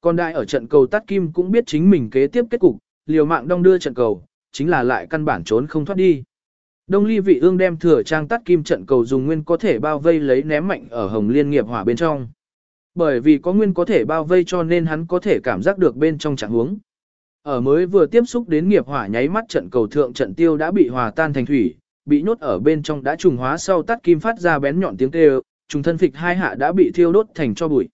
Còn đại ở trận cầu tắt kim cũng biết chính mình kế tiếp kết cục, liều mạng Đông đưa trận cầu, chính là lại căn bản trốn không thoát đi. Đông ly vị ương đem thừa trang tắt kim trận cầu dùng nguyên có thể bao vây lấy ném mạnh ở hồng liên nghiệp hỏa bên trong. Bởi vì có nguyên có thể bao vây cho nên hắn có thể cảm giác được bên trong trạng huống. Ở mới vừa tiếp xúc đến nghiệp hỏa nháy mắt trận cầu thượng trận tiêu đã bị hòa tan thành thủy, bị nhốt ở bên trong đã trùng hóa sau tắt kim phát ra bén nhọn tiếng kêu, trùng thân phịch hai hạ đã bị thiêu đốt thành cho bụi.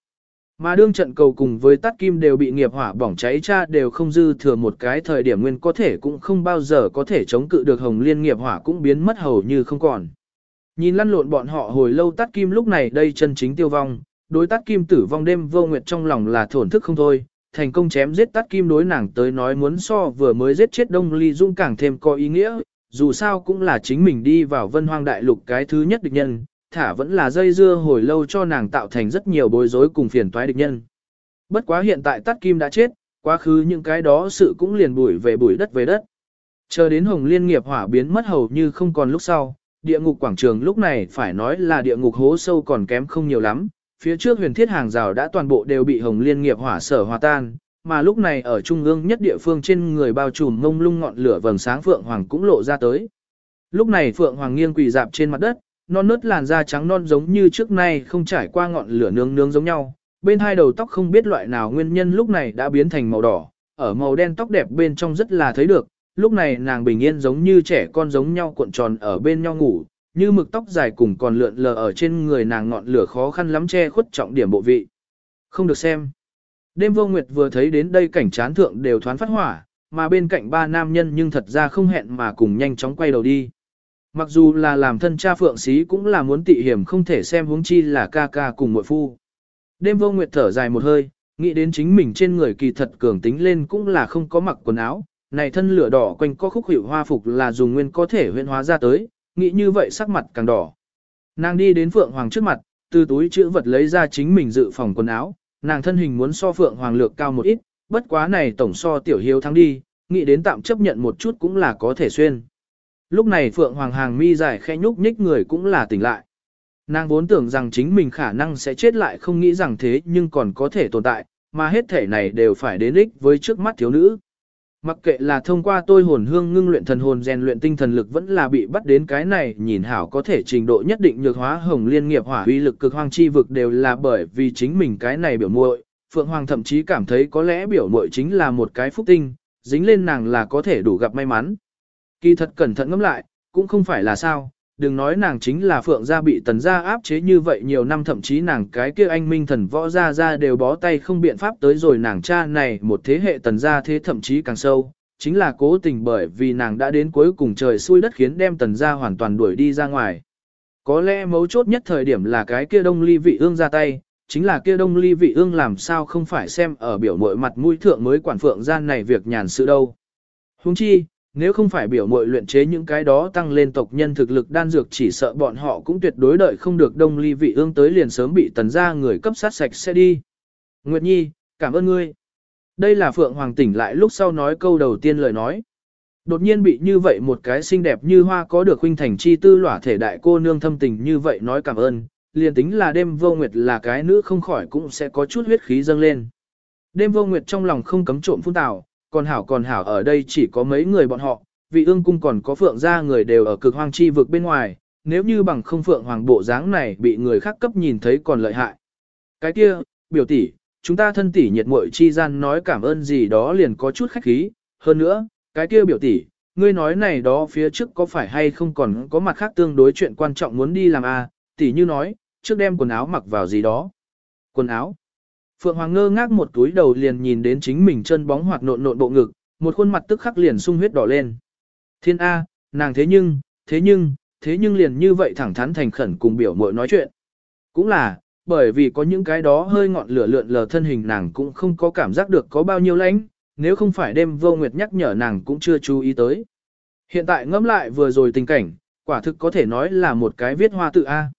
Mà đương trận cầu cùng với tắt kim đều bị nghiệp hỏa bỏng cháy cha đều không dư thừa một cái thời điểm nguyên có thể cũng không bao giờ có thể chống cự được hồng liên nghiệp hỏa cũng biến mất hầu như không còn. Nhìn lăn lộn bọn họ hồi lâu tắt kim lúc này đây chân chính tiêu vong, đối tắt kim tử vong đêm vô nguyệt trong lòng là thổn thức không thôi, thành công chém giết tắt kim đối nàng tới nói muốn so vừa mới giết chết đông ly dung càng thêm có ý nghĩa, dù sao cũng là chính mình đi vào vân hoang đại lục cái thứ nhất địch nhân, thả vẫn là dây dưa hồi lâu cho nàng tạo thành rất nhiều bối rối cùng phiền toái địch nhân. Bất quá hiện tại tắt kim đã chết, quá khứ những cái đó sự cũng liền bụi về bụi đất về đất. Chờ đến hồng liên nghiệp hỏa biến mất hầu như không còn lúc sau, địa ngục quảng trường lúc này phải nói là địa ngục hố sâu còn kém không nhiều lắm, phía trước huyền thiết hàng rào đã toàn bộ đều bị hồng liên nghiệp hỏa sở hòa tan, mà lúc này ở trung ương nhất địa phương trên người bao trùm ngông lung ngọn lửa vầng sáng Phượng Hoàng cũng lộ ra tới. Lúc này Phượng Hoàng nghiêng quỳ dạp trên mặt đất, non nớt làn da trắng non giống như trước nay không trải qua ngọn lửa nướng nướng giống nhau, bên hai đầu tóc không biết loại nào nguyên nhân lúc này đã biến thành màu đỏ, ở màu đen tóc đẹp bên trong rất là thấy được, lúc này nàng bình yên giống như trẻ con giống nhau cuộn tròn ở bên nhau ngủ, như mực tóc dài cùng còn lượn lờ ở trên người nàng ngọn lửa khó khăn lắm che khuất trọng điểm bộ vị. Không được xem. Đêm vô nguyệt vừa thấy đến đây cảnh chán thượng đều thoán phát hỏa, mà bên cạnh ba nam nhân nhưng thật ra không hẹn mà cùng nhanh chóng quay đầu đi. Mặc dù là làm thân cha phượng xí cũng là muốn tị hiểm không thể xem huống chi là ca ca cùng muội phu. Đêm vô nguyệt thở dài một hơi, nghĩ đến chính mình trên người kỳ thật cường tính lên cũng là không có mặc quần áo, này thân lửa đỏ quanh có khúc hiệu hoa phục là dùng nguyên có thể huyễn hóa ra tới, nghĩ như vậy sắc mặt càng đỏ. Nàng đi đến Phượng Hoàng trước mặt, từ túi chữ vật lấy ra chính mình dự phòng quần áo, nàng thân hình muốn so Phượng Hoàng lược cao một ít, bất quá này tổng so tiểu hiếu thắng đi, nghĩ đến tạm chấp nhận một chút cũng là có thể xuyên. Lúc này Phượng Hoàng hàng mi dài khẽ nhúc nhích người cũng là tỉnh lại. Nàng vốn tưởng rằng chính mình khả năng sẽ chết lại không nghĩ rằng thế nhưng còn có thể tồn tại, mà hết thể này đều phải đến ích với trước mắt thiếu nữ. Mặc kệ là thông qua tôi hồn hương ngưng luyện thần hồn rèn luyện tinh thần lực vẫn là bị bắt đến cái này nhìn hảo có thể trình độ nhất định nhược hóa hồng liên nghiệp hỏa uy lực cực hoang chi vực đều là bởi vì chính mình cái này biểu muội Phượng Hoàng thậm chí cảm thấy có lẽ biểu muội chính là một cái phúc tinh, dính lên nàng là có thể đủ gặp may mắn. Kỳ thật cẩn thận ngẫm lại, cũng không phải là sao, đừng nói nàng chính là Phượng gia bị tần gia áp chế như vậy nhiều năm thậm chí nàng cái kia anh minh thần võ gia gia đều bó tay không biện pháp tới rồi nàng cha này một thế hệ tần gia thế thậm chí càng sâu, chính là cố tình bởi vì nàng đã đến cuối cùng trời xui đất khiến đem tần gia hoàn toàn đuổi đi ra ngoài. Có lẽ mấu chốt nhất thời điểm là cái kia đông ly vị ương ra tay, chính là kia đông ly vị ương làm sao không phải xem ở biểu mội mặt mũi thượng mới quản phượng gian này việc nhàn sự đâu. Huống chi, nếu không phải biểu mội luyện chế những cái đó tăng lên tộc nhân thực lực đan dược chỉ sợ bọn họ cũng tuyệt đối đợi không được đông ly vị ương tới liền sớm bị tần gia người cấp sát sạch sẽ đi. Nguyệt Nhi, cảm ơn ngươi. Đây là Phượng Hoàng tỉnh lại lúc sau nói câu đầu tiên lời nói. Đột nhiên bị như vậy một cái xinh đẹp như hoa có được huynh thành chi tư lỏa thể đại cô nương thâm tình như vậy nói cảm ơn, liền tính là đêm vô nguyệt là cái nữ không khỏi cũng sẽ có chút huyết khí dâng lên. Đêm vô nguyệt trong lòng không cấm trộm phun tào, còn hảo còn hảo ở đây chỉ có mấy người bọn họ, vị ương cung còn có phượng gia người đều ở cực hoang chi vực bên ngoài, nếu như bằng không phượng hoàng bộ dáng này bị người khác cấp nhìn thấy còn lợi hại. Cái kia, biểu tỷ, chúng ta thân tỷ nhiệt muội chi gian nói cảm ơn gì đó liền có chút khách khí, hơn nữa, cái kia biểu tỷ, ngươi nói này đó phía trước có phải hay không còn có mặt khác tương đối chuyện quan trọng muốn đi làm à, tỷ như nói, trước đem quần áo mặc vào gì đó. Quần áo? Phượng Hoàng ngơ ngác một túi đầu liền nhìn đến chính mình chân bóng hoạt nộn nộn bộ ngực, một khuôn mặt tức khắc liền sung huyết đỏ lên. Thiên A, nàng thế nhưng, thế nhưng, thế nhưng liền như vậy thẳng thắn thành khẩn cùng biểu mội nói chuyện. Cũng là, bởi vì có những cái đó hơi ngọn lửa lượn lờ thân hình nàng cũng không có cảm giác được có bao nhiêu lãnh, nếu không phải đêm vô nguyệt nhắc nhở nàng cũng chưa chú ý tới. Hiện tại ngẫm lại vừa rồi tình cảnh, quả thực có thể nói là một cái viết hoa tự A.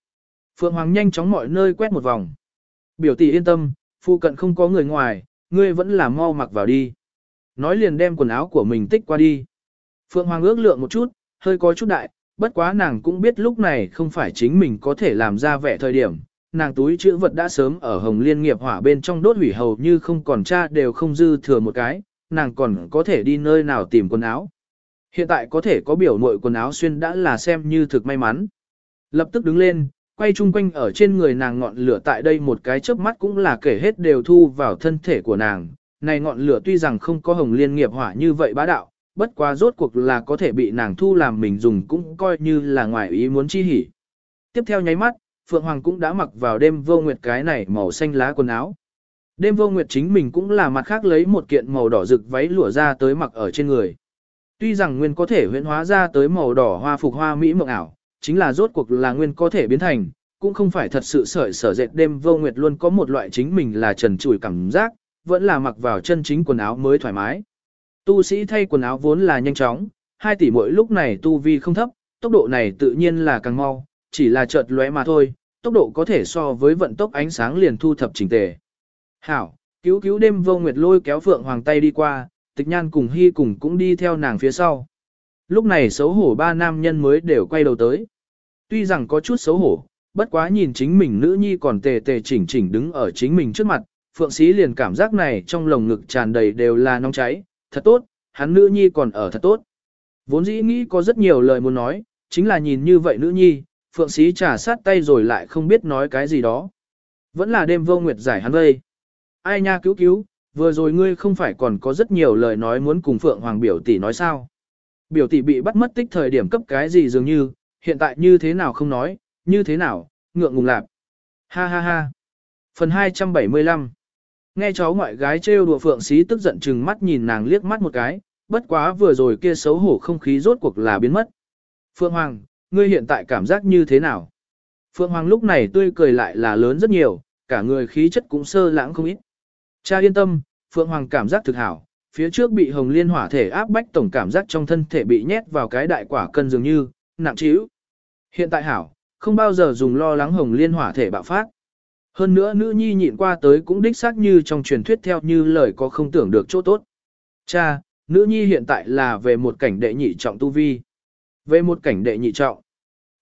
Phượng Hoàng nhanh chóng mọi nơi quét một vòng. Biểu tỷ yên tâm, Phu cận không có người ngoài, ngươi vẫn là mau mặc vào đi. Nói liền đem quần áo của mình tích qua đi. Phượng Hoàng ước lượng một chút, hơi có chút đại, bất quá nàng cũng biết lúc này không phải chính mình có thể làm ra vẻ thời điểm, nàng túi chữ vật đã sớm ở hồng liên nghiệp hỏa bên trong đốt hủy hầu như không còn cha đều không dư thừa một cái, nàng còn có thể đi nơi nào tìm quần áo. Hiện tại có thể có biểu mội quần áo xuyên đã là xem như thực may mắn. Lập tức đứng lên, quay chung quanh ở trên người nàng ngọn lửa tại đây một cái chớp mắt cũng là kể hết đều thu vào thân thể của nàng. Này ngọn lửa tuy rằng không có hồng liên nghiệp hỏa như vậy bá đạo, bất quá rốt cuộc là có thể bị nàng thu làm mình dùng cũng coi như là ngoài ý muốn chi hỉ. Tiếp theo nháy mắt, Phượng Hoàng cũng đã mặc vào đêm vô nguyệt cái này màu xanh lá quần áo. Đêm vô nguyệt chính mình cũng là mặt khác lấy một kiện màu đỏ rực váy lụa ra tới mặc ở trên người. Tuy rằng nguyên có thể huyễn hóa ra tới màu đỏ hoa phục hoa mỹ mộng ảo, chính là rốt cuộc là nguyên có thể biến thành, cũng không phải thật sự sợi sở dệt đêm vô nguyệt luôn có một loại chính mình là trần trụi cảm giác, vẫn là mặc vào chân chính quần áo mới thoải mái. Tu sĩ thay quần áo vốn là nhanh chóng, hai tỷ mỗi lúc này tu vi không thấp, tốc độ này tự nhiên là càng mau, chỉ là chợt lóe mà thôi, tốc độ có thể so với vận tốc ánh sáng liền thu thập chỉnh tề. Hảo, cứu cứu đêm vô nguyệt lôi kéo Phượng Hoàng tay đi qua, tịch nhan cùng hy cùng cũng đi theo nàng phía sau. Lúc này xấu hổ ba nam nhân mới đều quay đầu tới. Tuy rằng có chút xấu hổ, bất quá nhìn chính mình nữ nhi còn tề tề chỉnh chỉnh đứng ở chính mình trước mặt, Phượng Sĩ liền cảm giác này trong lồng ngực tràn đầy đều là nóng cháy, thật tốt, hắn nữ nhi còn ở thật tốt. Vốn dĩ nghĩ có rất nhiều lời muốn nói, chính là nhìn như vậy nữ nhi, Phượng Sĩ trả sát tay rồi lại không biết nói cái gì đó. Vẫn là đêm vô nguyệt giải hắn vây. Ai nha cứu cứu, vừa rồi ngươi không phải còn có rất nhiều lời nói muốn cùng Phượng Hoàng biểu tỷ nói sao. Biểu tỷ bị bắt mất tích thời điểm cấp cái gì dường như, hiện tại như thế nào không nói, như thế nào, ngượng ngùng lạp. Ha ha ha. Phần 275 Nghe cháu ngoại gái trêu đùa Phượng Sĩ tức giận chừng mắt nhìn nàng liếc mắt một cái, bất quá vừa rồi kia xấu hổ không khí rốt cuộc là biến mất. Phượng Hoàng, ngươi hiện tại cảm giác như thế nào? Phượng Hoàng lúc này tươi cười lại là lớn rất nhiều, cả người khí chất cũng sơ lãng không ít. Cha yên tâm, Phượng Hoàng cảm giác thực hảo, phía trước bị hồng liên hỏa thể áp bách tổng cảm giác trong thân thể bị nhét vào cái đại quả cân dường như, nặng trĩu. Hiện tại hảo, không bao giờ dùng lo lắng hồng liên hỏa thể bạo phát. Hơn nữa nữ nhi nhịn qua tới cũng đích xác như trong truyền thuyết theo như lời có không tưởng được chỗ tốt. Cha, nữ nhi hiện tại là về một cảnh đệ nhị trọng tu vi. Về một cảnh đệ nhị trọng.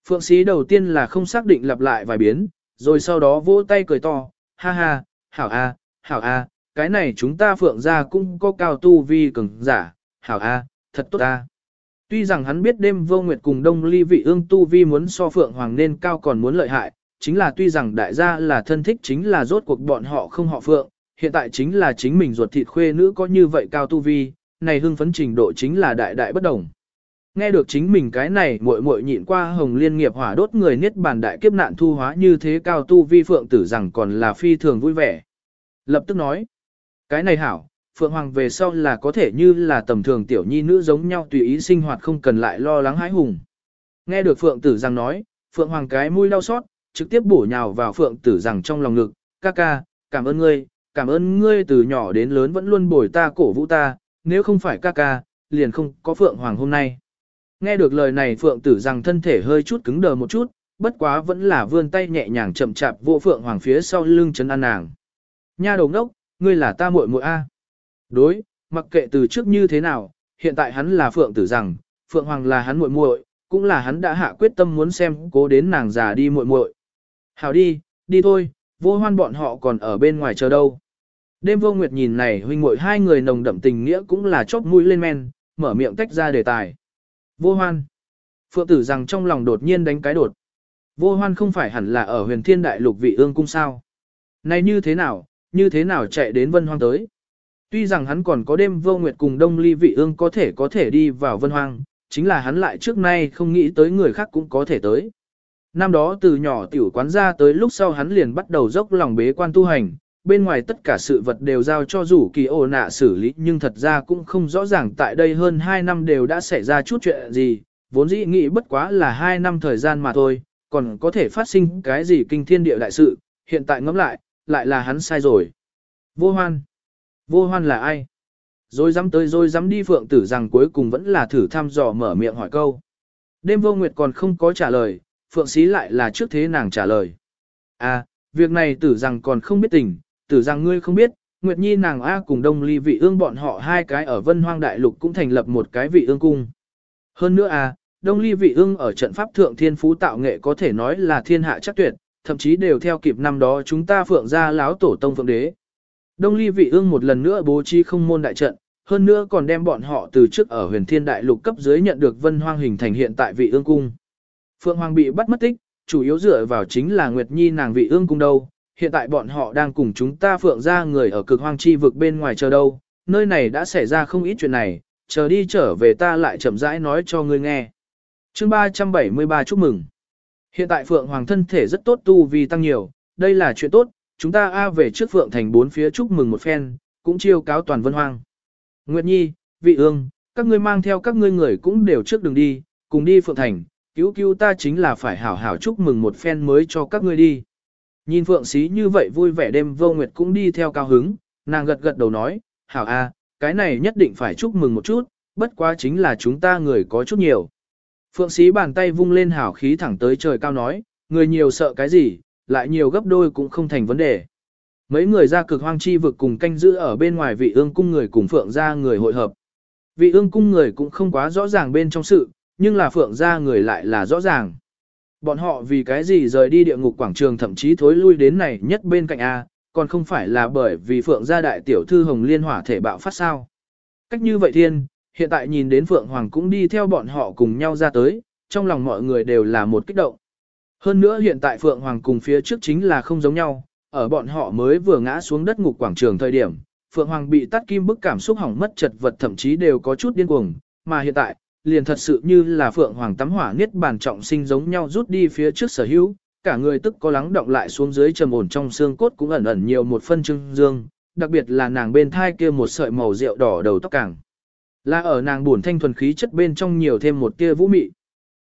Phượng sĩ đầu tiên là không xác định lặp lại vài biến, rồi sau đó vỗ tay cười to, ha ha, hảo a, hảo a, cái này chúng ta phượng ra cũng có cao tu vi cường giả, hảo a, thật tốt a. Tuy rằng hắn biết đêm vô nguyệt cùng đông ly vị ương tu vi muốn so phượng hoàng nên cao còn muốn lợi hại, chính là tuy rằng đại gia là thân thích chính là rốt cuộc bọn họ không họ phượng, hiện tại chính là chính mình ruột thịt khuê nữ có như vậy cao tu vi, này hưng phấn trình độ chính là đại đại bất đồng. Nghe được chính mình cái này muội muội nhịn qua hồng liên nghiệp hỏa đốt người niết bàn đại kiếp nạn thu hóa như thế cao tu vi phượng tử rằng còn là phi thường vui vẻ. Lập tức nói, cái này hảo, phượng hoàng về sau là có thể như là tầm thường tiểu nhi nữ giống nhau tùy ý sinh hoạt không cần lại lo lắng hãi hùng. Nghe được phượng tử rằng nói, phượng hoàng cái mũi đau xót, trực tiếp bổ nhào vào phượng tử rằng trong lòng ngực, ca ca, cảm ơn ngươi, cảm ơn ngươi từ nhỏ đến lớn vẫn luôn bồi ta cổ vũ ta, nếu không phải ca ca, liền không có phượng hoàng hôm nay. Nghe được lời này phượng tử rằng thân thể hơi chút cứng đờ một chút, bất quá vẫn là vươn tay nhẹ nhàng chậm chạp vô phượng hoàng phía sau lưng chấn an nàng. Nha đồng đốc, ngươi là ta muội muội a. Đối, mặc kệ từ trước như thế nào, hiện tại hắn là phượng tử rằng, phượng hoàng là hắn muội muội, cũng là hắn đã hạ quyết tâm muốn xem cố đến nàng già đi muội muội. Hảo đi, đi thôi, vô hoan bọn họ còn ở bên ngoài chờ đâu. Đêm vô nguyệt nhìn này huynh muội hai người nồng đậm tình nghĩa cũng là chóp mũi lên men, mở miệng tách ra đề tài. Vô hoan. Phượng tử rằng trong lòng đột nhiên đánh cái đột. Vô hoan không phải hẳn là ở huyền thiên đại lục vị ương cung sao. Này như thế nào, như thế nào chạy đến vân hoang tới. Tuy rằng hắn còn có đêm vô nguyệt cùng đông ly vị ương có thể có thể đi vào vân hoang, chính là hắn lại trước nay không nghĩ tới người khác cũng có thể tới. Năm đó từ nhỏ tiểu quán ra tới lúc sau hắn liền bắt đầu dốc lòng bế quan tu hành, bên ngoài tất cả sự vật đều giao cho rủ kỳ ồ nạ xử lý nhưng thật ra cũng không rõ ràng tại đây hơn 2 năm đều đã xảy ra chút chuyện gì, vốn dĩ nghĩ bất quá là 2 năm thời gian mà thôi, còn có thể phát sinh cái gì kinh thiên địa đại sự, hiện tại ngẫm lại, lại là hắn sai rồi. Vô hoan. Vô hoan là ai? Rồi dám tới rồi dám đi phượng tử rằng cuối cùng vẫn là thử thăm dò mở miệng hỏi câu. Đêm vô nguyệt còn không có trả lời, phượng xí lại là trước thế nàng trả lời. À, việc này tử rằng còn không biết tình, tử rằng ngươi không biết, Nguyệt Nhi nàng A cùng đông ly vị ương bọn họ hai cái ở vân hoang đại lục cũng thành lập một cái vị ương cung. Hơn nữa A, đông ly vị ương ở trận pháp thượng thiên phú tạo nghệ có thể nói là thiên hạ chắc tuyệt, thậm chí đều theo kịp năm đó chúng ta phượng ra láo tổ tông phượng đế. Đông ly vị ương một lần nữa bố trí không môn đại trận, hơn nữa còn đem bọn họ từ trước ở huyền thiên đại lục cấp dưới nhận được vân hoang hình thành hiện tại vị ương cung. Phượng Hoàng bị bắt mất tích, chủ yếu dựa vào chính là Nguyệt Nhi nàng vị ương cung đâu, hiện tại bọn họ đang cùng chúng ta phượng ra người ở cực hoang chi vực bên ngoài chờ đâu, nơi này đã xảy ra không ít chuyện này, chờ đi trở về ta lại chậm rãi nói cho ngươi nghe. chương 373 chúc mừng. Hiện tại Phượng Hoàng thân thể rất tốt tu vì tăng nhiều, đây là chuyện tốt, chúng ta A về trước Phượng thành bốn phía chúc mừng một phen, cũng chiêu cáo toàn vân hoang. Nguyệt Nhi, vị ương, các ngươi mang theo các ngươi người cũng đều trước đường đi, cùng đi Phượng thành, cứu cứu ta chính là phải hảo hảo chúc mừng một phen mới cho các ngươi đi. Nhìn Phượng Xí như vậy vui vẻ đêm vô nguyệt cũng đi theo cao hứng, nàng gật gật đầu nói, hảo a, cái này nhất định phải chúc mừng một chút, bất quá chính là chúng ta người có chút nhiều. Phượng sĩ bàn tay vung lên hảo khí thẳng tới trời cao nói, người nhiều sợ cái gì, lại nhiều gấp đôi cũng không thành vấn đề. Mấy người ra cực hoang chi vực cùng canh giữ ở bên ngoài vị ương cung người cùng Phượng ra người hội hợp. Vị ương cung người cũng không quá rõ ràng bên trong sự, nhưng là Phượng ra người lại là rõ ràng. Bọn họ vì cái gì rời đi địa ngục quảng trường thậm chí thối lui đến này nhất bên cạnh A, còn không phải là bởi vì Phượng gia đại tiểu thư Hồng Liên hỏa thể bạo phát sao. Cách như vậy thiên, hiện tại nhìn đến Phượng Hoàng cũng đi theo bọn họ cùng nhau ra tới, trong lòng mọi người đều là một kích động. Hơn nữa hiện tại Phượng Hoàng cùng phía trước chính là không giống nhau, ở bọn họ mới vừa ngã xuống đất ngục quảng trường thời điểm, Phượng Hoàng bị tắt kim bức cảm xúc hỏng mất chật vật thậm chí đều có chút điên cuồng, mà hiện tại, liền thật sự như là phượng hoàng tắm hỏa niết bàn trọng sinh giống nhau rút đi phía trước sở hữu, cả người tức có lắng động lại xuống dưới trầm ổn trong xương cốt cũng ẩn ẩn nhiều một phân trưng dương, đặc biệt là nàng bên thai kia một sợi màu rượu đỏ đầu tóc càng. Là ở nàng buồn thanh thuần khí chất bên trong nhiều thêm một tia vũ mị.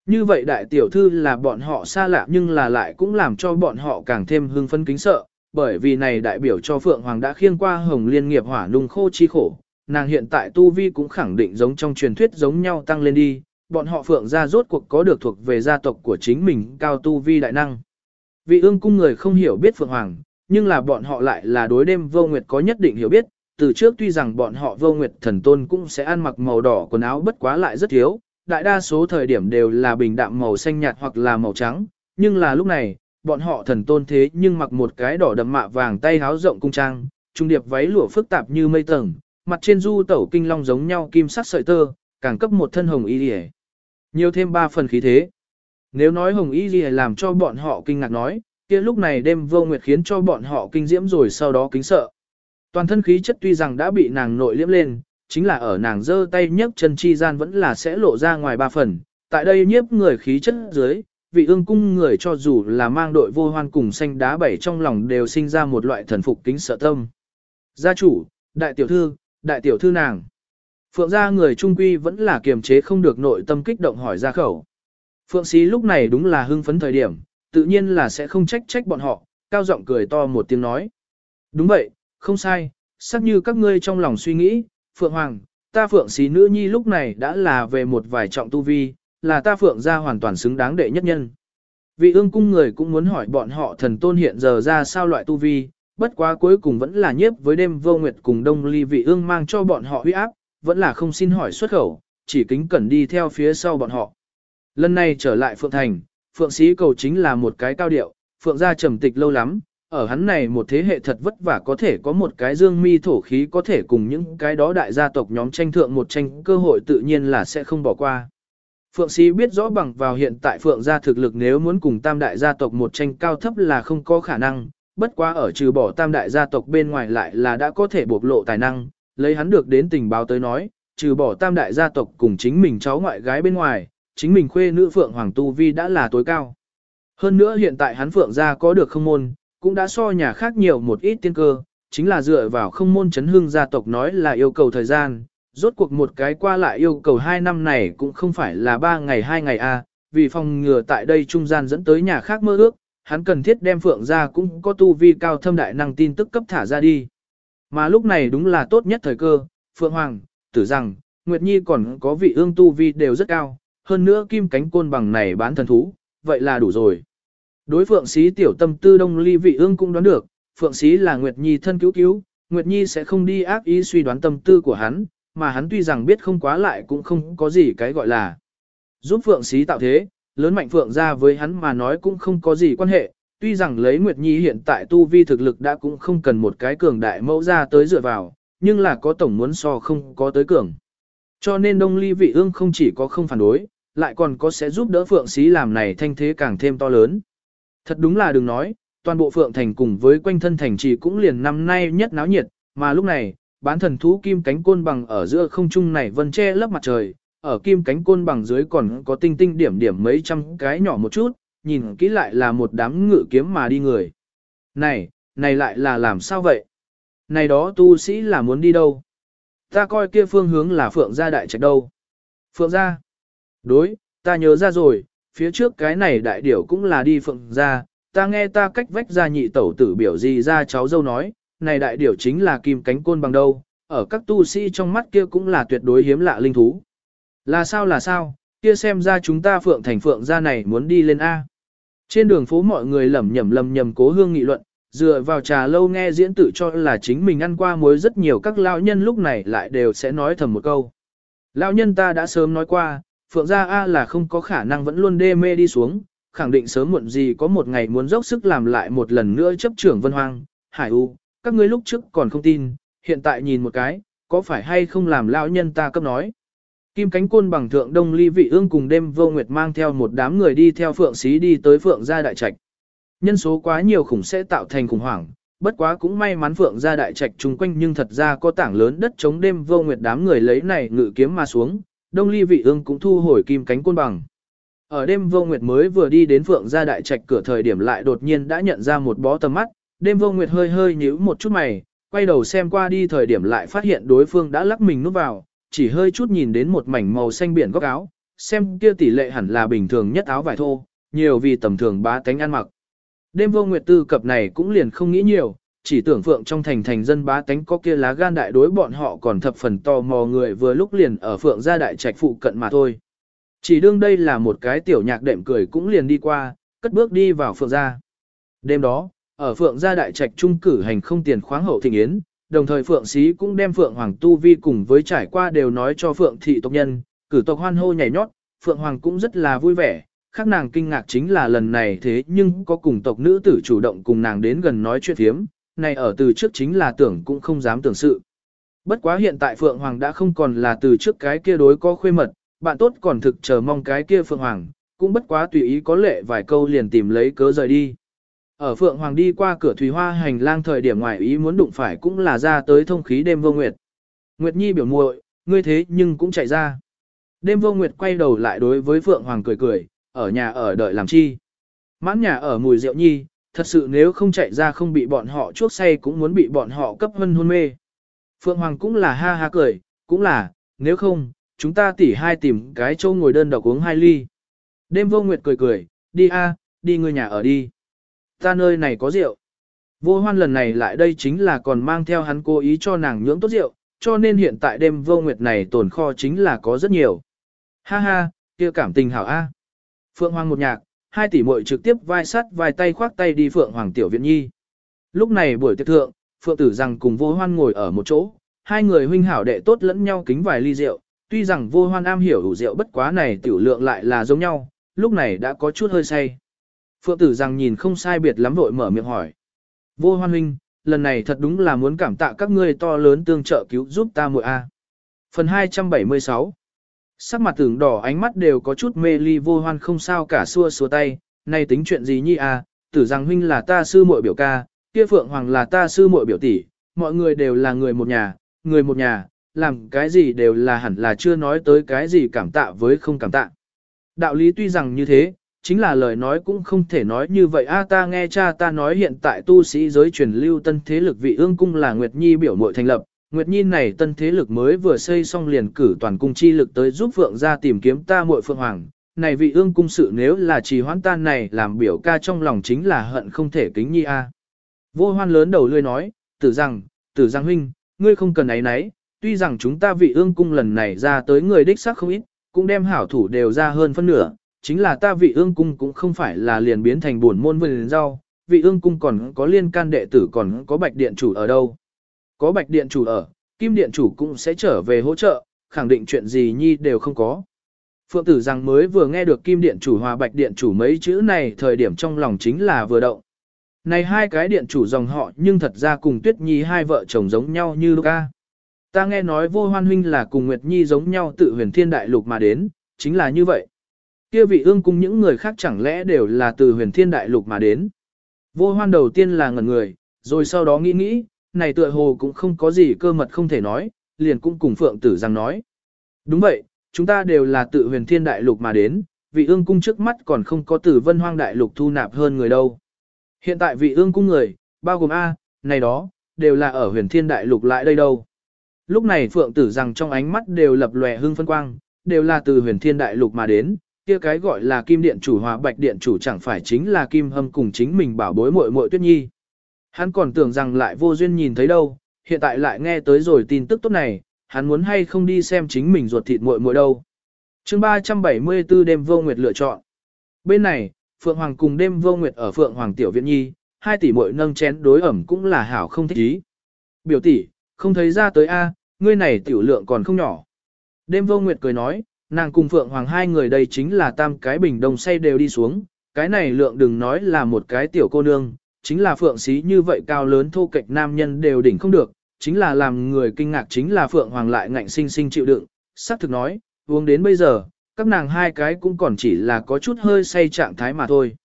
Như vậy đại tiểu thư là bọn họ xa lạ nhưng là lại cũng làm cho bọn họ càng thêm hưng phấn kính sợ, bởi vì này đại biểu cho Phượng Hoàng đã khiêng qua hồng liên nghiệp hỏa nung khô chi khổ, nàng hiện tại tu vi cũng khẳng định giống trong truyền thuyết giống nhau tăng lên đi, bọn họ phượng gia rốt cuộc có được thuộc về gia tộc của chính mình cao tu vi đại năng. Vị ương cung người không hiểu biết phượng hoàng, nhưng là bọn họ lại là đối đêm vô nguyệt có nhất định hiểu biết, từ trước tuy rằng bọn họ vô nguyệt thần tôn cũng sẽ ăn mặc màu đỏ quần áo bất quá lại rất thiếu, đại đa số thời điểm đều là bình đạm màu xanh nhạt hoặc là màu trắng, nhưng là lúc này, bọn họ thần tôn thế nhưng mặc một cái đỏ đậm mạ vàng tay háo rộng cung trang, trung điệp váy lụa phức tạp như mây tầng, mặt trên du tẩu kinh long giống nhau kim sắc sợi tơ, càng cấp một thân hồng y liễu. Nhiều thêm ba phần khí thế. Nếu nói hồng y liễu làm cho bọn họ kinh ngạc nói, kia lúc này đêm vô nguyệt khiến cho bọn họ kinh diễm rồi sau đó kính sợ. Toàn thân khí chất tuy rằng đã bị nàng nội liễm lên, chính là ở nàng giơ tay nhấc chân chi gian vẫn là sẽ lộ ra ngoài ba phần. Tại đây nhiếp người khí chất dưới, vị ương cung người cho dù là mang đội vô hoan cùng xanh đá bảy trong lòng đều sinh ra một loại thần phục kính sợ tâm. Gia chủ, đại tiểu thư, đại tiểu thư nàng. Phượng gia người trung quy vẫn là kiềm chế không được nội tâm kích động hỏi ra khẩu. Phượng sĩ lúc này đúng là hưng phấn thời điểm, tự nhiên là sẽ không trách trách bọn họ, cao giọng cười to một tiếng nói. Đúng vậy, không sai, sắc như các ngươi trong lòng suy nghĩ, Phượng Hoàng, ta Phượng sĩ nữ nhi lúc này đã là về một vài trọng tu vi, là ta Phượng gia hoàn toàn xứng đáng đệ nhất nhân. Vị ương cung người cũng muốn hỏi bọn họ thần tôn hiện giờ ra sao loại tu vi, bất quá cuối cùng vẫn là nhiếp với đêm vô nguyệt cùng đông ly vị ương mang cho bọn họ huy áp, vẫn là không xin hỏi xuất khẩu, chỉ kính cẩn đi theo phía sau bọn họ. Lần này trở lại Phượng Thành, Phượng Sĩ cầu chính là một cái cao điệu, Phượng gia trầm tịch lâu lắm, ở hắn này một thế hệ thật vất vả có thể có một cái dương mi thổ khí có thể cùng những cái đó đại gia tộc nhóm tranh thượng một tranh cơ hội tự nhiên là sẽ không bỏ qua. Phượng Sĩ biết rõ bằng vào hiện tại Phượng gia thực lực nếu muốn cùng tam đại gia tộc một tranh cao thấp là không có khả năng, bất quá ở trừ bỏ tam đại gia tộc bên ngoài lại là đã có thể bộc lộ tài năng, lấy hắn được đến tình báo tới nói, trừ bỏ tam đại gia tộc cùng chính mình cháu ngoại gái bên ngoài, chính mình khuê nữ Phượng Hoàng Tu Vi đã là tối cao. Hơn nữa hiện tại hắn Phượng gia có được không môn, cũng đã so nhà khác nhiều một ít tiên cơ, chính là dựa vào không môn chấn hương gia tộc nói là yêu cầu thời gian, rốt cuộc một cái qua lại yêu cầu 2 năm này cũng không phải là 3 ngày 2 ngày a, vì phòng ngừa tại đây trung gian dẫn tới nhà khác mơ ước, hắn cần thiết đem Phượng ra cũng có tu vi cao thâm đại năng tin tức cấp thả ra đi. Mà lúc này đúng là tốt nhất thời cơ, Phượng Hoàng, tử rằng, Nguyệt Nhi còn có vị ương tu vi đều rất cao, hơn nữa kim cánh côn bằng này bán thần thú, vậy là đủ rồi. Đối Phượng Sĩ tiểu tâm tư đông ly vị ương cũng đoán được, Phượng Sĩ là Nguyệt Nhi thân cứu cứu, Nguyệt Nhi sẽ không đi ác ý suy đoán tâm tư của hắn, mà hắn tuy rằng biết không quá lại cũng không có gì cái gọi là giúp Phượng Sĩ tạo thế, lớn mạnh phượng ra với hắn mà nói cũng không có gì quan hệ, tuy rằng lấy Nguyệt Nhi hiện tại tu vi thực lực đã cũng không cần một cái cường đại mẫu ra tới dựa vào, nhưng là có tổng muốn so không có tới cường. Cho nên Đông Ly Vị Ương không chỉ có không phản đối, lại còn có sẽ giúp đỡ Phượng Sĩ làm này thanh thế càng thêm to lớn. Thật đúng là đừng nói, toàn bộ Phượng Thành cùng với quanh thân thành trì cũng liền năm nay nhất náo nhiệt, mà lúc này, bán thần thú kim cánh côn bằng ở giữa không trung này vân che lấp mặt trời, ở kim cánh côn bằng dưới còn có tinh tinh điểm điểm mấy trăm cái nhỏ một chút, nhìn kỹ lại là một đám ngự kiếm mà đi người. Này, này lại là làm sao vậy? Này đó tu sĩ là muốn đi đâu? Ta coi kia phương hướng là Phượng gia đại trạch đâu? Phượng gia? Đối, ta nhớ ra rồi, phía trước cái này đại điểu cũng là đi Phượng ra, ta nghe ta cách vách ra nhị tẩu tử biểu gì ra cháu dâu nói, này đại điểu chính là kim cánh côn bằng đâu, ở các tu sĩ trong mắt kia cũng là tuyệt đối hiếm lạ linh thú. Là sao là sao, kia xem ra chúng ta phượng thành phượng ra này muốn đi lên A. Trên đường phố mọi người lẩm nhẩm lầm nhầm cố hương nghị luận, dựa vào trà lâu nghe diễn tử cho là chính mình ăn qua muối rất nhiều các lao nhân lúc này lại đều sẽ nói thầm một câu. lao nhân ta đã sớm nói qua, phượng gia A là không có khả năng vẫn luôn đê mê đi xuống, khẳng định sớm muộn gì có một ngày muốn dốc sức làm lại một lần nữa chấp trưởng vân hoang, hải u, các ngươi lúc trước còn không tin, hiện tại nhìn một cái, có phải hay không làm lão nhân ta cấp nói. Kim cánh côn bằng thượng đông ly vị ương cùng đêm vô nguyệt mang theo một đám người đi theo phượng xí đi tới phượng gia đại trạch. Nhân số quá nhiều khủng sẽ tạo thành khủng hoảng, bất quá cũng may mắn phượng gia đại trạch chung quanh nhưng thật ra có tảng lớn đất chống đêm vô nguyệt đám người lấy này ngự kiếm mà xuống, đông ly vị ương cũng thu hồi kim cánh côn bằng. Ở đêm vô nguyệt mới vừa đi đến phượng gia đại trạch cửa thời điểm lại đột nhiên đã nhận ra một bó tầm mắt, đêm vô nguyệt hơi hơi nhíu một chút mày, quay đầu xem qua đi thời điểm lại phát hiện đối phương đã lắc mình núp vào, chỉ hơi chút nhìn đến một mảnh màu xanh biển góc áo, xem kia tỷ lệ hẳn là bình thường nhất áo vải thô, nhiều vì tầm thường bá tánh ăn mặc. Đêm vô nguyệt tư cập này cũng liền không nghĩ nhiều, chỉ tưởng phượng trong thành thành dân bá tánh có kia lá gan đại đối bọn họ còn thập phần tò mò người vừa lúc liền ở phượng gia đại trạch phụ cận mà thôi. Chỉ đương đây là một cái tiểu nhạc đệm cười cũng liền đi qua, cất bước đi vào phượng gia. Đêm đó, ở phượng gia đại trạch trung cử hành không tiền khoáng hậu thịnh yến, đồng thời Phượng Sĩ cũng đem Phượng Hoàng Tu Vi cùng với trải qua đều nói cho Phượng thị tộc nhân, cử tộc hoan hô nhảy nhót, Phượng Hoàng cũng rất là vui vẻ, khác nàng kinh ngạc chính là lần này thế nhưng có cùng tộc nữ tử chủ động cùng nàng đến gần nói chuyện thiếm, này ở từ trước chính là tưởng cũng không dám tưởng sự. Bất quá hiện tại Phượng Hoàng đã không còn là từ trước cái kia đối có khuê mật, bạn tốt còn thực chờ mong cái kia Phượng Hoàng, cũng bất quá tùy ý có lệ vài câu liền tìm lấy cớ rời đi. Ở Phượng Hoàng đi qua cửa Thùy Hoa hành lang thời điểm ngoài ý muốn đụng phải cũng là ra tới thông khí đêm vô nguyệt. Nguyệt Nhi biểu muội, ngươi thế nhưng cũng chạy ra. Đêm vô nguyệt quay đầu lại đối với Phượng Hoàng cười cười, ở nhà ở đợi làm chi. Mãn nhà ở mùi rượu nhi, thật sự nếu không chạy ra không bị bọn họ chuốc say cũng muốn bị bọn họ cấp hân hôn mê. Phượng Hoàng cũng là ha ha cười, cũng là, nếu không, chúng ta tỉ hai tìm cái châu ngồi đơn độc uống hai ly. Đêm vô nguyệt cười cười, đi a, đi người nhà ở đi. Ta nơi này có rượu. Vô hoan lần này lại đây chính là còn mang theo hắn cố ý cho nàng nhưỡng tốt rượu, cho nên hiện tại đêm vô nguyệt này tồn kho chính là có rất nhiều. Ha ha, kia cảm tình hảo A. Phượng Hoàng một nhạc, hai tỷ muội trực tiếp vai sắt vai tay khoác tay đi Phượng Hoàng tiểu viện nhi. Lúc này buổi tiệc thượng, Phượng tử rằng cùng vô hoan ngồi ở một chỗ, hai người huynh hảo đệ tốt lẫn nhau kính vài ly rượu, tuy rằng vô hoan am hiểu đủ rượu bất quá này tiểu lượng lại là giống nhau, lúc này đã có chút hơi say. Phượng tử rằng nhìn không sai biệt lắm vội mở miệng hỏi. Vô hoan huynh, lần này thật đúng là muốn cảm tạ các ngươi to lớn tương trợ cứu giúp ta muội a. Phần 276 Sắc mặt tưởng đỏ ánh mắt đều có chút mê ly vô hoan không sao cả xua xua tay, nay tính chuyện gì nhi à? tử rằng huynh là ta sư muội biểu ca, kia phượng hoàng là ta sư muội biểu tỷ, mọi người đều là người một nhà, người một nhà, làm cái gì đều là hẳn là chưa nói tới cái gì cảm tạ với không cảm tạ. Đạo lý tuy rằng như thế, chính là lời nói cũng không thể nói như vậy a ta nghe cha ta nói hiện tại tu sĩ giới truyền lưu tân thế lực vị ương cung là Nguyệt Nhi biểu muội thành lập, Nguyệt Nhi này tân thế lực mới vừa xây xong liền cử toàn cung chi lực tới giúp Phượng ra tìm kiếm ta muội Phượng Hoàng. Này vị ương cung sự nếu là trì hoãn tan này làm biểu ca trong lòng chính là hận không thể kính nhi a. Vô hoan lớn đầu lươi nói, tử rằng, tử rằng huynh, ngươi không cần ấy nấy, tuy rằng chúng ta vị ương cung lần này ra tới người đích xác không ít, cũng đem hảo thủ đều ra hơn phân nửa, chính là ta vị ương cung cũng không phải là liền biến thành buồn môn vườn rau, vị ương cung còn có liên can đệ tử còn có bạch điện chủ ở đâu. Có bạch điện chủ ở, kim điện chủ cũng sẽ trở về hỗ trợ, khẳng định chuyện gì nhi đều không có. Phượng tử rằng mới vừa nghe được kim điện chủ hòa bạch điện chủ mấy chữ này thời điểm trong lòng chính là vừa động. Này hai cái điện chủ dòng họ nhưng thật ra cùng Tuyết Nhi hai vợ chồng giống nhau như Luca. Ta nghe nói vô hoan huynh là cùng Nguyệt Nhi giống nhau tự huyền thiên đại lục mà đến, chính là như vậy. Kia vị ương cùng những người khác chẳng lẽ đều là từ huyền thiên đại lục mà đến. Vô hoan đầu tiên là ngẩn người, rồi sau đó nghĩ nghĩ, này tựa hồ cũng không có gì cơ mật không thể nói, liền cũng cùng phượng tử rằng nói. Đúng vậy, chúng ta đều là tự huyền thiên đại lục mà đến, vị ương cung trước mắt còn không có tử vân hoang đại lục thu nạp hơn người đâu. Hiện tại vị ương cung người, bao gồm A, này đó, đều là ở huyền thiên đại lục lại đây đâu. Lúc này phượng tử rằng trong ánh mắt đều lập lòe hương phân quang, đều là từ huyền thiên đại lục mà đến, kia cái gọi là kim điện chủ hòa bạch điện chủ chẳng phải chính là kim hâm cùng chính mình bảo bối muội muội tuyết nhi. Hắn còn tưởng rằng lại vô duyên nhìn thấy đâu, hiện tại lại nghe tới rồi tin tức tốt này, hắn muốn hay không đi xem chính mình ruột thịt muội muội đâu. chương 374 đêm vô nguyệt lựa chọn. Bên này, Phượng Hoàng cùng đêm vô nguyệt ở Phượng Hoàng Tiểu Viện Nhi, hai tỷ muội nâng chén đối ẩm cũng là hảo không thích ý. Biểu tỷ, không thấy ra tới a, ngươi này tiểu lượng còn không nhỏ. Đêm vô nguyệt cười nói, nàng cùng Phượng Hoàng hai người đây chính là tam cái bình đồng say đều đi xuống, cái này lượng đừng nói là một cái tiểu cô nương, chính là Phượng xí như vậy cao lớn thô kệch nam nhân đều đỉnh không được, chính là làm người kinh ngạc chính là Phượng Hoàng lại ngạnh sinh sinh chịu đựng, xác thực nói, uống đến bây giờ, các nàng hai cái cũng còn chỉ là có chút hơi say trạng thái mà thôi.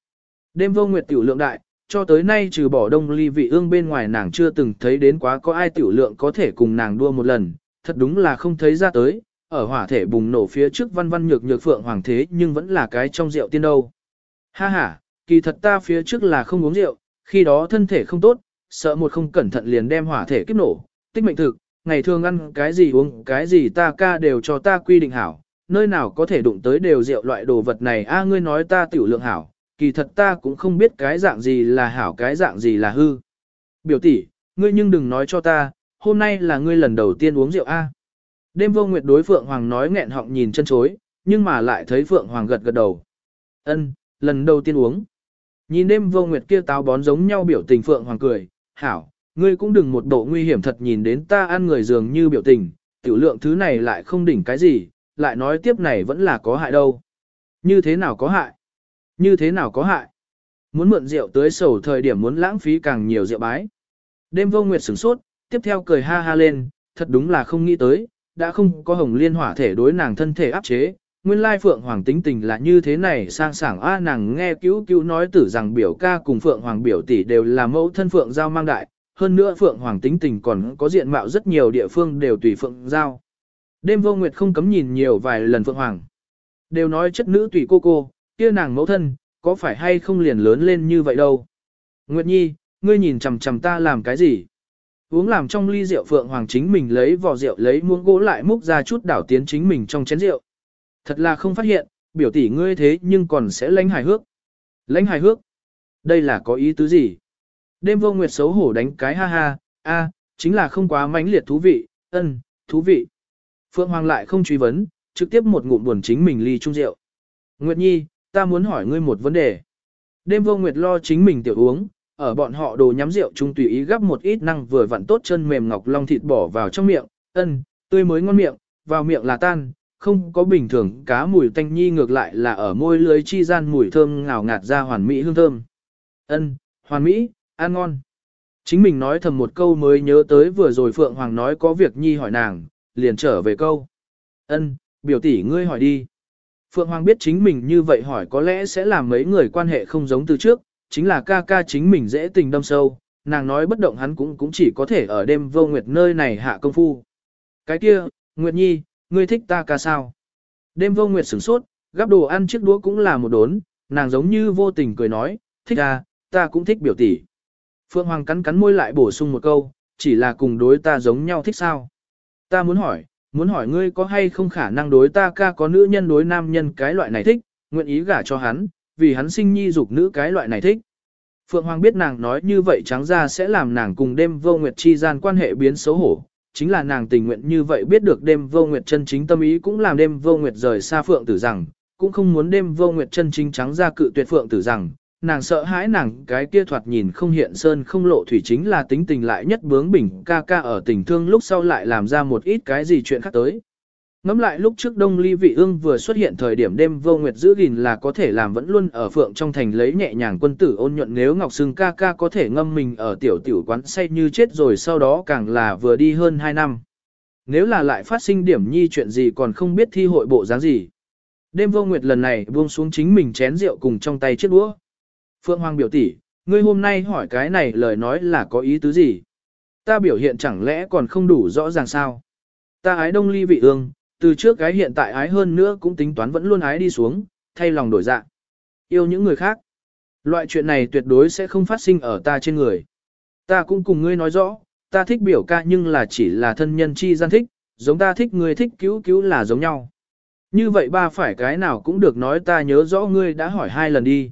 Đêm vô nguyệt tiểu lượng đại, cho tới nay trừ bỏ đông ly vị ương bên ngoài nàng chưa từng thấy đến quá có ai tiểu lượng có thể cùng nàng đua một lần, thật đúng là không thấy ra tới, ở hỏa thể bùng nổ phía trước văn văn nhược nhược phượng hoàng thế nhưng vẫn là cái trong rượu tiên đâu. Ha ha, kỳ thật ta phía trước là không uống rượu, khi đó thân thể không tốt, sợ một không cẩn thận liền đem hỏa thể kiếp nổ, tích mệnh thực, ngày thường ăn cái gì uống cái gì ta ca đều cho ta quy định hảo, nơi nào có thể đụng tới đều rượu loại đồ vật này a ngươi nói ta tiểu lượng hảo, kỳ thật ta cũng không biết cái dạng gì là hảo cái dạng gì là hư. Biểu tỷ, ngươi nhưng đừng nói cho ta, hôm nay là ngươi lần đầu tiên uống rượu a. Đêm vô nguyệt đối Phượng Hoàng nói nghẹn họng nhìn chân chối, nhưng mà lại thấy Phượng Hoàng gật gật đầu. Ân, lần đầu tiên uống. Nhìn đêm vô nguyệt kia táo bón giống nhau biểu tình Phượng Hoàng cười, hảo, ngươi cũng đừng một độ nguy hiểm thật nhìn đến ta ăn người dường như biểu tình, tiểu lượng thứ này lại không đỉnh cái gì, lại nói tiếp này vẫn là có hại đâu. Như thế nào có hại? Như thế nào có hại? Muốn mượn rượu tới sầu thời điểm muốn lãng phí càng nhiều rượu bái. Đêm vô nguyệt sửng sốt, tiếp theo cười ha ha lên, thật đúng là không nghĩ tới, đã không có hồng liên hỏa thể đối nàng thân thể áp chế. Nguyên lai Phượng Hoàng tính tình là như thế này sang sảng a nàng nghe cứu cứu nói tử rằng biểu ca cùng Phượng Hoàng biểu tỷ đều là mẫu thân Phượng Giao mang đại, hơn nữa Phượng Hoàng tính tình còn có diện mạo rất nhiều địa phương đều tùy Phượng Giao. Đêm vô nguyệt không cấm nhìn nhiều vài lần Phượng Hoàng. Đều nói chất nữ tùy cô cô, kia nàng mẫu thân, có phải hay không liền lớn lên như vậy đâu. Nguyệt Nhi, ngươi nhìn chằm chằm ta làm cái gì? Uống làm trong ly rượu Phượng Hoàng chính mình lấy vò rượu lấy muỗng gỗ lại múc ra chút đảo tiến chính mình trong chén rượu. Thật là không phát hiện, biểu tỷ ngươi thế nhưng còn sẽ lãnh hài hước. Lãnh hài hước? Đây là có ý tứ gì? Đêm vô nguyệt xấu hổ đánh cái ha ha, a, chính là không quá mãnh liệt thú vị, ân, thú vị. Phượng Hoàng lại không truy vấn, trực tiếp một ngụm buồn chính mình ly chung rượu. Nguyệt Nhi, ta muốn hỏi ngươi một vấn đề. Đêm vô Nguyệt lo chính mình tiểu uống, ở bọn họ đồ nhắm rượu chung tùy ý gắp một ít năng vừa vặn tốt chân mềm ngọc long thịt bỏ vào trong miệng, ân, tươi mới ngon miệng, vào miệng là tan, không có bình thường cá mùi tanh nhi ngược lại là ở môi lưới chi gian mùi thơm ngào ngạt ra hoàn mỹ hương thơm. Ân, hoàn mỹ, ăn ngon. Chính mình nói thầm một câu mới nhớ tới vừa rồi Phượng Hoàng nói có việc nhi hỏi nàng, liền trở về câu. Ân, biểu tỷ ngươi hỏi đi. Phượng Hoàng biết chính mình như vậy hỏi có lẽ sẽ làm mấy người quan hệ không giống từ trước, chính là ca ca chính mình dễ tình đâm sâu, nàng nói bất động hắn cũng cũng chỉ có thể ở đêm vô nguyệt nơi này hạ công phu. Cái kia, Nguyệt Nhi, ngươi thích ta ca sao? Đêm vô nguyệt sửng sốt, gắp đồ ăn chiếc đũa cũng là một đốn, nàng giống như vô tình cười nói, thích à? ta cũng thích biểu tỷ. Phượng Hoàng cắn cắn môi lại bổ sung một câu, chỉ là cùng đối ta giống nhau thích sao? Ta muốn hỏi, muốn hỏi ngươi có hay không khả năng đối ta ca có nữ nhân đối nam nhân cái loại này thích, nguyện ý gả cho hắn, vì hắn sinh nhi dục nữ cái loại này thích. Phượng Hoàng biết nàng nói như vậy trắng ra sẽ làm nàng cùng đêm vô nguyệt chi gian quan hệ biến xấu hổ, chính là nàng tình nguyện như vậy biết được đêm vô nguyệt chân chính tâm ý cũng làm đêm vô nguyệt rời xa Phượng tử rằng, cũng không muốn đêm vô nguyệt chân chính trắng ra cự tuyệt Phượng tử rằng, nàng sợ hãi nàng cái kia thoạt nhìn không hiện sơn không lộ thủy chính là tính tình lại nhất bướng bỉnh ca ca ở tình thương lúc sau lại làm ra một ít cái gì chuyện khác tới. Ngắm lại lúc trước Đông Ly Vị Ương vừa xuất hiện thời điểm đêm vô nguyệt giữ gìn là có thể làm vẫn luôn ở phượng trong thành lấy nhẹ nhàng quân tử ôn nhuận nếu Ngọc Sương ca ca có thể ngâm mình ở tiểu tiểu quán say như chết rồi sau đó càng là vừa đi hơn 2 năm. Nếu là lại phát sinh điểm nhi chuyện gì còn không biết thi hội bộ dáng gì. Đêm vô nguyệt lần này buông xuống chính mình chén rượu cùng trong tay chiếc đũa. Phượng Hoàng biểu tỷ, ngươi hôm nay hỏi cái này lời nói là có ý tứ gì? Ta biểu hiện chẳng lẽ còn không đủ rõ ràng sao? Ta ái đông ly vị ương, từ trước cái hiện tại ái hơn nữa cũng tính toán vẫn luôn ái đi xuống, thay lòng đổi dạng. Yêu những người khác. Loại chuyện này tuyệt đối sẽ không phát sinh ở ta trên người. Ta cũng cùng ngươi nói rõ, ta thích biểu ca nhưng là chỉ là thân nhân chi gian thích, giống ta thích ngươi thích cứu cứu là giống nhau. Như vậy ba phải cái nào cũng được nói ta nhớ rõ ngươi đã hỏi hai lần đi.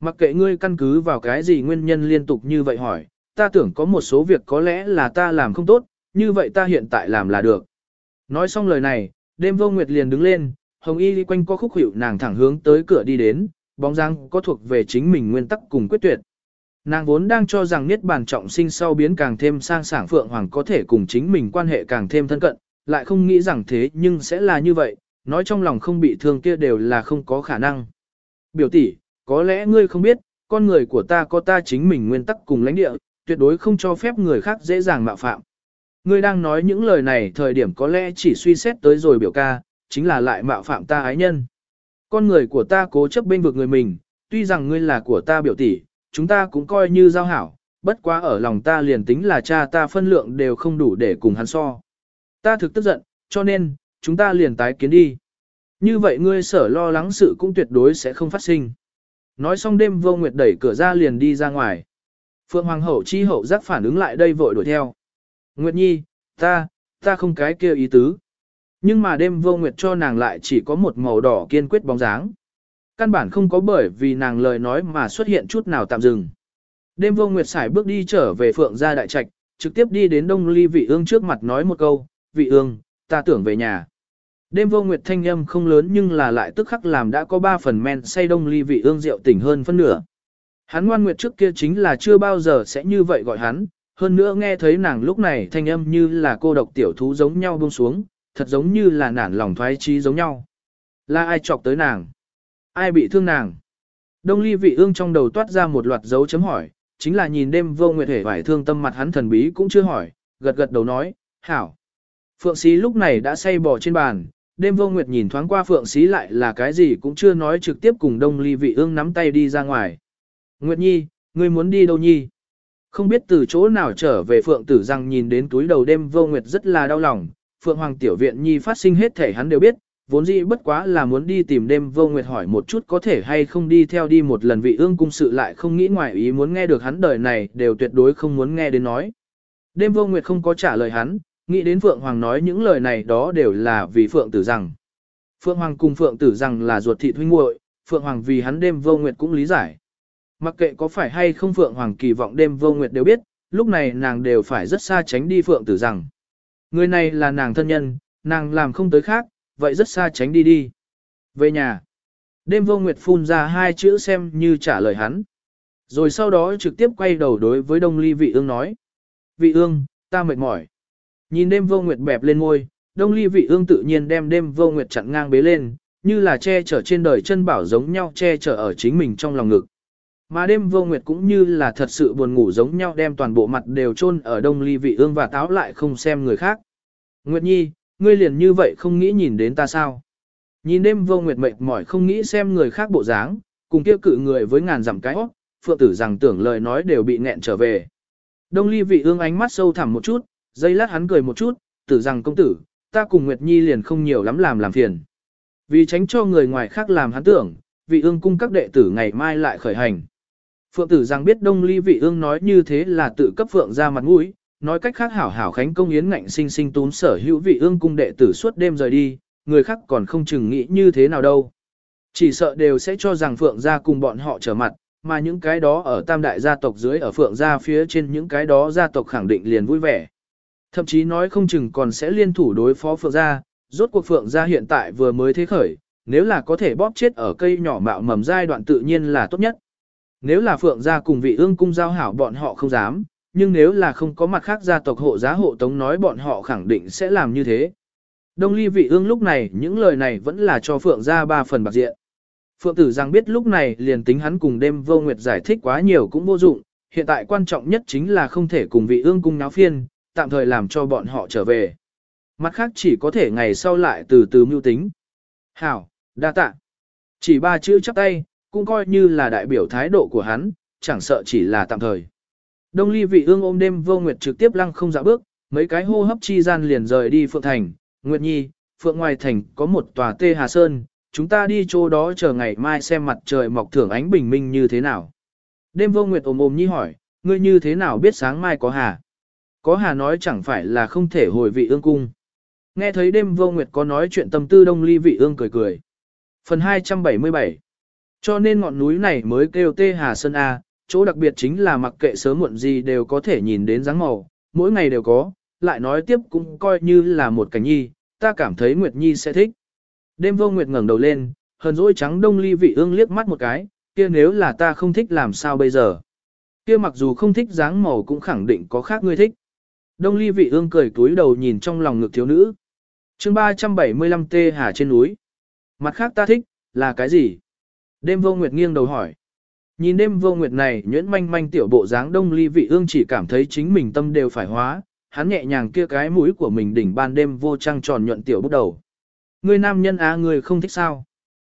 Mặc kệ ngươi căn cứ vào cái gì nguyên nhân liên tục như vậy hỏi, ta tưởng có một số việc có lẽ là ta làm không tốt, như vậy ta hiện tại làm là được. Nói xong lời này, đêm vô nguyệt liền đứng lên, hồng y đi quanh co khúc hiệu nàng thẳng hướng tới cửa đi đến, bóng dáng có thuộc về chính mình nguyên tắc cùng quyết tuyệt. Nàng vốn đang cho rằng niết bàn trọng sinh sau biến càng thêm sang sảng phượng hoàng có thể cùng chính mình quan hệ càng thêm thân cận, lại không nghĩ rằng thế nhưng sẽ là như vậy, nói trong lòng không bị thương kia đều là không có khả năng. Biểu tỷ, có lẽ ngươi không biết, con người của ta có ta chính mình nguyên tắc cùng lãnh địa, tuyệt đối không cho phép người khác dễ dàng mạo phạm. Ngươi đang nói những lời này thời điểm có lẽ chỉ suy xét tới rồi biểu ca, chính là lại mạo phạm ta ái nhân. Con người của ta cố chấp bên vực người mình, tuy rằng ngươi là của ta biểu tỷ, chúng ta cũng coi như giao hảo, bất quá ở lòng ta liền tính là cha ta phân lượng đều không đủ để cùng hắn so. Ta thực tức giận, cho nên, chúng ta liền tái kiến đi. Như vậy ngươi sở lo lắng sự cũng tuyệt đối sẽ không phát sinh. Nói xong đêm vô nguyệt đẩy cửa ra liền đi ra ngoài. Phượng Hoàng hậu chi hậu giác phản ứng lại đây vội đuổi theo. Nguyệt Nhi, ta, ta không cái kia ý tứ. Nhưng mà đêm vô nguyệt cho nàng lại chỉ có một màu đỏ kiên quyết bóng dáng. Căn bản không có bởi vì nàng lời nói mà xuất hiện chút nào tạm dừng. Đêm vô nguyệt xài bước đi trở về phượng gia đại trạch, trực tiếp đi đến đông ly vị ương trước mặt nói một câu, vị ương, ta tưởng về nhà. Đêm vô nguyệt thanh âm không lớn nhưng là lại tức khắc làm đã có ba phần men say đông ly vị ương rượu tỉnh hơn phân nửa. Hắn ngoan nguyệt trước kia chính là chưa bao giờ sẽ như vậy gọi hắn, hơn nữa nghe thấy nàng lúc này thanh âm như là cô độc tiểu thú giống nhau buông xuống, thật giống như là nản lòng thoái trí giống nhau. Là ai chọc tới nàng? Ai bị thương nàng? Đông ly vị ương trong đầu toát ra một loạt dấu chấm hỏi, chính là nhìn đêm vô nguyệt hề vải thương tâm mặt hắn thần bí cũng chưa hỏi, gật gật đầu nói, hảo. Phượng sĩ lúc này đã say bò trên bàn, đêm vô nguyệt nhìn thoáng qua phượng sĩ lại là cái gì cũng chưa nói trực tiếp cùng đông ly vị ương nắm tay đi ra ngoài. Nguyệt nhi, ngươi muốn đi đâu nhi? Không biết từ chỗ nào trở về phượng tử rằng nhìn đến túi đầu đêm vô nguyệt rất là đau lòng, phượng hoàng tiểu viện nhi phát sinh hết thể hắn đều biết, vốn dĩ bất quá là muốn đi tìm đêm vô nguyệt hỏi một chút có thể hay không đi theo đi một lần vị ương cung sự lại không nghĩ ngoài ý muốn nghe được hắn đời này đều tuyệt đối không muốn nghe đến nói. Đêm vô nguyệt không có trả lời hắn, nghĩ đến Phượng Hoàng nói những lời này đó đều là vì Phượng tử rằng. Phượng Hoàng cùng Phượng tử rằng là ruột thịt huynh muội, Phượng Hoàng vì hắn đêm vô nguyệt cũng lý giải. Mặc kệ có phải hay không Phượng Hoàng kỳ vọng đêm vô nguyệt đều biết, lúc này nàng đều phải rất xa tránh đi Phượng tử rằng. Người này là nàng thân nhân, nàng làm không tới khác, vậy rất xa tránh đi đi. Về nhà. Đêm vô nguyệt phun ra hai chữ xem như trả lời hắn. Rồi sau đó trực tiếp quay đầu đối với đông ly vị ương nói. Vị ương, ta mệt mỏi. Nhìn đêm vô nguyệt bẹp lên ngôi, đông ly vị ương tự nhiên đem đêm vô nguyệt chặn ngang bế lên, như là che chở trên đời chân bảo giống nhau che chở ở chính mình trong lòng ngực. Mà đêm vô nguyệt cũng như là thật sự buồn ngủ giống nhau đem toàn bộ mặt đều chôn ở đông ly vị ương và táo lại không xem người khác. Nguyệt nhi, ngươi liền như vậy không nghĩ nhìn đến ta sao? Nhìn đêm vô nguyệt mệt mỏi không nghĩ xem người khác bộ dáng, cùng kia cự người với ngàn dặm cái óc, phượng tử rằng tưởng lời nói đều bị nghẹn trở về. Đông ly vị ương ánh mắt sâu thẳm một chút, dây lát hắn cười một chút, tử rằng công tử, ta cùng Nguyệt Nhi liền không nhiều lắm làm làm phiền. Vì tránh cho người ngoài khác làm hắn tưởng, vị ương cung các đệ tử ngày mai lại khởi hành. Phượng tử rằng biết đông ly vị ương nói như thế là tự cấp phượng ra mặt mũi, nói cách khác hảo hảo khánh công yến ngạnh sinh sinh tún sở hữu vị ương cung đệ tử suốt đêm rời đi, người khác còn không chừng nghĩ như thế nào đâu. Chỉ sợ đều sẽ cho rằng phượng ra cùng bọn họ trở mặt, mà những cái đó ở tam đại gia tộc dưới ở phượng gia phía trên những cái đó gia tộc khẳng định liền vui vẻ. Thậm chí nói không chừng còn sẽ liên thủ đối phó phượng gia, rốt cuộc phượng gia hiện tại vừa mới thế khởi, nếu là có thể bóp chết ở cây nhỏ mạo mầm giai đoạn tự nhiên là tốt nhất. Nếu là phượng gia cùng vị ương cung giao hảo bọn họ không dám, nhưng nếu là không có mặt khác gia tộc hộ giá hộ tống nói bọn họ khẳng định sẽ làm như thế. Đông ly vị ương lúc này những lời này vẫn là cho Phượng gia ba phần bạc diện. Phượng tử rằng biết lúc này liền tính hắn cùng đêm vô nguyệt giải thích quá nhiều cũng vô dụng, hiện tại quan trọng nhất chính là không thể cùng vị ương cung náo phiên, tạm thời làm cho bọn họ trở về. Mặt khác chỉ có thể ngày sau lại từ từ mưu tính. Hảo, đa tạ. Chỉ ba chữ chắp tay, cũng coi như là đại biểu thái độ của hắn, chẳng sợ chỉ là tạm thời. Đông ly vị ương ôm đêm vô nguyệt trực tiếp lăng không dạ bước, mấy cái hô hấp chi gian liền rời đi Phượng Thành. Nguyệt Nhi, Phượng ngoài thành có một tòa tê Hà Sơn, chúng ta đi chỗ đó chờ ngày mai xem mặt trời mọc thưởng ánh bình minh như thế nào. Đêm vô nguyệt ôm ôm Nhi hỏi, ngươi như thế nào biết sáng mai có hà? Có hà nói chẳng phải là không thể hồi vị ương cung. Nghe thấy đêm vô nguyệt có nói chuyện tâm tư đông ly vị ương cười cười. Phần 277 cho nên ngọn núi này mới kêu tê hà sơn A, chỗ đặc biệt chính là mặc kệ sớm muộn gì đều có thể nhìn đến dáng màu, mỗi ngày đều có, lại nói tiếp cũng coi như là một cảnh nhi, ta cảm thấy Nguyệt Nhi sẽ thích. Đêm vô Nguyệt ngẩng đầu lên, hờn dỗi trắng đông ly vị ương liếc mắt một cái, kia nếu là ta không thích làm sao bây giờ. Kia mặc dù không thích dáng màu cũng khẳng định có khác ngươi thích. Đông ly vị ương cười túi đầu nhìn trong lòng ngực thiếu nữ. chương 375 tê hà trên núi. Mặt khác ta thích, là cái gì? Đêm vô nguyệt nghiêng đầu hỏi. Nhìn đêm vô nguyệt này nhuyễn manh manh tiểu bộ dáng đông ly vị ương chỉ cảm thấy chính mình tâm đều phải hóa, hắn nhẹ nhàng kia cái mũi của mình đỉnh ban đêm vô trăng tròn nhuận tiểu bút đầu. Người nam nhân á à, người không thích sao?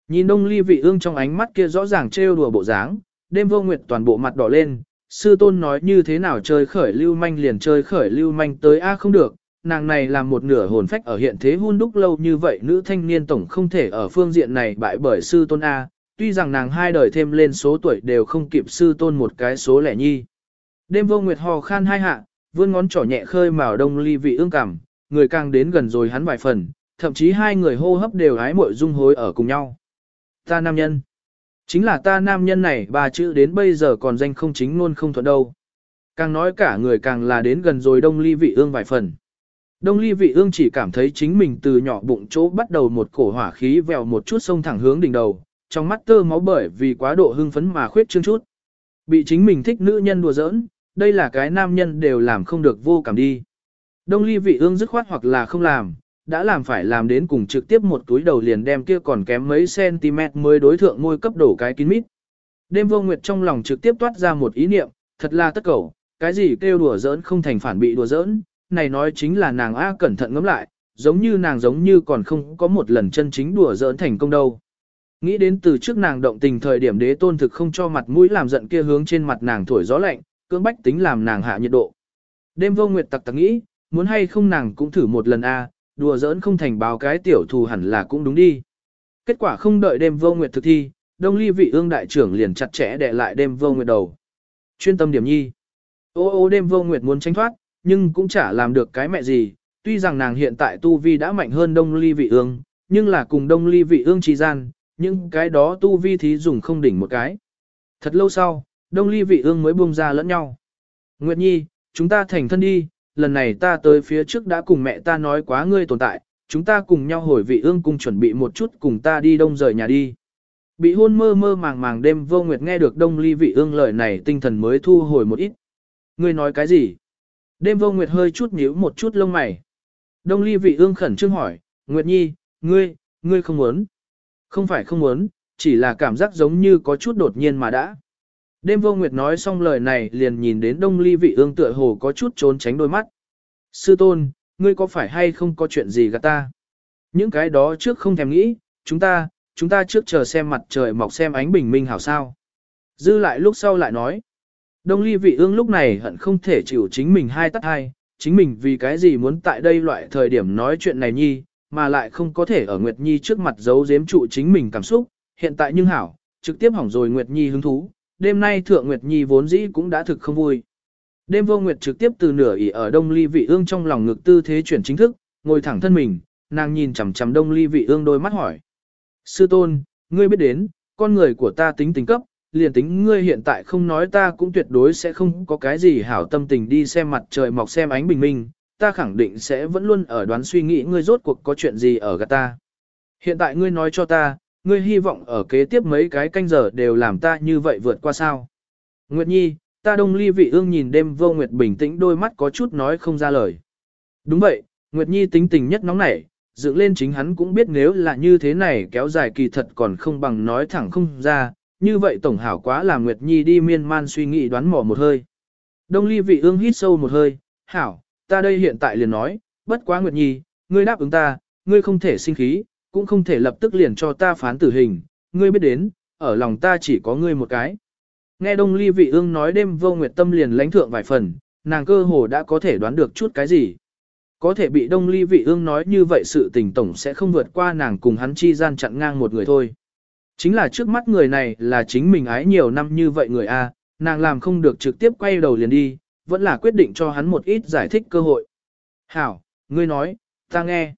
Nhìn đông ly vị ương trong ánh mắt kia rõ ràng trêu đùa bộ dáng, đêm vô nguyệt toàn bộ mặt đỏ lên, sư tôn nói như thế nào chơi khởi lưu manh liền chơi khởi lưu manh tới a không được, nàng này là một nửa hồn phách ở hiện thế hôn đúc lâu như vậy nữ thanh niên tổng không thể ở phương diện này bại bởi sư tôn A, tuy rằng nàng hai đời thêm lên số tuổi đều không kịp sư tôn một cái số lẻ nhi. Đêm vô nguyệt hò khan hai hạ, vươn ngón trỏ nhẹ khơi màu đông ly vị ương cảm, người càng đến gần rồi hắn vài phần, thậm chí hai người hô hấp đều hái mội dung hối ở cùng nhau. Ta nam nhân. Chính là ta nam nhân này ba chữ đến bây giờ còn danh không chính luôn không thuận đâu. Càng nói cả người càng là đến gần rồi đông ly vị ương vài phần. Đông ly vị ương chỉ cảm thấy chính mình từ nhỏ bụng chỗ bắt đầu một cổ hỏa khí vèo một chút sông thẳng hướng đỉnh đầu, trong mắt tơ máu bởi vì quá độ hưng phấn mà khuyết trương chút. Bị chính mình thích nữ nhân đùa giỡn, đây là cái nam nhân đều làm không được vô cảm đi. Đông ly vị ương dứt khoát hoặc là không làm, đã làm phải làm đến cùng trực tiếp một túi đầu liền đem kia còn kém mấy cm mới đối thượng ngôi cấp đổ cái kín mít. Đêm vô nguyệt trong lòng trực tiếp toát ra một ý niệm, thật là tất cầu, cái gì kêu đùa giỡn không thành phản bị đùa giỡn, này nói chính là nàng A cẩn thận ngẫm lại, giống như nàng giống như còn không có một lần chân chính đùa giỡn thành công đâu. Nghĩ đến từ trước nàng động tình thời điểm đế tôn thực không cho mặt mũi làm giận kia hướng trên mặt nàng thổi gió lạnh, cưỡng bách tính làm nàng hạ nhiệt độ. Đêm vô nguyệt tặc tặc nghĩ, muốn hay không nàng cũng thử một lần a, đùa giỡn không thành báo cái tiểu thù hẳn là cũng đúng đi. Kết quả không đợi đêm vô nguyệt thực thi, đông ly vị ương đại trưởng liền chặt chẽ đè lại đêm vô nguyệt đầu. Chuyên tâm điểm nhi. Ô ô đêm vô nguyệt muốn tránh thoát, nhưng cũng chả làm được cái mẹ gì, tuy rằng nàng hiện tại tu vi đã mạnh hơn đông ly vị ương, nhưng là cùng đông ly vị ương trì gian, nhưng cái đó tu vi thí dùng không đỉnh một cái. Thật lâu sau, đông ly vị ương mới buông ra lẫn nhau. Nguyệt Nhi, chúng ta thành thân đi, lần này ta tới phía trước đã cùng mẹ ta nói quá ngươi tồn tại, chúng ta cùng nhau hồi vị ương cùng chuẩn bị một chút cùng ta đi đông rời nhà đi. Bị hôn mơ mơ màng màng đêm vô nguyệt nghe được đông ly vị ương lời này tinh thần mới thu hồi một ít. Ngươi nói cái gì? Đêm vô nguyệt hơi chút nhíu một chút lông mày. Đông ly vị ương khẩn trương hỏi, Nguyệt Nhi, ngươi, ngươi không muốn. Không phải không muốn, chỉ là cảm giác giống như có chút đột nhiên mà đã. Đêm vô nguyệt nói xong lời này liền nhìn đến đông ly vị ương tựa hồ có chút trốn tránh đôi mắt. Sư tôn, ngươi có phải hay không có chuyện gì gạt ta? Những cái đó trước không thèm nghĩ, chúng ta, chúng ta trước chờ xem mặt trời mọc xem ánh bình minh hảo sao. Dư lại lúc sau lại nói. Đông ly vị ương lúc này hận không thể chịu chính mình hai tắt hai, chính mình vì cái gì muốn tại đây loại thời điểm nói chuyện này nhi, mà lại không có thể ở Nguyệt Nhi trước mặt giấu giếm trụ chính mình cảm xúc, hiện tại nhưng hảo, trực tiếp hỏng rồi Nguyệt Nhi hứng thú, đêm nay Thượng Nguyệt Nhi vốn dĩ cũng đã thực không vui. Đêm vô Nguyệt trực tiếp từ nửa ỉ ở Đông Ly Vị Ương trong lòng ngực tư thế chuyển chính thức, ngồi thẳng thân mình, nàng nhìn chằm chằm Đông Ly Vị Ương đôi mắt hỏi. Sư tôn, ngươi biết đến, con người của ta tính tình cấp, liền tính ngươi hiện tại không nói ta cũng tuyệt đối sẽ không có cái gì hảo tâm tình đi xem mặt trời mọc xem ánh bình minh, ta khẳng định sẽ vẫn luôn ở đoán suy nghĩ ngươi rốt cuộc có chuyện gì ở gạt ta. Hiện tại ngươi nói cho ta, ngươi hy vọng ở kế tiếp mấy cái canh giờ đều làm ta như vậy vượt qua sao. Nguyệt Nhi, ta đông ly vị ương nhìn đêm vô Nguyệt bình tĩnh đôi mắt có chút nói không ra lời. Đúng vậy, Nguyệt Nhi tính tình nhất nóng nảy, dựng lên chính hắn cũng biết nếu là như thế này kéo dài kỳ thật còn không bằng nói thẳng không ra, như vậy tổng hảo quá làm Nguyệt Nhi đi miên man suy nghĩ đoán mò một hơi. Đông ly vị ương hít sâu một hơi, hảo, ta đây hiện tại liền nói, bất quá Nguyệt Nhi, ngươi đáp ứng ta, ngươi không thể sinh khí, cũng không thể lập tức liền cho ta phán tử hình, ngươi biết đến, ở lòng ta chỉ có ngươi một cái. Nghe Đông Ly vị ương nói đêm vô nguyệt tâm liền lãnh thượng vài phần, nàng cơ hồ đã có thể đoán được chút cái gì. Có thể bị Đông Ly vị ương nói như vậy sự tình tổng sẽ không vượt qua nàng cùng hắn chi gian chặn ngang một người thôi. Chính là trước mắt người này là chính mình ái nhiều năm như vậy người A, nàng làm không được trực tiếp quay đầu liền đi, vẫn là quyết định cho hắn một ít giải thích cơ hội. Hảo, ngươi nói, ta nghe.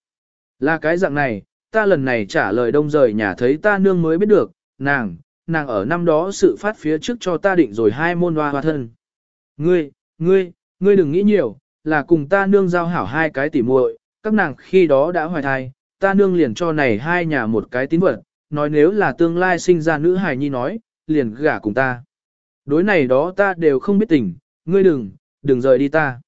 Là cái dạng này, ta lần này trả lời đông rời nhà thấy ta nương mới biết được, nàng, nàng ở năm đó sự phát phía trước cho ta định rồi hai môn hoa hoa thân. Ngươi, ngươi, ngươi đừng nghĩ nhiều, là cùng ta nương giao hảo hai cái tỉ muội, các nàng khi đó đã hoài thai, ta nương liền cho này hai nhà một cái tín vật, nói nếu là tương lai sinh ra nữ hài nhi nói, liền gả cùng ta. Đối này đó ta đều không biết tình, ngươi đừng, đừng rời đi ta.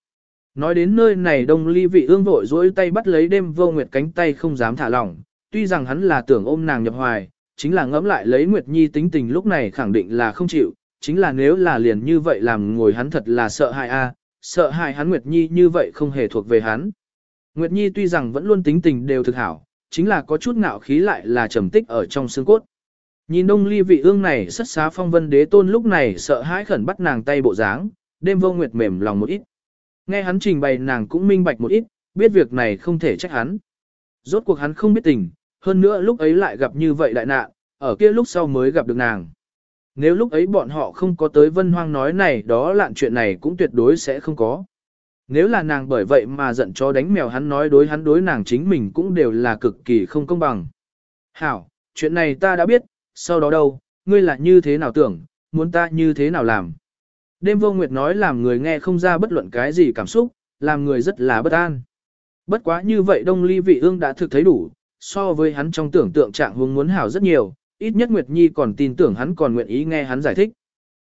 Nói đến nơi này đông ly vị ương vội dỗi tay bắt lấy đêm vô nguyệt cánh tay không dám thả lỏng, tuy rằng hắn là tưởng ôm nàng nhập hoài, chính là ngẫm lại lấy Nguyệt Nhi tính tình lúc này khẳng định là không chịu, chính là nếu là liền như vậy làm ngồi hắn thật là sợ hại a, sợ hại hắn Nguyệt Nhi như vậy không hề thuộc về hắn. Nguyệt Nhi tuy rằng vẫn luôn tính tình đều thực hảo, chính là có chút ngạo khí lại là trầm tích ở trong xương cốt. Nhìn đông ly vị ương này sất xá phong vân đế tôn lúc này sợ hãi khẩn bắt nàng tay bộ dáng, đêm vô nguyệt mềm lòng một ít. Nghe hắn trình bày nàng cũng minh bạch một ít, biết việc này không thể trách hắn. Rốt cuộc hắn không biết tình, hơn nữa lúc ấy lại gặp như vậy đại nạn, ở kia lúc sau mới gặp được nàng. Nếu lúc ấy bọn họ không có tới vân hoang nói này đó lạn chuyện này cũng tuyệt đối sẽ không có. Nếu là nàng bởi vậy mà giận cho đánh mèo hắn nói đối hắn đối nàng chính mình cũng đều là cực kỳ không công bằng. Hảo, chuyện này ta đã biết, sau đó đâu, ngươi là như thế nào tưởng, muốn ta như thế nào làm. Đêm vô nguyệt nói làm người nghe không ra bất luận cái gì cảm xúc, làm người rất là bất an. Bất quá như vậy đông ly vị ương đã thực thấy đủ, so với hắn trong tưởng tượng trạng hướng muốn hảo rất nhiều, ít nhất Nguyệt Nhi còn tin tưởng hắn còn nguyện ý nghe hắn giải thích.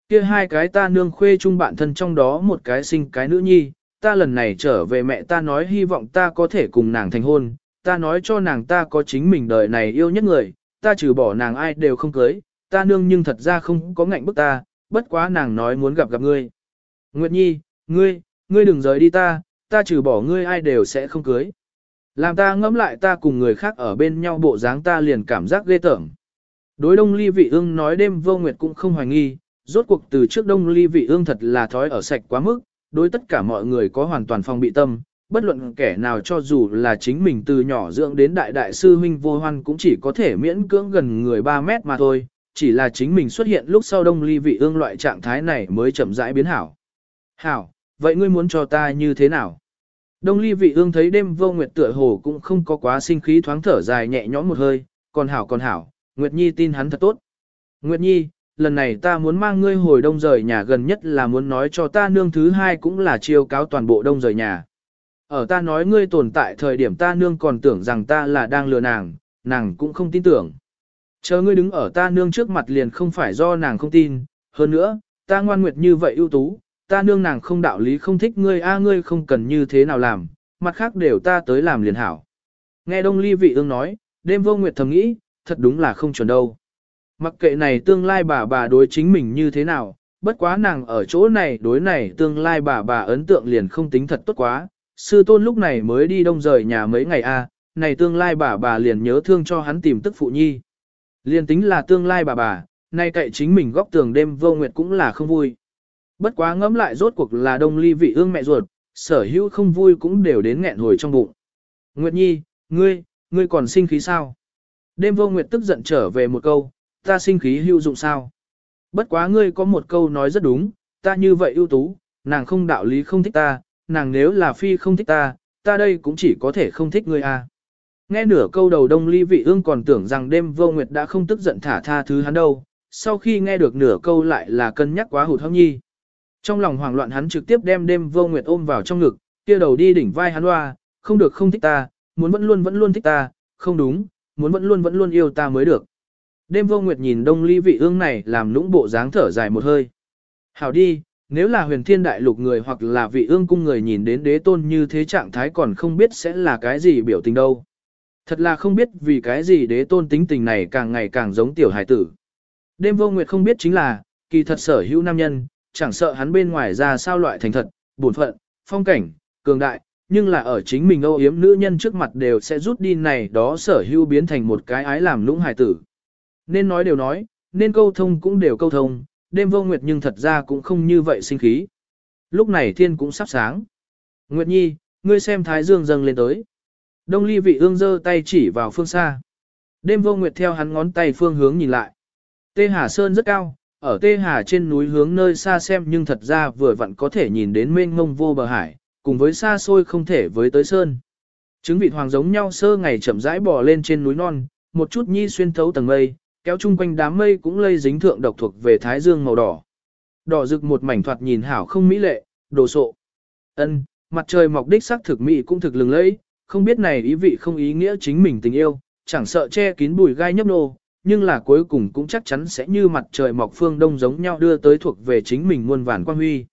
Kia hai cái ta nương khuê chung bạn thân trong đó một cái sinh cái nữ nhi, ta lần này trở về mẹ ta nói hy vọng ta có thể cùng nàng thành hôn, ta nói cho nàng ta có chính mình đời này yêu nhất người, ta trừ bỏ nàng ai đều không cưới, ta nương nhưng thật ra không có ngạnh bức ta, bất quá nàng nói muốn gặp gặp ngươi. Nguyệt Nhi, ngươi, ngươi đừng rời đi ta, ta trừ bỏ ngươi ai đều sẽ không cưới. Làm ta ngẫm lại ta cùng người khác ở bên nhau bộ dáng ta liền cảm giác ghê tởm. Đối đông ly vị ương nói đêm vô nguyệt cũng không hoài nghi, rốt cuộc từ trước đông ly vị ương thật là thói ở sạch quá mức, đối tất cả mọi người có hoàn toàn phòng bị tâm, bất luận kẻ nào cho dù là chính mình từ nhỏ dưỡng đến đại đại sư huynh vô hoan cũng chỉ có thể miễn cưỡng gần người 3 mét mà thôi, chỉ là chính mình xuất hiện lúc sau đông ly vị ương loại trạng thái này mới chậm rãi biến hảo. Hảo, vậy ngươi muốn cho ta như thế nào? Đông ly vị ương thấy đêm vô nguyệt tựa hồ cũng không có quá sinh khí thoáng thở dài nhẹ nhõm một hơi, còn hảo còn hảo, Nguyệt Nhi tin hắn thật tốt. Nguyệt Nhi, lần này ta muốn mang ngươi hồi đông rời nhà gần nhất là muốn nói cho ta nương thứ hai cũng là chiêu cáo toàn bộ đông rời nhà. Ở ta nói ngươi tồn tại thời điểm ta nương còn tưởng rằng ta là đang lừa nàng, nàng cũng không tin tưởng. Chờ ngươi đứng ở ta nương trước mặt liền không phải do nàng không tin, hơn nữa, ta ngoan nguyệt như vậy ưu tú, ta nương nàng không đạo lý không thích ngươi a ngươi không cần như thế nào làm, mặt khác đều ta tới làm liền hảo. Nghe đông ly vị ương nói, đêm vô nguyệt thầm nghĩ, thật đúng là không chuẩn đâu. Mặc kệ này tương lai bà bà đối chính mình như thế nào, bất quá nàng ở chỗ này đối này tương lai bà bà ấn tượng liền không tính thật tốt quá. Sư tôn lúc này mới đi đông rời nhà mấy ngày a, này tương lai bà bà liền nhớ thương cho hắn tìm tức phụ nhi. Liên tính là tương lai bà bà, nay cậy chính mình góc tường đêm vô nguyệt cũng là không vui. Bất quá ngẫm lại rốt cuộc là đông ly vị ương mẹ ruột, sở hữu không vui cũng đều đến nghẹn hồi trong bụng. Nguyệt Nhi, ngươi, ngươi còn sinh khí sao? Đêm vô nguyệt tức giận trở về một câu, ta sinh khí hữu dụng sao? Bất quá ngươi có một câu nói rất đúng, ta như vậy ưu tú, nàng không đạo lý không thích ta, nàng nếu là phi không thích ta, ta đây cũng chỉ có thể không thích ngươi à. Nghe nửa câu đầu đông ly vị ương còn tưởng rằng đêm vô nguyệt đã không tức giận thả tha thứ hắn đâu, sau khi nghe được nửa câu lại là cân nhắc quá hụt hâm nhi. Trong lòng hoảng loạn hắn trực tiếp đem đêm vô nguyệt ôm vào trong ngực, kia đầu đi đỉnh vai hắn hoa, không được không thích ta, muốn vẫn luôn vẫn luôn thích ta, không đúng, muốn vẫn luôn vẫn luôn yêu ta mới được. Đêm vô nguyệt nhìn đông ly vị ương này làm lũng bộ dáng thở dài một hơi. Hảo đi, nếu là huyền thiên đại lục người hoặc là vị ương cung người nhìn đến đế tôn như thế trạng thái còn không biết sẽ là cái gì biểu tình đâu. Thật là không biết vì cái gì đế tôn tính tình này càng ngày càng giống tiểu hải tử. Đêm vô nguyệt không biết chính là, kỳ thật sở hữu nam nhân, chẳng sợ hắn bên ngoài ra sao loại thành thật, buồn phận, phong cảnh, cường đại, nhưng là ở chính mình âu yếm nữ nhân trước mặt đều sẽ rút đi này đó sở hữu biến thành một cái ái làm lũng hải tử. Nên nói đều nói, nên câu thông cũng đều câu thông, đêm vô nguyệt nhưng thật ra cũng không như vậy sinh khí. Lúc này thiên cũng sắp sáng. Nguyệt Nhi, ngươi xem thái dương dâng lên tới. Đông ly vị ương giơ tay chỉ vào phương xa. Đêm vô nguyệt theo hắn ngón tay phương hướng nhìn lại. Tê Hà Sơn rất cao, ở Tê Hà trên núi hướng nơi xa xem nhưng thật ra vừa vặn có thể nhìn đến mênh mông vô bờ hải, cùng với xa xôi không thể với tới sơn. Trứng vịt hoàng giống nhau sơ ngày chậm rãi bò lên trên núi non, một chút nhi xuyên thấu tầng mây, kéo chung quanh đám mây cũng lây dính thượng độc thuộc về thái dương màu đỏ. Đỏ rực một mảnh thoạt nhìn hảo không mỹ lệ, đồ sộ. Ân, mặt trời mọc đích sắc thực mỹ cũng thực lừng lẫy, không biết này ý vị không ý nghĩa chính mình tình yêu, chẳng sợ che kín bùi gai nhấp nô, nhưng là cuối cùng cũng chắc chắn sẽ như mặt trời mọc phương đông giống nhau đưa tới thuộc về chính mình muôn vàn quan huy.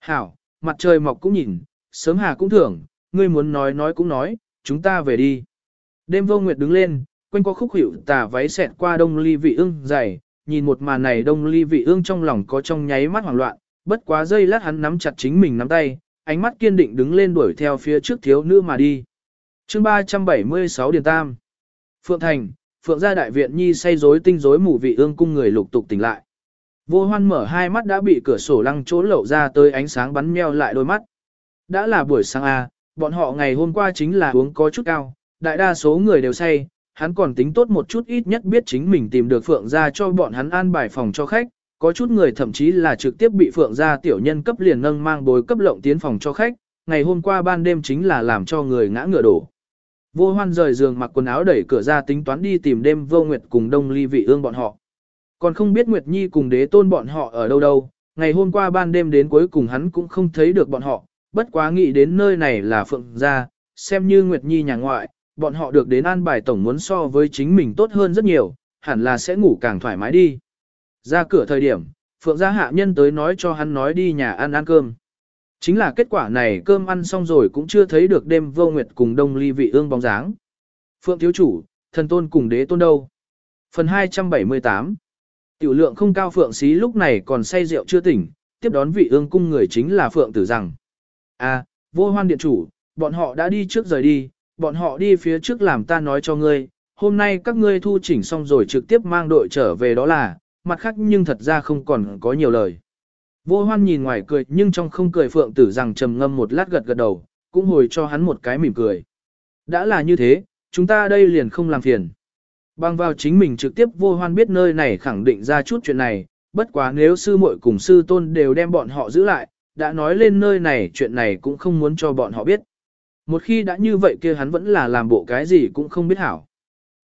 Hảo, mặt trời mọc cũng nhìn, sớm hà cũng thưởng, ngươi muốn nói nói cũng nói, chúng ta về đi. Đêm vô nguyệt đứng lên, quanh qua khúc hiệu tà váy xẹt qua đông ly vị ương dày, nhìn một màn này đông ly vị ương trong lòng có trong nháy mắt hoảng loạn, bất quá giây lát hắn nắm chặt chính mình nắm tay, ánh mắt kiên định đứng lên đuổi theo phía trước thiếu nữ mà đi chương 376 Điền Tam Phượng Thành, Phượng gia đại viện nhi say rối tinh rối mù vị ương cung người lục tục tỉnh lại. Vô hoan mở hai mắt đã bị cửa sổ lăng chỗ lậu ra tới ánh sáng bắn meo lại đôi mắt. Đã là buổi sáng A, bọn họ ngày hôm qua chính là uống có chút cao, đại đa số người đều say, hắn còn tính tốt một chút ít nhất biết chính mình tìm được Phượng gia cho bọn hắn an bài phòng cho khách, có chút người thậm chí là trực tiếp bị Phượng gia tiểu nhân cấp liền nâng mang bồi cấp lộng tiến phòng cho khách, ngày hôm qua ban đêm chính là làm cho người ngã ngựa đổ. Vô hoan rời giường mặc quần áo đẩy cửa ra tính toán đi tìm đêm vô nguyệt cùng đông ly vị ương bọn họ. Còn không biết Nguyệt Nhi cùng đế tôn bọn họ ở đâu đâu, ngày hôm qua ban đêm đến cuối cùng hắn cũng không thấy được bọn họ, bất quá nghĩ đến nơi này là Phượng gia, xem như Nguyệt Nhi nhà ngoại, bọn họ được đến an bài tổng muốn so với chính mình tốt hơn rất nhiều, hẳn là sẽ ngủ càng thoải mái đi. Ra cửa thời điểm, Phượng gia hạ nhân tới nói cho hắn nói đi nhà ăn ăn cơm. Chính là kết quả này cơm ăn xong rồi cũng chưa thấy được đêm vô nguyệt cùng đông ly vị ương bóng dáng. Phượng thiếu chủ, thần tôn cùng đế tôn đâu? Phần 278 Tiểu lượng không cao Phượng xí lúc này còn say rượu chưa tỉnh, tiếp đón vị ương cung người chính là Phượng tử rằng. À, vô hoan điện chủ, bọn họ đã đi trước rời đi, bọn họ đi phía trước làm ta nói cho ngươi, hôm nay các ngươi thu chỉnh xong rồi trực tiếp mang đội trở về đó là, mặt khác nhưng thật ra không còn có nhiều lời. Vô hoan nhìn ngoài cười nhưng trong không cười phượng tử rằng trầm ngâm một lát gật gật đầu, cũng hồi cho hắn một cái mỉm cười. Đã là như thế, chúng ta đây liền không làm phiền. Bằng vào chính mình trực tiếp vô hoan biết nơi này khẳng định ra chút chuyện này, bất quá nếu sư muội cùng sư tôn đều đem bọn họ giữ lại, đã nói lên nơi này chuyện này cũng không muốn cho bọn họ biết. Một khi đã như vậy kia hắn vẫn là làm bộ cái gì cũng không biết hảo.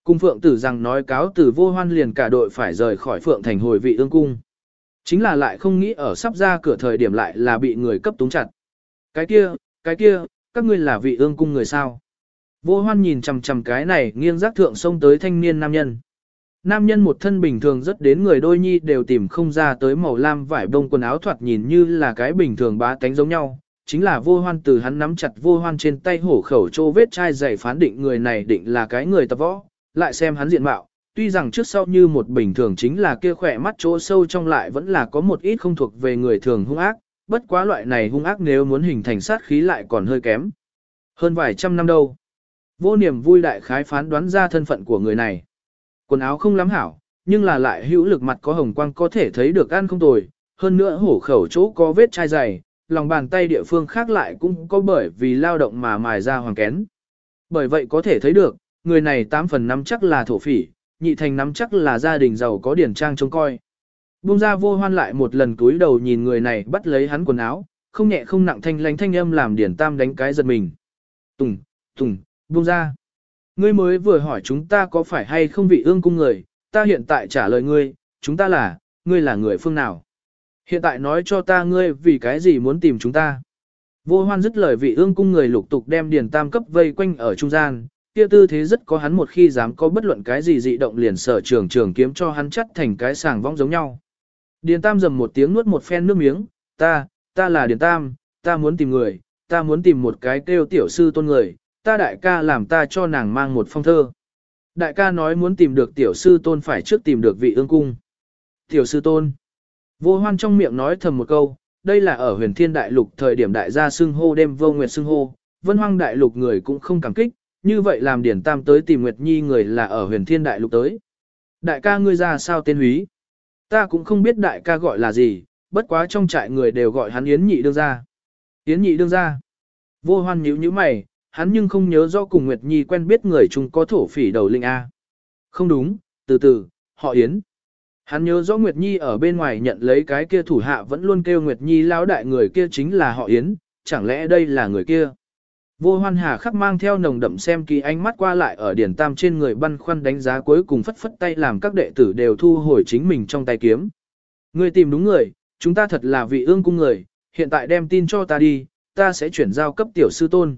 Cung phượng tử rằng nói cáo từ vô hoan liền cả đội phải rời khỏi phượng thành hồi vị ương cung. Chính là lại không nghĩ ở sắp ra cửa thời điểm lại là bị người cấp túng chặt. Cái kia, cái kia, các ngươi là vị ương cung người sao? Vô hoan nhìn chằm chằm cái này nghiêng giác thượng sông tới thanh niên nam nhân. Nam nhân một thân bình thường rất đến người đôi nhi đều tìm không ra tới màu lam vải bông quần áo thoạt nhìn như là cái bình thường bá tánh giống nhau. Chính là vô hoan từ hắn nắm chặt vô hoan trên tay hổ khẩu trô vết chai dày phán định người này định là cái người tập võ, lại xem hắn diện mạo, tuy rằng trước sau như một bình thường chính là kia khỏe mắt chỗ sâu trong lại vẫn là có một ít không thuộc về người thường hung ác, bất quá loại này hung ác nếu muốn hình thành sát khí lại còn hơi kém. Hơn vài trăm năm đâu. Vô niềm vui đại khái phán đoán ra thân phận của người này. Quần áo không lắm hảo, nhưng là lại hữu lực mặt có hồng quang có thể thấy được ăn không tồi, hơn nữa hổ khẩu chỗ có vết chai dày, lòng bàn tay địa phương khác lại cũng có bởi vì lao động mà mài ra hoàng kén. Bởi vậy có thể thấy được, người này 8 phần 5 chắc là thổ phỉ, nhị thành nắm chắc là gia đình giàu có điển trang trông coi. Bung ra vô hoan lại một lần túi đầu nhìn người này bắt lấy hắn quần áo, không nhẹ không nặng thanh lánh thanh âm làm điển tam đánh cái giật mình. Tùng, Tùng, bung ra. Ngươi mới vừa hỏi chúng ta có phải hay không vị ương cung người, ta hiện tại trả lời ngươi, chúng ta là, ngươi là người phương nào. Hiện tại nói cho ta ngươi vì cái gì muốn tìm chúng ta. Vô hoan dứt lời vị ương cung người lục tục đem điển tam cấp vây quanh ở trung gian, kia tư thế rất có hắn một khi dám có bất luận cái gì dị động liền sở trường trường kiếm cho hắn chắt thành cái sàng vong giống nhau. Điền Tam dầm một tiếng nuốt một phen nước miếng, ta, ta là Điền Tam, ta muốn tìm người, ta muốn tìm một cái kêu tiểu sư tôn người, ta đại ca làm ta cho nàng mang một phong thơ. Đại ca nói muốn tìm được tiểu sư tôn phải trước tìm được vị ương cung. Tiểu sư tôn. Vô hoan trong miệng nói thầm một câu, đây là ở huyền thiên đại lục thời điểm đại gia xưng hô đêm vô nguyệt xưng hô, vân hoang đại lục người cũng không cảm kích, như vậy làm điển tam tới tìm nguyệt nhi người là ở huyền thiên đại lục tới. Đại ca ngươi ra sao tên húy? Ta cũng không biết đại ca gọi là gì, bất quá trong trại người đều gọi hắn Yến nhị đương ra. Yến nhị đương ra. Vô hoan nhíu nhíu mày, hắn nhưng không nhớ rõ cùng Nguyệt Nhi quen biết người chung có thổ phỉ đầu linh A. Không đúng, từ từ, họ Yến. Hắn nhớ rõ Nguyệt Nhi ở bên ngoài nhận lấy cái kia thủ hạ vẫn luôn kêu Nguyệt Nhi lão đại người kia chính là họ Yến, chẳng lẽ đây là người kia. Vô hoan hà khắc mang theo nồng đậm xem kỳ ánh mắt qua lại ở điển tam trên người băn khoăn đánh giá cuối cùng phất phất tay làm các đệ tử đều thu hồi chính mình trong tay kiếm. Người tìm đúng người, chúng ta thật là vị ương cung người, hiện tại đem tin cho ta đi, ta sẽ chuyển giao cấp tiểu sư tôn.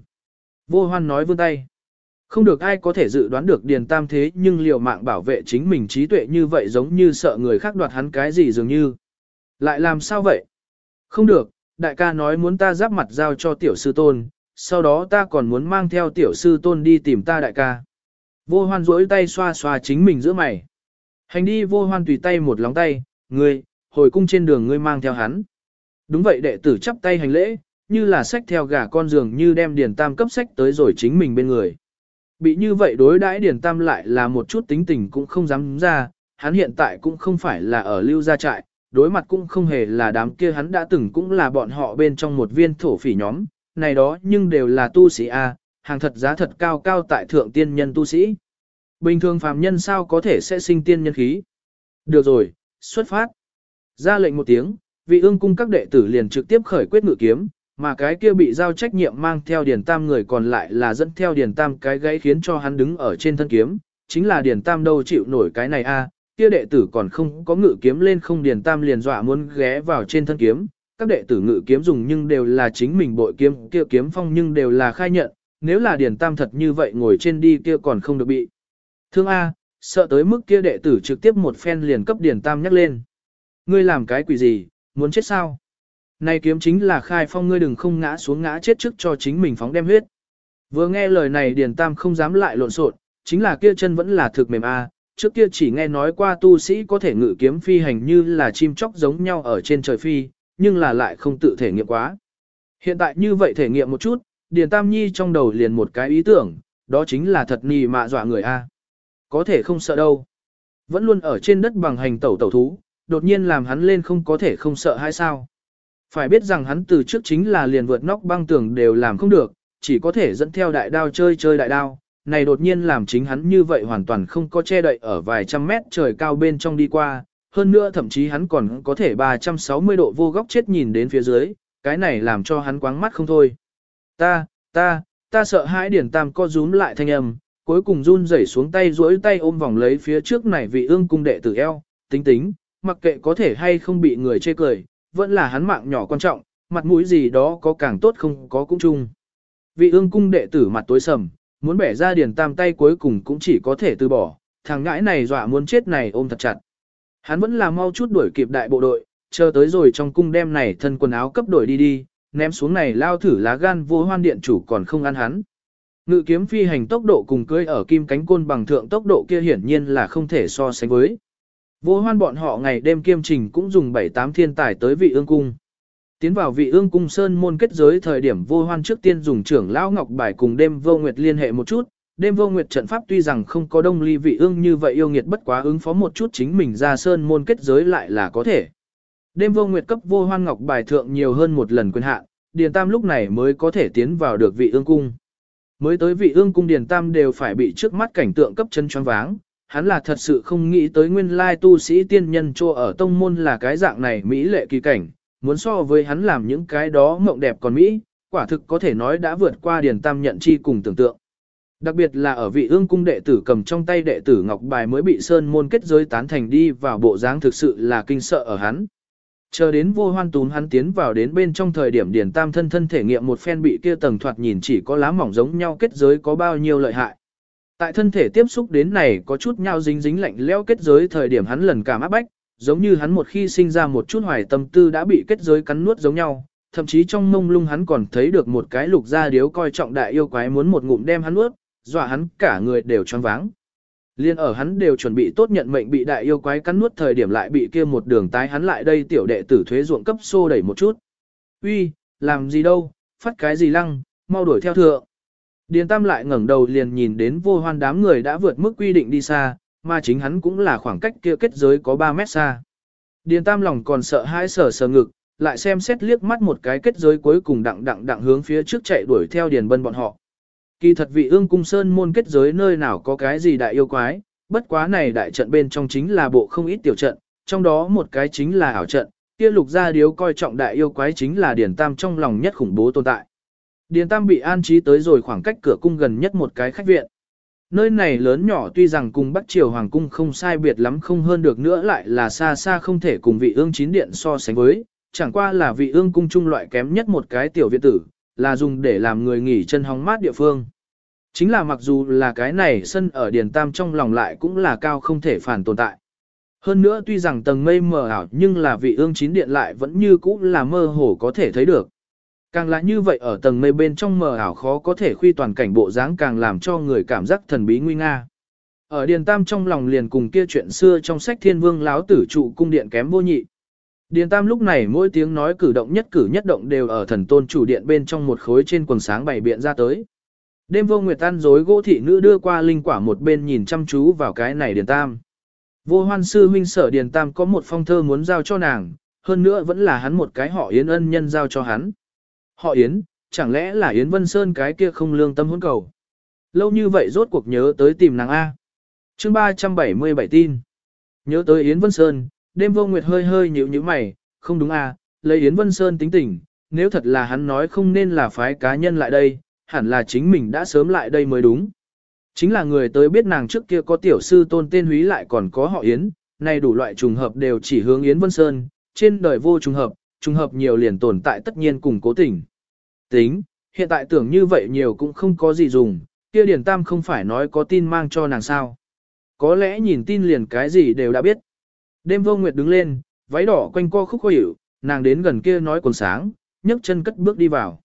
Vô hoan nói vươn tay. Không được ai có thể dự đoán được điền tam thế nhưng liều mạng bảo vệ chính mình trí tuệ như vậy giống như sợ người khác đoạt hắn cái gì dường như. Lại làm sao vậy? Không được, đại ca nói muốn ta giáp mặt giao cho tiểu sư tôn, sau đó ta còn muốn mang theo tiểu sư tôn đi tìm ta đại ca. Vô hoan rỗi tay xoa xoa chính mình giữa mày. Hành đi vô hoan tùy tay một lóng tay, ngươi, hồi cung trên đường ngươi mang theo hắn. Đúng vậy đệ tử chắp tay hành lễ, như là sách theo gà con giường như đem điền tam cấp sách tới rồi chính mình bên người. Bị như vậy đối đãi điền tam lại là một chút tính tình cũng không dám ra, hắn hiện tại cũng không phải là ở lưu gia trại, đối mặt cũng không hề là đám kia hắn đã từng cũng là bọn họ bên trong một viên thổ phỉ nhóm, này đó nhưng đều là tu sĩ A, hàng thật giá thật cao cao tại thượng tiên nhân tu sĩ. Bình thường phàm nhân sao có thể sẽ sinh tiên nhân khí. Được rồi, xuất phát. Ra lệnh một tiếng, vị ương cung các đệ tử liền trực tiếp khởi quyết ngự kiếm, mà cái kia bị giao trách nhiệm mang theo Điền Tam người còn lại là dẫn theo Điền Tam cái gãy khiến cho hắn đứng ở trên thân kiếm, chính là Điền Tam đâu chịu nổi cái này a, kia đệ tử còn không có ngự kiếm lên không Điền Tam liền dọa muốn ghé vào trên thân kiếm, các đệ tử ngự kiếm dùng nhưng đều là chính mình bội kiếm, kia kiếm phong nhưng đều là khai nhận, nếu là Điền Tam thật như vậy ngồi trên đi kia còn không được bị. Thương a, sợ tới mức kia đệ tử trực tiếp một phen liền cấp Điền Tam nhắc lên. Ngươi làm cái quỷ gì, muốn chết sao? Này kiếm chính là khai phong ngươi đừng không ngã xuống ngã chết trước cho chính mình phóng đem huyết. Vừa nghe lời này Điền Tam không dám lại lộn xộn, chính là kia chân vẫn là thực mềm a. Trước kia chỉ nghe nói qua tu sĩ có thể ngự kiếm phi hành như là chim chóc giống nhau ở trên trời phi, nhưng là lại không tự thể nghiệm quá. Hiện tại như vậy thể nghiệm một chút, Điền Tam Nhi trong đầu liền một cái ý tưởng, đó chính là thật nì mạ dọa người a. Có thể không sợ đâu. Vẫn luôn ở trên đất bằng hành tẩu tẩu thú, đột nhiên làm hắn lên không có thể không sợ hay sao. Phải biết rằng hắn từ trước chính là liền vượt nóc băng tường đều làm không được, chỉ có thể dẫn theo đại đao chơi chơi đại đao. Này đột nhiên làm chính hắn như vậy hoàn toàn không có che đậy ở vài trăm mét trời cao bên trong đi qua, hơn nữa thậm chí hắn còn có thể 360 độ vô góc chết nhìn đến phía dưới, cái này làm cho hắn quáng mắt không thôi. Ta, ta, ta sợ hãi điển tam co rúm lại thanh âm, cuối cùng run rẩy xuống tay duỗi tay ôm vòng lấy phía trước này vị ương cung đệ tử eo, tính tính, mặc kệ có thể hay không bị người chê cười, vẫn là hắn mạng nhỏ quan trọng, mặt mũi gì đó có càng tốt không có cũng chung. Vị ương cung đệ tử mặt tối sầm, muốn bẻ ra điển tam tay cuối cùng cũng chỉ có thể từ bỏ, thằng ngãi này dọa muốn chết này ôm thật chặt. Hắn vẫn là mau chút đuổi kịp đại bộ đội, chờ tới rồi trong cung đem này thân quần áo cấp đổi đi đi, ném xuống này lao thử lá gan vô hoan điện chủ còn không ăn hắn. Ngự kiếm phi hành tốc độ cùng cưới ở kim cánh côn bằng thượng tốc độ kia hiển nhiên là không thể so sánh với. Vô hoan bọn họ ngày đêm kiêm trình cũng dùng 7-8 thiên tài tới vị ương cung. Tiến vào vị ương cung sơn môn kết giới thời điểm vô hoan trước tiên dùng trưởng lão ngọc bài cùng đêm vô nguyệt liên hệ một chút. Đêm vô nguyệt trận pháp tuy rằng không có đông ly vị ương như vậy yêu nghiệt bất quá ứng phó một chút chính mình ra sơn môn kết giới lại là có thể. Đêm vô nguyệt cấp vô hoan ngọc bài thượng nhiều hơn một lần quyền hạn, Điền Tam lúc này mới có thể tiến vào được vị ương cung. Mới tới vị ương cung Điền Tam đều phải bị trước mắt cảnh tượng cấp chân choáng váng, hắn là thật sự không nghĩ tới nguyên lai tu sĩ tiên nhân cho ở tông môn là cái dạng này mỹ lệ kỳ cảnh, muốn so với hắn làm những cái đó mộng đẹp còn mỹ, quả thực có thể nói đã vượt qua điền tam nhận chi cùng tưởng tượng. Đặc biệt là ở vị ương cung đệ tử cầm trong tay đệ tử ngọc bài mới bị sơn môn kết giới tán thành đi vào bộ dáng thực sự là kinh sợ ở hắn. Chờ đến vô hoan tún hắn tiến vào đến bên trong thời điểm điển tam thân thân thể nghiệm một phen bị kia tầng thoạt nhìn chỉ có lá mỏng giống nhau kết giới có bao nhiêu lợi hại. Tại thân thể tiếp xúc đến này có chút nhau dính dính lạnh leo kết giới thời điểm hắn lần cảm áp bách, giống như hắn một khi sinh ra một chút hoài tâm tư đã bị kết giới cắn nuốt giống nhau, thậm chí trong mông lung hắn còn thấy được một cái lục gia điếu coi trọng đại yêu quái muốn một ngụm đem hắn nuốt, dọa hắn cả người đều choáng váng. Liên ở hắn đều chuẩn bị tốt nhận mệnh bị đại yêu quái cắn nuốt thời điểm lại bị kia một đường tái hắn lại đây tiểu đệ tử thuế ruộng cấp xô đẩy một chút. Uy, làm gì đâu, phát cái gì lăng, mau đuổi theo thượng. Điền Tam lại ngẩng đầu liền nhìn đến vô hoan đám người đã vượt mức quy định đi xa, mà chính hắn cũng là khoảng cách kia kết giới có 3 mét xa. Điền Tam lòng còn sợ hãi sở sờ ngực, lại xem xét liếc mắt một cái kết giới cuối cùng đặng đặng đặng hướng phía trước chạy đuổi theo Điền Bân bọn họ. Kỳ thật vị ương cung sơn môn kết giới nơi nào có cái gì đại yêu quái, bất quá này đại trận bên trong chính là bộ không ít tiểu trận, trong đó một cái chính là ảo trận, kia lục gia điếu coi trọng đại yêu quái chính là Điền Tam trong lòng nhất khủng bố tồn tại. Điền Tam bị an trí tới rồi khoảng cách cửa cung gần nhất một cái khách viện. Nơi này lớn nhỏ tuy rằng cùng Bắc Triều Hoàng cung không sai biệt lắm không hơn được nữa lại là xa xa không thể cùng vị ương chín điện so sánh với, chẳng qua là vị ương cung trung loại kém nhất một cái tiểu viện tử, là dùng để làm người nghỉ chân hóng mát địa phương. Chính là mặc dù là cái này sân ở Điền Tam trong lòng lại cũng là cao không thể phản tồn tại. Hơn nữa tuy rằng tầng mây mờ ảo nhưng là vị ương chín điện lại vẫn như cũ là mơ hồ có thể thấy được. Càng là như vậy ở tầng mây bên trong mờ ảo khó có thể khuy toàn cảnh bộ dáng càng làm cho người cảm giác thần bí nguy nga. Ở Điền Tam trong lòng liền cùng kia chuyện xưa trong sách Thiên Vương láo tử trụ cung điện kém vô nhị. Điền Tam lúc này mỗi tiếng nói cử động nhất cử nhất động đều ở thần tôn chủ điện bên trong một khối trên quần sáng bảy biện ra tới. Đêm vô nguyệt tan dối gỗ thị nữ đưa qua linh quả một bên nhìn chăm chú vào cái này Điền Tam. Vô hoan sư huynh sở Điền Tam có một phong thơ muốn giao cho nàng, hơn nữa vẫn là hắn một cái họ yến ân nhân giao cho hắn. Họ Yến, chẳng lẽ là Yến Vân Sơn cái kia không lương tâm hôn cầu. Lâu như vậy rốt cuộc nhớ tới tìm nàng A. chương 377 tin. Nhớ tới Yến Vân Sơn, đêm vô nguyệt hơi hơi nhíu nhíu mày, không đúng A, lấy Yến Vân Sơn tính tình, nếu thật là hắn nói không nên là phái cá nhân lại đây, hẳn là chính mình đã sớm lại đây mới đúng. Chính là người tới biết nàng trước kia có tiểu sư tôn tên húy lại còn có họ Yến, nay đủ loại trùng hợp đều chỉ hướng Yến Vân Sơn, trên đời vô trùng hợp, trùng hợp nhiều liền tồn tại tất nhiên cùng cố tình. Tính, hiện tại tưởng như vậy nhiều cũng không có gì dùng, kia Điền Tam không phải nói có tin mang cho nàng sao. Có lẽ nhìn tin liền cái gì đều đã biết. Đêm vô nguyệt đứng lên, váy đỏ quanh co khúc khó hiểu, nàng đến gần kia nói còn sáng, nhấc chân cất bước đi vào.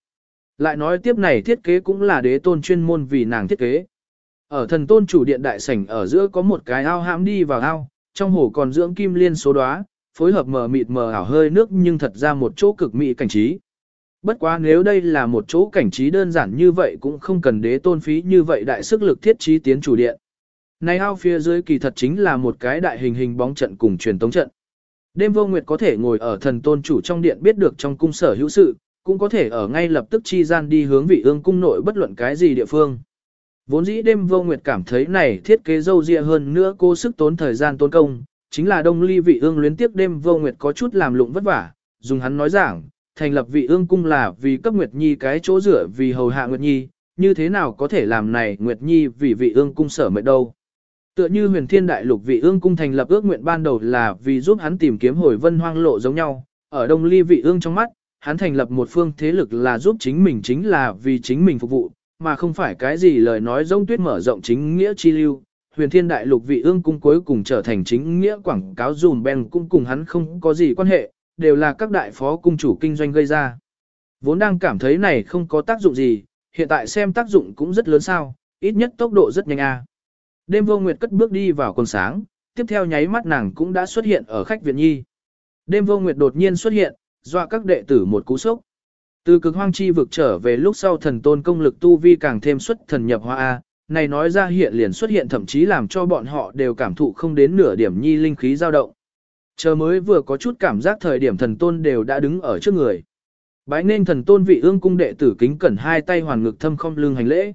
Lại nói tiếp này thiết kế cũng là đế tôn chuyên môn vì nàng thiết kế. Ở thần tôn chủ điện đại sảnh ở giữa có một cái ao hãm đi vào ao, trong hồ còn dưỡng kim liên số đóa, phối hợp mờ mịt mờ ảo hơi nước nhưng thật ra một chỗ cực mỹ cảnh trí. Bất quá nếu đây là một chỗ cảnh trí đơn giản như vậy cũng không cần đế tôn phí như vậy đại sức lực thiết trí tiến chủ điện. Này ao phía dưới kỳ thật chính là một cái đại hình hình bóng trận cùng truyền tống trận. Đêm vô nguyệt có thể ngồi ở thần tôn chủ trong điện biết được trong cung sở hữu sự, cũng có thể ở ngay lập tức chi gian đi hướng vị ương cung nội bất luận cái gì địa phương. Vốn dĩ đêm vô nguyệt cảm thấy này thiết kế dâu dịa hơn nữa cô sức tốn thời gian tốn công, chính là đông ly vị ương luyến tiếp đêm vô nguyệt có chút làm lụng vất vả, dùng hắn nói giảng, thành lập vị ương cung là vì cấp Nguyệt Nhi cái chỗ rửa vì hầu hạ Nguyệt Nhi, như thế nào có thể làm này Nguyệt Nhi vì vị ương cung sở mệnh đâu. Tựa như huyền thiên đại lục vị ương cung thành lập ước nguyện ban đầu là vì giúp hắn tìm kiếm hồi vân hoang lộ giống nhau, ở đông ly vị ương trong mắt, hắn thành lập một phương thế lực là giúp chính mình chính là vì chính mình phục vụ, mà không phải cái gì lời nói rông tuyết mở rộng chính nghĩa chi lưu, huyền thiên đại lục vị ương cung cuối cùng trở thành chính nghĩa quảng cáo dùm ben cung cùng hắn không có gì quan hệ, đều là các đại phó cung chủ kinh doanh gây ra. Vốn đang cảm thấy này không có tác dụng gì, hiện tại xem tác dụng cũng rất lớn sao, ít nhất tốc độ rất nhanh a. Đêm vô nguyệt cất bước đi vào quần sáng, tiếp theo nháy mắt nàng cũng đã xuất hiện ở khách viện nhi. Đêm vô nguyệt đột nhiên xuất hiện, dọa các đệ tử một cú sốc. Từ cực hoang chi vực trở về lúc sau thần tôn công lực tu vi càng thêm xuất thần nhập hoa A, này nói ra hiện liền xuất hiện thậm chí làm cho bọn họ đều cảm thụ không đến nửa điểm nhi linh khí dao động. Chờ mới vừa có chút cảm giác thời điểm thần tôn đều đã đứng ở trước người. Bái nên thần tôn vị ương cung đệ tử kính cẩn hai tay hoàn ngực thâm không lưng hành lễ.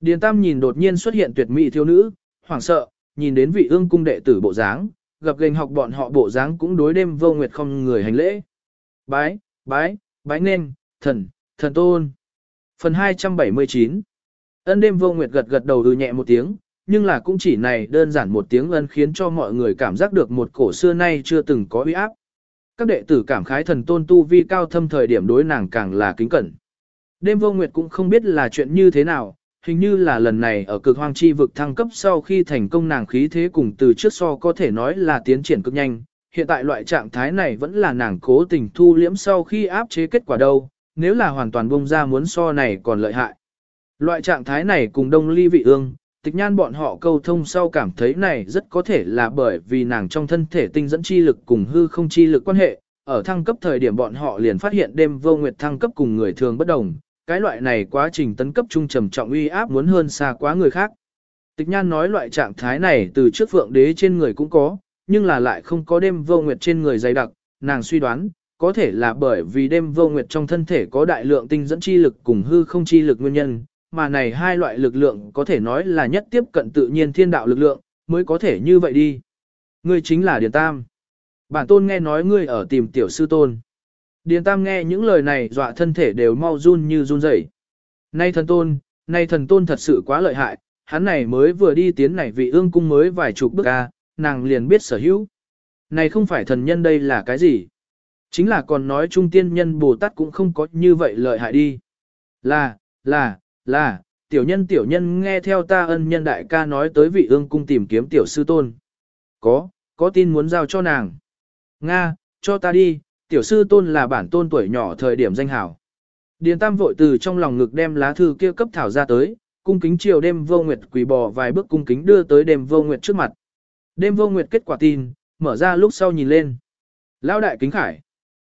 Điền Tam nhìn đột nhiên xuất hiện tuyệt mỹ thiếu nữ, hoảng sợ, nhìn đến vị ương cung đệ tử bộ dáng, gặp gành học bọn họ bộ dáng cũng đối đêm vô nguyệt không người hành lễ. Bái, bái, bái nên, thần, thần tôn. Phần 279 Ân đêm vô nguyệt gật gật đầu ừ nhẹ một tiếng, nhưng là cũng chỉ này đơn giản một tiếng ân khiến cho mọi người cảm giác được một cổ xưa nay chưa từng có uy áp. Các đệ tử cảm khái thần tôn tu vi cao thâm thời điểm đối nàng càng là kính cẩn. Đêm vô nguyệt cũng không biết là chuyện như thế nào, hình như là lần này ở cực hoang chi vực thăng cấp sau khi thành công nàng khí thế cùng từ trước so có thể nói là tiến triển cực nhanh, hiện tại loại trạng thái này vẫn là nàng cố tình thu liễm sau khi áp chế kết quả đâu, nếu là hoàn toàn bông ra muốn so này còn lợi hại. Loại trạng thái này cùng đông ly vị ương, tịch nhan bọn họ câu thông sau cảm thấy này rất có thể là bởi vì nàng trong thân thể tinh dẫn chi lực cùng hư không chi lực quan hệ, ở thăng cấp thời điểm bọn họ liền phát hiện đêm vô nguyệt thăng cấp cùng người thường bất đồng, cái loại này quá trình tấn cấp trung trầm trọng uy áp muốn hơn xa quá người khác. Tịch nhan nói loại trạng thái này từ trước phượng đế trên người cũng có, nhưng là lại không có đêm vô nguyệt trên người dày đặc, nàng suy đoán, có thể là bởi vì đêm vô nguyệt trong thân thể có đại lượng tinh dẫn chi lực cùng hư không chi lực nguyên nhân, mà này hai loại lực lượng có thể nói là nhất tiếp cận tự nhiên thiên đạo lực lượng, mới có thể như vậy đi. Ngươi chính là Điền Tam. Bản tôn nghe nói ngươi ở tìm tiểu sư tôn. Điền Tam nghe những lời này dọa thân thể đều mau run như run rẩy. Nay thần tôn, nay thần tôn thật sự quá lợi hại, hắn này mới vừa đi tiến này vị ương cung mới vài chục bước a, nàng liền biết sở hữu. Này không phải thần nhân đây là cái gì? Chính là còn nói trung tiên nhân Bồ Tát cũng không có như vậy lợi hại đi. Là, là, là, tiểu nhân tiểu nhân nghe theo ta ân nhân đại ca nói tới vị ương cung tìm kiếm tiểu sư tôn. Có, có tin muốn giao cho nàng. Nga, cho ta đi, tiểu sư tôn là bản tôn tuổi nhỏ thời điểm danh hảo. Điền Tam vội từ trong lòng ngực đem lá thư kia cấp thảo ra tới, cung kính chiều đêm vô nguyệt quỳ bò vài bước cung kính đưa tới đêm vô nguyệt trước mặt. Đêm vô nguyệt kết quả tin, mở ra lúc sau nhìn lên. Lão đại kính khải.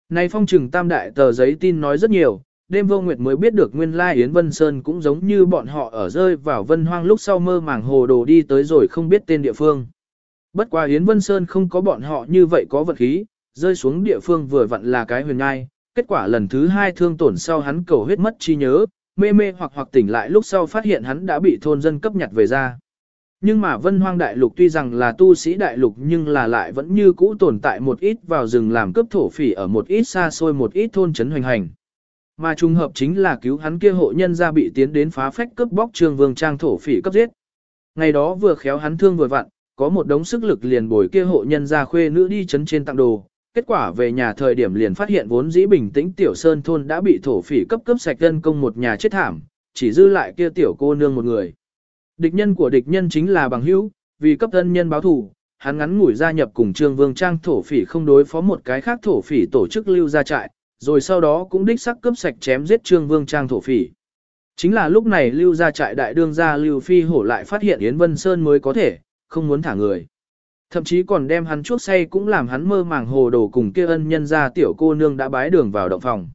Này phong trừng tam đại tờ giấy tin nói rất nhiều, đêm vô nguyệt mới biết được nguyên lai Yến Vân Sơn cũng giống như bọn họ ở rơi vào vân hoang lúc sau mơ màng hồ đồ đi tới rồi không biết tên địa phương. Bất quá Yến Vân Sơn không có bọn họ như vậy có vật khí, rơi xuống địa phương vừa vặn là cái huyền ngai, kết quả lần thứ hai thương tổn sau hắn cầu huyết mất chi nhớ, mê mê hoặc hoặc tỉnh lại lúc sau phát hiện hắn đã bị thôn dân cấp nhặt về ra. Nhưng mà vân hoang đại lục tuy rằng là tu sĩ đại lục nhưng là lại vẫn như cũ tồn tại một ít vào rừng làm cướp thổ phỉ ở một ít xa xôi một ít thôn trấn hoành hành. Mà trùng hợp chính là cứu hắn kia hộ nhân ra bị tiến đến phá phách cướp bóc trương vương trang thổ phỉ cấp giết. Ngày đó vừa khéo hắn thương vừa vặn, có một đống sức lực liền bồi kia hộ nhân ra khuê nữ đi chấn trên tặng đồ. Kết quả về nhà thời điểm liền phát hiện vốn dĩ bình tĩnh tiểu sơn thôn đã bị thổ phỉ cấp cấp sạch dân công một nhà chết thảm, chỉ dư lại kia tiểu cô nương một người. Địch nhân của địch nhân chính là bằng hữu, vì cấp thân nhân báo thù, hắn ngắn ngủi gia nhập cùng Trương Vương Trang thổ phỉ không đối phó một cái khác thổ phỉ tổ chức lưu ra trại, rồi sau đó cũng đích sắc cướp sạch chém giết Trương Vương Trang thổ phỉ. Chính là lúc này lưu ra trại đại đương gia lưu phi hổ lại phát hiện Yến Vân Sơn mới có thể, không muốn thả người. Thậm chí còn đem hắn chuốc say cũng làm hắn mơ màng hồ đồ cùng kia ân nhân ra tiểu cô nương đã bái đường vào động phòng.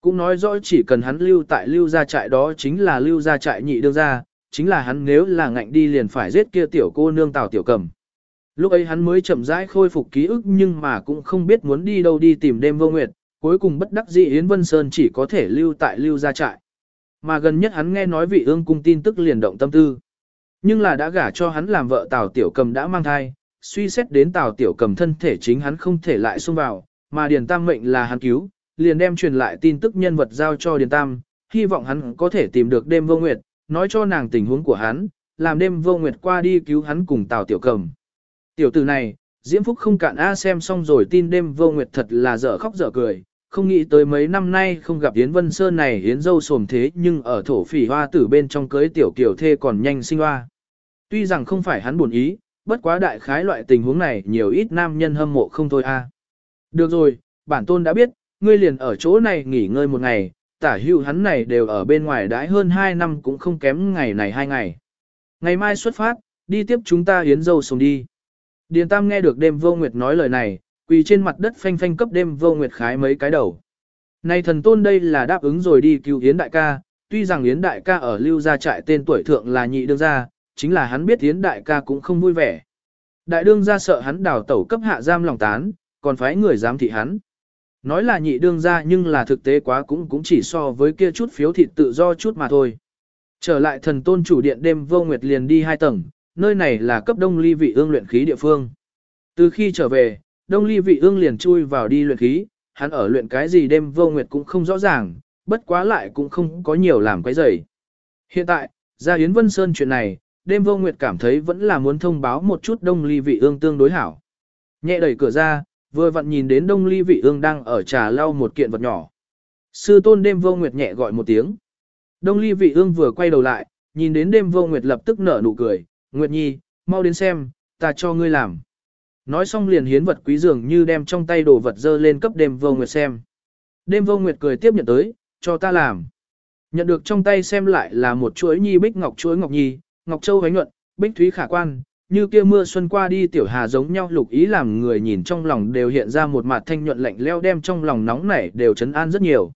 Cũng nói rõ chỉ cần hắn lưu tại lưu gia trại đó chính là lưu gia trại nhị đương gia, chính là hắn nếu là ngạnh đi liền phải giết kia tiểu cô nương tào tiểu cầm. Lúc ấy hắn mới chậm rãi khôi phục ký ức nhưng mà cũng không biết muốn đi đâu đi tìm đêm vô nguyệt, cuối cùng bất đắc dĩ Yến Vân Sơn chỉ có thể lưu tại lưu gia trại. Mà gần nhất hắn nghe nói vị ương cung tin tức liền động tâm tư. Nhưng là đã gả cho hắn làm vợ Tào Tiểu Cầm đã mang thai, suy xét đến Tào Tiểu Cầm thân thể chính hắn không thể lại xung vào, mà Điền Tam mệnh là hắn cứu, liền đem truyền lại tin tức nhân vật giao cho Điền Tam, hy vọng hắn có thể tìm được đêm vô nguyệt, nói cho nàng tình huống của hắn, làm đêm vô nguyệt qua đi cứu hắn cùng Tào Tiểu Cầm. Tiểu tử này, Diễm Phúc không cạn A xem xong rồi tin đêm vô nguyệt thật là dở khóc dở cười, không nghĩ tới mấy năm nay không gặp Yến Vân Sơn này Yến dâu sồm thế nhưng ở thổ phỉ hoa tử bên trong cưới tiểu kiểu thê còn nhanh sinh hoa. Tuy rằng không phải hắn buồn ý, bất quá đại khái loại tình huống này nhiều ít nam nhân hâm mộ không thôi a. Được rồi, bản tôn đã biết, ngươi liền ở chỗ này nghỉ ngơi một ngày, tả hữu hắn này đều ở bên ngoài đãi hơn 2 năm cũng không kém ngày này hai ngày. Ngày mai xuất phát, đi tiếp chúng ta hiến dâu sống đi. Điền Tam nghe được đêm vô nguyệt nói lời này, quỳ trên mặt đất phanh phanh cấp đêm vô nguyệt khái mấy cái đầu. Này thần tôn đây là đáp ứng rồi đi cứu Yến đại ca, tuy rằng Yến đại ca ở lưu gia trại tên tuổi thượng là nhị đương gia, chính là hắn biết Yến đại ca cũng không vui vẻ. Đại đương gia sợ hắn đào tẩu cấp hạ giam lòng tán, còn phải người giám thị hắn. Nói là nhị đương gia nhưng là thực tế quá cũng cũng chỉ so với kia chút phiếu thịt tự do chút mà thôi. Trở lại thần tôn chủ điện đêm vô nguyệt liền đi hai tầng, nơi này là cấp đông ly vị ương luyện khí địa phương. Từ khi trở về, đông ly vị ương liền chui vào đi luyện khí, hắn ở luyện cái gì đêm vô nguyệt cũng không rõ ràng, bất quá lại cũng không có nhiều làm cái gì. Hiện tại, ra Yến Vân Sơn chuyện này, đêm vô nguyệt cảm thấy vẫn là muốn thông báo một chút đông ly vị ương tương đối hảo. Nhẹ đẩy cửa ra, vừa vặn nhìn đến đông ly vị ương đang ở trà lau một kiện vật nhỏ. Sư tôn đêm vô nguyệt nhẹ gọi một tiếng. Đông ly vị ương vừa quay đầu lại, nhìn đến đêm vô nguyệt lập tức nở nụ cười, Nguyệt Nhi, mau đến xem, ta cho ngươi làm. Nói xong liền hiến vật quý dường như đem trong tay đồ vật dơ lên cấp đêm vô nguyệt xem. Đêm vô nguyệt cười tiếp nhận tới, cho ta làm. Nhận được trong tay xem lại là một chuỗi nhi bích ngọc chuỗi ngọc nhi, ngọc châu hánh nhuận, bích thúy khả quan, như kia mưa xuân qua đi tiểu hà giống nhau lục ý làm người nhìn trong lòng đều hiện ra một mặt thanh nhuận lạnh leo đem trong lòng nóng nảy đều chấn an rất nhiều.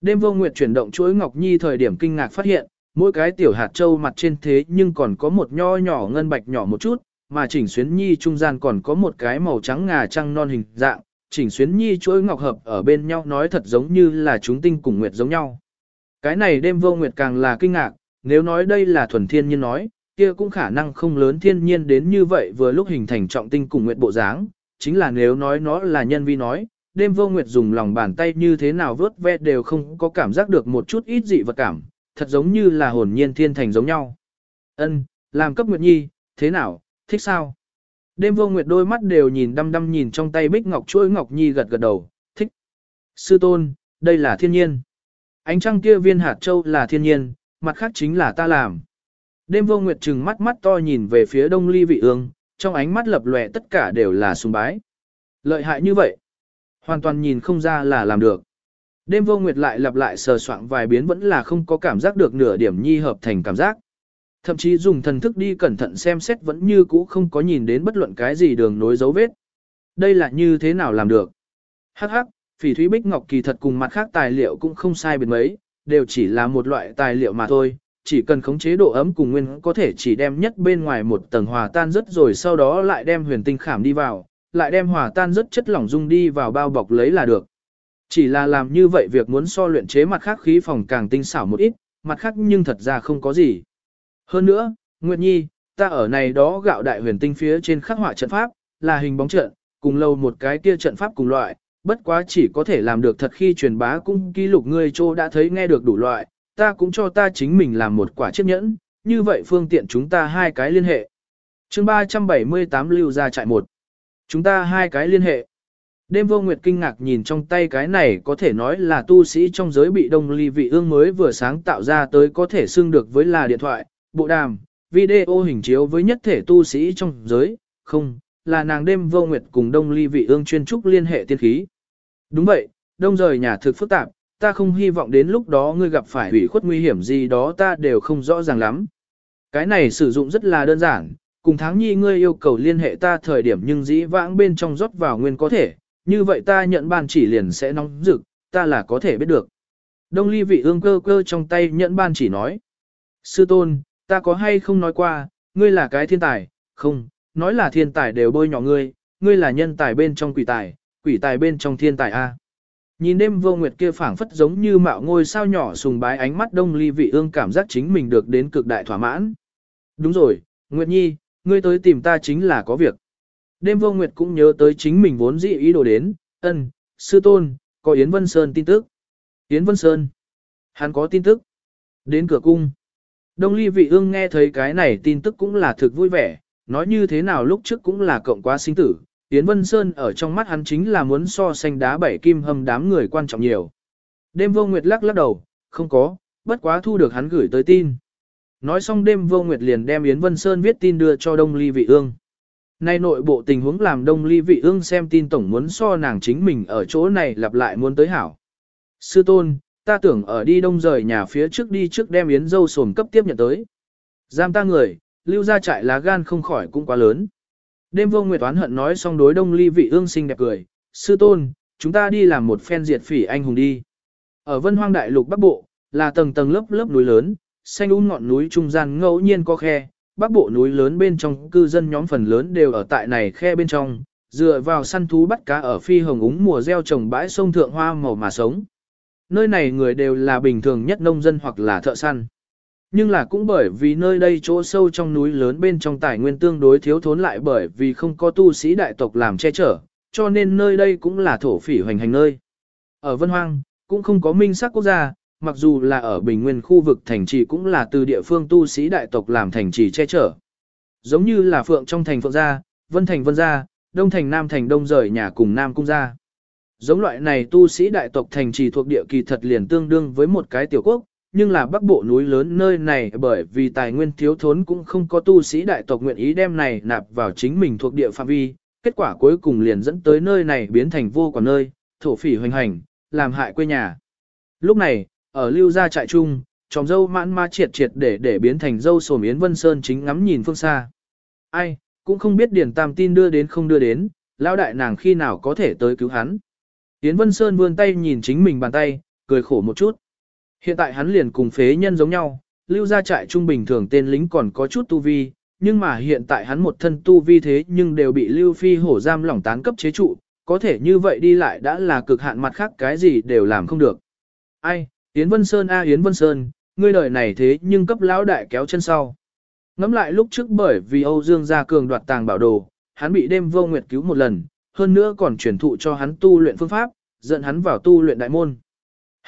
Đêm vô nguyệt chuyển động chuỗi ngọc nhi thời điểm kinh ngạc phát hiện, mỗi cái tiểu hạt châu mặt trên thế nhưng còn có một nho nhỏ ngân bạch nhỏ một chút, mà chỉnh xuyến nhi trung gian còn có một cái màu trắng ngà trăng non hình dạng, chỉnh xuyến nhi chuỗi ngọc hợp ở bên nhau nói thật giống như là chúng tinh cùng nguyệt giống nhau. Cái này đêm vô nguyệt càng là kinh ngạc, nếu nói đây là thuần thiên nhiên nói, kia cũng khả năng không lớn thiên nhiên đến như vậy vừa lúc hình thành trọng tinh cùng nguyệt bộ dáng, chính là nếu nói nó là nhân vi nói, đêm vô nguyệt dùng lòng bàn tay như thế nào vớt ve đều không có cảm giác được một chút ít dị vật cảm, thật giống như là hồn nhiên thiên thành giống nhau. Ân, làm cấp nguyệt nhi, thế nào, thích sao? Đêm vô nguyệt đôi mắt đều nhìn đăm đăm nhìn trong tay bích ngọc chuỗi ngọc nhi gật gật đầu, thích. Sư tôn, đây là thiên nhiên. Ánh trăng kia viên hạt châu là thiên nhiên, mặt khác chính là ta làm. Đêm vô nguyệt trừng mắt mắt to nhìn về phía đông ly vị ương, trong ánh mắt lập lòe tất cả đều là sùng bái. Lợi hại như vậy, hoàn toàn nhìn không ra là làm được. Đêm vô nguyệt lại lặp lại sờ soạn vài biến vẫn là không có cảm giác được nửa điểm nhi hợp thành cảm giác. Thậm chí dùng thần thức đi cẩn thận xem xét vẫn như cũ không có nhìn đến bất luận cái gì đường nối dấu vết. Đây là như thế nào làm được? Hắc hắc, phỉ thúy bích ngọc kỳ thật cùng mặt khác tài liệu cũng không sai biệt mấy, đều chỉ là một loại tài liệu mà thôi, chỉ cần khống chế độ ấm cùng nguyên có thể chỉ đem nhất bên ngoài một tầng hòa tan rất rồi sau đó lại đem huyền tinh khảm đi vào, lại đem hòa tan rất chất lỏng dung đi vào bao bọc lấy là được. Chỉ là làm như vậy việc muốn so luyện chế mặt khác khí phòng càng tinh xảo một ít, mặt khác nhưng thật ra không có gì. Hơn nữa, Nguyệt Nhi, ta ở này đó gạo đại huyền tinh phía trên khắc họa trận pháp, là hình bóng trận, cùng lâu một cái kia trận pháp cùng loại, bất quá chỉ có thể làm được thật khi truyền bá cung ký lục ngươi trô đã thấy nghe được đủ loại, ta cũng cho ta chính mình làm một quả chiếc nhẫn, như vậy phương tiện chúng ta hai cái liên hệ. chương 378 lưu ra trại một Chúng ta hai cái liên hệ. Đêm vô nguyệt kinh ngạc nhìn trong tay cái này có thể nói là tu sĩ trong giới bị đông ly vị ương mới vừa sáng tạo ra tới có thể xưng được với là điện thoại, bộ đàm, video hình chiếu với nhất thể tu sĩ trong giới, không, là nàng đêm vô nguyệt cùng đông ly vị ương chuyên trúc liên hệ tiên khí. Đúng vậy, đông rời nhà thực phức tạp, ta không hy vọng đến lúc đó ngươi gặp phải hủy khuất nguy hiểm gì đó ta đều không rõ ràng lắm. Cái này sử dụng rất là đơn giản, cùng tháng nhi ngươi yêu cầu liên hệ ta thời điểm nhưng dĩ vãng bên trong rót vào nguyên có thể, như vậy ta nhận ban chỉ liền sẽ nóng rực, ta là có thể biết được. Đông ly vị ương cơ cơ trong tay nhận ban chỉ nói. Sư tôn, ta có hay không nói qua, ngươi là cái thiên tài, không, nói là thiên tài đều bôi nhỏ ngươi, ngươi là nhân tài bên trong quỷ tài, quỷ tài bên trong thiên tài A. Nhìn đêm vô nguyệt kia phảng phất giống như mạo ngôi sao nhỏ sùng bái ánh mắt đông ly vị ương cảm giác chính mình được đến cực đại thỏa mãn. Đúng rồi, Nguyệt Nhi, ngươi tới tìm ta chính là có việc. Đêm vô nguyệt cũng nhớ tới chính mình vốn dĩ ý đồ đến, ân, sư tôn, có Yến Vân Sơn tin tức. Yến Vân Sơn, hắn có tin tức. Đến cửa cung. Đông ly vị ương nghe thấy cái này tin tức cũng là thực vui vẻ, nói như thế nào lúc trước cũng là cộng quá sinh tử, Yến Vân Sơn ở trong mắt hắn chính là muốn so sánh đá bảy kim hâm đám người quan trọng nhiều. Đêm vô nguyệt lắc lắc đầu, không có, bất quá thu được hắn gửi tới tin. Nói xong đêm vô nguyệt liền đem Yến Vân Sơn viết tin đưa cho Đông Ly Vị Ương. Nay nội bộ tình huống làm Đông Ly Vị Ương xem tin tổng muốn so nàng chính mình ở chỗ này lặp lại muốn tới hảo. Sư tôn, ta tưởng ở đi đông rời nhà phía trước đi trước đem Yến dâu sồn cấp tiếp nhận tới. Giam ta người, lưu ra trại lá gan không khỏi cũng quá lớn. Đêm vô nguyệt toán hận nói xong đối đông ly vị ương sinh đẹp cười, sư tôn, chúng ta đi làm một phen diệt phỉ anh hùng đi. Ở vân hoang đại lục bắc bộ, là tầng tầng lớp lớp núi lớn, xanh un ngọn núi trung gian ngẫu nhiên có khe, bắc bộ núi lớn bên trong cư dân nhóm phần lớn đều ở tại này khe bên trong, dựa vào săn thú bắt cá ở phi hồng úng mùa gieo trồng bãi sông thượng hoa màu mà sống. Nơi này người đều là bình thường nhất nông dân hoặc là thợ săn. Nhưng là cũng bởi vì nơi đây chỗ sâu trong núi lớn bên trong tài nguyên tương đối thiếu thốn lại bởi vì không có tu sĩ đại tộc làm che chở, cho nên nơi đây cũng là thổ phỉ hoành hành nơi. Ở Vân Hoang, cũng không có minh sắc quốc gia, mặc dù là ở bình nguyên khu vực thành trì cũng là từ địa phương tu sĩ đại tộc làm thành trì che chở. Giống như là Phượng trong thành Phượng gia, Vân thành Vân gia, Đông thành Nam thành Đông rời nhà cùng Nam cung gia. Giống loại này tu sĩ đại tộc thành trì thuộc địa kỳ thật liền tương đương với một cái tiểu quốc, nhưng là bắc bộ núi lớn nơi này bởi vì tài nguyên thiếu thốn cũng không có tu sĩ đại tộc nguyện ý đem này nạp vào chính mình thuộc địa phạm vi, kết quả cuối cùng liền dẫn tới nơi này biến thành vô quả nơi, thổ phỉ hoành hành, làm hại quê nhà. Lúc này, ở lưu gia trại trung, tròm dâu mãn ma triệt triệt để để biến thành dâu sổm Yến Vân Sơn chính ngắm nhìn phương xa. Ai, cũng không biết điển Tam tin đưa đến không đưa đến, lão đại nàng khi nào có thể tới cứu hắn. Yến Vân Sơn vươn tay nhìn chính mình bàn tay, cười khổ một chút. Hiện tại hắn liền cùng phế nhân giống nhau, lưu gia trại trung bình thường tên lính còn có chút tu vi, nhưng mà hiện tại hắn một thân tu vi thế nhưng đều bị lưu phi hổ giam lỏng tán cấp chế trụ, có thể như vậy đi lại đã là cực hạn mặt khác cái gì đều làm không được. Ai, Yến Vân Sơn a Yến Vân Sơn, ngươi đời này thế nhưng cấp lão đại kéo chân sau. Ngắm lại lúc trước bởi vì Âu Dương gia cường đoạt tàng bảo đồ, hắn bị đêm vô nguyệt cứu một lần, hơn nữa còn truyền thụ cho hắn tu luyện phương pháp, dẫn hắn vào tu luyện đại môn.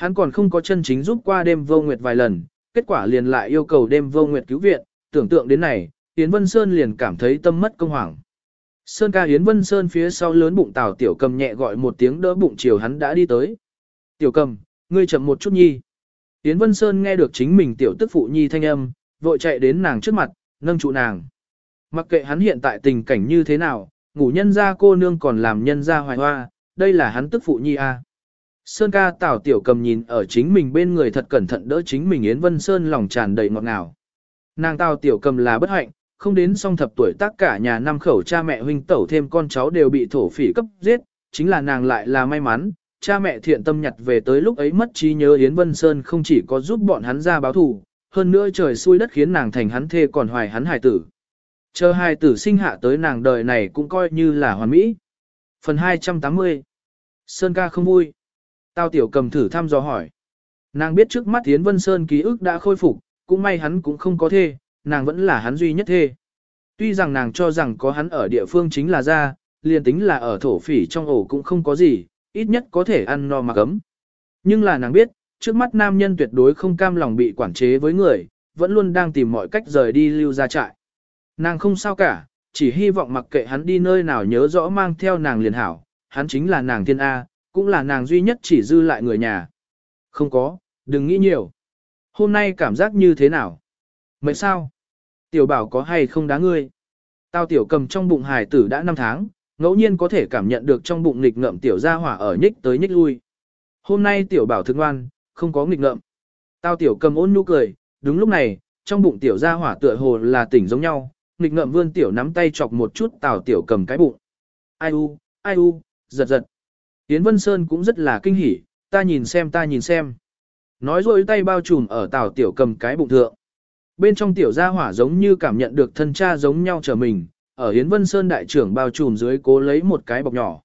Hắn còn không có chân chính giúp qua đêm vô nguyệt vài lần, kết quả liền lại yêu cầu đêm vô nguyệt cứu viện, tưởng tượng đến này, Yến Vân Sơn liền cảm thấy tâm mất công hoàng. Sơn ca Yến Vân Sơn phía sau lớn bụng Tào Tiểu Cầm nhẹ gọi một tiếng đỡ bụng chiều hắn đã đi tới. Tiểu Cầm, ngươi chậm một chút nhi. Yến Vân Sơn nghe được chính mình tiểu tức phụ nhi thanh âm, vội chạy đến nàng trước mặt, nâng trụ nàng. Mặc kệ hắn hiện tại tình cảnh như thế nào, ngủ nhân gia cô nương còn làm nhân gia hoài hoa, đây là hắn tức phụ nhi a. À. Sơn ca Tào Tiểu Cầm nhìn ở chính mình bên người thật cẩn thận đỡ chính mình Yến Vân Sơn lòng tràn đầy ngọt ngào. Nàng Tào Tiểu Cầm là bất hạnh, không đến song thập tuổi tác cả nhà năm khẩu cha mẹ huynh tẩu thêm con cháu đều bị thổ phỉ cấp giết, chính là nàng lại là may mắn, cha mẹ thiện tâm nhặt về tới lúc ấy mất trí nhớ Yến Vân Sơn không chỉ có giúp bọn hắn ra báo thù, hơn nữa trời xui đất khiến nàng thành hắn thê còn hoài hắn hài tử. Chờ hài tử sinh hạ tới nàng đời này cũng coi như là hoàn mỹ. Phần 280 Sơn ca không vui. Tao tiểu cầm thử thăm dò hỏi. Nàng biết trước mắt Yến Vân Sơn ký ức đã khôi phục, cũng may hắn cũng không có thê, nàng vẫn là hắn duy nhất thê. Tuy rằng nàng cho rằng có hắn ở địa phương chính là ra, liền tính là ở thổ phỉ trong ổ cũng không có gì, ít nhất có thể ăn no mà cấm. Nhưng là nàng biết, trước mắt nam nhân tuyệt đối không cam lòng bị quản chế với người, vẫn luôn đang tìm mọi cách rời đi lưu ra trại. Nàng không sao cả, chỉ hy vọng mặc kệ hắn đi nơi nào nhớ rõ mang theo nàng liền hảo, hắn chính là nàng thiên A, cũng là nàng duy nhất chỉ dư lại người nhà. Không có, đừng nghĩ nhiều. Hôm nay cảm giác như thế nào? Mệt sao? Tiểu bảo có hay không đá ngươi? Tao tiểu cầm trong bụng hải tử đã 5 tháng, ngẫu nhiên có thể cảm nhận được trong bụng nghịch ngợm tiểu gia hỏa ở nhích tới nhích lui. Hôm nay tiểu bảo thức ngoan, không có nghịch ngợm. Tao tiểu cầm ôn nhu cười, đúng lúc này, trong bụng tiểu gia hỏa tựa hồ là tỉnh giống nhau, nghịch ngợm vươn tiểu nắm tay chọc một chút tào tiểu cầm cái bụng. Ai u, ai u, giật giật. Yến Vân Sơn cũng rất là kinh hỉ, ta nhìn xem ta nhìn xem. Nói rồi tay bao trùm ở tảo tiểu cầm cái bụng thượng. Bên trong tiểu gia hỏa giống như cảm nhận được thân cha giống nhau trở mình, ở Yến Vân Sơn đại trưởng bao trùm dưới cố lấy một cái bọc nhỏ.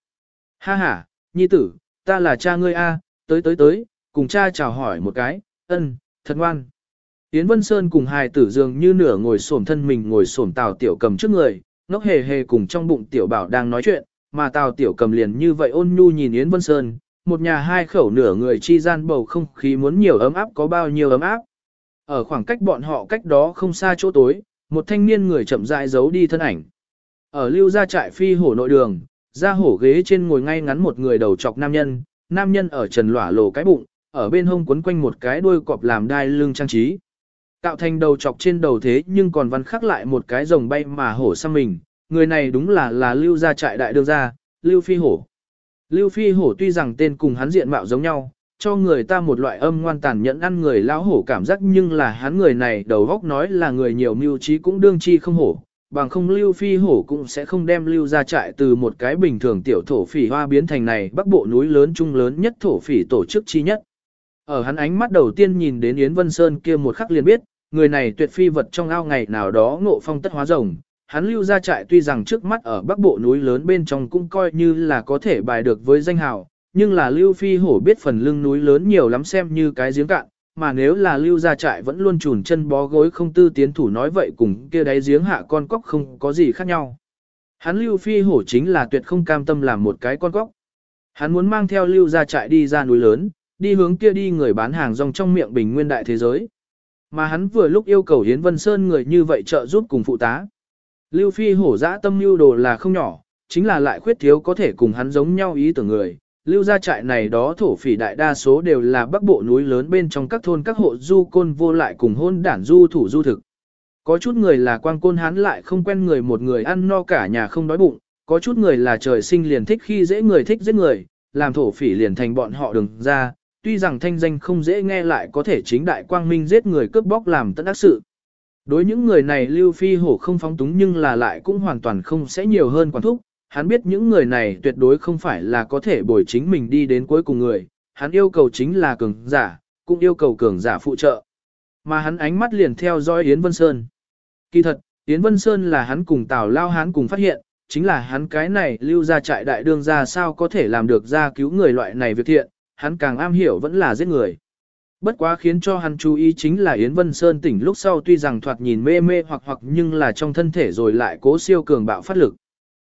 Ha ha, nhi tử, ta là cha ngươi a, tới tới tới, cùng cha chào hỏi một cái, ân, thật ngoan. Yến Vân Sơn cùng hài tử dường như nửa ngồi xổm thân mình ngồi xổm tào tiểu cầm trước người, ngốc hề hề cùng trong bụng tiểu bảo đang nói chuyện, mà tào tiểu cầm liền như vậy ôn nhu nhìn Yến Vân Sơn, một nhà hai khẩu nửa người chi gian bầu không khí muốn nhiều ấm áp có bao nhiêu ấm áp. Ở khoảng cách bọn họ cách đó không xa chỗ tối, một thanh niên người chậm rãi giấu đi thân ảnh. Ở lưu gia trại phi hổ nội đường, ra hổ ghế trên ngồi ngay ngắn một người đầu chọc nam nhân, nam nhân ở trần lỏa lồ cái bụng, ở bên hông quấn quanh một cái đuôi cọp làm đai lưng trang trí. Tạo thành đầu chọc trên đầu thế nhưng còn văn khắc lại một cái rồng bay mà hổ sang mình, người này đúng là là lưu gia trại đại đương gia, lưu phi hổ. Lưu phi hổ tuy rằng tên cùng hắn diện mạo giống nhau, cho người ta một loại âm ngoan tàn nhẫn ăn người lão hổ cảm giác nhưng là hắn người này đầu góc nói là người nhiều mưu trí cũng đương chi không hổ, bằng không lưu phi hổ cũng sẽ không đem lưu ra trại từ một cái bình thường tiểu thổ phỉ hoa biến thành này bắc bộ núi lớn trung lớn nhất thổ phỉ tổ chức chi nhất. Ở hắn ánh mắt đầu tiên nhìn đến Yến Vân Sơn kia một khắc liền biết, người này tuyệt phi vật trong ao ngày nào đó ngộ phong tất hóa rồng. Hắn lưu ra trại tuy rằng trước mắt ở bắc bộ núi lớn bên trong cũng coi như là có thể bài được với danh hào, nhưng là Lưu Phi Hổ biết phần lưng núi lớn nhiều lắm xem như cái giếng cạn, mà nếu là Lưu gia trại vẫn luôn chùn chân bó gối không tư tiến thủ nói vậy cùng kia đáy giếng hạ con cóc không có gì khác nhau. Hắn Lưu Phi Hổ chính là tuyệt không cam tâm làm một cái con cóc. Hắn muốn mang theo Lưu gia trại đi ra núi lớn, đi hướng kia đi người bán hàng rong trong miệng bình nguyên đại thế giới. Mà hắn vừa lúc yêu cầu Hiến Vân Sơn người như vậy trợ giúp cùng phụ tá. Lưu Phi Hổ dã tâm lưu đồ là không nhỏ, chính là lại khuyết thiếu có thể cùng hắn giống nhau ý tưởng người, lưu gia trại này đó thổ phỉ đại đa số đều là bắc bộ núi lớn bên trong các thôn các hộ du côn vô lại cùng hôn đản du thủ du thực. Có chút người là quang côn hắn lại không quen người một người ăn no cả nhà không đói bụng, có chút người là trời sinh liền thích khi dễ người thích giết người, làm thổ phỉ liền thành bọn họ đừng ra, tuy rằng thanh danh không dễ nghe lại có thể chính đại quang minh giết người cướp bóc làm tất ác sự. Đối những người này Lưu Phi Hổ không phóng túng nhưng là lại cũng hoàn toàn không sẽ nhiều hơn quản thúc, hắn biết những người này tuyệt đối không phải là có thể bồi chính mình đi đến cuối cùng người, hắn yêu cầu chính là cường giả, cũng yêu cầu cường giả phụ trợ. Mà hắn ánh mắt liền theo dõi Yến Vân Sơn. Kỳ thật, Yến Vân Sơn là hắn cùng Tào Lao Hán cùng phát hiện, chính là hắn cái này lưu ra trại đại đương ra sao có thể làm được ra cứu người loại này việc thiện, hắn càng am hiểu vẫn là giết người. Bất quá khiến cho hắn chú ý chính là Yến Vân Sơn tỉnh lúc sau tuy rằng thoạt nhìn mê mê hoặc hoặc nhưng là trong thân thể rồi lại cố siêu cường bạo phát lực.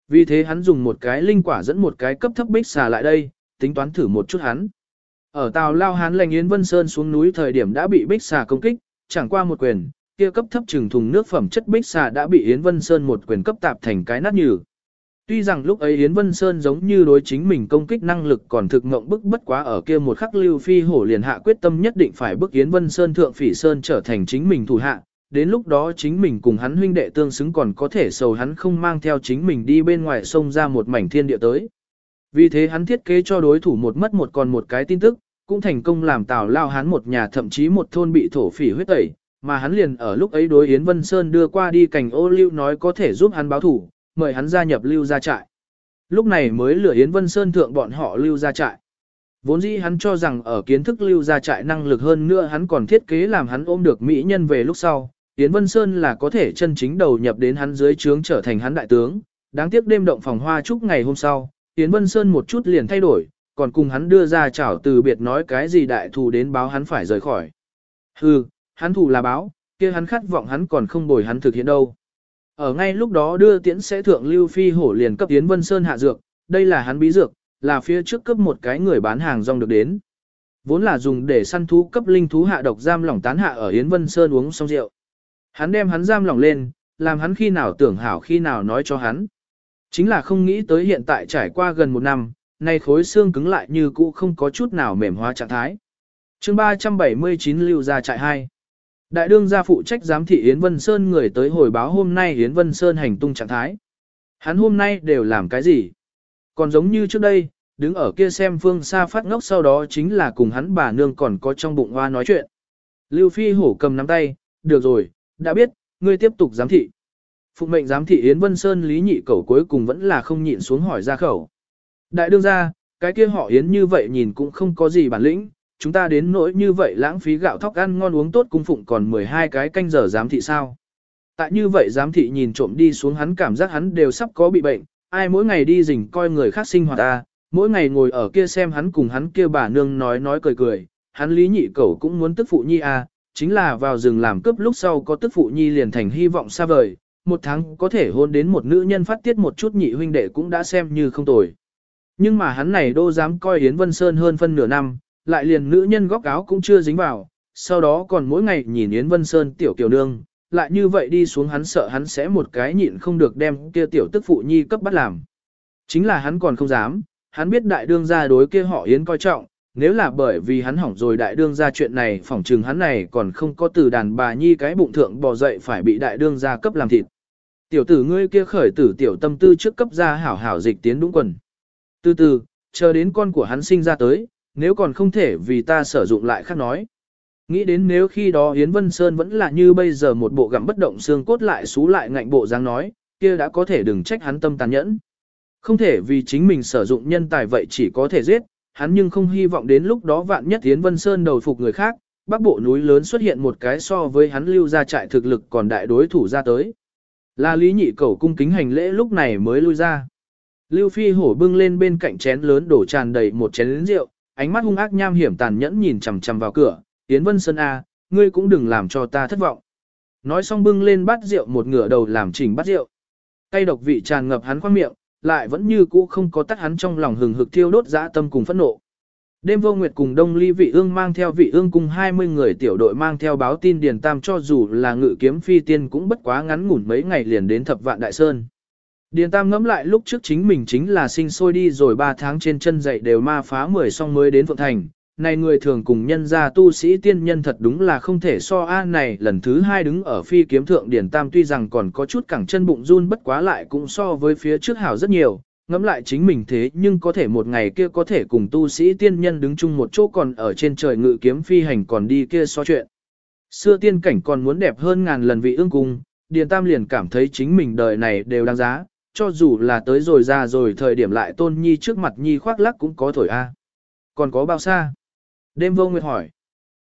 Vì thế hắn dùng một cái linh quả dẫn một cái cấp thấp bích xà lại đây, tính toán thử một chút hắn. Ở Tàu Lao hắn lành Yến Vân Sơn xuống núi thời điểm đã bị bích xà công kích, chẳng qua một quyền, kia cấp thấp trừng thùng nước phẩm chất bích xà đã bị Yến Vân Sơn một quyền cấp tạp thành cái nát nhừ. Tuy rằng lúc ấy Yến Vân Sơn giống như đối chính mình công kích năng lực còn thực ngộng bức bất quá ở kia một khắc Lưu Phi Hổ liền hạ quyết tâm nhất định phải bức Yến Vân Sơn thượng phỉ Sơn trở thành chính mình thủ hạ, đến lúc đó chính mình cùng hắn huynh đệ tương xứng còn có thể sầu hắn không mang theo chính mình đi bên ngoài sông ra một mảnh thiên địa tới. Vì thế hắn thiết kế cho đối thủ một mất một còn một cái tin tức, cũng thành công làm Tào Lao hắn một nhà thậm chí một thôn bị thổ phỉ huyết tẩy, mà hắn liền ở lúc ấy đối Yến Vân Sơn đưa qua đi cảnh ô lưu nói có thể giúp hắn báo thủ, mời hắn gia nhập lưu gia trại. Lúc này mới lửa Yến Vân Sơn thượng bọn họ lưu gia trại. Vốn dĩ hắn cho rằng ở kiến thức lưu gia trại năng lực hơn nữa hắn còn thiết kế làm hắn ôm được mỹ nhân về lúc sau, Yến Vân Sơn là có thể chân chính đầu nhập đến hắn dưới trướng trở thành hắn đại tướng. Đáng tiếc đêm động phòng hoa chúc ngày hôm sau, Yến Vân Sơn một chút liền thay đổi, còn cùng hắn đưa ra chảo từ biệt nói cái gì đại thù đến báo hắn phải rời khỏi. Hừ, hắn thù là báo, kia hắn khát vọng hắn còn không bồi hắn thực hiện đâu. Ở ngay lúc đó đưa tiễn sẽ thượng Lưu Phi hổ liền cấp Yến Vân Sơn hạ dược, đây là hắn bí dược, là phía trước cấp một cái người bán hàng rong được đến. Vốn là dùng để săn thú cấp linh thú hạ độc giam lỏng tán hạ ở Yến Vân Sơn uống xong rượu. Hắn đem hắn giam lỏng lên, làm hắn khi nào tưởng hảo khi nào nói cho hắn. Chính là không nghĩ tới hiện tại trải qua gần một năm, nay khối xương cứng lại như cũ không có chút nào mềm hóa trạng thái. chương 379 lưu ra trại 2. Đại đương gia phụ trách giám thị Yến Vân Sơn người tới hồi báo hôm nay Yến Vân Sơn hành tung trạng thái. Hắn hôm nay đều làm cái gì? Còn giống như trước đây, đứng ở kia xem phương xa phát ngốc sau đó chính là cùng hắn bà nương còn có trong bụng hoa nói chuyện. Lưu Phi hổ cầm nắm tay, được rồi, đã biết, ngươi tiếp tục giám thị. Phụ mệnh giám thị Yến Vân Sơn lý nhị cầu cuối cùng vẫn là không nhịn xuống hỏi ra khẩu. Đại đương gia, cái kia họ Yến như vậy nhìn cũng không có gì bản lĩnh, chúng ta đến nỗi như vậy lãng phí gạo thóc ăn ngon uống tốt cung phụng còn 12 cái canh giờ giám thị sao. Tại như vậy giám thị nhìn trộm đi xuống hắn cảm giác hắn đều sắp có bị bệnh, ai mỗi ngày đi rình coi người khác sinh hoạt ta, mỗi ngày ngồi ở kia xem hắn cùng hắn kia bà nương nói nói cười cười, hắn lý nhị cẩu cũng muốn tức phụ nhi à, chính là vào rừng làm cướp lúc sau có tức phụ nhi liền thành hy vọng xa vời, một tháng có thể hôn đến một nữ nhân phát tiết một chút nhị huynh đệ cũng đã xem như không tồi. Nhưng mà hắn này đô dám coi Yến Vân Sơn hơn phân nửa năm, lại liền nữ nhân góc áo cũng chưa dính vào, sau đó còn mỗi ngày nhìn Yến Vân Sơn tiểu kiều nương, lại như vậy đi xuống hắn sợ hắn sẽ một cái nhịn không được đem kia tiểu tức phụ nhi cấp bắt làm. Chính là hắn còn không dám, hắn biết đại đương gia đối kia họ Yến coi trọng, nếu là bởi vì hắn hỏng rồi đại đương gia chuyện này phỏng trừng hắn này còn không có từ đàn bà nhi cái bụng thượng bò dậy phải bị đại đương gia cấp làm thịt. Tiểu tử ngươi kia khởi tử tiểu tâm tư trước cấp ra hảo hảo dịch tiến đúng quần. Từ từ, chờ đến con của hắn sinh ra tới, nếu còn không thể vì ta sử dụng lại khác nói. Nghĩ đến nếu khi đó Yến Vân Sơn vẫn là như bây giờ một bộ gặm bất động xương cốt lại xú lại ngạnh bộ dáng nói, kia đã có thể đừng trách hắn tâm tàn nhẫn. Không thể vì chính mình sử dụng nhân tài vậy chỉ có thể giết, hắn nhưng không hy vọng đến lúc đó vạn nhất Yến Vân Sơn đầu phục người khác, bắc bộ núi lớn xuất hiện một cái so với hắn lưu ra trại thực lực còn đại đối thủ ra tới. Là lý nhị cầu cung kính hành lễ lúc này mới lui ra. Lưu Phi hổ bưng lên bên cạnh chén lớn đổ tràn đầy một chén rượu, ánh mắt hung ác nham hiểm tàn nhẫn nhìn chằm chằm vào cửa, Yến Vân Sơn A, ngươi cũng đừng làm cho ta thất vọng. Nói xong bưng lên bát rượu một ngửa đầu làm chỉnh bát rượu. Cây độc vị tràn ngập hắn khoang miệng, lại vẫn như cũ không có tắt hắn trong lòng hừng hực thiêu đốt dã tâm cùng phẫn nộ. Đêm vô nguyệt cùng đông ly vị ương mang theo vị ương cùng 20 người tiểu đội mang theo báo tin điền tam cho dù là ngự kiếm phi tiên cũng bất quá ngắn ngủn mấy ngày liền đến thập vạn đại sơn. Điền tam ngẫm lại lúc trước chính mình chính là sinh sôi đi rồi 3 tháng trên chân dậy đều ma phá 10 xong mới đến Phượng Thành, này người thường cùng nhân gia tu sĩ tiên nhân thật đúng là không thể so a này lần thứ hai đứng ở phi kiếm thượng Điền tam tuy rằng còn có chút cẳng chân bụng run bất quá lại cũng so với phía trước hảo rất nhiều, ngẫm lại chính mình thế nhưng có thể một ngày kia có thể cùng tu sĩ tiên nhân đứng chung một chỗ còn ở trên trời ngự kiếm phi hành còn đi kia so chuyện. Xưa tiên cảnh còn muốn đẹp hơn ngàn lần vị ương cung, Điền Tam liền cảm thấy chính mình đời này đều đáng giá, cho dù là tới rồi ra rồi thời điểm lại tôn nhi trước mặt nhi khoác lắc cũng có thổi a. Còn có bao xa? Đêm vô nguyệt hỏi.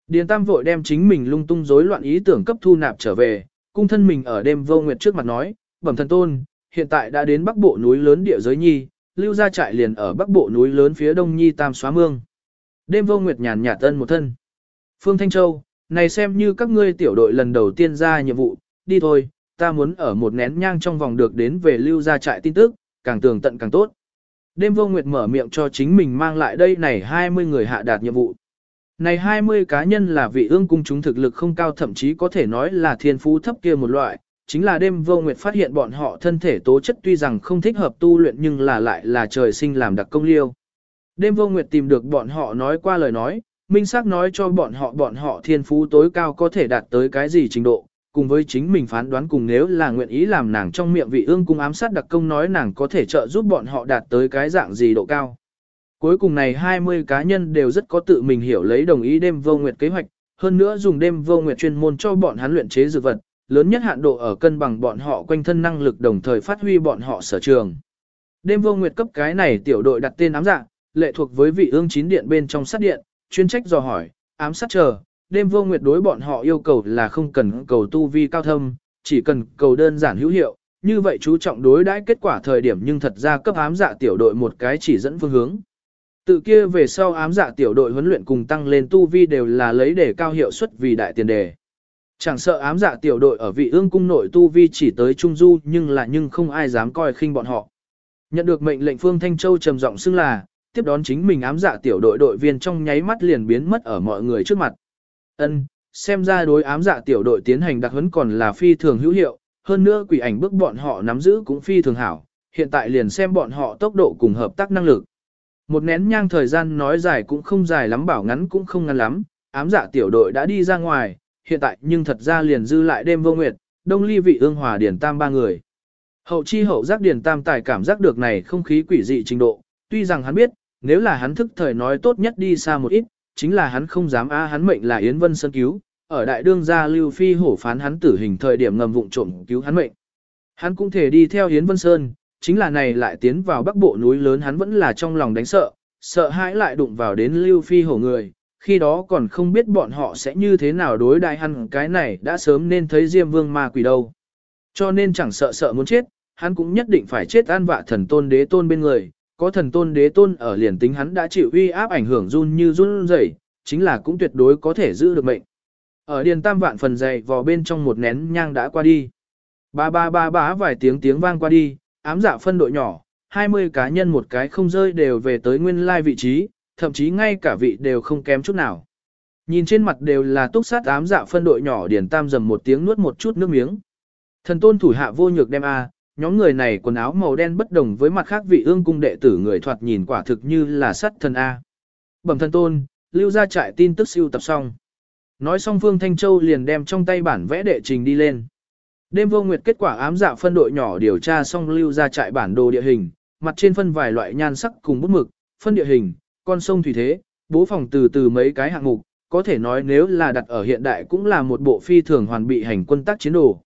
Điền Tam vội đem chính mình lung tung rối loạn ý tưởng cấp thu nạp trở về, cung thân mình ở đêm vô nguyệt trước mặt nói, bẩm thần tôn, hiện tại đã đến bắc bộ núi lớn địa giới nhi, lưu ra trại liền ở bắc bộ núi lớn phía đông nhi tam xóa mương. Đêm vô nguyệt nhàn nhạt tân một thân. Phương Thanh Châu, này xem như các ngươi tiểu đội lần đầu tiên ra nhiệm vụ, đi thôi, ta muốn ở một nén nhang trong vòng được đến về lưu ra trại tin tức, càng tường tận càng tốt. Đêm vô nguyệt mở miệng cho chính mình mang lại đây này 20 người hạ đạt nhiệm vụ. Này 20 cá nhân là vị ương cung chúng thực lực không cao thậm chí có thể nói là thiên phú thấp kia một loại, chính là đêm vô nguyệt phát hiện bọn họ thân thể tố chất tuy rằng không thích hợp tu luyện nhưng là lại là trời sinh làm đặc công liêu. Đêm vô nguyệt tìm được bọn họ nói qua lời nói, minh xác nói cho bọn họ bọn họ thiên phú tối cao có thể đạt tới cái gì trình độ, cùng với chính mình phán đoán cùng nếu là nguyện ý làm nàng trong miệng vị ương cung ám sát đặc công nói nàng có thể trợ giúp bọn họ đạt tới cái dạng gì độ cao. Cuối cùng này 20 cá nhân đều rất có tự mình hiểu lấy đồng ý đêm vô nguyệt kế hoạch, hơn nữa dùng đêm vô nguyệt chuyên môn cho bọn hắn luyện chế dược vật, lớn nhất hạn độ ở cân bằng bọn họ quanh thân năng lực đồng thời phát huy bọn họ sở trường. Đêm vô nguyệt cấp cái này tiểu đội đặt tên ám dạng lệ thuộc với vị ương chín điện bên trong sát điện, chuyên trách dò hỏi, ám sát chờ. Đêm vô nguyệt đối bọn họ yêu cầu là không cần cầu tu vi cao thâm, chỉ cần cầu đơn giản hữu hiệu, như vậy chú trọng đối đãi kết quả thời điểm nhưng thật ra cấp ám dạ tiểu đội một cái chỉ dẫn phương hướng. Tự kia về sau ám dạ tiểu đội huấn luyện cùng tăng lên tu vi đều là lấy để cao hiệu suất vì đại tiền đề. Chẳng sợ ám dạ tiểu đội ở vị ương cung nội tu vi chỉ tới trung du nhưng là nhưng không ai dám coi khinh bọn họ. Nhận được mệnh lệnh Phương Thanh Châu trầm giọng xưng là, tiếp đón chính mình ám dạ tiểu đội đội viên trong nháy mắt liền biến mất ở mọi người trước mặt. Ân, xem ra đối ám dạ tiểu đội tiến hành đặc huấn còn là phi thường hữu hiệu, hơn nữa quỷ ảnh bức bọn họ nắm giữ cũng phi thường hảo, hiện tại liền xem bọn họ tốc độ cùng hợp tác năng lực. Một nén nhang thời gian nói dài cũng không dài lắm bảo ngắn cũng không ngắn lắm, ám dạ tiểu đội đã đi ra ngoài, hiện tại nhưng thật ra liền dư lại đêm vô nguyệt, đông ly vị ương hòa điển tam ba người. Hậu chi hậu giác điển tam tài cảm giác được này không khí quỷ dị trình độ, tuy rằng hắn biết, nếu là hắn thức thời nói tốt nhất đi xa một ít, chính là hắn không dám a hắn mệnh là Yến Vân Sơn cứu, ở đại đương gia Lưu Phi hổ phán hắn tử hình thời điểm ngầm vụng trộm cứu hắn mệnh. Hắn cũng thể đi theo Yến Vân Sơn, chính là này lại tiến vào bắc bộ núi lớn hắn vẫn là trong lòng đánh sợ, sợ hãi lại đụng vào đến Lưu Phi hổ người, khi đó còn không biết bọn họ sẽ như thế nào đối đại hắn cái này đã sớm nên thấy Diêm Vương ma quỷ đâu. Cho nên chẳng sợ sợ muốn chết, hắn cũng nhất định phải chết an vạ thần tôn đế tôn bên người, có thần tôn đế tôn ở liền tính hắn đã chịu uy áp ảnh hưởng run như run rẩy, chính là cũng tuyệt đối có thể giữ được mệnh. Ở điền tam vạn phần dày vò bên trong một nén nhang đã qua đi. Ba ba ba ba vài tiếng tiếng vang qua đi, ám dạ phân đội nhỏ, 20 cá nhân một cái không rơi đều về tới nguyên lai vị trí, thậm chí ngay cả vị đều không kém chút nào. Nhìn trên mặt đều là túc sát ám dạ phân đội nhỏ điền tam dầm một tiếng nuốt một chút nước miếng. Thần tôn thủ hạ vô nhược đem A, nhóm người này quần áo màu đen bất đồng với mặt khác vị ương cung đệ tử người thoạt nhìn quả thực như là sắt thần A. Bẩm thân tôn, lưu ra trại tin tức siêu tập xong. Nói xong Phương Thanh Châu liền đem trong tay bản vẽ đệ trình đi lên. Đêm vô nguyệt kết quả ám dạ phân đội nhỏ điều tra xong lưu ra trại bản đồ địa hình, mặt trên phân vài loại nhan sắc cùng bút mực, phân địa hình, con sông thủy thế, bố phòng từ từ mấy cái hạng mục, có thể nói nếu là đặt ở hiện đại cũng là một bộ phi thường hoàn bị hành quân tác chiến đồ.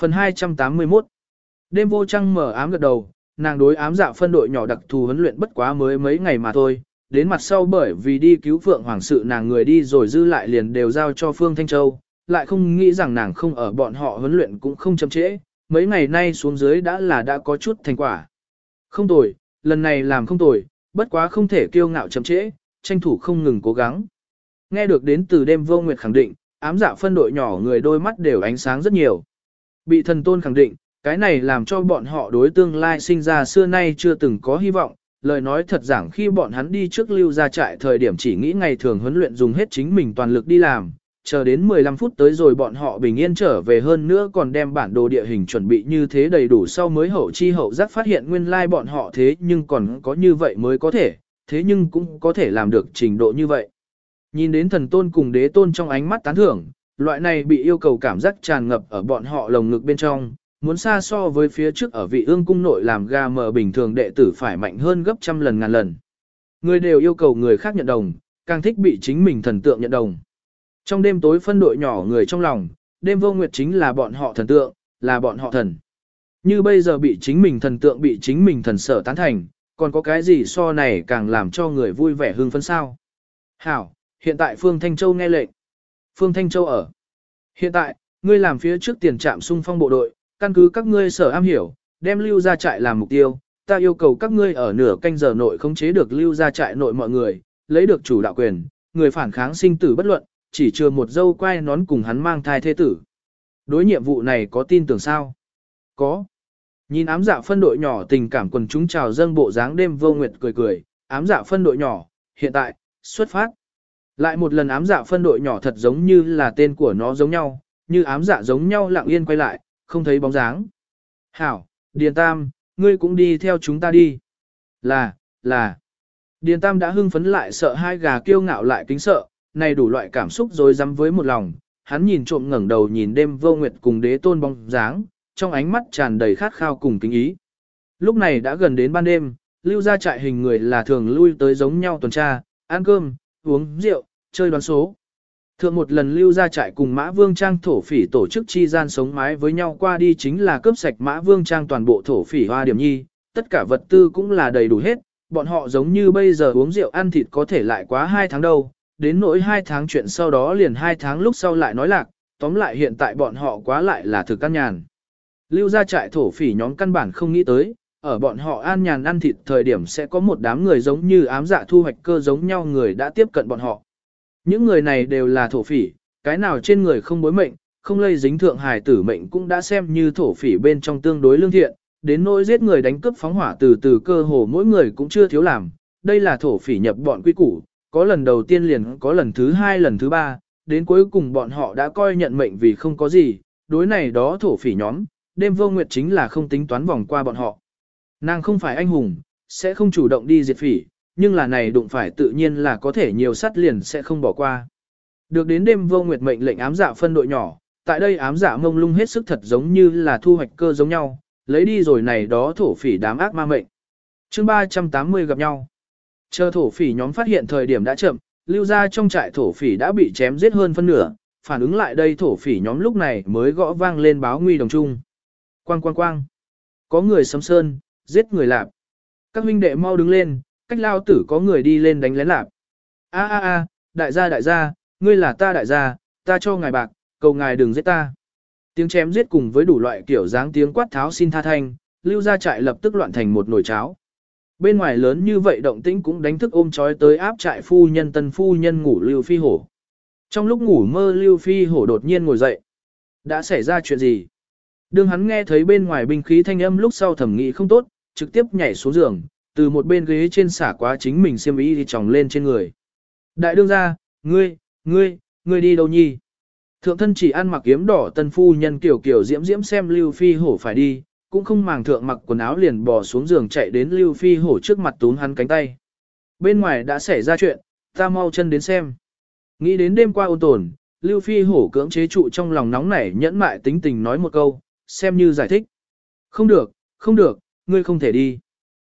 Phần 281 Đêm vô trăng mở ám gật đầu, nàng đối ám dạ phân đội nhỏ đặc thù huấn luyện bất quá mới mấy ngày mà thôi, đến mặt sau bởi vì đi cứu Phượng Hoàng sự nàng người đi rồi dư lại liền đều giao cho Phương Thanh Châu, lại không nghĩ rằng nàng không ở bọn họ huấn luyện cũng không chậm trễ, mấy ngày nay xuống dưới đã là đã có chút thành quả. Không tồi, lần này làm không tồi, bất quá không thể kiêu ngạo chậm trễ, tranh thủ không ngừng cố gắng. Nghe được đến từ đêm vô nguyệt khẳng định, ám dạ phân đội nhỏ người đôi mắt đều ánh sáng rất nhiều. Bị thần tôn khẳng định, cái này làm cho bọn họ đối tương lai sinh ra xưa nay chưa từng có hy vọng. Lời nói thật giảng khi bọn hắn đi trước lưu ra trại thời điểm chỉ nghĩ ngày thường huấn luyện dùng hết chính mình toàn lực đi làm, chờ đến 15 phút tới rồi bọn họ bình yên trở về hơn nữa còn đem bản đồ địa hình chuẩn bị như thế đầy đủ sau mới hậu chi hậu giác phát hiện nguyên lai like bọn họ thế nhưng còn có như vậy mới có thể, thế nhưng cũng có thể làm được trình độ như vậy. Nhìn đến thần tôn cùng đế tôn trong ánh mắt tán thưởng, loại này bị yêu cầu cảm giác tràn ngập ở bọn họ lồng ngực bên trong, muốn xa so với phía trước ở vị ương cung nội làm ga mờ bình thường đệ tử phải mạnh hơn gấp trăm lần ngàn lần. Người đều yêu cầu người khác nhận đồng, càng thích bị chính mình thần tượng nhận đồng. Trong đêm tối phân đội nhỏ người trong lòng, đêm vô nguyệt chính là bọn họ thần tượng, là bọn họ thần. Như bây giờ bị chính mình thần tượng bị chính mình thần sở tán thành, còn có cái gì so này càng làm cho người vui vẻ hưng phấn sao. Hảo, hiện tại Phương Thanh Châu nghe lệnh. Phương Thanh Châu ở. Hiện tại, ngươi làm phía trước tiền trạm xung phong bộ đội, căn cứ các ngươi sở am hiểu, đem lưu ra trại làm mục tiêu. Ta yêu cầu các ngươi ở nửa canh giờ nội khống chế được lưu ra trại nội mọi người, lấy được chủ đạo quyền, người phản kháng sinh tử bất luận, chỉ chưa một dâu quay nón cùng hắn mang thai thế tử. Đối nhiệm vụ này có tin tưởng sao? Có. Nhìn ám dạ phân đội nhỏ tình cảm quần chúng chào dâng bộ dáng đêm vô nguyệt cười cười, ám dạ phân đội nhỏ, hiện tại, xuất phát. Lại một lần ám dạ phân đội nhỏ thật giống như là tên của nó giống nhau, như ám dạ giống nhau lặng yên quay lại, không thấy bóng dáng. Hảo, Điền Tam, ngươi cũng đi theo chúng ta đi. Là, là. Điền Tam đã hưng phấn lại sợ hai gà kiêu ngạo lại kính sợ, này đủ loại cảm xúc rồi dám với một lòng. Hắn nhìn trộm ngẩng đầu nhìn đêm vô nguyệt cùng đế tôn bóng dáng, trong ánh mắt tràn đầy khát khao cùng kính ý. Lúc này đã gần đến ban đêm, lưu ra trại hình người là thường lui tới giống nhau tuần tra, ăn cơm, uống rượu, chơi đoán số. Thượng một lần lưu ra trại cùng Mã Vương Trang thổ phỉ tổ chức chi gian sống mái với nhau qua đi chính là cướp sạch Mã Vương Trang toàn bộ thổ phỉ hoa điểm nhi, tất cả vật tư cũng là đầy đủ hết, bọn họ giống như bây giờ uống rượu ăn thịt có thể lại quá 2 tháng đâu, đến nỗi 2 tháng chuyện sau đó liền 2 tháng lúc sau lại nói lạc, tóm lại hiện tại bọn họ quá lại là thực căn nhàn. Lưu ra trại thổ phỉ nhóm căn bản không nghĩ tới, ở bọn họ an nhàn ăn thịt thời điểm sẽ có một đám người giống như ám dạ thu hoạch cơ giống nhau người đã tiếp cận bọn họ. Những người này đều là thổ phỉ, cái nào trên người không bối mệnh, không lây dính thượng hài tử mệnh cũng đã xem như thổ phỉ bên trong tương đối lương thiện, đến nỗi giết người đánh cướp phóng hỏa từ từ cơ hồ mỗi người cũng chưa thiếu làm, đây là thổ phỉ nhập bọn quy củ, có lần đầu tiên liền có lần thứ hai lần thứ ba, đến cuối cùng bọn họ đã coi nhận mệnh vì không có gì, đối này đó thổ phỉ nhóm, đêm vô nguyệt chính là không tính toán vòng qua bọn họ. Nàng không phải anh hùng, sẽ không chủ động đi diệt phỉ, nhưng là này đụng phải tự nhiên là có thể nhiều sắt liền sẽ không bỏ qua. Được đến đêm vô nguyệt mệnh lệnh ám dạ phân đội nhỏ, tại đây ám dạ mông lung hết sức thật giống như là thu hoạch cơ giống nhau, lấy đi rồi này đó thổ phỉ đám ác ma mệnh. chương 380 gặp nhau. Chờ thổ phỉ nhóm phát hiện thời điểm đã chậm, lưu ra trong trại thổ phỉ đã bị chém giết hơn phân nửa, phản ứng lại đây thổ phỉ nhóm lúc này mới gõ vang lên báo nguy đồng chung. Quang quang quang. Có người sấm sơn, giết người lạp. Các huynh đệ mau đứng lên, cách lao tử có người đi lên đánh lén lạp. A a a, đại gia đại gia, ngươi là ta đại gia, ta cho ngài bạc, cầu ngài đừng giết ta. Tiếng chém giết cùng với đủ loại kiểu dáng tiếng quát tháo xin tha thanh, lưu ra trại lập tức loạn thành một nồi cháo. Bên ngoài lớn như vậy động tĩnh cũng đánh thức ôm chói tới áp trại phu nhân tân phu nhân ngủ lưu phi hổ. Trong lúc ngủ mơ lưu phi hổ đột nhiên ngồi dậy. Đã xảy ra chuyện gì? Đương hắn nghe thấy bên ngoài binh khí thanh âm lúc sau thẩm nghĩ không tốt, trực tiếp nhảy xuống giường, từ một bên ghế trên xả quá chính mình xiêm y thì tròng lên trên người. Đại đương ra, ngươi, ngươi, ngươi đi đâu nhi? Thượng thân chỉ ăn mặc kiếm đỏ tân phu nhân kiểu kiểu diễm diễm xem Lưu Phi hổ phải đi, cũng không màng thượng mặc quần áo liền bò xuống giường chạy đến Lưu Phi hổ trước mặt túm hắn cánh tay. Bên ngoài đã xảy ra chuyện, ta mau chân đến xem. Nghĩ đến đêm qua ôn tồn, Lưu Phi hổ cưỡng chế trụ trong lòng nóng nảy nhẫn mại tính tình nói một câu, xem như giải thích. Không được, không được, ngươi không thể đi.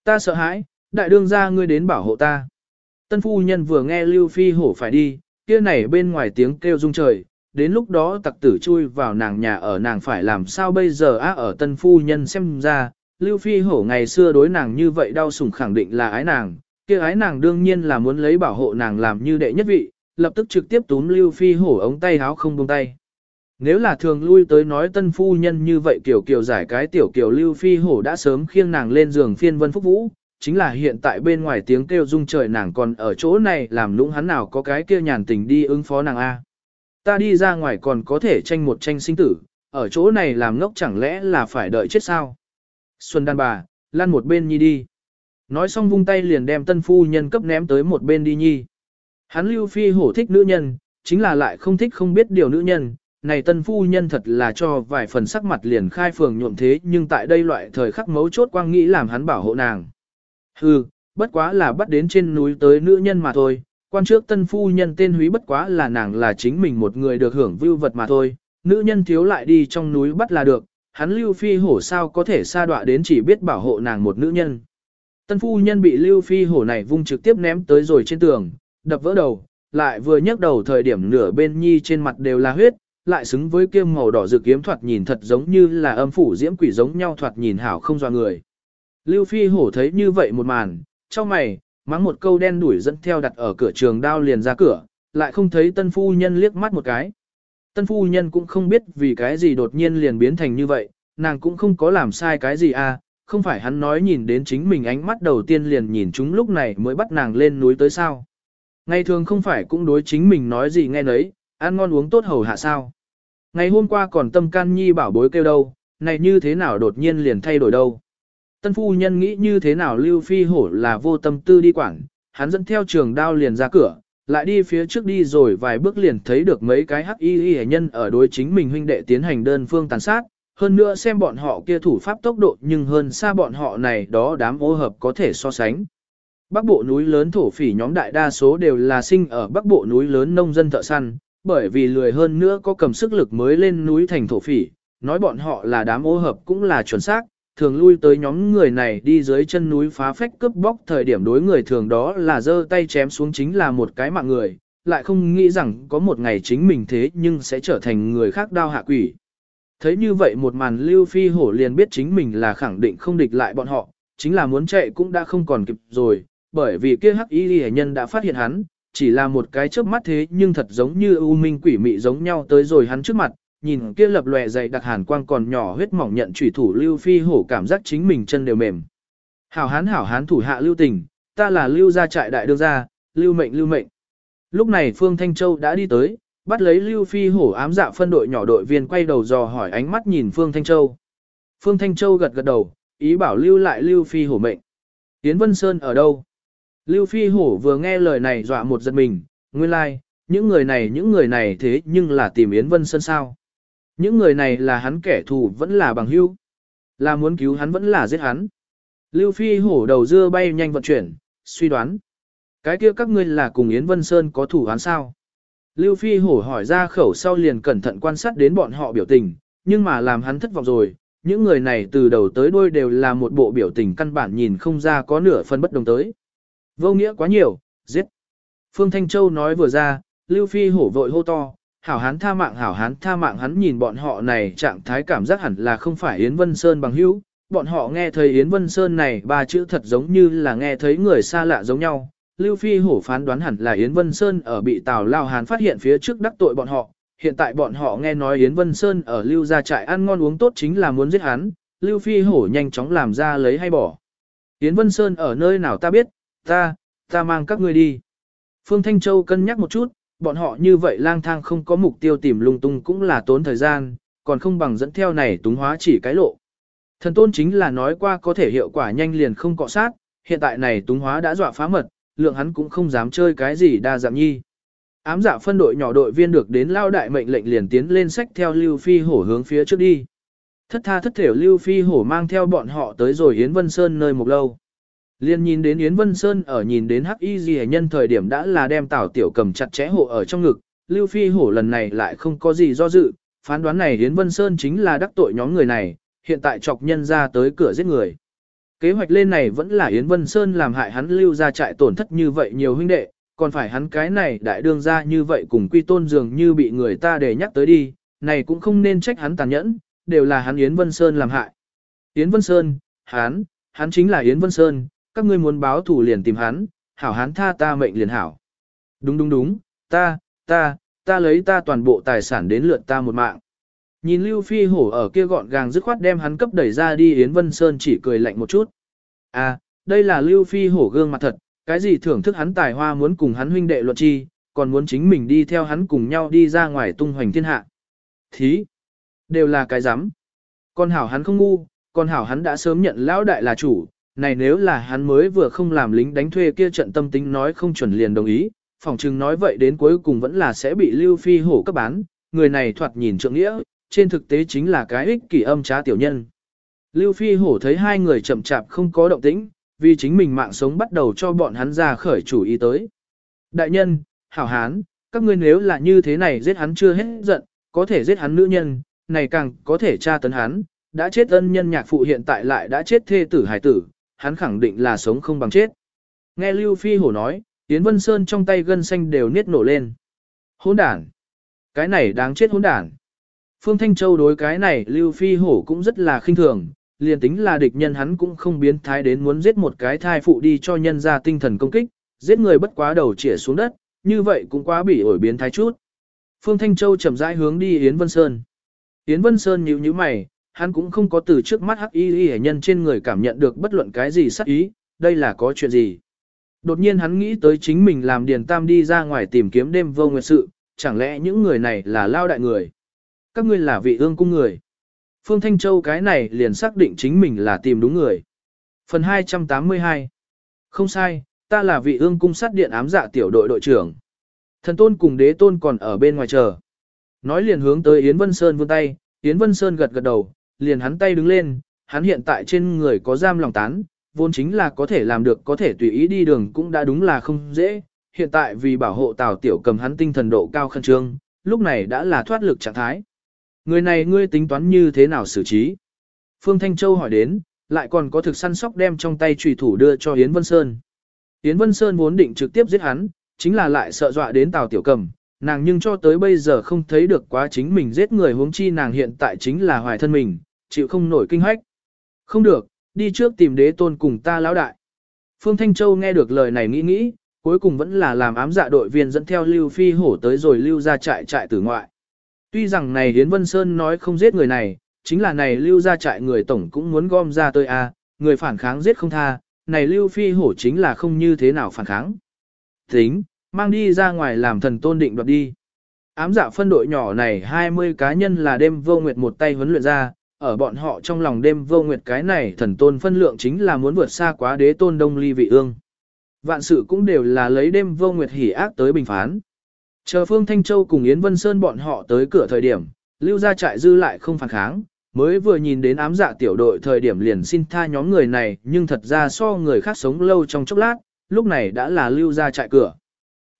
Ta sợ hãi, đại đương gia ngươi đến bảo hộ ta. Tân phu nhân vừa nghe Lưu Phi hổ phải đi, kia này bên ngoài tiếng kêu rung trời, đến lúc đó tặc tử chui vào nàng nhà ở nàng phải làm sao bây giờ á ở tân phu nhân xem ra, Lưu Phi hổ ngày xưa đối nàng như vậy đau sủng khẳng định là ái nàng, kia ái nàng đương nhiên là muốn lấy bảo hộ nàng làm như đệ nhất vị, lập tức trực tiếp túm Lưu Phi hổ ống tay háo không buông tay. Nếu là thường lui tới nói tân phu nhân như vậy kiểu kiểu giải cái tiểu kiểu Lưu Phi hổ đã sớm khiêng nàng lên giường phiên vân phúc vũ, chính là hiện tại bên ngoài tiếng kêu rung trời nàng còn ở chỗ này làm lũng hắn nào có cái kia nhàn tình đi ứng phó nàng A. Ta đi ra ngoài còn có thể tranh một tranh sinh tử, ở chỗ này làm ngốc chẳng lẽ là phải đợi chết sao? Xuân đàn bà, lăn một bên nhi đi. Nói xong vung tay liền đem tân phu nhân cấp ném tới một bên đi nhi. Hắn lưu phi hổ thích nữ nhân, chính là lại không thích không biết điều nữ nhân. Này tân phu nhân thật là cho vài phần sắc mặt liền khai phường nhuộm thế nhưng tại đây loại thời khắc mấu chốt quang nghĩ làm hắn bảo hộ nàng. Hừ, bất quá là bắt đến trên núi tới nữ nhân mà thôi, Quan trước tân phu nhân tên húy bất quá là nàng là chính mình một người được hưởng vưu vật mà thôi, nữ nhân thiếu lại đi trong núi bắt là được, hắn lưu phi hổ sao có thể xa đọa đến chỉ biết bảo hộ nàng một nữ nhân. Tân phu nhân bị lưu phi hổ này vung trực tiếp ném tới rồi trên tường, đập vỡ đầu, lại vừa nhấc đầu thời điểm nửa bên nhi trên mặt đều là huyết, lại xứng với kia màu đỏ rực kiếm thoạt nhìn thật giống như là âm phủ diễm quỷ giống nhau thoạt nhìn hảo không do người. Lưu phi hổ thấy như vậy một màn, trong mày, mắng một câu đen đuổi dẫn theo đặt ở cửa trường đao liền ra cửa, lại không thấy tân phu nhân liếc mắt một cái. Tân phu nhân cũng không biết vì cái gì đột nhiên liền biến thành như vậy, nàng cũng không có làm sai cái gì à, không phải hắn nói nhìn đến chính mình ánh mắt đầu tiên liền nhìn chúng lúc này mới bắt nàng lên núi tới sao. Ngày thường không phải cũng đối chính mình nói gì nghe nấy, ăn ngon uống tốt hầu hạ sao. Ngày hôm qua còn tâm can nhi bảo bối kêu đâu, này như thế nào đột nhiên liền thay đổi đâu. Tân phu nhân nghĩ như thế nào lưu phi hổ là vô tâm tư đi quảng, hắn dẫn theo trường đao liền ra cửa, lại đi phía trước đi rồi vài bước liền thấy được mấy cái hắc y y nhân ở đối chính mình huynh đệ tiến hành đơn phương tàn sát, hơn nữa xem bọn họ kia thủ pháp tốc độ nhưng hơn xa bọn họ này đó đám ô hợp có thể so sánh. Bắc bộ núi lớn thổ phỉ nhóm đại đa số đều là sinh ở bắc bộ núi lớn nông dân thợ săn, bởi vì lười hơn nữa có cầm sức lực mới lên núi thành thổ phỉ, nói bọn họ là đám ô hợp cũng là chuẩn xác, thường lui tới nhóm người này đi dưới chân núi phá phách cướp bóc thời điểm đối người thường đó là giơ tay chém xuống chính là một cái mạng người, lại không nghĩ rằng có một ngày chính mình thế nhưng sẽ trở thành người khác đao hạ quỷ. Thấy như vậy một màn lưu phi hổ liền biết chính mình là khẳng định không địch lại bọn họ, chính là muốn chạy cũng đã không còn kịp rồi, bởi vì kia hắc y hệ nhân đã phát hiện hắn, chỉ là một cái chớp mắt thế nhưng thật giống như u minh quỷ mị giống nhau tới rồi hắn trước mặt, nhìn kia lập lòe dày đặc hàn quang còn nhỏ huyết mỏng nhận chủy thủ lưu phi hổ cảm giác chính mình chân đều mềm. Hảo hán hảo hán thủ hạ lưu tình, ta là lưu gia trại đại đương gia, lưu mệnh lưu mệnh. Lúc này Phương Thanh Châu đã đi tới, bắt lấy lưu phi hổ ám dạ phân đội nhỏ đội viên quay đầu dò hỏi ánh mắt nhìn Phương Thanh Châu. Phương Thanh Châu gật gật đầu, ý bảo lưu lại lưu phi hổ mệnh. yến Vân Sơn ở đâu? Lưu Phi Hổ vừa nghe lời này dọa một giật mình, nguyên lai, like, những người này những người này thế nhưng là tìm Yến Vân Sơn sao. Những người này là hắn kẻ thù vẫn là bằng hữu, là muốn cứu hắn vẫn là giết hắn. Lưu Phi Hổ đầu dưa bay nhanh vận chuyển, suy đoán. Cái kia các ngươi là cùng Yến Vân Sơn có thủ hắn sao? Lưu Phi Hổ hỏi ra khẩu sau liền cẩn thận quan sát đến bọn họ biểu tình, nhưng mà làm hắn thất vọng rồi, những người này từ đầu tới đuôi đều là một bộ biểu tình căn bản nhìn không ra có nửa phân bất đồng tới. Vô nghĩa quá nhiều, giết. Phương Thanh Châu nói vừa ra, Lưu Phi hổ vội hô to, hảo hán tha mạng hảo hán tha mạng hắn nhìn bọn họ này trạng thái cảm giác hẳn là không phải Yến Vân Sơn bằng hữu. Bọn họ nghe thấy Yến Vân Sơn này ba chữ thật giống như là nghe thấy người xa lạ giống nhau. Lưu Phi hổ phán đoán hẳn là Yến Vân Sơn ở bị Tào Lao Hán phát hiện phía trước đắc tội bọn họ. Hiện tại bọn họ nghe nói Yến Vân Sơn ở Lưu gia trại ăn ngon uống tốt chính là muốn giết hắn. Lưu Phi hổ nhanh chóng làm ra lấy hay bỏ. Yến Vân Sơn ở nơi nào ta biết, ta, ta mang các ngươi đi. Phương Thanh Châu cân nhắc một chút, bọn họ như vậy lang thang không có mục tiêu tìm lung tung cũng là tốn thời gian, còn không bằng dẫn theo này túng hóa chỉ cái lộ. Thần tôn chính là nói qua có thể hiệu quả nhanh liền không cọ sát, hiện tại này túng hóa đã dọa phá mật, lượng hắn cũng không dám chơi cái gì đa dạng nhi. Ám dạ phân đội nhỏ đội viên được đến lao đại mệnh lệnh liền tiến lên sách theo Lưu Phi Hổ hướng phía trước đi. Thất tha thất thể Lưu Phi Hổ mang theo bọn họ tới rồi Yến Vân Sơn nơi một lâu. Liên nhìn đến Yến Vân Sơn ở nhìn đến Hắc Y Ghi nhân thời điểm đã là đem Tào Tiểu cầm chặt chẽ hộ ở trong ngực, Lưu Phi Hổ lần này lại không có gì do dự, phán đoán này Yến Vân Sơn chính là đắc tội nhóm người này, hiện tại chọc nhân ra tới cửa giết người. Kế hoạch lên này vẫn là Yến Vân Sơn làm hại hắn lưu ra trại tổn thất như vậy nhiều huynh đệ, còn phải hắn cái này đại đương ra như vậy cùng quy tôn dường như bị người ta để nhắc tới đi, này cũng không nên trách hắn tàn nhẫn, đều là hắn Yến Vân Sơn làm hại. Yến Vân Sơn, hắn, hắn chính là Yến Vân Sơn, các ngươi muốn báo thủ liền tìm hắn, hảo hắn tha ta mệnh liền hảo. Đúng đúng đúng, ta, ta, ta lấy ta toàn bộ tài sản đến lượt ta một mạng. Nhìn Lưu Phi Hổ ở kia gọn gàng dứt khoát đem hắn cấp đẩy ra đi Yến Vân Sơn chỉ cười lạnh một chút. À, đây là Lưu Phi Hổ gương mặt thật, cái gì thưởng thức hắn tài hoa muốn cùng hắn huynh đệ luận chi, còn muốn chính mình đi theo hắn cùng nhau đi ra ngoài tung hoành thiên hạ. Thí, đều là cái rắm Còn hảo hắn không ngu, còn hảo hắn đã sớm nhận lão đại là chủ, này nếu là hắn mới vừa không làm lính đánh thuê kia trận tâm tính nói không chuẩn liền đồng ý, phỏng chừng nói vậy đến cuối cùng vẫn là sẽ bị Lưu Phi hổ cấp bán, người này thoạt nhìn trượng nghĩa, trên thực tế chính là cái ích kỷ âm trá tiểu nhân. Lưu Phi hổ thấy hai người chậm chạp không có động tĩnh, vì chính mình mạng sống bắt đầu cho bọn hắn ra khởi chủ ý tới. Đại nhân, hảo hán, các ngươi nếu là như thế này giết hắn chưa hết giận, có thể giết hắn nữ nhân, này càng có thể tra tấn hắn, đã chết ân nhân nhạc phụ hiện tại lại đã chết thê tử hải tử, hắn khẳng định là sống không bằng chết. Nghe Lưu Phi Hổ nói, Yến Vân Sơn trong tay gân xanh đều niết nổ lên. Hỗn đản! Cái này đáng chết hỗn đản! Phương Thanh Châu đối cái này Lưu Phi Hổ cũng rất là khinh thường, liền tính là địch nhân hắn cũng không biến thái đến muốn giết một cái thai phụ đi cho nhân ra tinh thần công kích, giết người bất quá đầu chĩa xuống đất, như vậy cũng quá bị ổi biến thái chút. Phương Thanh Châu chậm rãi hướng đi Yến Vân Sơn. Yến Vân Sơn nhíu nhíu mày, hắn cũng không có từ trước mắt hắc y y nhân trên người cảm nhận được bất luận cái gì sắc ý, đây là có chuyện gì. Đột nhiên hắn nghĩ tới chính mình làm Điền Tam đi ra ngoài tìm kiếm đêm vô nguyệt sự, chẳng lẽ những người này là lao đại người. Các ngươi là vị ương cung người. Phương Thanh Châu cái này liền xác định chính mình là tìm đúng người. Phần 282 Không sai, ta là vị ương cung sát điện ám dạ tiểu đội đội trưởng. Thần tôn cùng đế tôn còn ở bên ngoài chờ. Nói liền hướng tới Yến Vân Sơn vươn tay, Yến Vân Sơn gật gật đầu, liền hắn tay đứng lên, hắn hiện tại trên người có giam lòng tán, vốn chính là có thể làm được có thể tùy ý đi đường cũng đã đúng là không dễ. Hiện tại vì bảo hộ Tào Tiểu cầm hắn tinh thần độ cao khẩn trương, lúc này đã là thoát lực trạng thái. Người này ngươi tính toán như thế nào xử trí? Phương Thanh Châu hỏi đến, lại còn có thực săn sóc đem trong tay trùy thủ đưa cho Yến Vân Sơn. Yến Vân Sơn vốn định trực tiếp giết hắn, chính là lại sợ dọa đến Tào Tiểu Cầm, nàng nhưng cho tới bây giờ không thấy được quá chính mình giết người huống chi nàng hiện tại chính là hoài thân mình, chịu không nổi kinh hách. Không được, đi trước tìm đế tôn cùng ta lão đại. Phương Thanh Châu nghe được lời này nghĩ nghĩ, cuối cùng vẫn là làm ám dạ đội viên dẫn theo Lưu Phi Hổ tới rồi lưu ra trại trại tử ngoại. Tuy rằng này Hiến Vân Sơn nói không giết người này, chính là này lưu ra trại người tổng cũng muốn gom ra tôi a, người phản kháng giết không tha, này Lưu Phi Hổ chính là không như thế nào phản kháng. Tính, mang đi ra ngoài làm thần tôn định đoạt đi. Ám dạ phân đội nhỏ này 20 cá nhân là đêm vô nguyệt một tay huấn luyện ra, ở bọn họ trong lòng đêm vô nguyệt cái này thần tôn phân lượng chính là muốn vượt xa quá đế tôn đông ly vị ương. Vạn sự cũng đều là lấy đêm vô nguyệt hỉ ác tới bình phán. Chờ Phương Thanh Châu cùng Yến Vân Sơn bọn họ tới cửa thời điểm, lưu ra trại dư lại không phản kháng, mới vừa nhìn đến ám dạ tiểu đội thời điểm liền xin tha nhóm người này nhưng thật ra so người khác sống lâu trong chốc lát, lúc này đã là lưu ra trại cửa.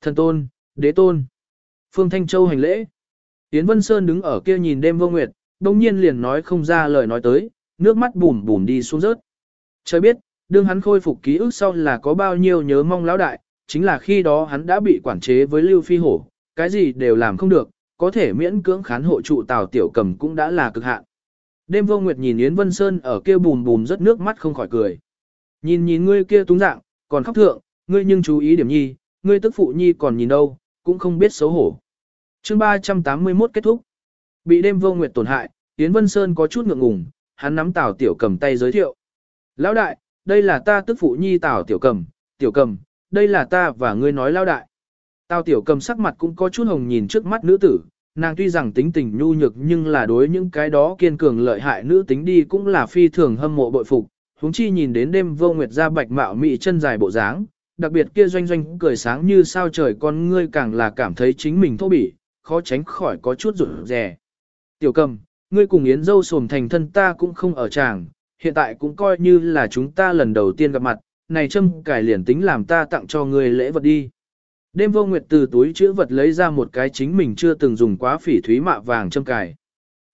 Thần tôn, đế tôn. Phương Thanh Châu hành lễ. Yến Vân Sơn đứng ở kia nhìn đêm vô nguyệt, đồng nhiên liền nói không ra lời nói tới, nước mắt bùm bùm đi xuống rớt. Trời biết, đương hắn khôi phục ký ức sau là có bao nhiêu nhớ mong lão đại, chính là khi đó hắn đã bị quản chế với Lưu Phi Hổ, cái gì đều làm không được, có thể miễn cưỡng khán hộ trụ Tào Tiểu Cầm cũng đã là cực hạn. Đêm vô nguyệt nhìn Yến Vân Sơn ở kia bùm bùm rất nước mắt không khỏi cười. Nhìn nhìn ngươi kia túng dạng, còn khóc thượng, ngươi nhưng chú ý điểm nhi, ngươi tức phụ nhi còn nhìn đâu, cũng không biết xấu hổ. chương 381 kết thúc. Bị đêm vô nguyệt tổn hại, Yến Vân Sơn có chút ngượng ngùng, hắn nắm Tào Tiểu Cầm tay giới thiệu. Lão đại, đây là ta tức phụ nhi Tào Tiểu Cầm, Tiểu Cầm, đây là ta và ngươi nói lão đại. Tào Tiểu Cầm sắc mặt cũng có chút hồng nhìn trước mắt nữ tử, nàng tuy rằng tính tình nhu nhược nhưng là đối những cái đó kiên cường lợi hại nữ tính đi cũng là phi thường hâm mộ bội phục. Huống chi nhìn đến đêm vô nguyệt ra bạch mạo mị chân dài bộ dáng, đặc biệt kia doanh doanh cười sáng như sao trời con ngươi càng là cảm thấy chính mình thô bỉ, khó tránh khỏi có chút rụt rè. Tiểu cầm, ngươi cùng Yến dâu sồm thành thân ta cũng không ở tràng, hiện tại cũng coi như là chúng ta lần đầu tiên gặp mặt, này châm cải liền tính làm ta tặng cho ngươi lễ vật đi. Đêm vô nguyệt từ túi chữ vật lấy ra một cái chính mình chưa từng dùng quá phỉ thúy mạ vàng châm cải.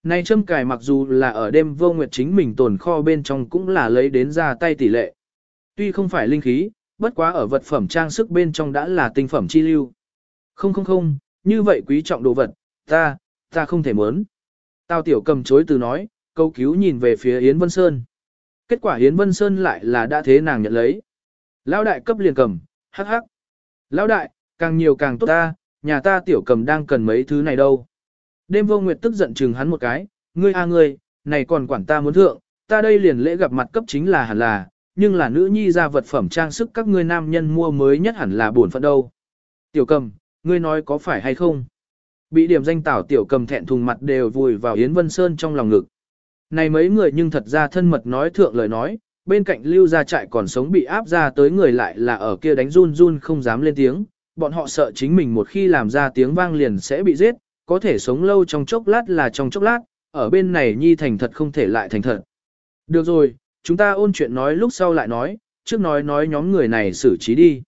Này châm cải mặc dù là ở đêm vô nguyệt chính mình tồn kho bên trong cũng là lấy đến ra tay tỷ lệ. Tuy không phải linh khí, bất quá ở vật phẩm trang sức bên trong đã là tinh phẩm chi lưu. Không không không, như vậy quý trọng đồ vật, ta, ta không thể muốn. Tào tiểu cầm chối từ nói, câu cứu nhìn về phía Yến Vân Sơn. Kết quả Yến Vân Sơn lại là đã thế nàng nhận lấy. Lão đại cấp liền cầm, hắc hắc. Lão đại, càng nhiều càng tốt ta, nhà ta tiểu cầm đang cần mấy thứ này đâu. Đêm vô nguyệt tức giận chừng hắn một cái, ngươi a ngươi, này còn quản ta muốn thượng, ta đây liền lễ gặp mặt cấp chính là hẳn là, nhưng là nữ nhi ra vật phẩm trang sức các ngươi nam nhân mua mới nhất hẳn là buồn phận đâu. Tiểu cầm, ngươi nói có phải hay không? Bị điểm danh tảo tiểu cầm thẹn thùng mặt đều vùi vào Yến Vân Sơn trong lòng ngực. Này mấy người nhưng thật ra thân mật nói thượng lời nói, bên cạnh lưu gia trại còn sống bị áp ra tới người lại là ở kia đánh run run không dám lên tiếng, bọn họ sợ chính mình một khi làm ra tiếng vang liền sẽ bị giết, có thể sống lâu trong chốc lát là trong chốc lát, ở bên này nhi thành thật không thể lại thành thật. Được rồi, chúng ta ôn chuyện nói lúc sau lại nói, trước nói nói nhóm người này xử trí đi.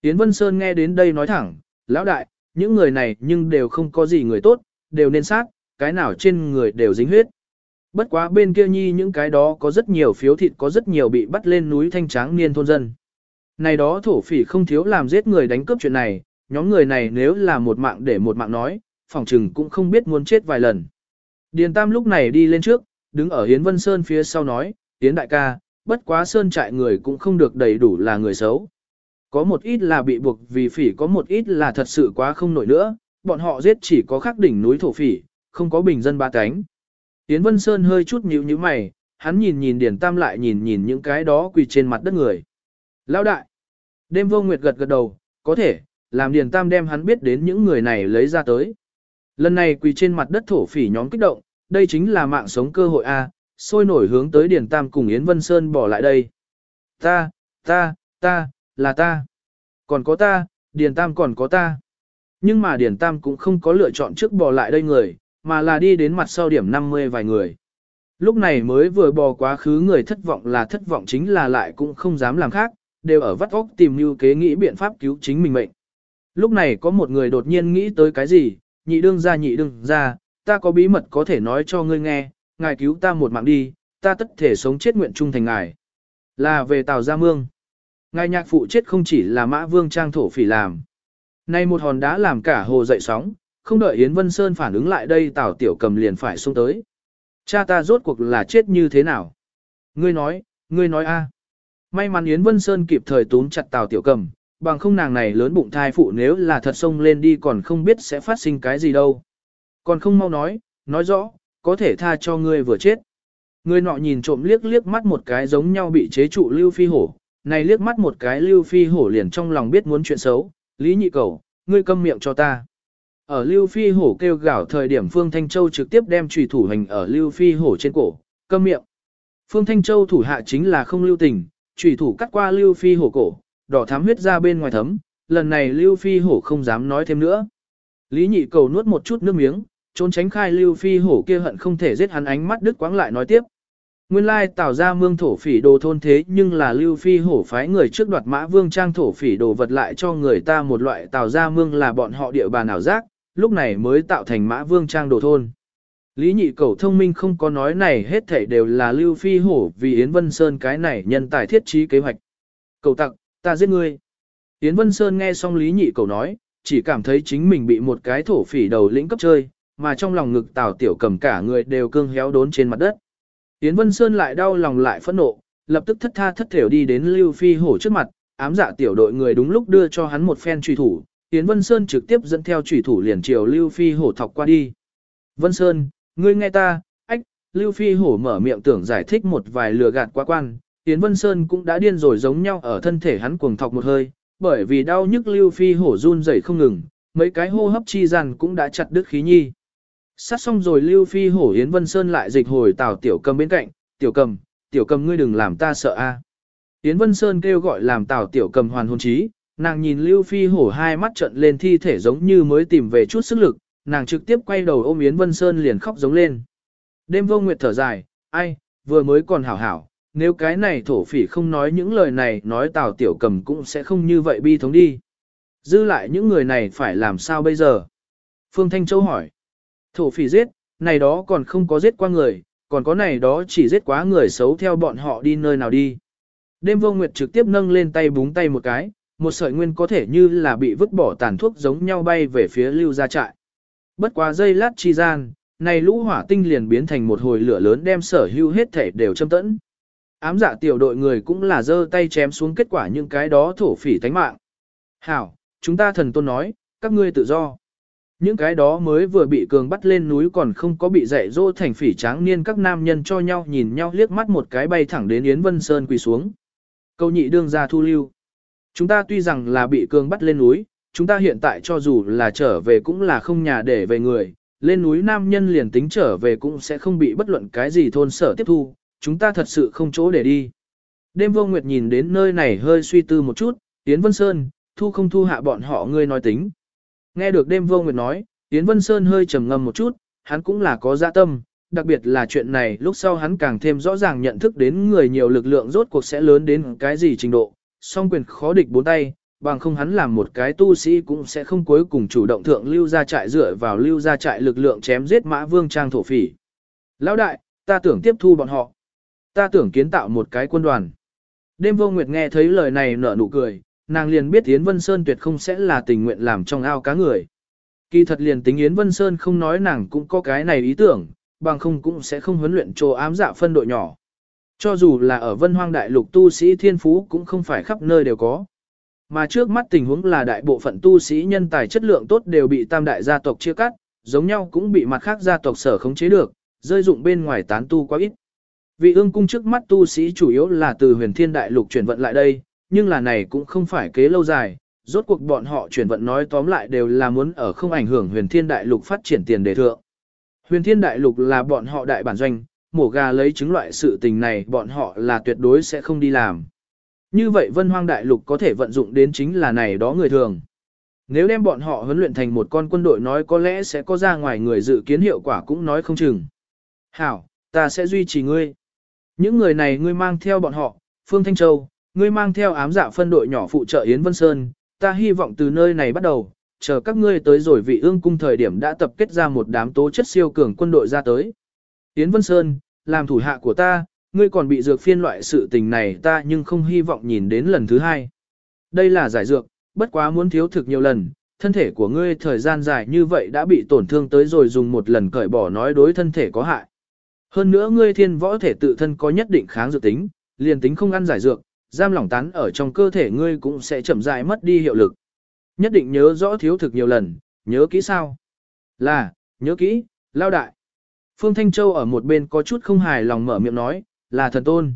Yến Vân Sơn nghe đến đây nói thẳng, lão đại, những người này nhưng đều không có gì người tốt, đều nên sát, cái nào trên người đều dính huyết. Bất quá bên kia nhi những cái đó có rất nhiều phiếu thịt có rất nhiều bị bắt lên núi thanh tráng niên thôn dân. Này đó thổ phỉ không thiếu làm giết người đánh cướp chuyện này, nhóm người này nếu là một mạng để một mạng nói, phòng trừng cũng không biết muốn chết vài lần. Điền Tam lúc này đi lên trước, đứng ở Hiến Vân Sơn phía sau nói, Hiến đại ca, bất quá Sơn trại người cũng không được đầy đủ là người xấu. Có một ít là bị buộc vì phỉ có một ít là thật sự quá không nổi nữa, bọn họ giết chỉ có khắc đỉnh núi thổ phỉ, không có bình dân ba cánh. yến Vân Sơn hơi chút nhíu nhíu mày, hắn nhìn nhìn Điền Tam lại nhìn nhìn những cái đó quỳ trên mặt đất người. Lão đại! Đêm vô nguyệt gật gật đầu, có thể, làm Điền Tam đem hắn biết đến những người này lấy ra tới. Lần này quỳ trên mặt đất thổ phỉ nhóm kích động, đây chính là mạng sống cơ hội A, sôi nổi hướng tới Điền Tam cùng Yến Vân Sơn bỏ lại đây. Ta, ta, ta, là ta. Còn có ta, Điền Tam còn có ta. Nhưng mà Điền Tam cũng không có lựa chọn trước bỏ lại đây người, mà là đi đến mặt sau điểm 50 vài người. Lúc này mới vừa bò quá khứ người thất vọng là thất vọng chính là lại cũng không dám làm khác, đều ở vắt óc tìm như kế nghĩ biện pháp cứu chính mình mệnh. Lúc này có một người đột nhiên nghĩ tới cái gì, nhị đương ra nhị đương ra, ta có bí mật có thể nói cho ngươi nghe, ngài cứu ta một mạng đi, ta tất thể sống chết nguyện trung thành ngài. Là về Tào Gia Mương. Ngài nhạc phụ chết không chỉ là mã vương trang thổ phỉ làm. Nay một hòn đá làm cả hồ dậy sóng, không đợi Yến Vân Sơn phản ứng lại đây Tào Tiểu Cầm liền phải xuống tới. Cha ta rốt cuộc là chết như thế nào? Ngươi nói, ngươi nói a. May mắn Yến Vân Sơn kịp thời túm chặt Tào Tiểu Cầm, bằng không nàng này lớn bụng thai phụ nếu là thật sông lên đi còn không biết sẽ phát sinh cái gì đâu. Còn không mau nói, nói rõ, có thể tha cho ngươi vừa chết. Người nọ nhìn trộm liếc liếc mắt một cái giống nhau bị chế trụ Lưu Phi Hổ, này liếc mắt một cái Lưu Phi Hổ liền trong lòng biết muốn chuyện xấu, Lý Nhị Cầu, ngươi câm miệng cho ta. Ở Lưu Phi Hổ kêu gào thời điểm Phương Thanh Châu trực tiếp đem trùy thủ hành ở Lưu Phi Hổ trên cổ, câm miệng. Phương Thanh Châu thủ hạ chính là không lưu tình, trùy thủ cắt qua Lưu Phi Hổ cổ, đỏ thắm huyết ra bên ngoài thấm, lần này Lưu Phi Hổ không dám nói thêm nữa. Lý Nhị Cầu nuốt một chút nước miếng, trốn tránh khai Lưu Phi Hổ kia hận không thể giết hắn ánh mắt đứt quãng lại nói tiếp. Nguyên lai tạo ra mương thổ phỉ đồ thôn thế nhưng là Lưu Phi Hổ phái người trước đoạt mã vương trang thổ phỉ đồ vật lại cho người ta một loại tạo ra mương là bọn họ địa bàn ảo giác, lúc này mới tạo thành mã vương trang đồ thôn. Lý nhị cầu thông minh không có nói này hết thảy đều là Lưu Phi Hổ vì Yến Vân Sơn cái này nhân tài thiết trí kế hoạch. Cầu tặc, ta giết ngươi. Yến Vân Sơn nghe xong Lý nhị cầu nói, chỉ cảm thấy chính mình bị một cái thổ phỉ đầu lĩnh cấp chơi, mà trong lòng ngực Tào Tiểu cầm cả người đều cương héo đốn trên mặt đất. Yến Vân Sơn lại đau lòng lại phẫn nộ, lập tức thất tha thất thểu đi đến Lưu Phi Hổ trước mặt, ám dạ tiểu đội người đúng lúc đưa cho hắn một phen truy thủ, Yến Vân Sơn trực tiếp dẫn theo truy thủ liền chiều Lưu Phi Hổ thọc qua đi. Vân Sơn, ngươi nghe ta, ách, Lưu Phi Hổ mở miệng tưởng giải thích một vài lừa gạt quá quan, Yến Vân Sơn cũng đã điên rồi giống nhau ở thân thể hắn cuồng thọc một hơi, bởi vì đau nhức Lưu Phi Hổ run rẩy không ngừng, mấy cái hô hấp chi rằng cũng đã chặt đứt khí nhi. Sát xong rồi Lưu Phi hổ Yến Vân Sơn lại dịch hồi Tào Tiểu Cầm bên cạnh, Tiểu Cầm, Tiểu Cầm ngươi đừng làm ta sợ a. Yến Vân Sơn kêu gọi làm Tào Tiểu Cầm hoàn hồn trí, nàng nhìn Lưu Phi hổ hai mắt trận lên thi thể giống như mới tìm về chút sức lực, nàng trực tiếp quay đầu ôm Yến Vân Sơn liền khóc giống lên. Đêm vô nguyệt thở dài, ai, vừa mới còn hảo hảo, nếu cái này thổ phỉ không nói những lời này nói Tào Tiểu Cầm cũng sẽ không như vậy bi thống đi. Dư lại những người này phải làm sao bây giờ? Phương Thanh Châu hỏi. Thổ phỉ giết, này đó còn không có giết qua người, còn có này đó chỉ giết quá người xấu theo bọn họ đi nơi nào đi. Đêm vô nguyệt trực tiếp nâng lên tay búng tay một cái, một sợi nguyên có thể như là bị vứt bỏ tàn thuốc giống nhau bay về phía lưu gia trại. Bất quá giây lát chi gian, này lũ hỏa tinh liền biến thành một hồi lửa lớn đem sở hưu hết thể đều châm tẫn. Ám dạ tiểu đội người cũng là giơ tay chém xuống kết quả những cái đó thổ phỉ tánh mạng. Hảo, chúng ta thần tôn nói, các ngươi tự do. Những cái đó mới vừa bị cường bắt lên núi còn không có bị dạy dỗ thành phỉ tráng niên các nam nhân cho nhau nhìn nhau liếc mắt một cái bay thẳng đến Yến Vân Sơn quỳ xuống. Câu nhị đương ra thu lưu. Chúng ta tuy rằng là bị cường bắt lên núi, chúng ta hiện tại cho dù là trở về cũng là không nhà để về người, lên núi nam nhân liền tính trở về cũng sẽ không bị bất luận cái gì thôn sở tiếp thu, chúng ta thật sự không chỗ để đi. Đêm vô nguyệt nhìn đến nơi này hơi suy tư một chút, Yến Vân Sơn, thu không thu hạ bọn họ ngươi nói tính. Nghe được đêm vô nguyệt nói, Yến Vân Sơn hơi trầm ngâm một chút, hắn cũng là có dạ tâm, đặc biệt là chuyện này lúc sau hắn càng thêm rõ ràng nhận thức đến người nhiều lực lượng rốt cuộc sẽ lớn đến cái gì trình độ, song quyền khó địch bốn tay, bằng không hắn làm một cái tu sĩ cũng sẽ không cuối cùng chủ động thượng lưu ra trại dựa vào lưu ra trại lực lượng chém giết mã vương trang thổ phỉ. Lão đại, ta tưởng tiếp thu bọn họ. Ta tưởng kiến tạo một cái quân đoàn. Đêm vô nguyệt nghe thấy lời này nở nụ cười, nàng liền biết Yến Vân Sơn tuyệt không sẽ là tình nguyện làm trong ao cá người. Kỳ thật liền tính Yến Vân Sơn không nói nàng cũng có cái này ý tưởng, bằng không cũng sẽ không huấn luyện trồ ám dạ phân đội nhỏ. Cho dù là ở vân hoang đại lục tu sĩ thiên phú cũng không phải khắp nơi đều có. Mà trước mắt tình huống là đại bộ phận tu sĩ nhân tài chất lượng tốt đều bị tam đại gia tộc chia cắt, giống nhau cũng bị mặt khác gia tộc sở khống chế được, rơi dụng bên ngoài tán tu quá ít. Vị ương cung trước mắt tu sĩ chủ yếu là từ huyền thiên đại lục chuyển vận lại đây, nhưng là này cũng không phải kế lâu dài, rốt cuộc bọn họ chuyển vận nói tóm lại đều là muốn ở không ảnh hưởng huyền thiên đại lục phát triển tiền đề thượng. Huyền thiên đại lục là bọn họ đại bản doanh, mổ gà lấy chứng loại sự tình này bọn họ là tuyệt đối sẽ không đi làm. Như vậy vân hoang đại lục có thể vận dụng đến chính là này đó người thường. Nếu đem bọn họ huấn luyện thành một con quân đội nói có lẽ sẽ có ra ngoài người dự kiến hiệu quả cũng nói không chừng. Hảo, ta sẽ duy trì ngươi. Những người này ngươi mang theo bọn họ, Phương Thanh Châu, ngươi mang theo ám dạ phân đội nhỏ phụ trợ Yến Vân Sơn, ta hy vọng từ nơi này bắt đầu, chờ các ngươi tới rồi vị ương cung thời điểm đã tập kết ra một đám tố chất siêu cường quân đội ra tới. Yến Vân Sơn, làm thủ hạ của ta, ngươi còn bị dược phiên loại sự tình này ta nhưng không hy vọng nhìn đến lần thứ hai. Đây là giải dược, bất quá muốn thiếu thực nhiều lần, thân thể của ngươi thời gian dài như vậy đã bị tổn thương tới rồi dùng một lần cởi bỏ nói đối thân thể có hại. Hơn nữa ngươi thiên võ thể tự thân có nhất định kháng dược tính, liền tính không ăn giải dược, giam lỏng tán ở trong cơ thể ngươi cũng sẽ chậm rãi mất đi hiệu lực. Nhất định nhớ rõ thiếu thực nhiều lần, nhớ kỹ sao? Là, nhớ kỹ, lao đại. Phương Thanh Châu ở một bên có chút không hài lòng mở miệng nói, là thần tôn.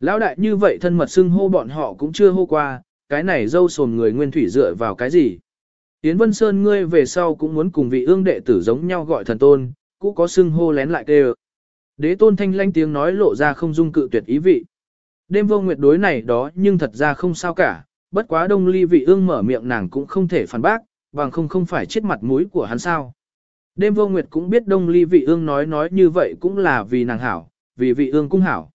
Lão đại như vậy thân mật xưng hô bọn họ cũng chưa hô qua, cái này dâu sồn người nguyên thủy dựa vào cái gì. Yến Vân Sơn ngươi về sau cũng muốn cùng vị ương đệ tử giống nhau gọi thần tôn, cũng có xưng hô lén lại kêu. Đế tôn thanh lanh tiếng nói lộ ra không dung cự tuyệt ý vị. Đêm vô nguyệt đối này đó nhưng thật ra không sao cả, bất quá đông ly vị ương mở miệng nàng cũng không thể phản bác, bằng không không phải chết mặt mũi của hắn sao. Đêm vô nguyệt cũng biết đông ly vị ương nói nói như vậy cũng là vì nàng hảo, vì vị ương cũng hảo.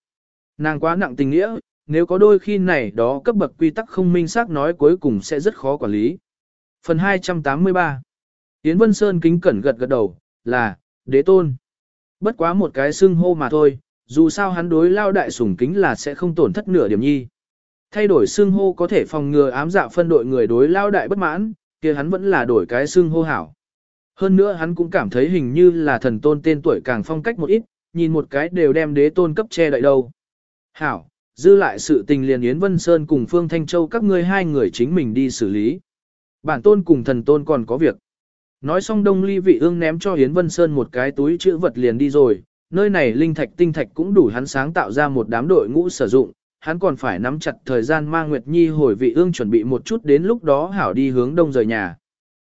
Nàng quá nặng tình nghĩa, nếu có đôi khi này đó cấp bậc quy tắc không minh xác nói cuối cùng sẽ rất khó quản lý. Phần 283 Yến Vân Sơn kính cẩn gật gật đầu, là, đế tôn. Bất quá một cái xưng hô mà thôi, dù sao hắn đối lao đại sủng kính là sẽ không tổn thất nửa điểm nhi. Thay đổi xương hô có thể phòng ngừa ám dạ phân đội người đối lao đại bất mãn, kia hắn vẫn là đổi cái xương hô hảo. Hơn nữa hắn cũng cảm thấy hình như là thần tôn tên tuổi càng phong cách một ít, nhìn một cái đều đem đế tôn cấp che đậy đâu. Hảo, dư lại sự tình liền Yến Vân Sơn cùng Phương Thanh Châu các ngươi hai người chính mình đi xử lý. Bản tôn cùng thần tôn còn có việc. Nói xong đông ly vị ương ném cho Yến Vân Sơn một cái túi chữ vật liền đi rồi, nơi này linh thạch tinh thạch cũng đủ hắn sáng tạo ra một đám đội ngũ sử dụng, hắn còn phải nắm chặt thời gian mang Nguyệt Nhi hồi vị ương chuẩn bị một chút đến lúc đó hảo đi hướng đông rời nhà.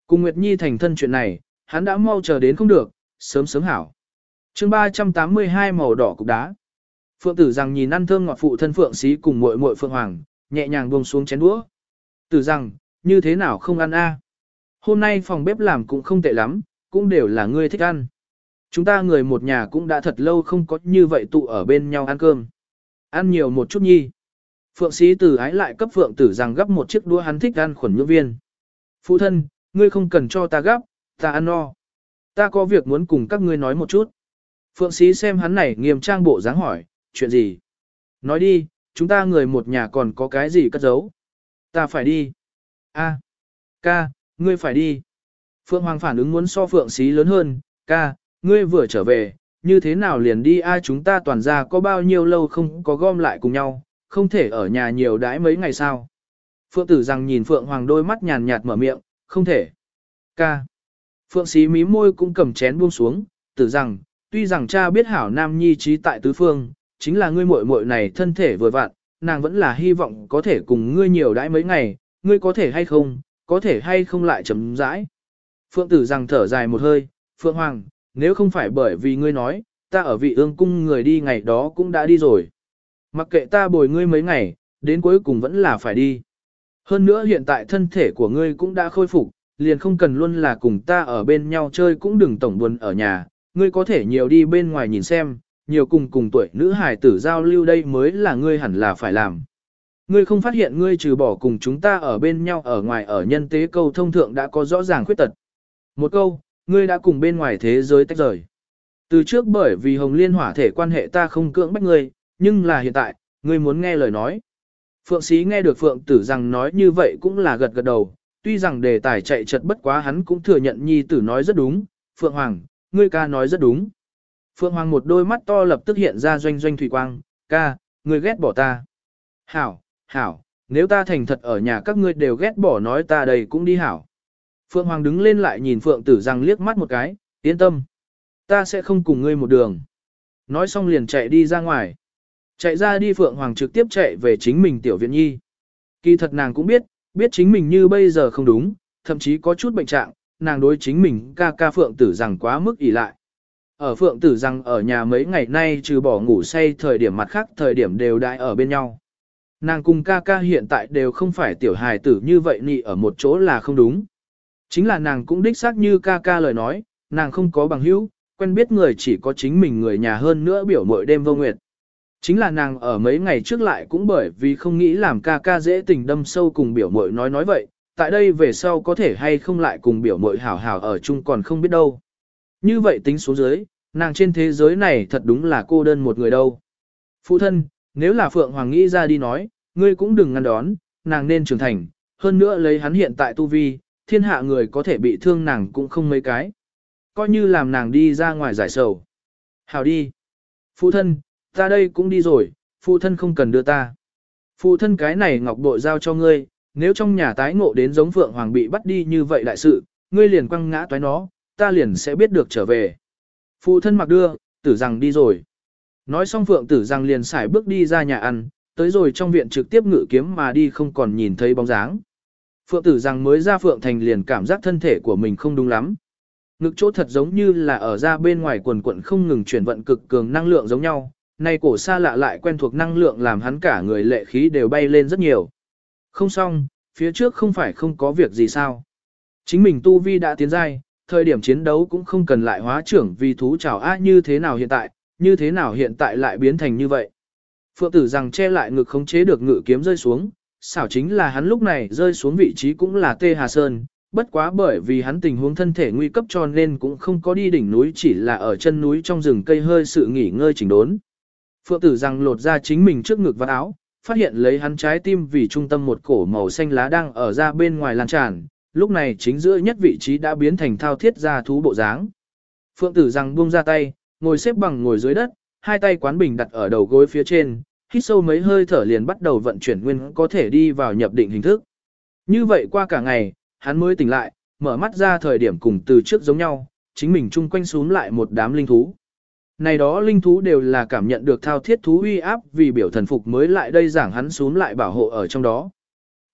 Cùng Nguyệt Nhi thành thân chuyện này, hắn đã mau chờ đến không được, sớm sớm hảo. chương 382 màu đỏ cục đá. Phượng tử rằng nhìn ăn thơm ngọt phụ thân Phượng xí cùng muội muội Phượng Hoàng, nhẹ nhàng buông xuống chén đũa. Tử rằng, như thế nào không ăn a? Hôm nay phòng bếp làm cũng không tệ lắm, cũng đều là ngươi thích ăn. Chúng ta người một nhà cũng đã thật lâu không có như vậy tụ ở bên nhau ăn cơm. Ăn nhiều một chút nhi. Phượng sĩ tử ái lại cấp phượng tử rằng gấp một chiếc đũa hắn thích ăn khuẩn nhưỡng viên. Phụ thân, ngươi không cần cho ta gấp, ta ăn no. Ta có việc muốn cùng các ngươi nói một chút. Phượng sĩ xem hắn này nghiêm trang bộ dáng hỏi, chuyện gì? Nói đi, chúng ta người một nhà còn có cái gì cất giấu? Ta phải đi. A, ca, ngươi phải đi. Phượng Hoàng phản ứng muốn so Phượng sĩ lớn hơn, ca, ngươi vừa trở về, như thế nào liền đi ai chúng ta toàn ra có bao nhiêu lâu không có gom lại cùng nhau, không thể ở nhà nhiều đãi mấy ngày sao. Phượng tử rằng nhìn Phượng Hoàng đôi mắt nhàn nhạt mở miệng, không thể. Ca. Phượng xí mí môi cũng cầm chén buông xuống, tử rằng, tuy rằng cha biết hảo nam nhi trí tại tứ phương, chính là ngươi muội muội này thân thể vừa vặn, nàng vẫn là hy vọng có thể cùng ngươi nhiều đãi mấy ngày, ngươi có thể hay không, có thể hay không lại chấm dãi. Phượng tử rằng thở dài một hơi, Phượng Hoàng, nếu không phải bởi vì ngươi nói, ta ở vị ương cung người đi ngày đó cũng đã đi rồi. Mặc kệ ta bồi ngươi mấy ngày, đến cuối cùng vẫn là phải đi. Hơn nữa hiện tại thân thể của ngươi cũng đã khôi phục, liền không cần luôn là cùng ta ở bên nhau chơi cũng đừng tổng buồn ở nhà, ngươi có thể nhiều đi bên ngoài nhìn xem, nhiều cùng cùng tuổi nữ hài tử giao lưu đây mới là ngươi hẳn là phải làm. ngươi không phát hiện ngươi trừ bỏ cùng chúng ta ở bên nhau ở ngoài ở nhân tế câu thông thượng đã có rõ ràng khuyết tật. Một câu, ngươi đã cùng bên ngoài thế giới tách rời. Từ trước bởi vì hồng liên hỏa thể quan hệ ta không cưỡng bách ngươi, nhưng là hiện tại, ngươi muốn nghe lời nói. Phượng sĩ nghe được Phượng tử rằng nói như vậy cũng là gật gật đầu, tuy rằng đề tài chạy chật bất quá hắn cũng thừa nhận nhi tử nói rất đúng, Phượng Hoàng, ngươi ca nói rất đúng. Phượng Hoàng một đôi mắt to lập tức hiện ra doanh doanh thủy quang, ca, ngươi ghét bỏ ta. Hảo, hảo, nếu ta thành thật ở nhà các ngươi đều ghét bỏ nói ta đây cũng đi hảo. Phượng Hoàng đứng lên lại nhìn Phượng tử Giang liếc mắt một cái, yên tâm. Ta sẽ không cùng ngươi một đường. Nói xong liền chạy đi ra ngoài. Chạy ra đi Phượng Hoàng trực tiếp chạy về chính mình tiểu viện nhi. Kỳ thật nàng cũng biết, biết chính mình như bây giờ không đúng, thậm chí có chút bệnh trạng, nàng đối chính mình ca ca Phượng tử Giang quá mức ỷ lại. Ở Phượng tử Giang ở nhà mấy ngày nay trừ bỏ ngủ say thời điểm mặt khác thời điểm đều đại ở bên nhau. Nàng cùng ca ca hiện tại đều không phải tiểu hài tử như vậy nị ở một chỗ là không đúng. Chính là nàng cũng đích xác như ca ca lời nói, nàng không có bằng hữu, quen biết người chỉ có chính mình người nhà hơn nữa biểu mỗi đêm vô nguyệt. Chính là nàng ở mấy ngày trước lại cũng bởi vì không nghĩ làm ca ca dễ tình đâm sâu cùng biểu mội nói nói vậy, tại đây về sau có thể hay không lại cùng biểu mội hảo hảo ở chung còn không biết đâu. Như vậy tính số dưới, nàng trên thế giới này thật đúng là cô đơn một người đâu. Phụ thân, nếu là Phượng Hoàng nghĩ ra đi nói, ngươi cũng đừng ngăn đón, nàng nên trưởng thành, hơn nữa lấy hắn hiện tại tu vi, thiên hạ người có thể bị thương nàng cũng không mấy cái. Coi như làm nàng đi ra ngoài giải sầu. Hảo đi. Phụ thân, ta đây cũng đi rồi, phụ thân không cần đưa ta. Phụ thân cái này ngọc bội giao cho ngươi, nếu trong nhà tái ngộ đến giống Phượng Hoàng bị bắt đi như vậy đại sự, ngươi liền quăng ngã toái nó, ta liền sẽ biết được trở về. Phụ thân mặc đưa, tử rằng đi rồi. Nói xong Phượng tử rằng liền xài bước đi ra nhà ăn, tới rồi trong viện trực tiếp ngự kiếm mà đi không còn nhìn thấy bóng dáng. Phượng tử rằng mới ra Phượng Thành liền cảm giác thân thể của mình không đúng lắm. Ngực chỗ thật giống như là ở ra bên ngoài quần quận không ngừng chuyển vận cực cường năng lượng giống nhau, nay cổ xa lạ lại quen thuộc năng lượng làm hắn cả người lệ khí đều bay lên rất nhiều. Không xong, phía trước không phải không có việc gì sao. Chính mình tu vi đã tiến giai, thời điểm chiến đấu cũng không cần lại hóa trưởng vì thú chảo á như thế nào hiện tại, như thế nào hiện tại lại biến thành như vậy. Phượng tử rằng che lại ngực khống chế được ngự kiếm rơi xuống, xảo chính là hắn lúc này rơi xuống vị trí cũng là Tê Hà Sơn, bất quá bởi vì hắn tình huống thân thể nguy cấp cho nên cũng không có đi đỉnh núi chỉ là ở chân núi trong rừng cây hơi sự nghỉ ngơi chỉnh đốn. Phượng tử rằng lột ra chính mình trước ngực và áo, phát hiện lấy hắn trái tim vì trung tâm một cổ màu xanh lá đang ở ra bên ngoài lan tràn, lúc này chính giữa nhất vị trí đã biến thành thao thiết ra thú bộ dáng. Phượng tử rằng buông ra tay, ngồi xếp bằng ngồi dưới đất, hai tay quán bình đặt ở đầu gối phía trên, hít sâu mấy hơi thở liền bắt đầu vận chuyển nguyên có thể đi vào nhập định hình thức. Như vậy qua cả ngày, hắn mới tỉnh lại, mở mắt ra thời điểm cùng từ trước giống nhau, chính mình chung quanh xuống lại một đám linh thú. Này đó linh thú đều là cảm nhận được thao thiết thú uy áp vì biểu thần phục mới lại đây giảng hắn xuống lại bảo hộ ở trong đó.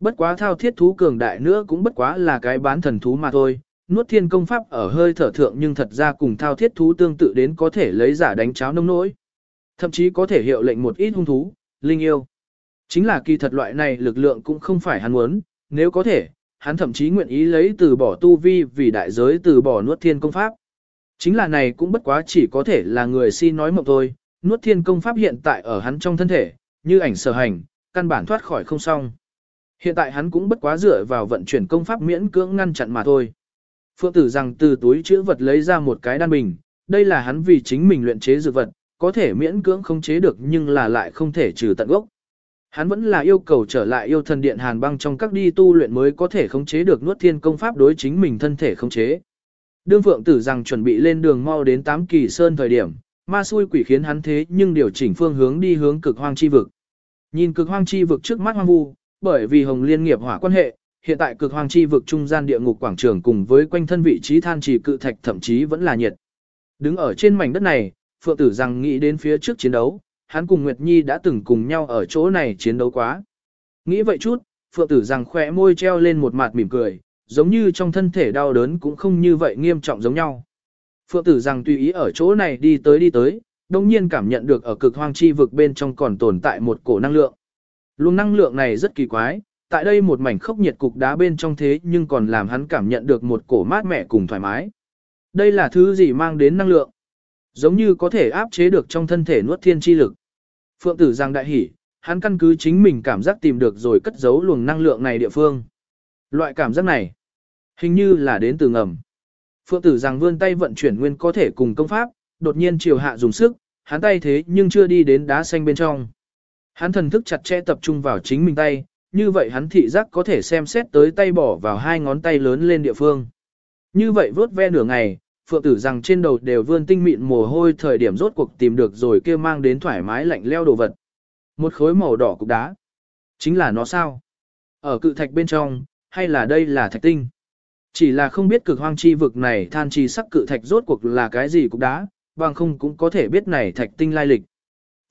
Bất quá thao thiết thú cường đại nữa cũng bất quá là cái bán thần thú mà thôi, nuốt thiên công pháp ở hơi thở thượng nhưng thật ra cùng thao thiết thú tương tự đến có thể lấy giả đánh cháo nông nỗi. Thậm chí có thể hiệu lệnh một ít hung thú, linh yêu. Chính là kỳ thật loại này lực lượng cũng không phải hắn muốn, nếu có thể, hắn thậm chí nguyện ý lấy từ bỏ tu vi vì đại giới từ bỏ nuốt thiên công pháp. Chính là này cũng bất quá chỉ có thể là người si nói mộng thôi, nuốt thiên công pháp hiện tại ở hắn trong thân thể, như ảnh sở hành, căn bản thoát khỏi không xong. Hiện tại hắn cũng bất quá dựa vào vận chuyển công pháp miễn cưỡng ngăn chặn mà thôi. Phượng tử rằng từ túi chữ vật lấy ra một cái đan bình, đây là hắn vì chính mình luyện chế dược vật, có thể miễn cưỡng không chế được nhưng là lại không thể trừ tận gốc. Hắn vẫn là yêu cầu trở lại yêu thần điện hàn băng trong các đi tu luyện mới có thể khống chế được nuốt thiên công pháp đối chính mình thân thể khống chế. Đương Phượng Tử rằng chuẩn bị lên đường mau đến tám kỳ sơn thời điểm, ma xui quỷ khiến hắn thế nhưng điều chỉnh phương hướng đi hướng cực hoang chi vực. Nhìn cực hoang chi vực trước mắt hoang vu, bởi vì hồng liên nghiệp hỏa quan hệ, hiện tại cực hoang chi vực trung gian địa ngục quảng trường cùng với quanh thân vị trí than trì cự thạch thậm chí vẫn là nhiệt. Đứng ở trên mảnh đất này, Phượng Tử rằng nghĩ đến phía trước chiến đấu, hắn cùng Nguyệt Nhi đã từng cùng nhau ở chỗ này chiến đấu quá. Nghĩ vậy chút, Phượng Tử rằng khỏe môi treo lên một mặt mỉm cười, giống như trong thân thể đau đớn cũng không như vậy nghiêm trọng giống nhau. Phượng tử rằng tùy ý ở chỗ này đi tới đi tới, đồng nhiên cảm nhận được ở cực hoang chi vực bên trong còn tồn tại một cổ năng lượng. Luồng năng lượng này rất kỳ quái, tại đây một mảnh khốc nhiệt cục đá bên trong thế nhưng còn làm hắn cảm nhận được một cổ mát mẻ cùng thoải mái. Đây là thứ gì mang đến năng lượng? Giống như có thể áp chế được trong thân thể nuốt thiên chi lực. Phượng tử Giang đại hỉ, hắn căn cứ chính mình cảm giác tìm được rồi cất giấu luồng năng lượng này địa phương. Loại cảm giác này, hình như là đến từ ngầm. Phượng tử Giang vươn tay vận chuyển nguyên có thể cùng công pháp, đột nhiên chiều hạ dùng sức, hắn tay thế nhưng chưa đi đến đá xanh bên trong. Hắn thần thức chặt chẽ tập trung vào chính mình tay, như vậy hắn thị giác có thể xem xét tới tay bỏ vào hai ngón tay lớn lên địa phương. Như vậy vớt ve nửa ngày, phượng tử rằng trên đầu đều vươn tinh mịn mồ hôi thời điểm rốt cuộc tìm được rồi kia mang đến thoải mái lạnh leo đồ vật. Một khối màu đỏ cục đá. Chính là nó sao? Ở cự thạch bên trong, hay là đây là thạch tinh? Chỉ là không biết cực hoang chi vực này than chi sắc cự thạch rốt cuộc là cái gì cục đá, bằng không cũng có thể biết này thạch tinh lai lịch.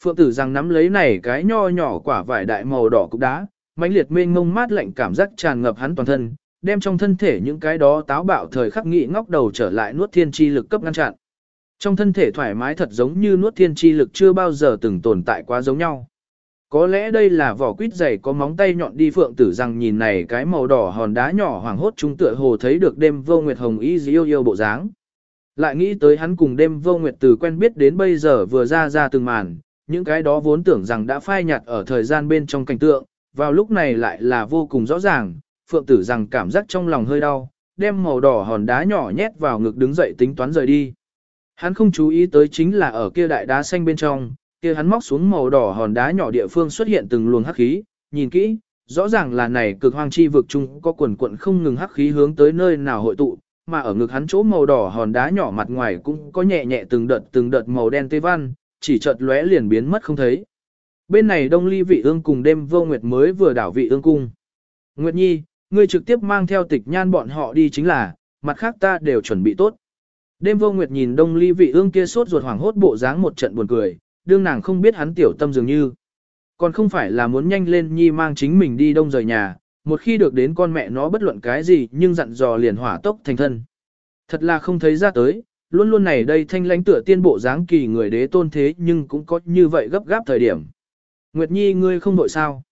Phượng tử rằng nắm lấy này cái nho nhỏ quả vải đại màu đỏ cục đá, mãnh liệt mênh mông mát lạnh cảm giác tràn ngập hắn toàn thân, đem trong thân thể những cái đó táo bạo thời khắc nghị ngóc đầu trở lại nuốt thiên chi lực cấp ngăn chặn. Trong thân thể thoải mái thật giống như nuốt thiên chi lực chưa bao giờ từng tồn tại quá giống nhau. Có lẽ đây là vỏ quýt dày có móng tay nhọn đi phượng tử rằng nhìn này cái màu đỏ hòn đá nhỏ hoàng hốt trung tựa hồ thấy được đêm vô nguyệt hồng y yêu yêu bộ dáng. Lại nghĩ tới hắn cùng đêm vô nguyệt từ quen biết đến bây giờ vừa ra ra từng màn, những cái đó vốn tưởng rằng đã phai nhạt ở thời gian bên trong cảnh tượng, vào lúc này lại là vô cùng rõ ràng, phượng tử rằng cảm giác trong lòng hơi đau, đem màu đỏ hòn đá nhỏ nhét vào ngực đứng dậy tính toán rời đi. Hắn không chú ý tới chính là ở kia đại đá xanh bên trong, kia hắn móc xuống màu đỏ hòn đá nhỏ địa phương xuất hiện từng luồng hắc khí, nhìn kỹ, rõ ràng là này cực hoang chi vực chung có quần quận không ngừng hắc khí hướng tới nơi nào hội tụ, mà ở ngực hắn chỗ màu đỏ hòn đá nhỏ mặt ngoài cũng có nhẹ nhẹ từng đợt từng đợt màu đen tê văn, chỉ chợt lóe liền biến mất không thấy. Bên này Đông Ly vị ương cùng đêm vô nguyệt mới vừa đảo vị ương cung. Nguyệt Nhi, ngươi trực tiếp mang theo tịch nhan bọn họ đi chính là, mặt khác ta đều chuẩn bị tốt. Đêm vô nguyệt nhìn Đông Ly vị ương kia sốt ruột hoảng hốt bộ dáng một trận buồn cười, đương nàng không biết hắn tiểu tâm dường như. Còn không phải là muốn nhanh lên Nhi mang chính mình đi đông rời nhà, một khi được đến con mẹ nó bất luận cái gì nhưng dặn dò liền hỏa tốc thành thân. Thật là không thấy ra tới, luôn luôn này đây thanh lãnh tựa tiên bộ dáng kỳ người đế tôn thế nhưng cũng có như vậy gấp gáp thời điểm. Nguyệt Nhi ngươi không đội sao?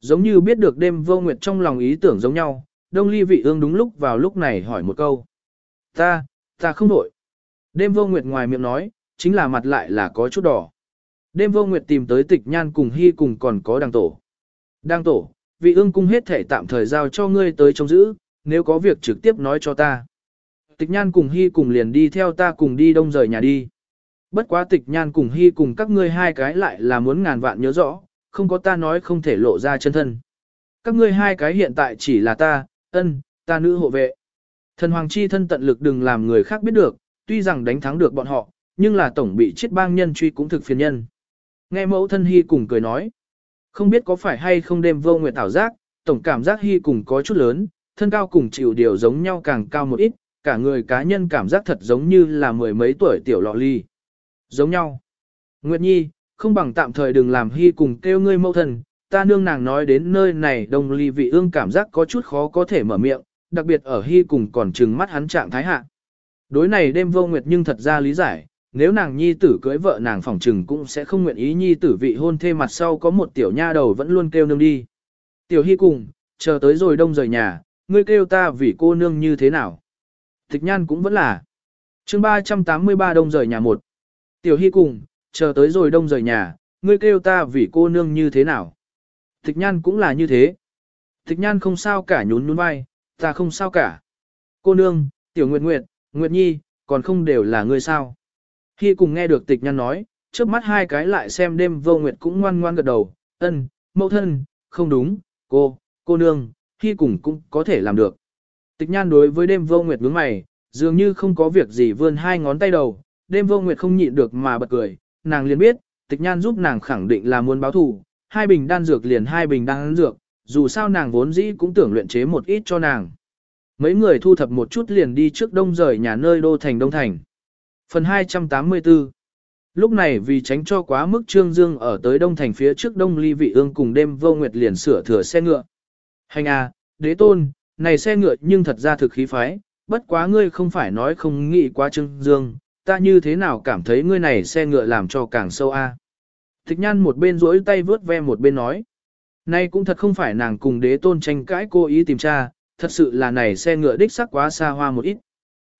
Giống như biết được đêm vô nguyệt trong lòng ý tưởng giống nhau, đông ly vị ương đúng lúc vào lúc này hỏi một câu. Ta, ta không đổi. Đêm vô nguyệt ngoài miệng nói, chính là mặt lại là có chút đỏ. Đêm vô nguyệt tìm tới tịch nhan cùng hy cùng còn có đăng tổ. Đăng tổ, vị ương cung hết thể tạm thời giao cho ngươi tới trông giữ, nếu có việc trực tiếp nói cho ta. Tịch nhan cùng hy cùng liền đi theo ta cùng đi đông rời nhà đi. Bất quá tịch nhan cùng hy cùng các ngươi hai cái lại là muốn ngàn vạn nhớ rõ, không có ta nói không thể lộ ra chân thân. Các ngươi hai cái hiện tại chỉ là ta, ân, ta nữ hộ vệ. Thần hoàng chi thân tận lực đừng làm người khác biết được, tuy rằng đánh thắng được bọn họ, nhưng là tổng bị chết bang nhân truy cũng thực phiền nhân. Nghe mẫu thân hy cùng cười nói, không biết có phải hay không đêm vô nguyệt ảo giác, tổng cảm giác hy cùng có chút lớn, thân cao cùng chịu điều giống nhau càng cao một ít, cả người cá nhân cảm giác thật giống như là mười mấy tuổi tiểu lọ ly. Giống nhau. Nguyệt Nhi, không bằng tạm thời đừng làm hy cùng kêu ngươi mẫu thân, ta nương nàng nói đến nơi này đồng ly vị ương cảm giác có chút khó có thể mở miệng, đặc biệt ở hy cùng còn trừng mắt hắn trạng thái hạ. Đối này đêm vô nguyệt nhưng thật ra lý giải, nếu nàng nhi tử cưới vợ nàng phỏng trừng cũng sẽ không nguyện ý nhi tử vị hôn thê mặt sau có một tiểu nha đầu vẫn luôn kêu nương đi. Tiểu hy cùng, chờ tới rồi đông rời nhà, ngươi kêu ta vì cô nương như thế nào? Tịch nhan cũng vẫn là. chương 383 đông rời nhà một. Tiểu hy cùng, chờ tới rồi đông rời nhà, ngươi kêu ta vì cô nương như thế nào? Tịch nhan cũng là như thế. Tịch nhan không sao cả nhún nhún vai, ta không sao cả. Cô nương, tiểu nguyệt nguyệt, nguyệt nhi, còn không đều là ngươi sao? Khi cùng nghe được tịch nhan nói, trước mắt hai cái lại xem đêm vô nguyệt cũng ngoan ngoan gật đầu, ân, mẫu thân, không đúng, cô, cô nương, khi cùng cũng có thể làm được. Tịch nhan đối với đêm vô nguyệt nhướng mày, dường như không có việc gì vươn hai ngón tay đầu, đêm vô nguyệt không nhịn được mà bật cười, nàng liền biết, tịch nhan giúp nàng khẳng định là muốn báo thù, hai bình đan dược liền hai bình đan dược, dù sao nàng vốn dĩ cũng tưởng luyện chế một ít cho nàng. Mấy người thu thập một chút liền đi trước đông rời nhà nơi đô thành đông thành. Phần 284 Lúc này vì tránh cho quá mức trương dương ở tới đông thành phía trước đông ly vị ương cùng đêm vô nguyệt liền sửa thừa xe ngựa. Hành à, đế tôn, này xe ngựa nhưng thật ra thực khí phái, bất quá ngươi không phải nói không nghĩ quá trương dương, ta như thế nào cảm thấy ngươi này xe ngựa làm cho càng sâu a. À? Tịch nhan một bên rỗi tay vướt ve một bên nói. Nay cũng thật không phải nàng cùng đế tôn tranh cãi cố ý tìm tra, thật sự là này xe ngựa đích sắc quá xa hoa một ít.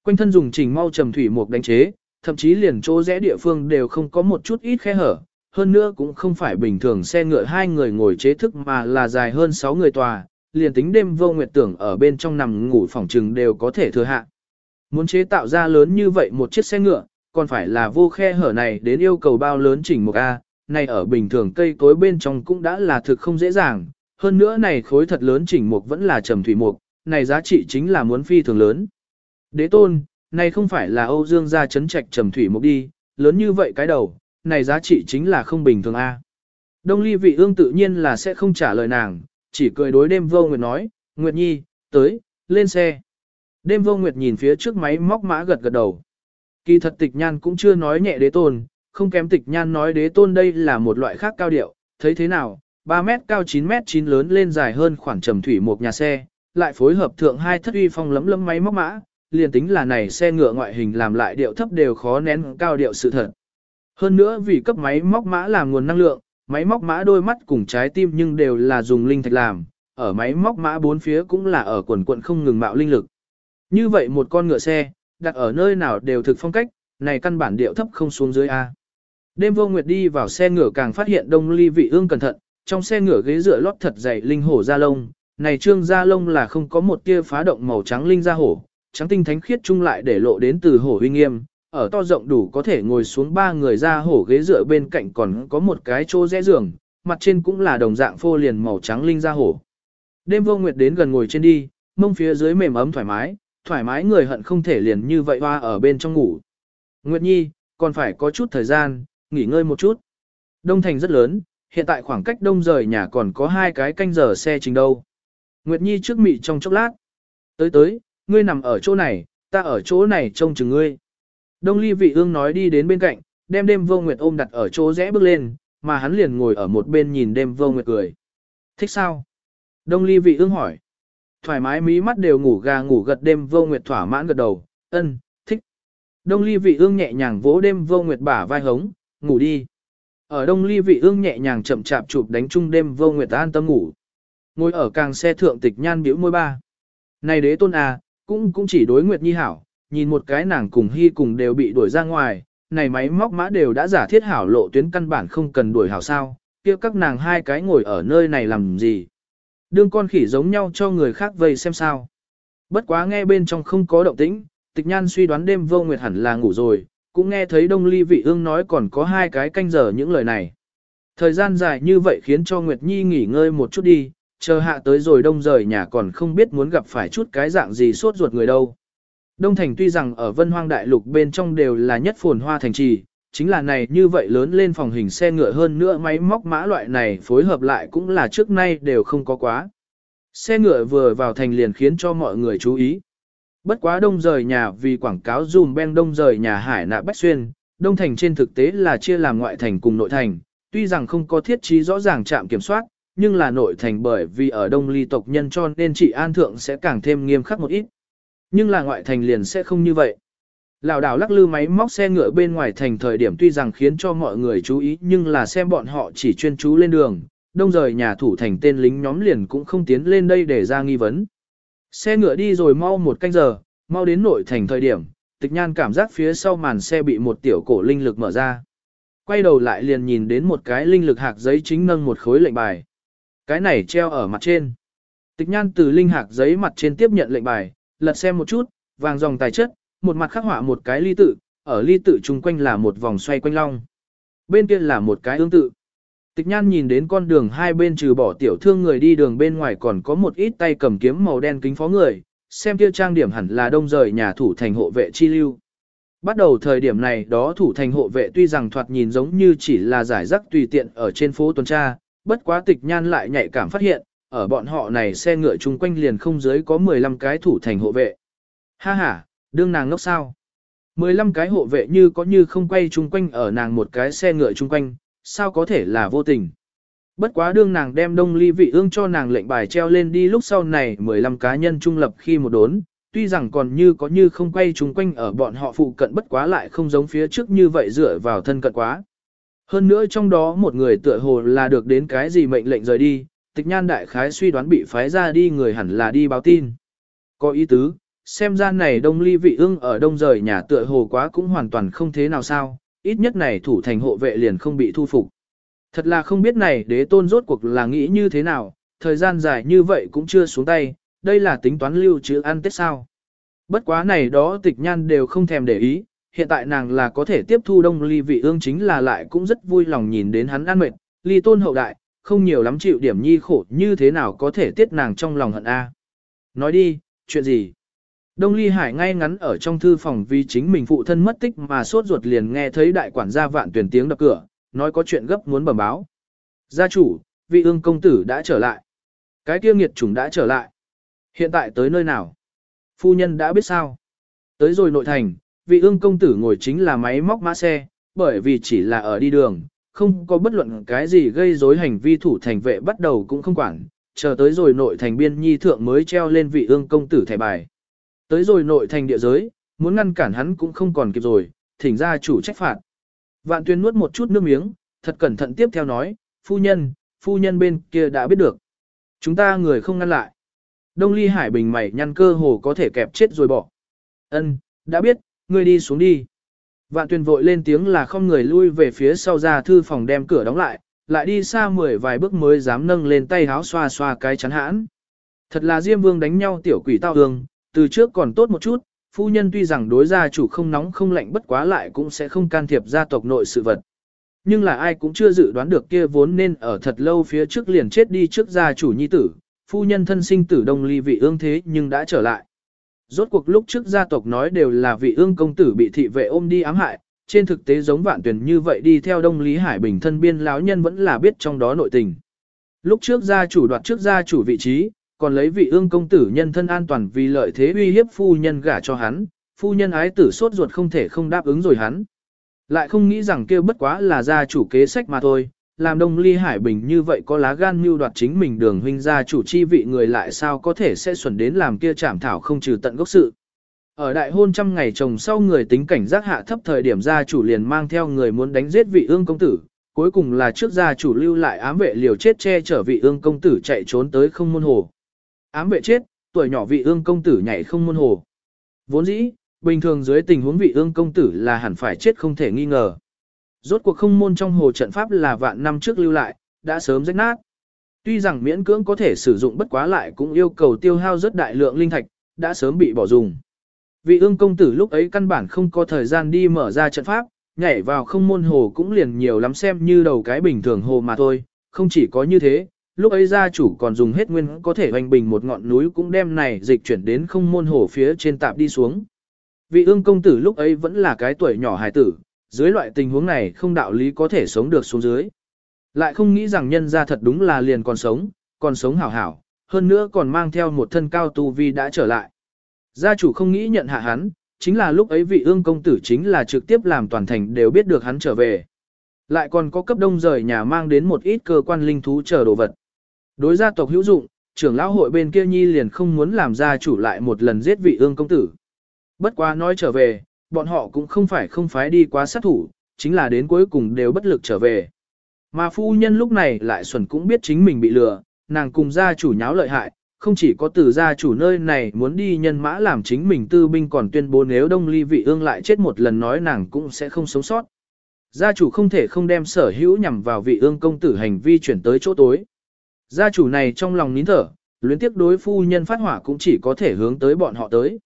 Quanh thân dùng trình mau trầm thủy mục đánh chế, thậm chí liền chỗ rẽ địa phương đều không có một chút ít khe hở, hơn nữa cũng không phải bình thường xe ngựa hai người ngồi chế thức mà là dài hơn 6 người tòa, liền tính đêm vô nguyệt tưởng ở bên trong nằm ngủ phòng trừng đều có thể thừa hạ. Muốn chế tạo ra lớn như vậy một chiếc xe ngựa, còn phải là vô khe hở này đến yêu cầu bao lớn chỉnh một A, này ở bình thường cây cối bên trong cũng đã là thực không dễ dàng, hơn nữa này khối thật lớn chỉnh mục vẫn là trầm thủy mục, này giá trị chính là muốn phi thường lớn. Đế tôn, này không phải là Âu Dương gia chấn trạch trầm thủy mục đi, lớn như vậy cái đầu, này giá trị chính là không bình thường a. Đông ly vị ương tự nhiên là sẽ không trả lời nàng, chỉ cười đối đêm vô nguyệt nói, Nguyệt Nhi, tới, lên xe. Đêm vô nguyệt nhìn phía trước máy móc mã gật gật đầu. Kỳ thật tịch nhan cũng chưa nói nhẹ đế tôn, không kém tịch nhan nói đế tôn đây là một loại khác cao điệu, thấy thế nào, 3 mét cao 9 mét 9 lớn lên dài hơn khoảng trầm thủy một nhà xe, lại phối hợp thượng hai thất uy phong lấm lấm máy móc mã, liền tính là này xe ngựa ngoại hình làm lại điệu thấp đều khó nén cao điệu sự thật. Hơn nữa vì cấp máy móc mã làm nguồn năng lượng, máy móc mã đôi mắt cùng trái tim nhưng đều là dùng linh thạch làm, ở máy móc mã bốn phía cũng là ở quần quận không ngừng mạo linh lực. Như vậy một con ngựa xe, đặt ở nơi nào đều thực phong cách, này căn bản điệu thấp không xuống dưới A. Đêm vô nguyệt đi vào xe ngựa càng phát hiện đông ly vị ương cẩn thận, trong xe ngựa ghế dựa lót thật dày linh hổ da lông, này trương da lông là không có một tia phá động màu trắng linh da hổ, trắng tinh thánh khiết chung lại để lộ đến từ hổ uy nghiêm, ở to rộng đủ có thể ngồi xuống ba người ra hổ ghế dựa bên cạnh còn có một cái chỗ rẽ giường, mặt trên cũng là đồng dạng phô liền màu trắng linh da hổ. Đêm vô nguyệt đến gần ngồi trên đi, mông phía dưới mềm ấm thoải mái, thoải mái người hận không thể liền như vậy hoa ở bên trong ngủ. Nguyệt Nhi, còn phải có chút thời gian, nghỉ ngơi một chút. Đông thành rất lớn, hiện tại khoảng cách đông rời nhà còn có hai cái canh giờ xe trình đâu. Nguyệt Nhi trước mị trong chốc lát. Tới tới, ngươi nằm ở chỗ này, ta ở chỗ này trông chừng ngươi. Đông ly vị ương nói đi đến bên cạnh, đem đêm vô nguyệt ôm đặt ở chỗ rẽ bước lên, mà hắn liền ngồi ở một bên nhìn đêm vô nguyệt cười. Thích sao? Đông ly vị ương hỏi. Thoải mái mí mắt đều ngủ gà ngủ gật đêm vô nguyệt thỏa mãn gật đầu, ân, thích. Đông ly vị ương nhẹ nhàng vỗ đêm vô nguyệt bả vai hống, ngủ đi. Ở đông ly vị ương nhẹ nhàng chậm chạp chụp đánh chung đêm vô nguyệt an tâm ngủ. Ngồi ở càng xe thượng tịch nhan biểu môi ba. Này đế tôn à, cũng cũng chỉ đối nguyệt nhi hảo, nhìn một cái nàng cùng hy cùng đều bị đuổi ra ngoài, này máy móc mã đều đã giả thiết hảo lộ tuyến căn bản không cần đuổi hảo sao, kia các nàng hai cái ngồi ở nơi này làm gì. Đương con khỉ giống nhau cho người khác vây xem sao. Bất quá nghe bên trong không có động tĩnh, tịch nhan suy đoán đêm vô nguyệt hẳn là ngủ rồi, cũng nghe thấy đông ly vị ương nói còn có hai cái canh giờ những lời này. Thời gian dài như vậy khiến cho Nguyệt Nhi nghỉ ngơi một chút đi, chờ hạ tới rồi đông rời nhà còn không biết muốn gặp phải chút cái dạng gì sốt ruột người đâu. Đông Thành tuy rằng ở vân hoang đại lục bên trong đều là nhất phồn hoa thành trì, chính là này như vậy lớn lên phòng hình xe ngựa hơn nữa máy móc mã loại này phối hợp lại cũng là trước nay đều không có quá. Xe ngựa vừa vào thành liền khiến cho mọi người chú ý. Bất quá đông rời nhà vì quảng cáo dùm ben đông rời nhà hải nạ bách xuyên, đông thành trên thực tế là chia làm ngoại thành cùng nội thành, tuy rằng không có thiết trí rõ ràng trạm kiểm soát, nhưng là nội thành bởi vì ở đông ly tộc nhân cho nên trị an thượng sẽ càng thêm nghiêm khắc một ít. Nhưng là ngoại thành liền sẽ không như vậy. Lão đảo lắc lư máy móc xe ngựa bên ngoài thành thời điểm tuy rằng khiến cho mọi người chú ý nhưng là xem bọn họ chỉ chuyên chú lên đường, đông rời nhà thủ thành tên lính nhóm liền cũng không tiến lên đây để ra nghi vấn. Xe ngựa đi rồi mau một canh giờ, mau đến nội thành thời điểm, tịch nhan cảm giác phía sau màn xe bị một tiểu cổ linh lực mở ra. Quay đầu lại liền nhìn đến một cái linh lực hạc giấy chính nâng một khối lệnh bài. Cái này treo ở mặt trên. Tịch nhan từ linh hạc giấy mặt trên tiếp nhận lệnh bài, lật xem một chút, vàng dòng tài chất, một mặt khắc họa một cái ly tự, ở ly tự chung quanh là một vòng xoay quanh long. Bên kia là một cái ương tự. Tịch nhan nhìn đến con đường hai bên trừ bỏ tiểu thương người đi đường bên ngoài còn có một ít tay cầm kiếm màu đen kính phó người, xem kia trang điểm hẳn là đông rời nhà thủ thành hộ vệ chi lưu. Bắt đầu thời điểm này đó thủ thành hộ vệ tuy rằng thoạt nhìn giống như chỉ là giải rắc tùy tiện ở trên phố tuần tra, bất quá tịch nhan lại nhạy cảm phát hiện, ở bọn họ này xe ngựa chung quanh liền không dưới có 15 cái thủ thành hộ vệ. Ha ha, đương nàng ngốc sao? 15 cái hộ vệ như có như không quay chung quanh ở nàng một cái xe ngựa chung quanh, sao có thể là vô tình? Bất quá đương nàng đem đông ly vị ương cho nàng lệnh bài treo lên đi lúc sau này 15 cá nhân trung lập khi một đốn, tuy rằng còn như có như không quay chung quanh ở bọn họ phụ cận bất quá lại không giống phía trước như vậy dựa vào thân cận quá. Hơn nữa trong đó một người tựa hồ là được đến cái gì mệnh lệnh rời đi, tịch nhan đại khái suy đoán bị phái ra đi người hẳn là đi báo tin. Có ý tứ, xem ra này đông ly vị ương ở đông rời nhà tựa hồ quá cũng hoàn toàn không thế nào sao, ít nhất này thủ thành hộ vệ liền không bị thu phục. Thật là không biết này đế tôn rốt cuộc là nghĩ như thế nào, thời gian dài như vậy cũng chưa xuống tay, đây là tính toán lưu trữ ăn tết sao. Bất quá này đó tịch nhan đều không thèm để ý, hiện tại nàng là có thể tiếp thu đông ly vị ương chính là lại cũng rất vui lòng nhìn đến hắn ăn mệt, ly tôn hậu đại, không nhiều lắm chịu điểm nhi khổ như thế nào có thể tiết nàng trong lòng hận a. Nói đi, chuyện gì? Đông Ly Hải ngay ngắn ở trong thư phòng vì chính mình phụ thân mất tích mà sốt ruột liền nghe thấy đại quản gia vạn tuyển tiếng đập cửa, nói có chuyện gấp muốn bẩm báo. Gia chủ, vị ương công tử đã trở lại. Cái kia nghiệt chủng đã trở lại. Hiện tại tới nơi nào? Phu nhân đã biết sao? Tới rồi nội thành, vị ương công tử ngồi chính là máy móc mã xe, bởi vì chỉ là ở đi đường, không có bất luận cái gì gây rối hành vi thủ thành vệ bắt đầu cũng không quản, chờ tới rồi nội thành biên nhi thượng mới treo lên vị ương công tử thẻ bài. Tới rồi nội thành địa giới, muốn ngăn cản hắn cũng không còn kịp rồi, thỉnh ra chủ trách phạt. Vạn tuyên nuốt một chút nước miếng, thật cẩn thận tiếp theo nói, phu nhân, phu nhân bên kia đã biết được. Chúng ta người không ngăn lại. Đông ly hải bình mày nhăn cơ hồ có thể kẹp chết rồi bỏ. Ân, đã biết, ngươi đi xuống đi. Vạn tuyên vội lên tiếng là không người lui về phía sau ra thư phòng đem cửa đóng lại, lại đi xa mười vài bước mới dám nâng lên tay háo xoa xoa cái chắn hãn. Thật là Diêm Vương đánh nhau tiểu quỷ tao hương, từ trước còn tốt một chút, phu nhân tuy rằng đối gia chủ không nóng không lạnh bất quá lại cũng sẽ không can thiệp gia tộc nội sự vật. Nhưng là ai cũng chưa dự đoán được kia vốn nên ở thật lâu phía trước liền chết đi trước gia chủ nhi tử, phu nhân thân sinh tử đông ly vị ương thế nhưng đã trở lại. Rốt cuộc lúc trước gia tộc nói đều là vị ương công tử bị thị vệ ôm đi ám hại, trên thực tế giống vạn tuyển như vậy đi theo đông lý hải bình thân biên lão nhân vẫn là biết trong đó nội tình. Lúc trước gia chủ đoạt trước gia chủ vị trí, còn lấy vị ương công tử nhân thân an toàn vì lợi thế uy hiếp phu nhân gả cho hắn, phu nhân ái tử sốt ruột không thể không đáp ứng rồi hắn. Lại không nghĩ rằng kêu bất quá là gia chủ kế sách mà thôi, làm đông ly hải bình như vậy có lá gan mưu đoạt chính mình đường huynh gia chủ chi vị người lại sao có thể sẽ xuẩn đến làm kia trảm thảo không trừ tận gốc sự. Ở đại hôn trăm ngày chồng sau người tính cảnh giác hạ thấp thời điểm gia chủ liền mang theo người muốn đánh giết vị ương công tử, cuối cùng là trước gia chủ lưu lại ám vệ liều chết che chở vị ương công tử chạy trốn tới không môn hồ. Ám vệ chết, tuổi nhỏ vị ương công tử nhảy không môn hồ. Vốn dĩ, bình thường dưới tình huống vị ương công tử là hẳn phải chết không thể nghi ngờ. Rốt cuộc không môn trong hồ trận pháp là vạn năm trước lưu lại, đã sớm rách nát. Tuy rằng miễn cưỡng có thể sử dụng bất quá lại cũng yêu cầu tiêu hao rất đại lượng linh thạch, đã sớm bị bỏ dùng. Vị ương công tử lúc ấy căn bản không có thời gian đi mở ra trận pháp, nhảy vào không môn hồ cũng liền nhiều lắm xem như đầu cái bình thường hồ mà thôi, không chỉ có như thế, lúc ấy gia chủ còn dùng hết nguyên có thể hoành bình một ngọn núi cũng đem này dịch chuyển đến không môn hồ phía trên tạp đi xuống. Vị ương công tử lúc ấy vẫn là cái tuổi nhỏ hài tử, dưới loại tình huống này không đạo lý có thể sống được xuống dưới. Lại không nghĩ rằng nhân gia thật đúng là liền còn sống, còn sống hảo hảo, hơn nữa còn mang theo một thân cao tu vi đã trở lại. Gia chủ không nghĩ nhận hạ hắn, chính là lúc ấy vị ương công tử chính là trực tiếp làm toàn thành đều biết được hắn trở về. Lại còn có cấp đông rời nhà mang đến một ít cơ quan linh thú chờ đồ vật. Đối gia tộc hữu dụng, trưởng lão hội bên kia nhi liền không muốn làm gia chủ lại một lần giết vị ương công tử. Bất quá nói trở về, bọn họ cũng không phải không phái đi quá sát thủ, chính là đến cuối cùng đều bất lực trở về. Mà phu nhân lúc này lại xuẩn cũng biết chính mình bị lừa, nàng cùng gia chủ nháo lợi hại, không chỉ có từ gia chủ nơi này muốn đi nhân mã làm chính mình tư binh còn tuyên bố nếu đông ly vị ương lại chết một lần nói nàng cũng sẽ không sống sót. Gia chủ không thể không đem sở hữu nhằm vào vị ương công tử hành vi chuyển tới chỗ tối. Gia chủ này trong lòng nín thở, luyến tiếc đối phu nhân phát hỏa cũng chỉ có thể hướng tới bọn họ tới.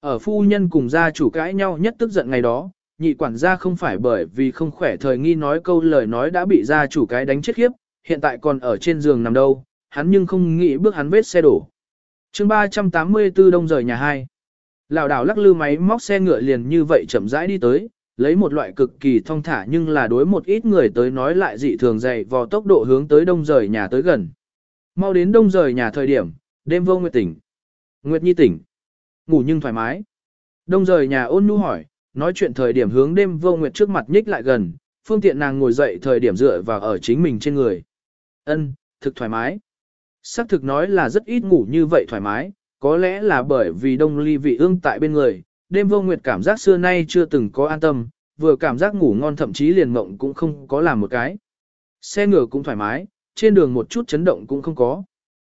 Ở phu nhân cùng gia chủ cãi nhau nhất tức giận ngày đó, nhị quản gia không phải bởi vì không khỏe thời nghi nói câu lời nói đã bị gia chủ cái đánh chết khiếp, hiện tại còn ở trên giường nằm đâu, hắn nhưng không nghĩ bước hắn vết xe đổ. chương 384 đông rời nhà hai. Lào đảo lắc lư máy móc xe ngựa liền như vậy chậm rãi đi tới, lấy một loại cực kỳ thong thả nhưng là đối một ít người tới nói lại dị thường dày vò tốc độ hướng tới đông rời nhà tới gần. Mau đến đông rời nhà thời điểm, đêm vô nguyệt tỉnh. Nguyệt nhi tỉnh. Ngủ nhưng thoải mái. Đông rời nhà ôn nhu hỏi, nói chuyện thời điểm hướng đêm vô nguyệt trước mặt nhích lại gần, phương tiện nàng ngồi dậy thời điểm dựa vào ở chính mình trên người. Ân, thực thoải mái. Sắc thực nói là rất ít ngủ như vậy thoải mái, có lẽ là bởi vì đông ly vị ương tại bên người, đêm vô nguyệt cảm giác xưa nay chưa từng có an tâm, vừa cảm giác ngủ ngon thậm chí liền mộng cũng không có làm một cái. Xe ngựa cũng thoải mái, trên đường một chút chấn động cũng không có.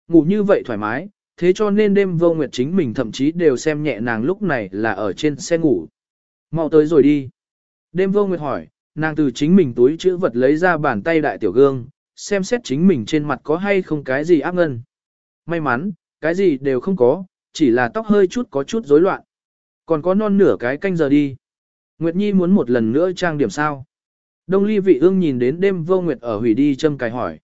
Ngủ như vậy thoải mái, thế cho nên đêm vô nguyệt chính mình thậm chí đều xem nhẹ nàng lúc này là ở trên xe ngủ. Mau tới rồi đi. Đêm vô nguyệt hỏi, Nàng từ chính mình túi chữ vật lấy ra bàn tay đại tiểu gương, xem xét chính mình trên mặt có hay không cái gì áp ngân. May mắn, cái gì đều không có, chỉ là tóc hơi chút có chút rối loạn. Còn có non nửa cái canh giờ đi. Nguyệt Nhi muốn một lần nữa trang điểm sao. Đông ly vị ương nhìn đến đêm vô Nguyệt ở hủy đi châm cài hỏi.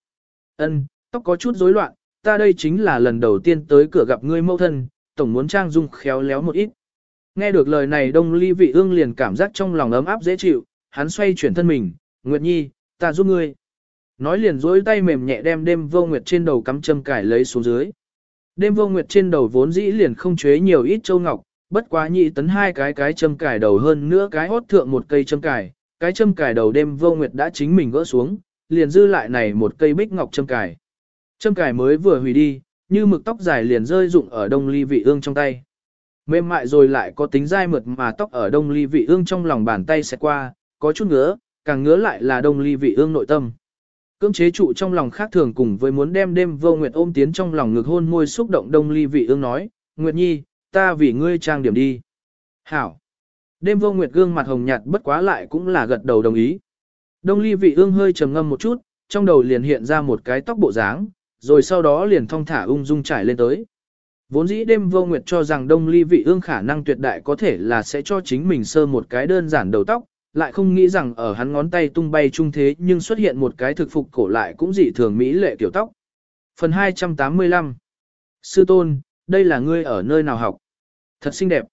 ân tóc có chút rối loạn, ta đây chính là lần đầu tiên tới cửa gặp ngươi mẫu thân, tổng muốn trang dung khéo léo một ít. Nghe được lời này đông ly vị ương liền cảm giác trong lòng ấm áp dễ chịu, hắn xoay chuyển thân mình, Nguyệt Nhi, ta giúp ngươi. Nói liền dối tay mềm nhẹ đem đêm vô Nguyệt trên đầu cắm châm cài lấy xuống dưới. Đêm vô Nguyệt trên đầu vốn dĩ liền không chế nhiều ít châu ngọc, bất quá nhị tấn hai cái cái châm cài đầu hơn nữa cái hốt thượng một cây châm cài, cái châm cài đầu đêm vô Nguyệt đã chính mình gỡ xuống, liền dư lại này một cây bích ngọc châm cài. Châm cài mới vừa hủy đi, như mực tóc dài liền rơi rụng ở đông ly vị ương trong tay. Mềm mại rồi lại có tính dai mượt mà tóc ở đông ly vị ương trong lòng bàn tay sẽ qua, có chút ngứa, càng ngứa lại là đông ly vị ương nội tâm. Cưỡng chế trụ trong lòng khác thường cùng với muốn đem đêm vô nguyệt ôm tiến trong lòng ngực hôn môi xúc động đông ly vị ương nói, Nguyệt Nhi, ta vì ngươi trang điểm đi. Hảo. Đêm vô nguyệt gương mặt hồng nhạt bất quá lại cũng là gật đầu đồng ý. Đông ly vị ương hơi trầm ngâm một chút, trong đầu liền hiện ra một cái tóc bộ dáng, rồi sau đó liền thong thả ung dung trải lên tới. Vốn dĩ đêm vô nguyệt cho rằng đông ly vị ương khả năng tuyệt đại có thể là sẽ cho chính mình sơ một cái đơn giản đầu tóc, lại không nghĩ rằng ở hắn ngón tay tung bay trung thế nhưng xuất hiện một cái thực phục cổ lại cũng dị thường mỹ lệ kiểu tóc. Phần 285 Sư tôn, đây là ngươi ở nơi nào học? Thật xinh đẹp.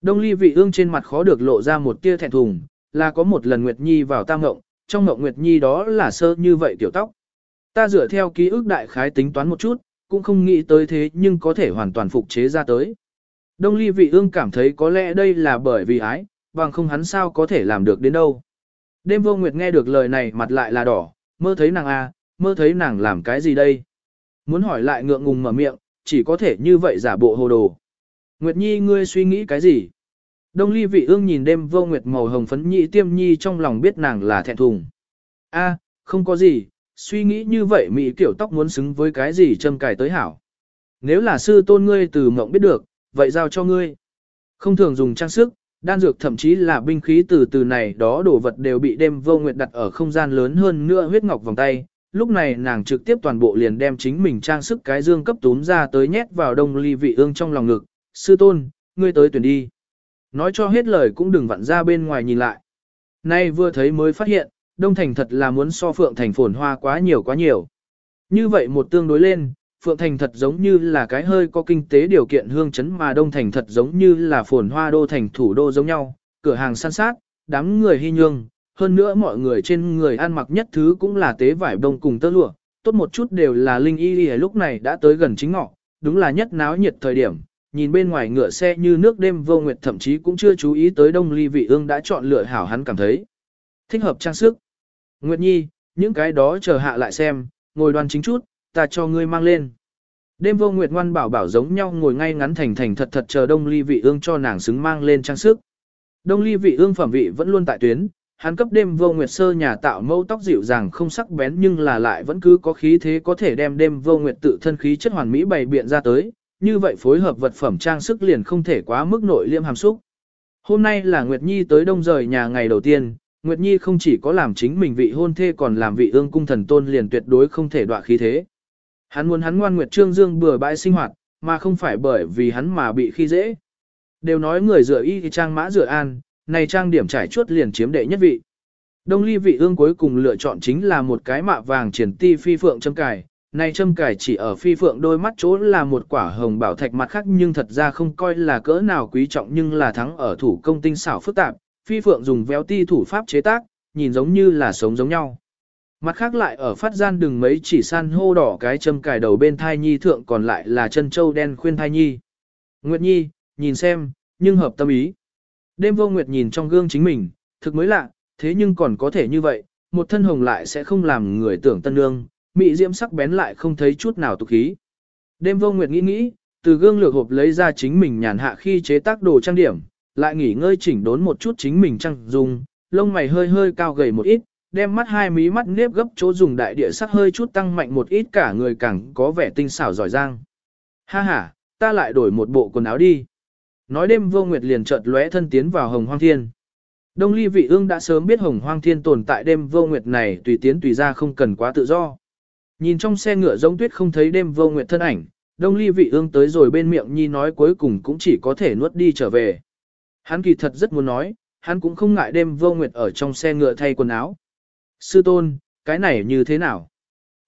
Đông ly vị ương trên mặt khó được lộ ra một tia thẹn thùng, là có một lần Nguyệt Nhi vào tam ngộng, trong ngộng Nguyệt Nhi đó là sơ như vậy tiểu tóc. Ta dựa theo ký ức đại khái tính toán một chút, cũng không nghĩ tới thế nhưng có thể hoàn toàn phục chế ra tới. Đông ly vị ương cảm thấy có lẽ đây là bởi vì ái, bằng không hắn sao có thể làm được đến đâu. Đêm vô nguyệt nghe được lời này mặt lại là đỏ, mơ thấy nàng a, à, mơ thấy nàng làm cái gì đây. Muốn hỏi lại ngượng ngùng mở miệng, chỉ có thể như vậy giả bộ hồ đồ. Nguyệt Nhi ngươi suy nghĩ cái gì? Đông ly vị ương nhìn đêm vô nguyệt màu hồng phấn nhị tiêm nhi trong lòng biết nàng là thẹn thùng. a không có gì, suy nghĩ như vậy mỹ kiểu tóc muốn xứng với cái gì châm cài tới hảo. Nếu là sư tôn ngươi từ mộng biết được, vậy giao cho ngươi. Không thường dùng trang sức, đan dược thậm chí là binh khí từ từ này đó đồ vật đều bị đêm vô nguyệt đặt ở không gian lớn hơn nữa huyết ngọc vòng tay. Lúc này nàng trực tiếp toàn bộ liền đem chính mình trang sức cái dương cấp túm ra tới nhét vào đông ly vị ương trong lòng ngực. Sư tôn, ngươi tới tuyển đi. Nói cho hết lời cũng đừng vặn ra bên ngoài nhìn lại. Nay vừa thấy mới phát hiện, Đông Thành thật là muốn so Phượng Thành phồn hoa quá nhiều quá nhiều. Như vậy một tương đối lên, Phượng Thành thật giống như là cái hơi có kinh tế điều kiện hương chấn mà Đông Thành thật giống như là phồn hoa đô thành thủ đô giống nhau, cửa hàng săn sát, đám người hy nhương, hơn nữa mọi người trên người ăn mặc nhất thứ cũng là tế vải đông cùng tơ lụa, tốt một chút đều là linh y y lúc này đã tới gần chính ngọ, đúng là nhất náo nhiệt thời điểm, nhìn bên ngoài ngựa xe như nước đêm vô nguyệt thậm chí cũng chưa chú ý tới đông ly vị ương đã chọn lựa hảo hắn cảm thấy. Thích hợp trang sức. Nguyệt Nhi, những cái đó chờ hạ lại xem, ngồi đoan chính chút, ta cho ngươi mang lên. Đêm vô Nguyệt ngoan bảo bảo giống nhau ngồi ngay ngắn thành thành thật thật chờ đông ly vị ương cho nàng xứng mang lên trang sức. Đông ly vị ương phẩm vị vẫn luôn tại tuyến, hắn cấp đêm vô Nguyệt sơ nhà tạo mâu tóc dịu dàng không sắc bén nhưng là lại vẫn cứ có khí thế có thể đem đêm vô Nguyệt tự thân khí chất hoàn mỹ bày biện ra tới, như vậy phối hợp vật phẩm trang sức liền không thể quá mức nội liêm hàm xúc. Hôm nay là Nguyệt Nhi tới đông rời nhà ngày đầu tiên, Nguyệt Nhi không chỉ có làm chính mình vị hôn thê còn làm vị ương cung thần tôn liền tuyệt đối không thể đọa khí thế. Hắn muốn hắn ngoan Nguyệt Trương Dương bừa bãi sinh hoạt, mà không phải bởi vì hắn mà bị khi dễ. Đều nói người rửa y thì trang mã rửa an, này trang điểm trải chuốt liền chiếm đệ nhất vị. Đông ly vị ương cuối cùng lựa chọn chính là một cái mạ vàng triển ti phi phượng châm cài. Này châm cài chỉ ở phi phượng đôi mắt chỗ là một quả hồng bảo thạch mặt khác nhưng thật ra không coi là cỡ nào quý trọng nhưng là thắng ở thủ công tinh xảo phức tạp, phi phượng dùng véo ti thủ pháp chế tác, nhìn giống như là sống giống nhau. Mặt khác lại ở phát gian đừng mấy chỉ san hô đỏ cái châm cài đầu bên thai nhi thượng còn lại là chân châu đen khuyên thai nhi. Nguyệt nhi, nhìn xem, nhưng hợp tâm ý. Đêm vô Nguyệt nhìn trong gương chính mình, thực mới lạ, thế nhưng còn có thể như vậy, một thân hồng lại sẽ không làm người tưởng tân nương, mị diễm sắc bén lại không thấy chút nào tục khí. Đêm vô Nguyệt nghĩ nghĩ, từ gương lược hộp lấy ra chính mình nhàn hạ khi chế tác đồ trang điểm, lại nghỉ ngơi chỉnh đốn một chút chính mình trang dùng, lông mày hơi hơi cao gầy một ít, đem mắt hai mí mắt nếp gấp chỗ dùng đại địa sắc hơi chút tăng mạnh một ít cả người càng có vẻ tinh xảo giỏi giang. Ha ha, ta lại đổi một bộ quần áo đi. Nói đêm vô nguyệt liền chợt lóe thân tiến vào hồng hoang thiên. Đông ly vị ương đã sớm biết hồng hoang thiên tồn tại đêm vô nguyệt này tùy tiến tùy ra không cần quá tự do. Nhìn trong xe ngựa giống tuyết không thấy đêm vô nguyệt thân ảnh, đông ly vị ương tới rồi bên miệng nhi nói cuối cùng cũng chỉ có thể nuốt đi trở về. Hắn kỳ thật rất muốn nói, hắn cũng không ngại đêm vô nguyệt ở trong xe ngựa thay quần áo. Sư tôn, cái này như thế nào?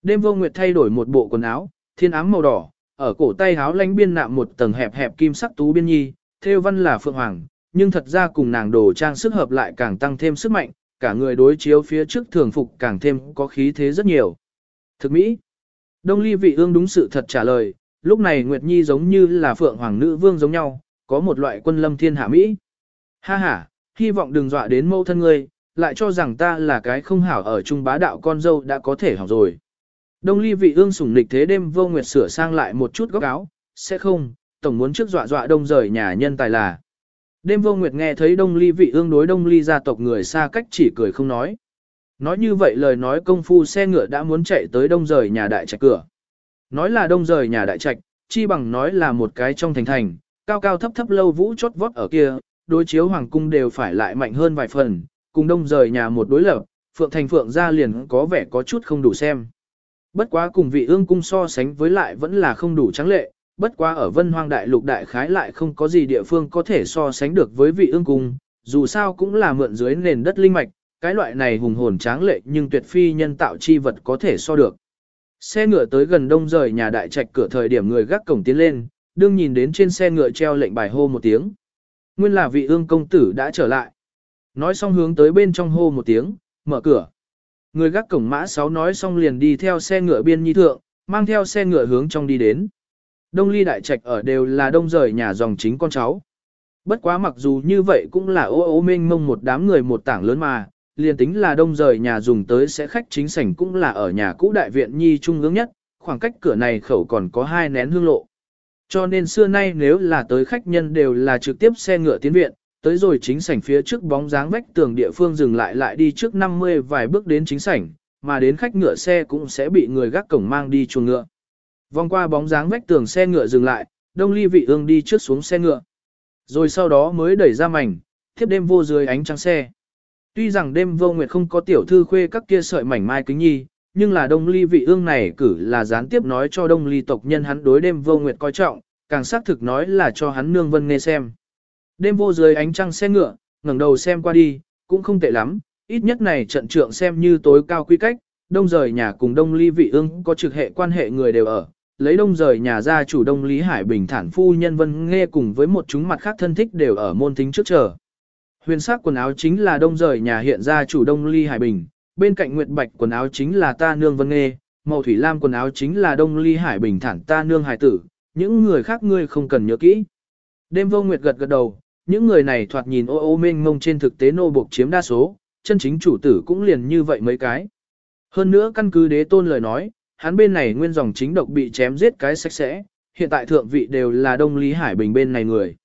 Đêm vô nguyệt thay đổi một bộ quần áo, thiên ám màu đỏ, ở cổ tay áo lánh biên nạm một tầng hẹp hẹp kim sắc tú biên nhi, theo văn là phượng hoàng, nhưng thật ra cùng nàng đồ trang sức hợp lại càng tăng thêm sức mạnh, cả người đối chiếu phía trước thường phục càng thêm có khí thế rất nhiều. Thực mỹ, Đông ly vị ương đúng sự thật trả lời, lúc này Nguyệt Nhi giống như là phượng hoàng nữ vương giống nhau, có một loại quân lâm thiên hạ Mỹ. Ha ha, hy vọng đừng dọa đến mâu thân ngươi, lại cho rằng ta là cái không hảo ở trung bá đạo con dâu đã có thể hỏng rồi. Đông ly vị ương sủng nịch thế đêm vô nguyệt sửa sang lại một chút góc áo, sẽ không, tổng muốn trước dọa dọa đông rời nhà nhân tài là. Đêm vô nguyệt nghe thấy đông ly vị ương đối đông ly gia tộc người xa cách chỉ cười không nói. Nói như vậy lời nói công phu xe ngựa đã muốn chạy tới đông rời nhà đại trạch cửa. Nói là đông rời nhà đại trạch, chi bằng nói là một cái trong thành thành, cao cao thấp thấp lâu vũ chót vót ở kia, đối chiếu hoàng cung đều phải lại mạnh hơn vài phần, cùng đông rời nhà một đối lập, phượng thành phượng ra liền có vẻ có chút không đủ xem. Bất quá cùng vị ương cung so sánh với lại vẫn là không đủ trắng lệ, bất quá ở vân hoang đại lục đại khái lại không có gì địa phương có thể so sánh được với vị ương cung, dù sao cũng là mượn dưới nền đất linh mạch, cái loại này hùng hồn tráng lệ nhưng tuyệt phi nhân tạo chi vật có thể so được. Xe ngựa tới gần đông rời nhà đại trạch cửa thời điểm người gác cổng tiến lên, đương nhìn đến trên xe ngựa treo lệnh bài hô một tiếng. Nguyên là vị ương công tử đã trở lại. Nói xong hướng tới bên trong hô một tiếng, mở cửa. Người gác cổng mã 6 nói xong liền đi theo xe ngựa biên nhi thượng, mang theo xe ngựa hướng trong đi đến. Đông ly đại trạch ở đều là đông rời nhà dòng chính con cháu. Bất quá mặc dù như vậy cũng là ô ô mênh mông một đám người một tảng lớn mà, liền tính là đông rời nhà dùng tới sẽ khách chính sảnh cũng là ở nhà cũ đại viện nhi trung ương nhất, khoảng cách cửa này khẩu còn có hai nén hương lộ. Cho nên xưa nay nếu là tới khách nhân đều là trực tiếp xe ngựa tiến viện, tới rồi chính sảnh phía trước bóng dáng vách tường địa phương dừng lại lại đi trước 50 vài bước đến chính sảnh, mà đến khách ngựa xe cũng sẽ bị người gác cổng mang đi chuồng ngựa. Vòng qua bóng dáng vách tường xe ngựa dừng lại, đông ly vị ương đi trước xuống xe ngựa. Rồi sau đó mới đẩy ra mảnh, tiếp đêm vô dưới ánh trăng xe. Tuy rằng đêm vô nguyệt không có tiểu thư khuê các kia sợi mảnh mai kính nhi, nhưng là đông ly vị ương này cử là gián tiếp nói cho đông ly tộc nhân hắn đối đêm vô nguyệt coi trọng, càng xác thực nói là cho hắn nương vân nghe xem. Đêm vô dưới ánh trăng xe ngựa, ngẩng đầu xem qua đi, cũng không tệ lắm, ít nhất này trận trượng xem như tối cao quy cách, đông rời nhà cùng đông ly vị ương có trực hệ quan hệ người đều ở, lấy đông rời nhà ra chủ đông lý hải bình thản phu nhân vân nghe cùng với một chúng mặt khác thân thích đều ở môn thính trước chờ. Huyền sắc quần áo chính là đông rời nhà hiện ra chủ đông ly hải bình, bên cạnh nguyệt bạch quần áo chính là ta nương vân nghê, màu thủy lam quần áo chính là đông ly hải bình thản ta nương hải tử, những người khác ngươi không cần nhớ kỹ. Đêm vô nguyệt gật gật đầu, những người này thoạt nhìn ô ô mênh mông trên thực tế nô buộc chiếm đa số, chân chính chủ tử cũng liền như vậy mấy cái. Hơn nữa căn cứ đế tôn lời nói, hắn bên này nguyên dòng chính độc bị chém giết cái sạch sẽ, hiện tại thượng vị đều là đông lý hải bình bên này người.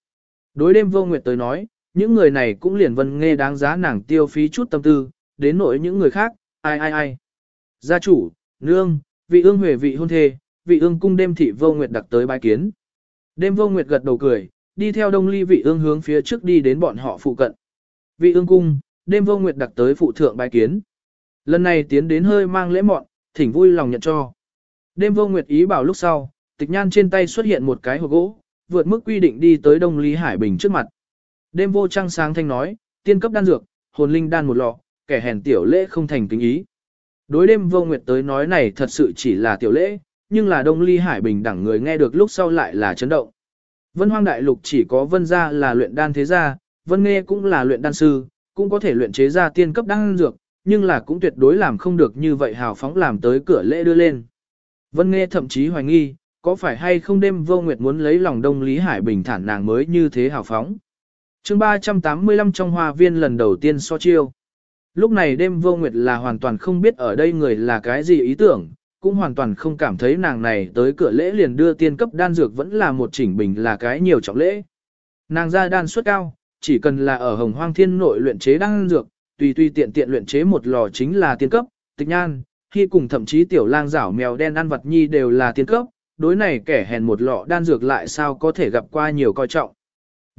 Đối đêm vô nguyệt tới nói, những người này cũng liền vân nghe đáng giá nàng tiêu phí chút tâm tư, đến nỗi những người khác, ai ai ai. Gia chủ, nương, vị ương huệ vị hôn thê, vị ương cung đêm thị vô nguyệt đặc tới bái kiến. Đêm vô nguyệt gật đầu cười, đi theo đông ly vị ương hướng phía trước đi đến bọn họ phụ cận. Vị ương cung, đêm vô nguyệt đặc tới phụ thượng bái kiến. Lần này tiến đến hơi mang lễ mọn, thỉnh vui lòng nhận cho. Đêm vô nguyệt ý bảo lúc sau, tịch nhan trên tay xuất hiện một cái hộp gỗ, vượt mức quy định đi tới đông ly hải bình trước mặt. Đêm vô trăng sáng thanh nói, tiên cấp đan dược, hồn linh đan một lọ, kẻ hèn tiểu lễ không thành kính ý. Đối đêm vô nguyệt tới nói này thật sự chỉ là tiểu lễ, nhưng là đông ly hải bình đẳng người nghe được lúc sau lại là chấn động. Vân hoang đại lục chỉ có vân gia là luyện đan thế gia, vân nghe cũng là luyện đan sư, cũng có thể luyện chế ra tiên cấp đan dược, nhưng là cũng tuyệt đối làm không được như vậy hào phóng làm tới cửa lễ đưa lên. Vân nghe thậm chí hoài nghi, có phải hay không đêm vô nguyệt muốn lấy lòng đông lý hải bình thản nàng mới như thế hào phóng chương 385 trong hoa viên lần đầu tiên so chiêu. Lúc này đêm vô nguyệt là hoàn toàn không biết ở đây người là cái gì ý tưởng, cũng hoàn toàn không cảm thấy nàng này tới cửa lễ liền đưa tiên cấp đan dược vẫn là một chỉnh bình là cái nhiều trọng lễ. Nàng ra đan suất cao, chỉ cần là ở hồng hoang thiên nội luyện chế đan dược, tùy tùy tiện tiện luyện chế một lò chính là tiên cấp, tịch nhan, khi cùng thậm chí tiểu lang rảo mèo đen ăn vật nhi đều là tiên cấp, đối này kẻ hèn một lọ đan dược lại sao có thể gặp qua nhiều coi trọng.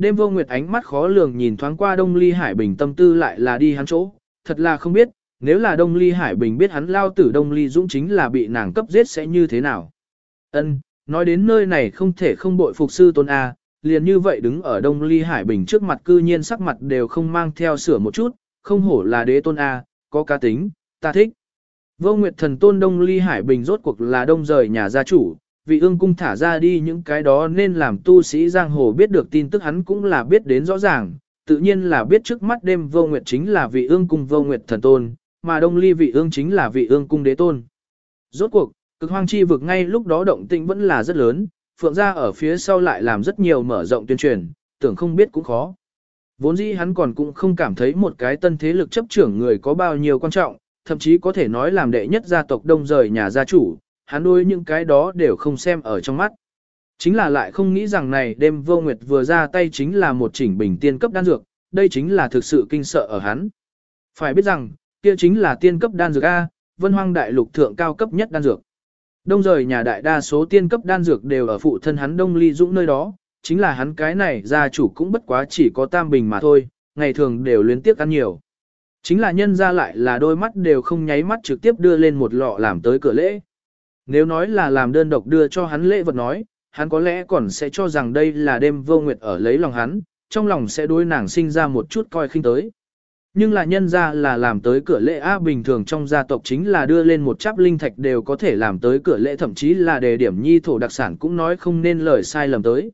Đêm vô nguyệt ánh mắt khó lường nhìn thoáng qua Đông Ly Hải Bình tâm tư lại là đi hắn chỗ, thật là không biết, nếu là Đông Ly Hải Bình biết hắn lao tử Đông Ly Dũng chính là bị nàng cấp giết sẽ như thế nào. Ân, nói đến nơi này không thể không bội phục sư tôn A, liền như vậy đứng ở Đông Ly Hải Bình trước mặt cư nhiên sắc mặt đều không mang theo sửa một chút, không hổ là đế tôn A, có cá tính, ta thích. Vô Nguyệt thần tôn Đông Ly Hải Bình rốt cuộc là đông rời nhà gia chủ, vị ương cung thả ra đi những cái đó nên làm tu sĩ giang hồ biết được tin tức hắn cũng là biết đến rõ ràng, tự nhiên là biết trước mắt đêm vô nguyệt chính là vị ương cung vô nguyệt thần tôn, mà đông ly vị ương chính là vị ương cung đế tôn. Rốt cuộc, cực hoang chi vực ngay lúc đó động tĩnh vẫn là rất lớn, phượng gia ở phía sau lại làm rất nhiều mở rộng tuyên truyền, tưởng không biết cũng khó. Vốn dĩ hắn còn cũng không cảm thấy một cái tân thế lực chấp trưởng người có bao nhiêu quan trọng, thậm chí có thể nói làm đệ nhất gia tộc đông rời nhà gia chủ, hắn đôi những cái đó đều không xem ở trong mắt. Chính là lại không nghĩ rằng này đêm vô nguyệt vừa ra tay chính là một chỉnh bình tiên cấp đan dược, đây chính là thực sự kinh sợ ở hắn. Phải biết rằng, kia chính là tiên cấp đan dược A, vân hoang đại lục thượng cao cấp nhất đan dược. Đông rời nhà đại đa số tiên cấp đan dược đều ở phụ thân hắn Đông Ly Dũng nơi đó, chính là hắn cái này gia chủ cũng bất quá chỉ có tam bình mà thôi, ngày thường đều luyến tiếc ăn nhiều. Chính là nhân ra lại là đôi mắt đều không nháy mắt trực tiếp đưa lên một lọ làm tới cửa lễ. Nếu nói là làm đơn độc đưa cho hắn lễ vật nói, hắn có lẽ còn sẽ cho rằng đây là đêm vô nguyệt ở lấy lòng hắn, trong lòng sẽ đối nàng sinh ra một chút coi khinh tới. Nhưng là nhân ra là làm tới cửa lễ A bình thường trong gia tộc chính là đưa lên một chắp linh thạch đều có thể làm tới cửa lễ thậm chí là đề điểm nhi thổ đặc sản cũng nói không nên lời sai lầm tới.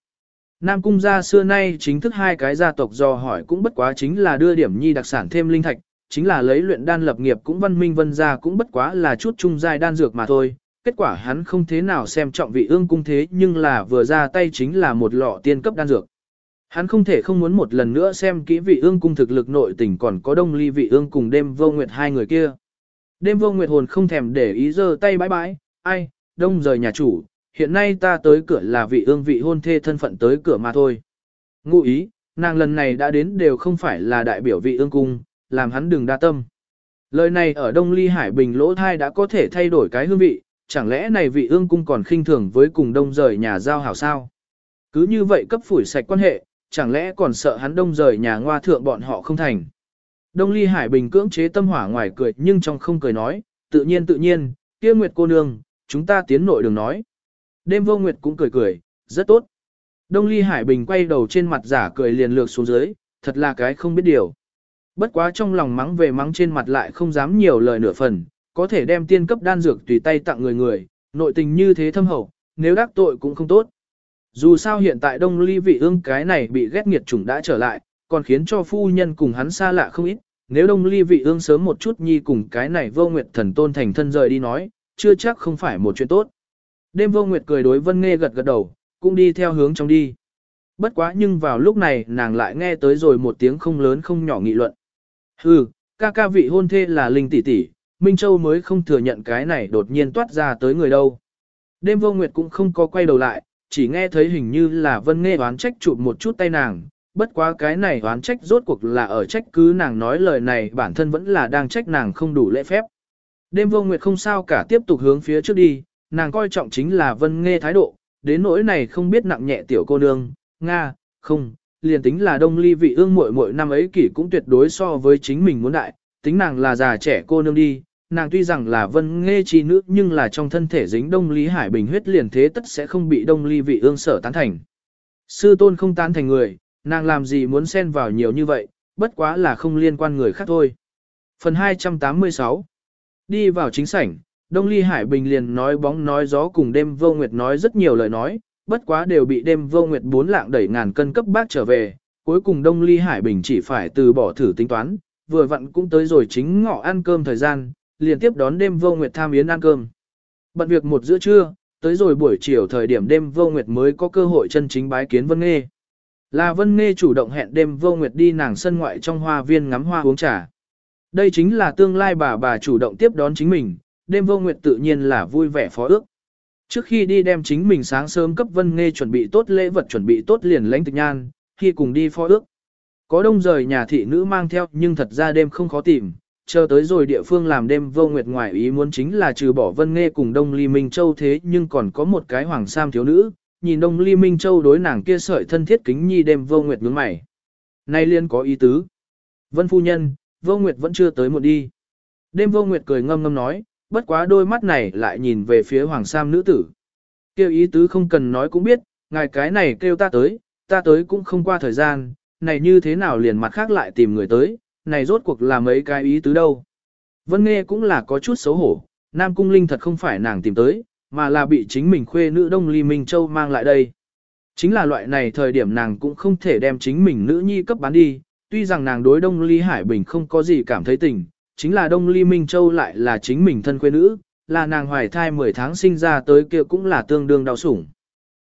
Nam cung gia xưa nay chính thức hai cái gia tộc do hỏi cũng bất quá chính là đưa điểm nhi đặc sản thêm linh thạch, chính là lấy luyện đan lập nghiệp cũng văn minh vân gia cũng bất quá là chút trung giai đan dược mà thôi, kết quả hắn không thế nào xem trọng vị ương cung thế nhưng là vừa ra tay chính là một lọ tiên cấp đan dược. Hắn không thể không muốn một lần nữa xem kỹ vị ương cung thực lực nội tình còn có đông ly vị ương cùng đêm vô nguyệt hai người kia. Đêm vô nguyệt hồn không thèm để ý giơ tay bãi bãi, ai, đông rời nhà chủ, hiện nay ta tới cửa là vị ương vị hôn thê thân phận tới cửa mà thôi. Ngụ ý, nàng lần này đã đến đều không phải là đại biểu vị ương cung, làm hắn đừng đa tâm. Lời này ở Đông Ly Hải Bình lỗ thai đã có thể thay đổi cái hương vị, chẳng lẽ này vị ương cung còn khinh thường với cùng đông rời nhà giao hảo sao? Cứ như vậy cấp phủi sạch quan hệ, chẳng lẽ còn sợ hắn đông rời nhà ngoa thượng bọn họ không thành? Đông ly hải bình cưỡng chế tâm hỏa ngoài cười nhưng trong không cười nói, tự nhiên tự nhiên, kia nguyệt cô nương, chúng ta tiến nội đường nói. Đêm vô nguyệt cũng cười cười, rất tốt. Đông ly hải bình quay đầu trên mặt giả cười liền lược xuống dưới, thật là cái không biết điều. Bất quá trong lòng mắng về mắng trên mặt lại không dám nhiều lời nửa phần, có thể đem tiên cấp đan dược tùy tay tặng người người, nội tình như thế thâm hậu, nếu đắc tội cũng không tốt. Dù sao hiện tại đông ly vị ương cái này bị ghét nghiệt chủng đã trở lại, còn khiến cho phu nhân cùng hắn xa lạ không ít, nếu đông ly vị ương sớm một chút nhi cùng cái này vô nguyệt thần tôn thành thân rời đi nói, chưa chắc không phải một chuyện tốt. Đêm vô nguyệt cười đối vân nghe gật gật đầu, cũng đi theo hướng trong đi. Bất quá nhưng vào lúc này nàng lại nghe tới rồi một tiếng không lớn không nhỏ nghị luận. Hừ, ca ca vị hôn thê là linh tỷ tỷ, Minh Châu mới không thừa nhận cái này đột nhiên toát ra tới người đâu. Đêm vô nguyệt cũng không có quay đầu lại, chỉ nghe thấy hình như là vân nghe oán trách chụp một chút tay nàng, bất quá cái này oán trách rốt cuộc là ở trách cứ nàng nói lời này bản thân vẫn là đang trách nàng không đủ lễ phép. Đêm vô nguyệt không sao cả tiếp tục hướng phía trước đi, nàng coi trọng chính là vân nghe thái độ, đến nỗi này không biết nặng nhẹ tiểu cô nương, Nga, không, liền tính là đông ly vị ương muội muội năm ấy kỷ cũng tuyệt đối so với chính mình muốn đại, tính nàng là già trẻ cô nương đi, nàng tuy rằng là vân nghe chi nữ nhưng là trong thân thể dính đông lý hải bình huyết liền thế tất sẽ không bị đông ly vị ương sở tán thành. Sư tôn không tán thành người, nàng làm gì muốn xen vào nhiều như vậy, bất quá là không liên quan người khác thôi. Phần 286 Đi vào chính sảnh, Đông Ly Hải Bình liền nói bóng nói gió cùng đêm vô nguyệt nói rất nhiều lời nói, bất quá đều bị đêm vô nguyệt bốn lạng đẩy ngàn cân cấp bác trở về, cuối cùng Đông Ly Hải Bình chỉ phải từ bỏ thử tính toán, vừa vặn cũng tới rồi chính ngọ ăn cơm thời gian, liền tiếp đón đêm vô nguyệt tham yến ăn cơm. Bận việc một giữa trưa, tới rồi buổi chiều thời điểm đêm vô nguyệt mới có cơ hội chân chính bái kiến Vân Nghê. Là Vân Nghê chủ động hẹn đêm vô nguyệt đi nàng sân ngoại trong hoa viên ngắm hoa uống trà. Đây chính là tương lai bà bà chủ động tiếp đón chính mình, đêm vô nguyệt tự nhiên là vui vẻ phó ước. Trước khi đi đem chính mình sáng sớm cấp Vân Nghê chuẩn bị tốt lễ vật chuẩn bị tốt liền lãnh tịch nhan, khi cùng đi phó ước. Có đông rời nhà thị nữ mang theo nhưng thật ra đêm không khó tìm, chờ tới rồi địa phương làm đêm vô nguyệt ngoài ý muốn chính là trừ bỏ Vân Nghe cùng Đông Ly Minh Châu thế nhưng còn có một cái hoàng sam thiếu nữ, nhìn Đông Ly Minh Châu đối nàng kia sợi thân thiết kính nhi đêm vô nguyệt nhướng mày. Nay liên có ý tứ. Vân phu nhân, vô nguyệt vẫn chưa tới một đi. Đêm vô nguyệt cười ngâm ngâm nói, bất quá đôi mắt này lại nhìn về phía hoàng sam nữ tử. Kêu ý tứ không cần nói cũng biết, ngài cái này kêu ta tới, ta tới cũng không qua thời gian, này như thế nào liền mặt khác lại tìm người tới, này rốt cuộc là mấy cái ý tứ đâu. Vân nghe cũng là có chút xấu hổ, Nam Cung Linh thật không phải nàng tìm tới, mà là bị chính mình khuê nữ Đông Ly Minh Châu mang lại đây. Chính là loại này thời điểm nàng cũng không thể đem chính mình nữ nhi cấp bán đi, tuy rằng nàng đối Đông Ly Hải Bình không có gì cảm thấy tình, chính là Đông Ly Minh Châu lại là chính mình thân khuê nữ, là nàng hoài thai 10 tháng sinh ra tới kia cũng là tương đương đau sủng.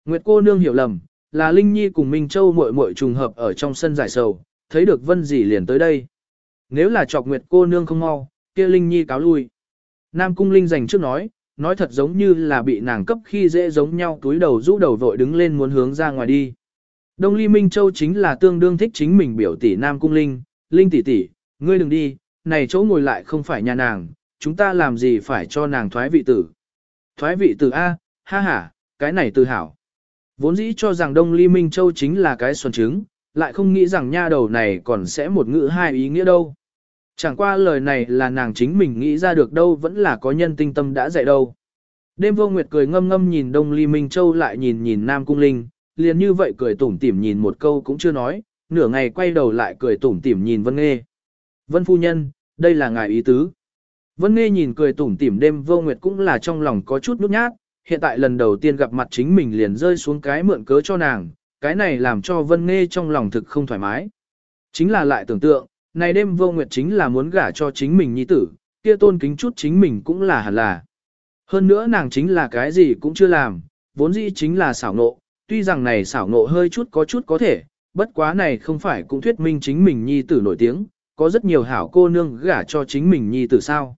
Nguyệt cô nương hiểu lầm, là Linh Nhi cùng Minh Châu muội muội trùng hợp ở trong sân giải sầu, thấy được Vân Dĩ liền tới đây. Nếu là chọc Nguyệt cô nương không mau, kia Linh Nhi cáo lui. Nam Cung Linh dành trước nói, nói thật giống như là bị nàng cấp khi dễ giống nhau túi đầu rũ đầu vội đứng lên muốn hướng ra ngoài đi. Đông Ly Minh Châu chính là tương đương thích chính mình biểu tỷ Nam Cung Linh, Linh tỷ tỷ, ngươi đừng đi, này chỗ ngồi lại không phải nhà nàng, chúng ta làm gì phải cho nàng thoái vị tử. Thoái vị tử A, ha ha, cái này tự hảo. Vốn dĩ cho rằng Đông Ly Minh Châu chính là cái xuân trứng, lại không nghĩ rằng nha đầu này còn sẽ một ngữ hai ý nghĩa đâu. Chẳng qua lời này là nàng chính mình nghĩ ra được đâu vẫn là có nhân tinh tâm đã dạy đâu. Đêm vô nguyệt cười ngâm ngâm nhìn Đông Ly Minh Châu lại nhìn nhìn Nam Cung Linh, liền như vậy cười tủm tỉm nhìn một câu cũng chưa nói, nửa ngày quay đầu lại cười tủm tỉm nhìn Vân Nghê. Vân Phu Nhân, đây là ngài ý tứ. Vân Nghê nhìn cười tủm tỉm đêm vô nguyệt cũng là trong lòng có chút nút nhát, hiện tại lần đầu tiên gặp mặt chính mình liền rơi xuống cái mượn cớ cho nàng, cái này làm cho Vân Nghê trong lòng thực không thoải mái. Chính là lại tưởng tượng, này đêm vô nguyệt chính là muốn gả cho chính mình nhi tử, kia tôn kính chút chính mình cũng là hẳn là. Hơn nữa nàng chính là cái gì cũng chưa làm, vốn dĩ chính là xảo nộ, tuy rằng này xảo nộ hơi chút có chút có thể, bất quá này không phải cũng thuyết minh chính mình nhi tử nổi tiếng, có rất nhiều hảo cô nương gả cho chính mình nhi tử sao.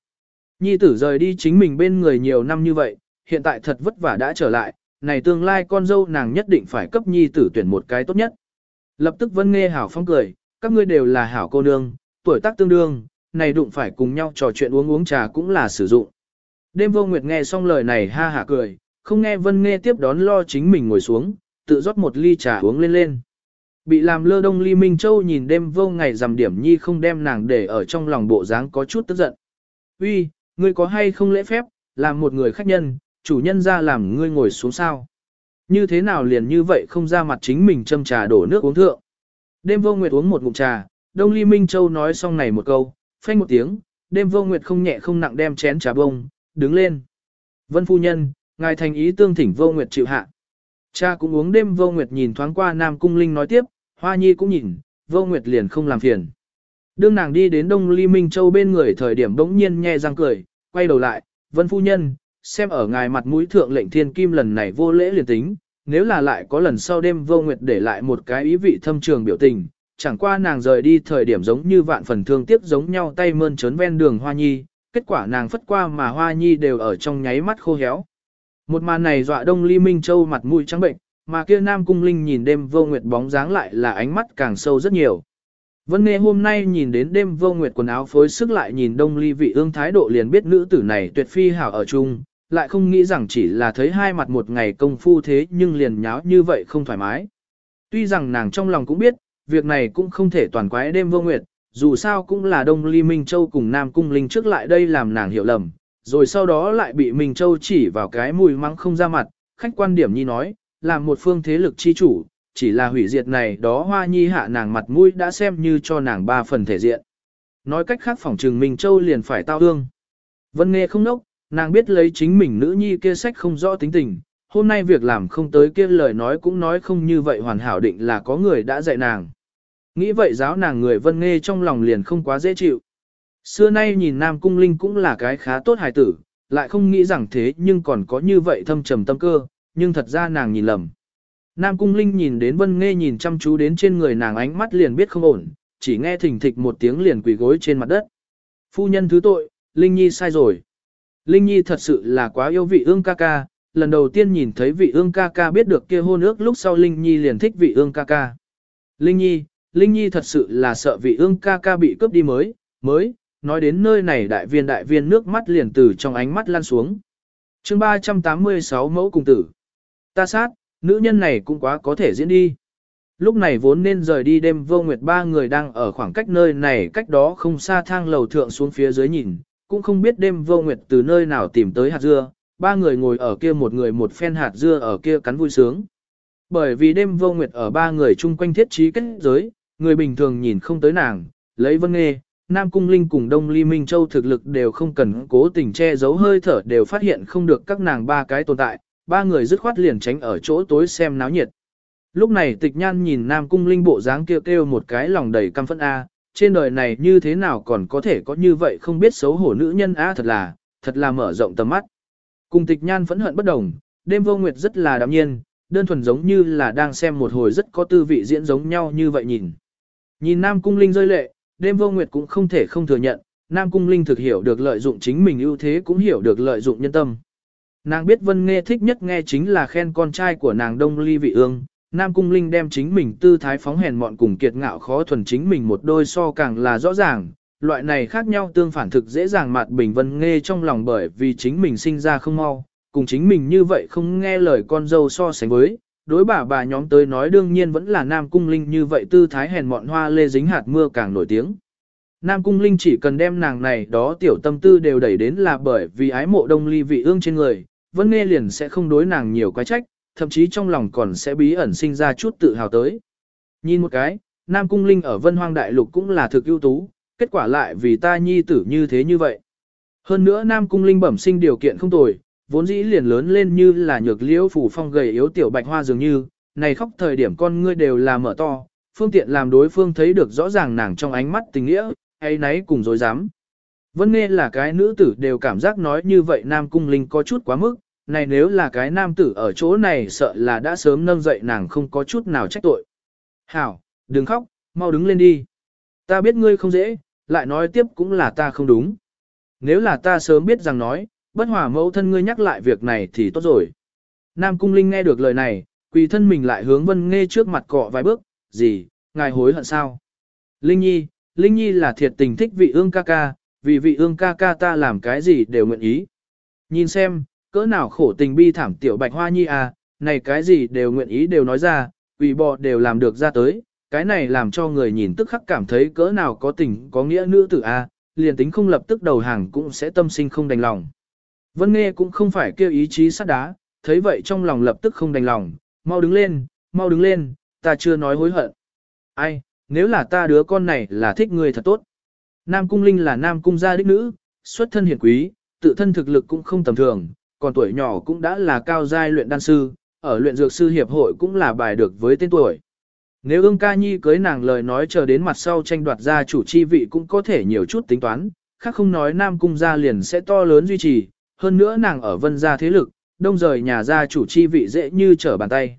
Nhi tử rời đi chính mình bên người nhiều năm như vậy, hiện tại thật vất vả đã trở lại, này tương lai con dâu nàng nhất định phải cấp nhi tử tuyển một cái tốt nhất. Lập tức vân nghe hảo phong cười, các ngươi đều là hảo cô nương, tuổi tác tương đương, này đụng phải cùng nhau trò chuyện uống uống trà cũng là sử dụng. Đêm vô nguyệt nghe xong lời này ha hả cười, không nghe vân nghe tiếp đón lo chính mình ngồi xuống, tự rót một ly trà uống lên lên. Bị làm lơ đông ly Minh Châu nhìn đêm vô ngày rằm điểm nhi không đem nàng để ở trong lòng bộ dáng có chút tức giận. Uy, ngươi có hay không lễ phép, làm một người khách nhân, chủ nhân ra làm ngươi ngồi xuống sao. Như thế nào liền như vậy không ra mặt chính mình châm trà đổ nước uống thượng. Đêm vô nguyệt uống một ngụm trà, Đông Ly Minh Châu nói xong này một câu, phanh một tiếng, đêm vô nguyệt không nhẹ không nặng đem chén trà bông, đứng lên. Vân phu nhân, ngài thành ý tương thỉnh vô nguyệt chịu hạ. Cha cũng uống đêm vô nguyệt nhìn thoáng qua Nam Cung Linh nói tiếp, Hoa Nhi cũng nhìn, vô nguyệt liền không làm phiền. Đương nàng đi đến Đông Ly Minh Châu bên người thời điểm bỗng nhiên nhe răng cười, quay đầu lại, Vân phu nhân, xem ở ngài mặt mũi thượng lệnh thiên kim lần này vô lễ liền tính, nếu là lại có lần sau đêm vô nguyệt để lại một cái ý vị thâm trường biểu tình, chẳng qua nàng rời đi thời điểm giống như vạn phần thương tiếc giống nhau tay mơn trớn ven đường hoa nhi, kết quả nàng phất qua mà hoa nhi đều ở trong nháy mắt khô héo. Một màn này dọa đông ly minh châu mặt mũi trắng bệnh, mà kia nam cung linh nhìn đêm vô nguyệt bóng dáng lại là ánh mắt càng sâu rất nhiều. Vân Nghê hôm nay nhìn đến đêm vô nguyệt quần áo phối sức lại nhìn đông ly vị ương thái độ liền biết nữ tử này tuyệt phi hảo ở chung, lại không nghĩ rằng chỉ là thấy hai mặt một ngày công phu thế nhưng liền nháo như vậy không thoải mái. Tuy rằng nàng trong lòng cũng biết, việc này cũng không thể toàn quái đêm vô nguyệt, dù sao cũng là Đông Ly Minh Châu cùng Nam Cung Linh trước lại đây làm nàng hiểu lầm, rồi sau đó lại bị Minh Châu chỉ vào cái mùi mắng không ra mặt, khách quan điểm nhi nói, là một phương thế lực chi chủ, chỉ là hủy diệt này đó hoa nhi hạ nàng mặt mũi đã xem như cho nàng ba phần thể diện. Nói cách khác phỏng trừng Minh Châu liền phải tao ương. Vân nghe không nốc, nàng biết lấy chính mình nữ nhi kia sách không rõ tính tình, hôm nay việc làm không tới kia lời nói cũng nói không như vậy hoàn hảo định là có người đã dạy nàng. Nghĩ vậy giáo nàng người vân nghe trong lòng liền không quá dễ chịu. Xưa nay nhìn Nam Cung Linh cũng là cái khá tốt hài tử, lại không nghĩ rằng thế nhưng còn có như vậy thâm trầm tâm cơ, nhưng thật ra nàng nhìn lầm. Nam Cung Linh nhìn đến Vân Nghe nhìn chăm chú đến trên người nàng ánh mắt liền biết không ổn, chỉ nghe thình thịch một tiếng liền quỳ gối trên mặt đất. Phu nhân thứ tội, Linh Nhi sai rồi. Linh Nhi thật sự là quá yêu vị ương ca ca, lần đầu tiên nhìn thấy vị ương ca ca biết được kia hôn ước lúc sau Linh Nhi liền thích vị ương ca ca. Linh Nhi, Linh Nhi thật sự là sợ vị ương ca ca bị cướp đi mới, mới, nói đến nơi này đại viên đại viên nước mắt liền từ trong ánh mắt lan xuống. chương 386 mẫu cùng tử. Ta sát, Nữ nhân này cũng quá có thể diễn đi. Lúc này vốn nên rời đi đêm vô nguyệt ba người đang ở khoảng cách nơi này cách đó không xa thang lầu thượng xuống phía dưới nhìn, cũng không biết đêm vô nguyệt từ nơi nào tìm tới hạt dưa, ba người ngồi ở kia một người một phen hạt dưa ở kia cắn vui sướng. Bởi vì đêm vô nguyệt ở ba người chung quanh thiết trí kết giới, người bình thường nhìn không tới nàng, lấy vân nghe Nam Cung Linh cùng Đông Ly Minh Châu thực lực đều không cần cố tình che giấu hơi thở đều phát hiện không được các nàng ba cái tồn tại, ba người dứt khoát liền tránh ở chỗ tối xem náo nhiệt. Lúc này tịch nhan nhìn Nam Cung Linh bộ dáng kêu kêu một cái lòng đầy căm phẫn A, trên đời này như thế nào còn có thể có như vậy không biết xấu hổ nữ nhân à thật là, thật là mở rộng tầm mắt. Cùng tịch nhan phẫn hận bất đồng, đêm vô nguyệt rất là đạm nhiên, đơn thuần giống như là đang xem một hồi rất có tư vị diễn giống nhau như vậy nhìn. Nhìn Nam Cung Linh rơi lệ, đêm vô nguyệt cũng không thể không thừa nhận, Nam Cung Linh thực hiểu được lợi dụng chính mình ưu thế cũng hiểu được lợi dụng nhân tâm. Nàng biết Vân Nghe thích nhất nghe chính là khen con trai của nàng Đông Ly Vị Ương, Nam Cung Linh đem chính mình tư thái phóng hèn mọn cùng kiệt ngạo khó thuần chính mình một đôi so càng là rõ ràng, loại này khác nhau tương phản thực dễ dàng mạt bình Vân Nghe trong lòng bởi vì chính mình sinh ra không mau, cùng chính mình như vậy không nghe lời con dâu so sánh với, đối bà bà nhóm tới nói đương nhiên vẫn là Nam Cung Linh như vậy tư thái hèn mọn hoa lê dính hạt mưa càng nổi tiếng. Nam Cung Linh chỉ cần đem nàng này đó tiểu tâm tư đều đẩy đến là bởi vì ái mộ đông ly vị ương trên người, vẫn nghe liền sẽ không đối nàng nhiều quái trách, thậm chí trong lòng còn sẽ bí ẩn sinh ra chút tự hào tới. Nhìn một cái, Nam Cung Linh ở Vân Hoang Đại Lục cũng là thực ưu tú, kết quả lại vì ta nhi tử như thế như vậy. Hơn nữa Nam Cung Linh bẩm sinh điều kiện không tồi, vốn dĩ liền lớn lên như là nhược liễu phủ phong gầy yếu tiểu bạch hoa dường như, này khóc thời điểm con ngươi đều là mở to, phương tiện làm đối phương thấy được rõ ràng nàng trong ánh mắt tình nghĩa, hay nấy cùng dối dám. Vân nghe là cái nữ tử đều cảm giác nói như vậy Nam Cung Linh có chút quá mức, này nếu là cái nam tử ở chỗ này sợ là đã sớm nâng dậy nàng không có chút nào trách tội. Hảo, đừng khóc, mau đứng lên đi. Ta biết ngươi không dễ, lại nói tiếp cũng là ta không đúng. Nếu là ta sớm biết rằng nói, bất hòa mẫu thân ngươi nhắc lại việc này thì tốt rồi. Nam Cung Linh nghe được lời này, quỳ thân mình lại hướng Vân Nghe trước mặt cọ vài bước, gì, ngài hối hận sao? Linh Nhi, Linh Nhi là thiệt tình thích vị ương ca ca, vì vị ương ca ca ta làm cái gì đều nguyện ý. Nhìn xem, cỡ nào khổ tình bi thảm tiểu bạch hoa nhi à, này cái gì đều nguyện ý đều nói ra, quỷ bò đều làm được ra tới, cái này làm cho người nhìn tức khắc cảm thấy cỡ nào có tình có nghĩa nữ tử a, à, liền tính không lập tức đầu hàng cũng sẽ tâm sinh không đành lòng. Vân Nghe cũng không phải kêu ý chí sắt đá, thấy vậy trong lòng lập tức không đành lòng, mau đứng lên, mau đứng lên, ta chưa nói hối hận. Ai, nếu là ta đứa con này là thích người thật tốt. Nam Cung Linh là Nam Cung gia đích nữ, xuất thân hiển quý, tự thân thực lực cũng không tầm thường, còn tuổi nhỏ cũng đã là cao giai luyện đan sư, ở luyện dược sư hiệp hội cũng là bài được với tên tuổi. Nếu ương ca nhi cưới nàng lời nói chờ đến mặt sau tranh đoạt gia chủ chi vị cũng có thể nhiều chút tính toán, khác không nói Nam Cung gia liền sẽ to lớn duy trì, hơn nữa nàng ở vân gia thế lực, đông rời nhà gia chủ chi vị dễ như trở bàn tay.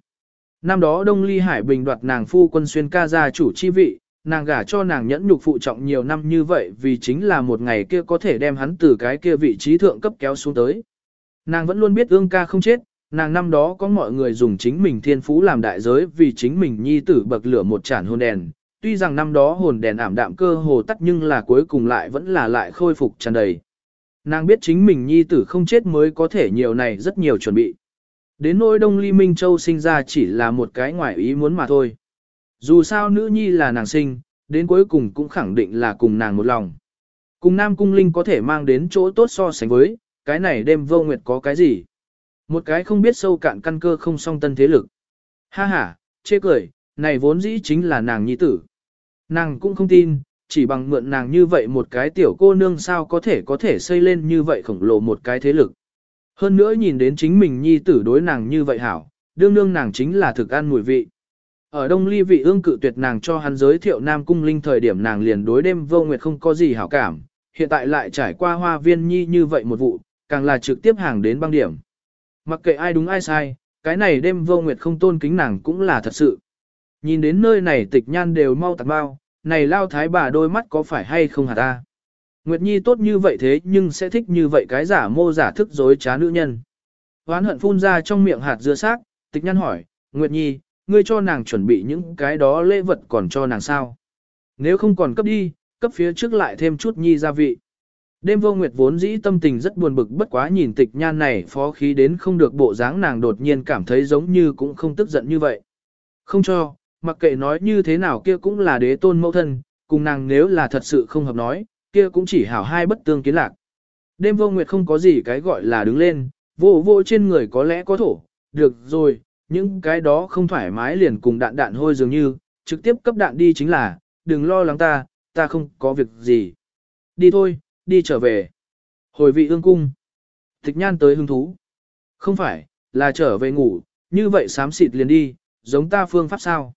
Năm đó Đông Ly Hải Bình đoạt nàng phu quân xuyên ca gia chủ chi vị, nàng gả cho nàng nhẫn nhục phụ trọng nhiều năm như vậy vì chính là một ngày kia có thể đem hắn từ cái kia vị trí thượng cấp kéo xuống tới. Nàng vẫn luôn biết ương ca không chết, nàng năm đó có mọi người dùng chính mình thiên phú làm đại giới vì chính mình nhi tử bậc lửa một chản hồn đèn. Tuy rằng năm đó hồn đèn ảm đạm cơ hồ tắt nhưng là cuối cùng lại vẫn là lại khôi phục tràn đầy. Nàng biết chính mình nhi tử không chết mới có thể nhiều này rất nhiều chuẩn bị. Đến nỗi Đông Ly Minh Châu sinh ra chỉ là một cái ngoại ý muốn mà thôi. Dù sao nữ nhi là nàng sinh, đến cuối cùng cũng khẳng định là cùng nàng một lòng. Cùng Nam Cung Linh có thể mang đến chỗ tốt so sánh với, cái này đêm vô nguyệt có cái gì? Một cái không biết sâu cạn căn cơ không song tân thế lực. Ha ha, chê cười, này vốn dĩ chính là nàng nhi tử. Nàng cũng không tin, chỉ bằng mượn nàng như vậy một cái tiểu cô nương sao có thể có thể xây lên như vậy khổng lồ một cái thế lực. Hơn nữa nhìn đến chính mình nhi tử đối nàng như vậy hảo, đương đương nàng chính là thực ăn mùi vị. Ở Đông Ly vị ương cự tuyệt nàng cho hắn giới thiệu Nam Cung Linh thời điểm nàng liền đối đêm vô nguyệt không có gì hảo cảm, hiện tại lại trải qua hoa viên nhi như vậy một vụ, càng là trực tiếp hàng đến băng điểm. Mặc kệ ai đúng ai sai, cái này đêm vô nguyệt không tôn kính nàng cũng là thật sự. Nhìn đến nơi này tịch nhan đều mau tạc bao, này lao thái bà đôi mắt có phải hay không hả ta? Nguyệt Nhi tốt như vậy thế nhưng sẽ thích như vậy cái giả mô giả thức dối trá nữ nhân. Hoán hận phun ra trong miệng hạt dưa xác, tịch nhan hỏi, Nguyệt Nhi, ngươi cho nàng chuẩn bị những cái đó lễ vật còn cho nàng sao? Nếu không còn cấp đi, cấp phía trước lại thêm chút Nhi gia vị. Đêm vô nguyệt vốn dĩ tâm tình rất buồn bực bất quá nhìn tịch nhan này phó khí đến không được bộ dáng nàng đột nhiên cảm thấy giống như cũng không tức giận như vậy. Không cho, mặc kệ nói như thế nào kia cũng là đế tôn mẫu thân, cùng nàng nếu là thật sự không hợp nói, kia cũng chỉ hảo hai bất tương kiến lạc. Đêm vô nguyệt không có gì cái gọi là đứng lên, vô vô trên người có lẽ có thổ, được rồi, những cái đó không thoải mái liền cùng đạn đạn hôi dường như, trực tiếp cấp đạn đi chính là, đừng lo lắng ta, ta không có việc gì. Đi thôi, đi trở về. Hồi vị ương cung. Tịch nhan tới hứng thú. Không phải, là trở về ngủ, như vậy sám xịt liền đi, giống ta phương pháp sao.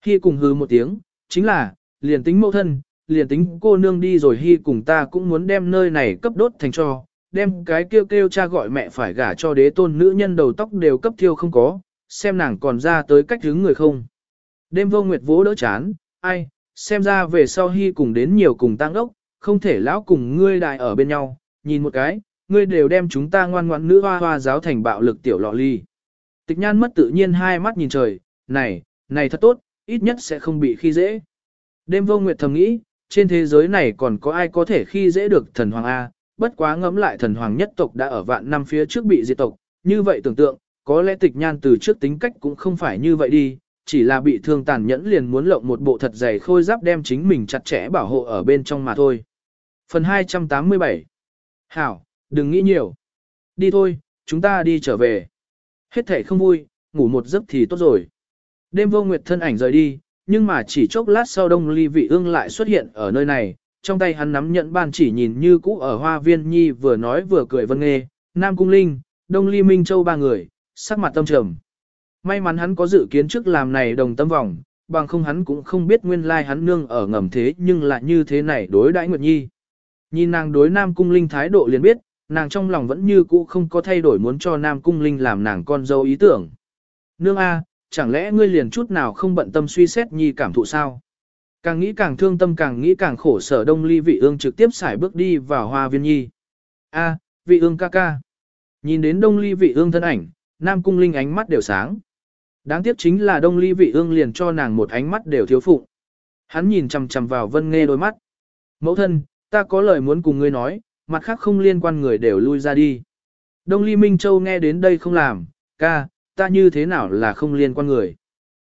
Khi cùng hứ một tiếng, chính là, liền tính mẫu thân, liền tính cô nương đi rồi hy cùng ta cũng muốn đem nơi này cấp đốt thành cho, đem cái kêu kêu cha gọi mẹ phải gả cho đế tôn nữ nhân đầu tóc đều cấp thiêu không có, xem nàng còn ra tới cách hướng người không. Đêm vô nguyệt vỗ đỡ chán, ai, xem ra về sau hy cùng đến nhiều cùng tăng ốc, không thể lão cùng ngươi đại ở bên nhau, nhìn một cái, ngươi đều đem chúng ta ngoan ngoãn nữ hoa hoa giáo thành bạo lực tiểu lọ ly. Tịch nhan mất tự nhiên hai mắt nhìn trời, này, này thật tốt, ít nhất sẽ không bị khi dễ. Đêm vô nguyệt thầm nghĩ, trên thế giới này còn có ai có thể khi dễ được thần hoàng A, bất quá ngẫm lại thần hoàng nhất tộc đã ở vạn năm phía trước bị diệt tộc, như vậy tưởng tượng, có lẽ tịch nhan từ trước tính cách cũng không phải như vậy đi, chỉ là bị thương tàn nhẫn liền muốn lộng một bộ thật dày khôi giáp đem chính mình chặt chẽ bảo hộ ở bên trong mà thôi. Phần 287 Hảo, đừng nghĩ nhiều. Đi thôi, chúng ta đi trở về. Hết thể không vui, ngủ một giấc thì tốt rồi. Đêm vô nguyệt thân ảnh rời đi, nhưng mà chỉ chốc lát sau đông ly vị ương lại xuất hiện ở nơi này, trong tay hắn nắm nhận ban chỉ nhìn như cũ ở hoa viên nhi vừa nói vừa cười vân nghê, Nam Cung Linh, Đông Ly Minh Châu ba người, sắc mặt tâm trầm. May mắn hắn có dự kiến trước làm này đồng tâm vòng, bằng không hắn cũng không biết nguyên lai hắn nương ở ngầm thế nhưng lại như thế này đối đãi Nguyệt Nhi. Nhìn nàng đối Nam Cung Linh thái độ liền biết, nàng trong lòng vẫn như cũ không có thay đổi muốn cho Nam Cung Linh làm nàng con dâu ý tưởng. Nương A, chẳng lẽ ngươi liền chút nào không bận tâm suy xét Nhi cảm thụ sao? Càng nghĩ càng thương tâm càng nghĩ càng khổ sở đông ly vị ương trực tiếp xài bước đi vào hoa viên Nhi. A, vị ương ca ca. Nhìn đến đông ly vị ương thân ảnh, Nam Cung Linh ánh mắt đều sáng. Đáng tiếc chính là đông ly vị ương liền cho nàng một ánh mắt đều thiếu phụ Hắn nhìn chằm chằm vào vân nghe đôi mắt. Mẫu thân, ta có lời muốn cùng ngươi nói, mặt khác không liên quan người đều lui ra đi. Đông ly Minh Châu nghe đến đây không làm, ca, ta như thế nào là không liên quan người.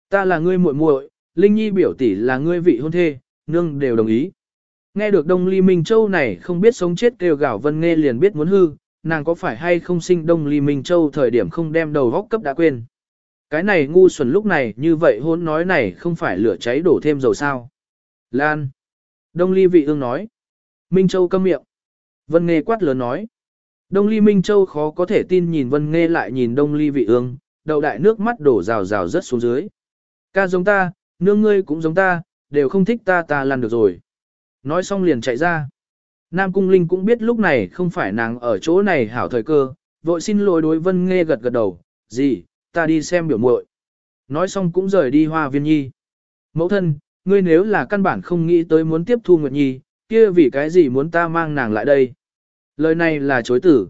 Ta là ngươi muội muội, Linh Nhi biểu tỷ là ngươi vị hôn thê, nương đều đồng ý. Nghe được Đông Ly Minh Châu này không biết sống chết kêu gào vân nghe liền biết muốn hư, nàng có phải hay không sinh Đông Ly Minh Châu thời điểm không đem đầu góc cấp đã quên. Cái này ngu xuẩn lúc này như vậy hôn nói này không phải lửa cháy đổ thêm dầu sao. Lan. Đông Ly vị ương nói. Minh Châu câm miệng. Vân Nghê quát lớn nói. Đông Ly Minh Châu khó có thể tin nhìn Vân Nghê lại nhìn Đông Ly vị ương, đầu đại nước mắt đổ rào rào rất xuống dưới. Ca giống ta, nương ngươi cũng giống ta, đều không thích ta ta lăn được rồi. Nói xong liền chạy ra. Nam Cung Linh cũng biết lúc này không phải nàng ở chỗ này hảo thời cơ, vội xin lỗi đối Vân Nghê gật gật đầu, gì, ta đi xem biểu muội. Nói xong cũng rời đi hoa viên nhi. Mẫu thân, ngươi nếu là căn bản không nghĩ tới muốn tiếp thu Nguyệt Nhi, kia vì cái gì muốn ta mang nàng lại đây? Lời này là chối tử.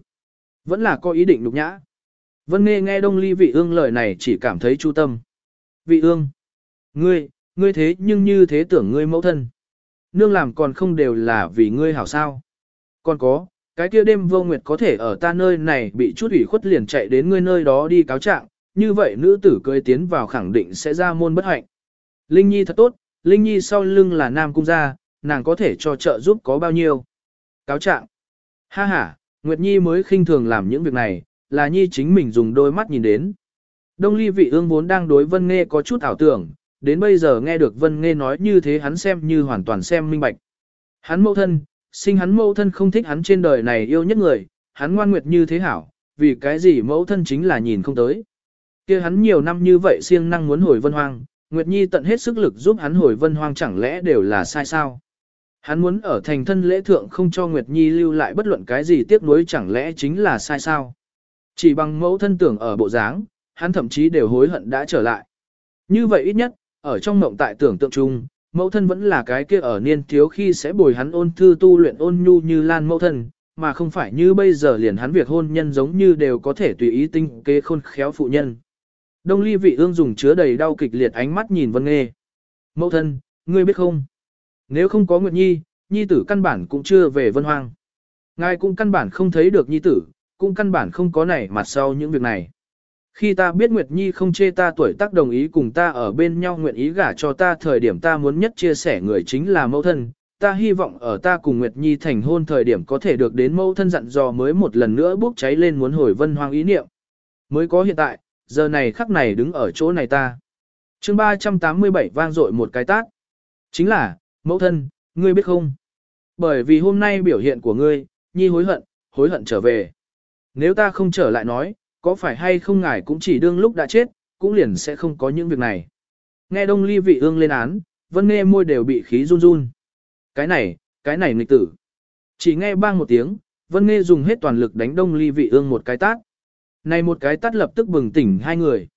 Vẫn là có ý định nhục nhã. Vân nghe nghe đông ly vị ương lời này chỉ cảm thấy chu tâm. Vị ương. Ngươi, ngươi thế nhưng như thế tưởng ngươi mẫu thân. Nương làm còn không đều là vì ngươi hảo sao. Còn có, cái kia đêm vô nguyệt có thể ở ta nơi này bị chút ủy khuất liền chạy đến ngươi nơi đó đi cáo trạng, như vậy nữ tử cưới tiến vào khẳng định sẽ ra môn bất hạnh. Linh Nhi thật tốt, Linh Nhi sau lưng là nam cung gia, nàng có thể cho trợ giúp có bao nhiêu. Cáo trạng. Ha ha, Nguyệt Nhi mới khinh thường làm những việc này, là Nhi chính mình dùng đôi mắt nhìn đến. Đông ly vị ương vốn đang đối Vân Nghe có chút ảo tưởng, đến bây giờ nghe được Vân Nghe nói như thế hắn xem như hoàn toàn xem minh bạch. Hắn mẫu thân, sinh hắn mẫu thân không thích hắn trên đời này yêu nhất người, hắn ngoan nguyệt như thế hảo, vì cái gì mẫu thân chính là nhìn không tới kia hắn nhiều năm như vậy siêng năng muốn hồi vân hoang, Nguyệt Nhi tận hết sức lực giúp hắn hồi vân hoang chẳng lẽ đều là sai sao? Hắn muốn ở thành thân lễ thượng không cho Nguyệt Nhi lưu lại bất luận cái gì tiếc nuối chẳng lẽ chính là sai sao? Chỉ bằng mẫu thân tưởng ở bộ dáng, hắn thậm chí đều hối hận đã trở lại. Như vậy ít nhất, ở trong mộng tại tưởng tượng chung, mẫu thân vẫn là cái kia ở niên thiếu khi sẽ bồi hắn ôn thư tu luyện ôn nhu như lan mẫu thân, mà không phải như bây giờ liền hắn việc hôn nhân giống như đều có thể tùy ý tinh kế khôn khéo phụ nhân. Đông ly vị ương dùng chứa đầy đau kịch liệt ánh mắt nhìn Vân Nghê. Mẫu thân, ngươi biết không? Nếu không có Nguyệt Nhi, Nhi tử căn bản cũng chưa về Vân Hoang. Ngài cũng căn bản không thấy được nhi tử, cũng căn bản không có nảy mặt sau những việc này. Khi ta biết Nguyệt Nhi không chê ta tuổi tác đồng ý cùng ta ở bên nhau nguyện ý gả cho ta thời điểm ta muốn nhất chia sẻ người chính là mẫu thân, ta hy vọng ở ta cùng Nguyệt Nhi thành hôn thời điểm có thể được đến mẫu thân dặn dò mới một lần nữa bốc cháy lên muốn hồi vân hoang ý niệm. Mới có hiện tại, giờ này khắc này đứng ở chỗ này ta. chương 387 vang dội một cái tác. Chính là, mẫu thân, ngươi biết không? Bởi vì hôm nay biểu hiện của ngươi, Nhi hối hận, hối hận trở về. Nếu ta không trở lại nói, có phải hay không ngài cũng chỉ đương lúc đã chết, cũng liền sẽ không có những việc này. Nghe đông ly vị ương lên án, vân nghe môi đều bị khí run run. Cái này, cái này nghịch tử. Chỉ nghe bang một tiếng, vân nghe dùng hết toàn lực đánh đông ly vị ương một cái tát. Này một cái tát lập tức bừng tỉnh hai người.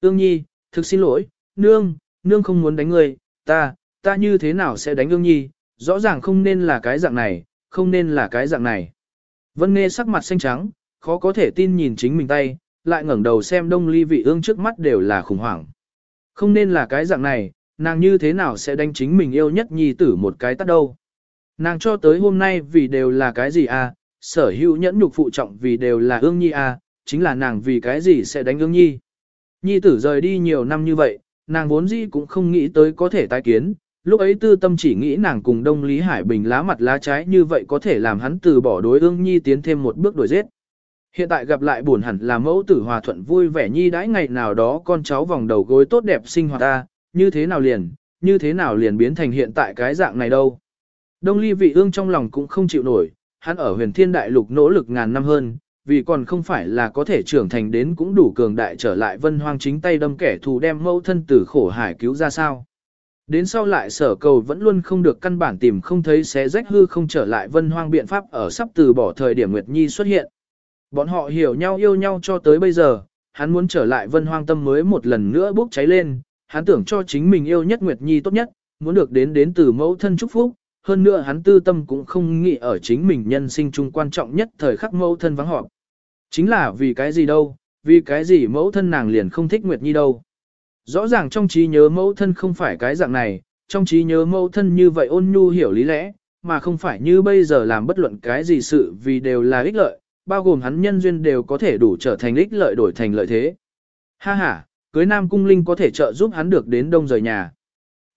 Ương nhi, thực xin lỗi, nương, nương không muốn đánh người, ta, ta như thế nào sẽ đánh ương nhi, rõ ràng không nên là cái dạng này, không nên là cái dạng này. Vân nghe sắc mặt xanh trắng, khó có thể tin nhìn chính mình tay, lại ngẩng đầu xem đông ly vị ương trước mắt đều là khủng hoảng. Không nên là cái dạng này, nàng như thế nào sẽ đánh chính mình yêu nhất nhi tử một cái tắt đâu. Nàng cho tới hôm nay vì đều là cái gì à, sở hữu nhẫn nhục phụ trọng vì đều là ương nhi à, chính là nàng vì cái gì sẽ đánh ương nhi. Nhi tử rời đi nhiều năm như vậy, nàng vốn dĩ cũng không nghĩ tới có thể tái kiến, lúc ấy tư tâm chỉ nghĩ nàng cùng Đông Lý Hải Bình lá mặt lá trái như vậy có thể làm hắn từ bỏ đối ương nhi tiến thêm một bước đổi giết. Hiện tại gặp lại buồn hẳn là mẫu tử hòa thuận vui vẻ nhi đãi ngày nào đó con cháu vòng đầu gối tốt đẹp sinh hoạt ta, như thế nào liền, như thế nào liền biến thành hiện tại cái dạng này đâu. Đông ly vị ương trong lòng cũng không chịu nổi, hắn ở huyền thiên đại lục nỗ lực ngàn năm hơn, vì còn không phải là có thể trưởng thành đến cũng đủ cường đại trở lại vân hoang chính tay đâm kẻ thù đem mẫu thân tử khổ hải cứu ra sao. Đến sau lại sở cầu vẫn luôn không được căn bản tìm không thấy xé rách hư không trở lại vân hoang biện pháp ở sắp từ bỏ thời điểm Nguyệt Nhi xuất hiện. Bọn họ hiểu nhau yêu nhau cho tới bây giờ, hắn muốn trở lại vân hoang tâm mới một lần nữa bốc cháy lên, hắn tưởng cho chính mình yêu nhất Nguyệt Nhi tốt nhất, muốn được đến đến từ mẫu thân chúc phúc, hơn nữa hắn tư tâm cũng không nghĩ ở chính mình nhân sinh chung quan trọng nhất thời khắc mẫu thân vắng họp. Chính là vì cái gì đâu, vì cái gì mẫu thân nàng liền không thích Nguyệt Nhi đâu. Rõ ràng trong trí nhớ mẫu thân không phải cái dạng này, trong trí nhớ mẫu thân như vậy ôn nhu hiểu lý lẽ, mà không phải như bây giờ làm bất luận cái gì sự vì đều là ích lợi, bao gồm hắn nhân duyên đều có thể đủ trở thành ích lợi đổi thành lợi thế. Ha ha, cưới nam cung linh có thể trợ giúp hắn được đến đông rời nhà.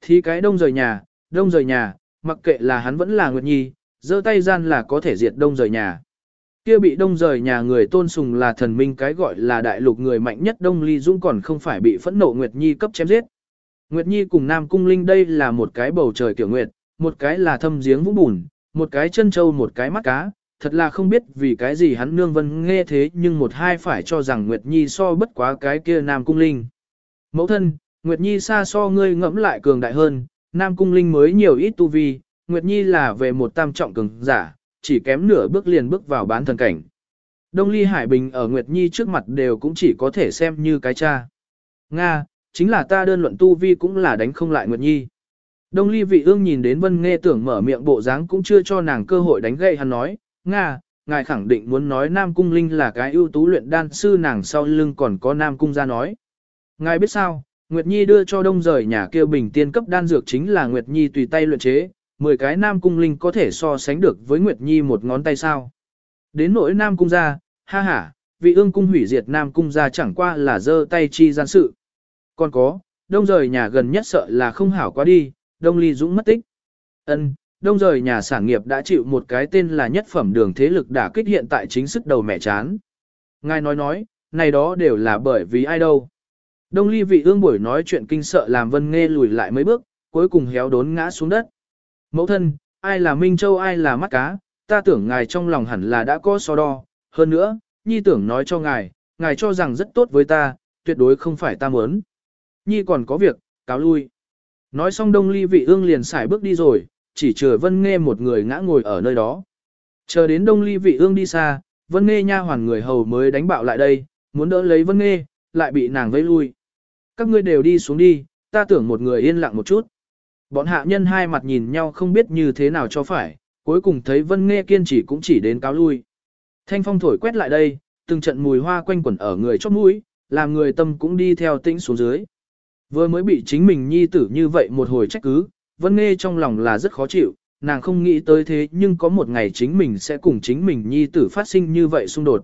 Thì cái đông rời nhà, đông rời nhà, mặc kệ là hắn vẫn là Nguyệt Nhi, giơ tay gian là có thể diệt đông rời nhà. Kia bị đông rời nhà người tôn sùng là thần minh cái gọi là đại lục người mạnh nhất đông ly dũng còn không phải bị phẫn nộ Nguyệt Nhi cấp chém giết. Nguyệt Nhi cùng Nam Cung Linh đây là một cái bầu trời kiểu nguyệt, một cái là thâm giếng vũng bùn, một cái chân trâu một cái mắt cá, thật là không biết vì cái gì hắn nương vân nghe thế nhưng một hai phải cho rằng Nguyệt Nhi so bất quá cái kia Nam Cung Linh. Mẫu thân, Nguyệt Nhi xa so ngươi ngẫm lại cường đại hơn, Nam Cung Linh mới nhiều ít tu vi, Nguyệt Nhi là về một tam trọng cường giả, chỉ kém nửa bước liền bước vào bán thần cảnh. Đông Ly Hải Bình ở Nguyệt Nhi trước mặt đều cũng chỉ có thể xem như cái cha. Nga, chính là ta đơn luận tu vi cũng là đánh không lại Nguyệt Nhi. Đông Ly vị ương nhìn đến Vân Nghe tưởng mở miệng bộ dáng cũng chưa cho nàng cơ hội đánh gậy hắn nói, Nga, ngài khẳng định muốn nói Nam Cung Linh là cái ưu tú luyện đan sư nàng sau lưng còn có Nam Cung ra nói. Ngài biết sao, Nguyệt Nhi đưa cho đông rời nhà kia bình tiên cấp đan dược chính là Nguyệt Nhi tùy tay luyện chế, 10 cái Nam Cung Linh có thể so sánh được với Nguyệt Nhi một ngón tay sao. Đến nỗi Nam Cung ra, ha ha, vị ương cung hủy diệt Nam Cung gia chẳng qua là dơ tay chi gian sự. Còn có, đông rời nhà gần nhất sợ là không hảo quá đi, đông ly dũng mất tích. ân đông rời nhà sản nghiệp đã chịu một cái tên là nhất phẩm đường thế lực đả kích hiện tại chính sức đầu mẹ chán. Ngài nói nói, này đó đều là bởi vì ai đâu. Đông ly vị ương buổi nói chuyện kinh sợ làm vân nghe lùi lại mấy bước, cuối cùng héo đốn ngã xuống đất. Mẫu thân, ai là Minh Châu ai là mắt cá, ta tưởng ngài trong lòng hẳn là đã có so đo. Hơn nữa, nhi tưởng nói cho ngài, ngài cho rằng rất tốt với ta, tuyệt đối không phải ta muốn. Nhi còn có việc, cáo lui. Nói xong đông ly vị ương liền xài bước đi rồi, chỉ chờ vân nghe một người ngã ngồi ở nơi đó. Chờ đến đông ly vị ương đi xa, vân nghe nha hoàn người hầu mới đánh bạo lại đây, muốn đỡ lấy vân nghe, lại bị nàng vây lui. Các ngươi đều đi xuống đi, ta tưởng một người yên lặng một chút. Bọn hạ nhân hai mặt nhìn nhau không biết như thế nào cho phải, cuối cùng thấy vân nghe kiên trì cũng chỉ đến cáo lui. Thanh phong thổi quét lại đây, từng trận mùi hoa quanh quẩn ở người chót mũi, làm người tâm cũng đi theo tĩnh xuống dưới. Vừa mới bị chính mình nhi tử như vậy một hồi trách cứ, Vân nghe trong lòng là rất khó chịu, nàng không nghĩ tới thế nhưng có một ngày chính mình sẽ cùng chính mình nhi tử phát sinh như vậy xung đột.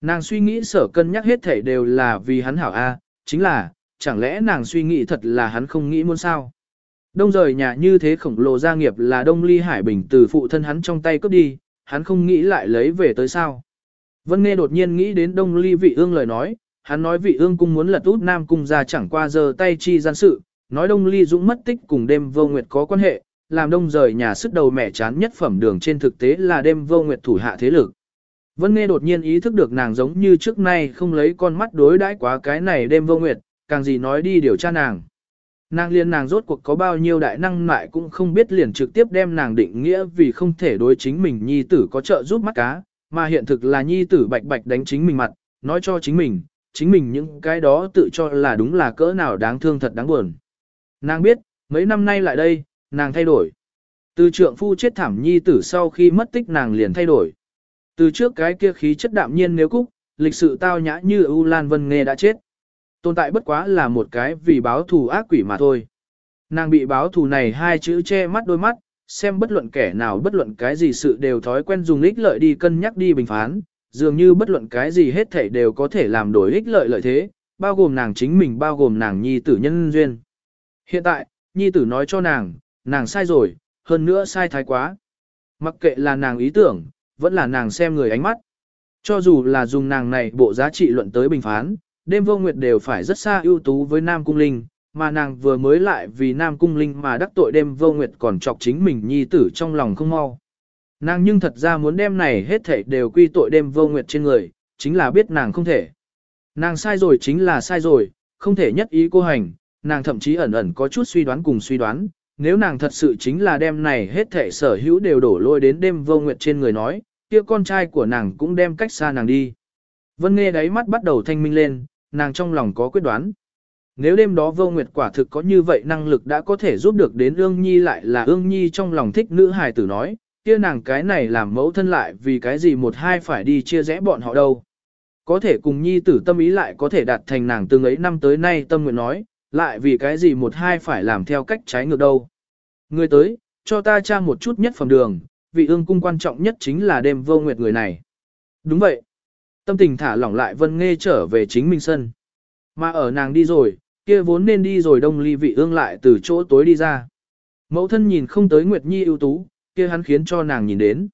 Nàng suy nghĩ sở cân nhắc hết thảy đều là vì hắn hảo A, chính là, chẳng lẽ nàng suy nghĩ thật là hắn không nghĩ muốn sao? Đông rời nhà như thế khổng lồ gia nghiệp là Đông Ly Hải Bình từ phụ thân hắn trong tay cướp đi, hắn không nghĩ lại lấy về tới sao? Vân Nghe đột nhiên nghĩ đến Đông Ly vị ương lời nói, hắn nói vị ương cung muốn lật út Nam cung ra chẳng qua giờ tay chi gian sự, nói Đông Ly Dũng mất tích cùng đêm vô nguyệt có quan hệ, làm đông rời nhà sức đầu mẹ chán nhất phẩm đường trên thực tế là đêm vô nguyệt thủ hạ thế lực. Vân Nghe đột nhiên ý thức được nàng giống như trước nay không lấy con mắt đối đãi quá cái này đêm vô nguyệt, càng gì nói đi điều tra nàng. Nàng liên nàng rốt cuộc có bao nhiêu đại năng lại cũng không biết liền trực tiếp đem nàng định nghĩa vì không thể đối chính mình nhi tử có trợ giúp mắt cá, mà hiện thực là nhi tử bạch bạch đánh chính mình mặt, nói cho chính mình, chính mình những cái đó tự cho là đúng là cỡ nào đáng thương thật đáng buồn. Nàng biết, mấy năm nay lại đây, nàng thay đổi. Từ trượng phu chết thảm nhi tử sau khi mất tích nàng liền thay đổi. Từ trước cái kia khí chất đạm nhiên nếu cúc, lịch sự tao nhã như U Lan Vân Nghê đã chết. Tồn tại bất quá là một cái vì báo thù ác quỷ mà thôi. Nàng bị báo thù này hai chữ che mắt đôi mắt, xem bất luận kẻ nào bất luận cái gì sự đều thói quen dùng ích lợi đi cân nhắc đi bình phán, dường như bất luận cái gì hết thảy đều có thể làm đổi ích lợi lợi thế, bao gồm nàng chính mình bao gồm nàng nhi tử nhân duyên. Hiện tại, nhi tử nói cho nàng, nàng sai rồi, hơn nữa sai thái quá. Mặc kệ là nàng ý tưởng, vẫn là nàng xem người ánh mắt. Cho dù là dùng nàng này bộ giá trị luận tới bình phán, đêm vô nguyệt đều phải rất xa ưu tú với Nam Cung Linh, mà nàng vừa mới lại vì Nam Cung Linh mà đắc tội đêm vô nguyệt còn chọc chính mình nhi tử trong lòng không mau. Nàng nhưng thật ra muốn đem này hết thảy đều quy tội đêm vô nguyệt trên người, chính là biết nàng không thể. Nàng sai rồi chính là sai rồi, không thể nhất ý cô hành, nàng thậm chí ẩn ẩn có chút suy đoán cùng suy đoán, nếu nàng thật sự chính là đem này hết thảy sở hữu đều đổ lôi đến đêm vô nguyệt trên người nói, kia con trai của nàng cũng đem cách xa nàng đi. Vân nghe đáy mắt bắt đầu thanh minh lên, nàng trong lòng có quyết đoán. Nếu đêm đó vô nguyệt quả thực có như vậy năng lực đã có thể giúp được đến ương nhi lại là ương nhi trong lòng thích nữ hài tử nói, kia nàng cái này làm mẫu thân lại vì cái gì một hai phải đi chia rẽ bọn họ đâu. Có thể cùng nhi tử tâm ý lại có thể đạt thành nàng từng ấy năm tới nay tâm nguyện nói, lại vì cái gì một hai phải làm theo cách trái ngược đâu. Người tới, cho ta tra một chút nhất phẩm đường, vị ương cung quan trọng nhất chính là đêm vô nguyệt người này. Đúng vậy. Tâm tình thả lỏng lại vân nghe trở về chính mình sân. Mà ở nàng đi rồi, kia vốn nên đi rồi đông ly vị ương lại từ chỗ tối đi ra. Mẫu thân nhìn không tới Nguyệt Nhi ưu tú, kia hắn khiến cho nàng nhìn đến.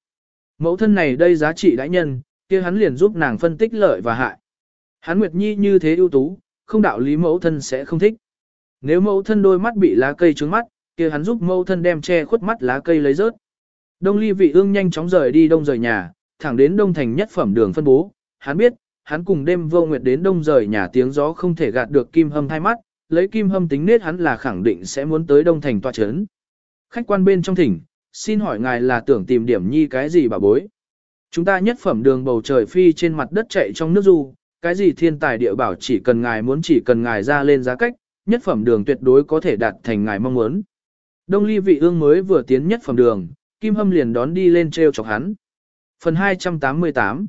Mẫu thân này đây giá trị đãi nhân, kia hắn liền giúp nàng phân tích lợi và hại. Hắn Nguyệt Nhi như thế ưu tú, không đạo lý mẫu thân sẽ không thích. Nếu mẫu thân đôi mắt bị lá cây trướng mắt, kia hắn giúp mẫu thân đem che khuất mắt lá cây lấy rớt. Đông ly vị ương nhanh chóng rời đi đông rời nhà, thẳng đến đông thành nhất phẩm đường phân bố. Hắn biết, hắn cùng đêm vô nguyệt đến đông rời nhà tiếng gió không thể gạt được kim hâm thay mắt, lấy kim hâm tính nết hắn là khẳng định sẽ muốn tới đông thành tòa chấn. Khách quan bên trong thỉnh, xin hỏi ngài là tưởng tìm điểm nhi cái gì bà bối. Chúng ta nhất phẩm đường bầu trời phi trên mặt đất chạy trong nước du, cái gì thiên tài địa bảo chỉ cần ngài muốn chỉ cần ngài ra lên giá cách, nhất phẩm đường tuyệt đối có thể đạt thành ngài mong muốn. Đông ly vị ương mới vừa tiến nhất phẩm đường, Kim Hâm liền đón đi lên treo chọc hắn. Phần 288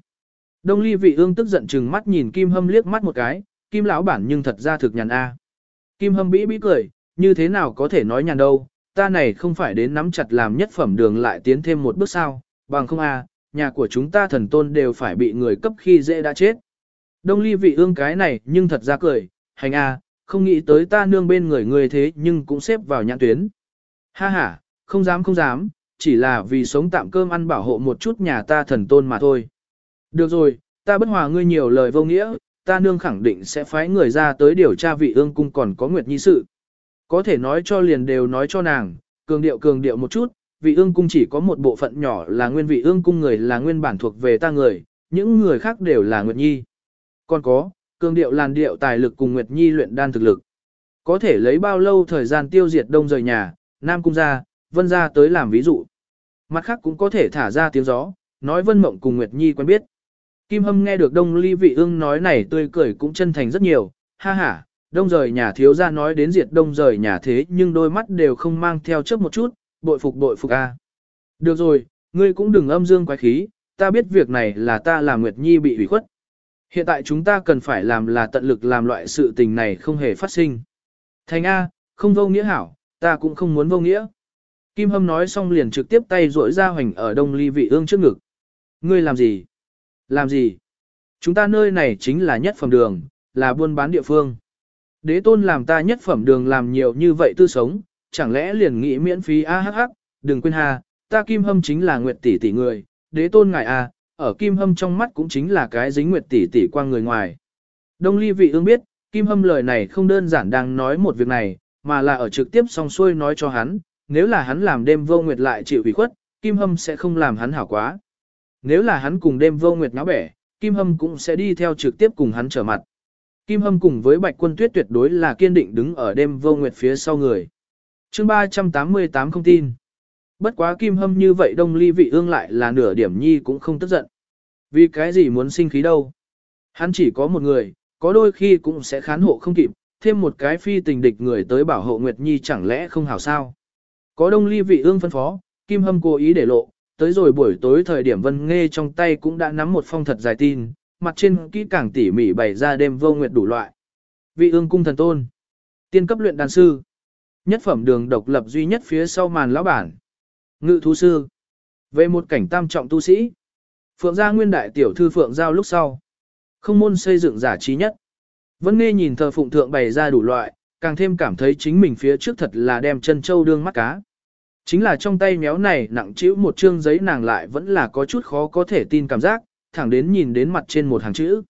Đông ly vị ương tức giận chừng mắt nhìn Kim Hâm liếc mắt một cái, Kim lão bản nhưng thật ra thực nhàn a. Kim Hâm bĩ bĩ cười, như thế nào có thể nói nhàn đâu, ta này không phải đến nắm chặt làm nhất phẩm đường lại tiến thêm một bước sao, bằng không a, nhà của chúng ta thần tôn đều phải bị người cấp khi dễ đã chết. Đông ly vị ương cái này nhưng thật ra cười, hành a, không nghĩ tới ta nương bên người người thế nhưng cũng xếp vào nhãn tuyến. Ha ha, không dám không dám, chỉ là vì sống tạm cơm ăn bảo hộ một chút nhà ta thần tôn mà thôi. Được rồi, ta bất hòa ngươi nhiều lời vô nghĩa, ta nương khẳng định sẽ phái người ra tới điều tra vị ương cung còn có nguyệt nhi sự. Có thể nói cho liền đều nói cho nàng, cường điệu cường điệu một chút, vị ương cung chỉ có một bộ phận nhỏ là nguyên vị ương cung người là nguyên bản thuộc về ta người, những người khác đều là nguyệt nhi. Còn có, cường điệu làn điệu tài lực cùng nguyệt nhi luyện đan thực lực. Có thể lấy bao lâu thời gian tiêu diệt đông rời nhà, nam cung ra, vân ra tới làm ví dụ. Mặt khác cũng có thể thả ra tiếng gió, nói vân mộng cùng nguyệt nhi quen biết. Kim Hâm nghe được Đông Ly Vị Ương nói này tươi cười cũng chân thành rất nhiều, ha ha, đông rời nhà thiếu gia nói đến diệt đông rời nhà thế nhưng đôi mắt đều không mang theo chớp một chút, bội phục bội phục a. Được rồi, ngươi cũng đừng âm dương quái khí, ta biết việc này là ta làm Nguyệt Nhi bị ủy khuất. Hiện tại chúng ta cần phải làm là tận lực làm loại sự tình này không hề phát sinh. Thành A, không vô nghĩa hảo, ta cũng không muốn vô nghĩa. Kim Hâm nói xong liền trực tiếp tay rỗi ra hoành ở đông ly vị ương trước ngực. Ngươi làm gì? Làm gì? Chúng ta nơi này chính là nhất phẩm đường, là buôn bán địa phương. Đế tôn làm ta nhất phẩm đường làm nhiều như vậy tư sống, chẳng lẽ liền nghĩ miễn phí a hắc hắc, đừng quên ha, ta kim hâm chính là nguyệt tỷ tỷ người, đế tôn ngài a, ở kim hâm trong mắt cũng chính là cái dính nguyệt tỷ tỷ qua người ngoài. Đông ly vị ương biết, kim hâm lời này không đơn giản đang nói một việc này, mà là ở trực tiếp song xuôi nói cho hắn, nếu là hắn làm đêm vô nguyệt lại chịu ủy khuất, kim hâm sẽ không làm hắn hảo quá. Nếu là hắn cùng đêm vô nguyệt náo bẻ, kim hâm cũng sẽ đi theo trực tiếp cùng hắn trở mặt. Kim hâm cùng với bạch quân tuyết tuyệt đối là kiên định đứng ở đêm vô nguyệt phía sau người. chương 388 không tin. Bất quá kim hâm như vậy đông ly vị ương lại là nửa điểm nhi cũng không tức giận. Vì cái gì muốn sinh khí đâu. Hắn chỉ có một người, có đôi khi cũng sẽ khán hộ không kịp, thêm một cái phi tình địch người tới bảo hộ Nguyệt Nhi chẳng lẽ không hảo sao. Có đông ly vị ương phân phó, kim hâm cố ý để lộ, tới rồi buổi tối thời điểm vân nghe trong tay cũng đã nắm một phong thật dài tin, mặt trên kỹ càng tỉ mỉ bày ra đêm vô nguyệt đủ loại. Vị ương cung thần tôn, tiên cấp luyện đàn sư, nhất phẩm đường độc lập duy nhất phía sau màn lão bản. Ngự thú sư. Về một cảnh tam trọng tu sĩ. Phượng gia nguyên đại tiểu thư Phượng giao lúc sau. Không môn xây dựng giả trí nhất. Vân nghe nhìn thờ phụng thượng bày ra đủ loại, càng thêm cảm thấy chính mình phía trước thật là đem chân châu đương mắt cá. Chính là trong tay méo này nặng chữ một chương giấy nàng lại vẫn là có chút khó có thể tin cảm giác, thẳng đến nhìn đến mặt trên một hàng chữ.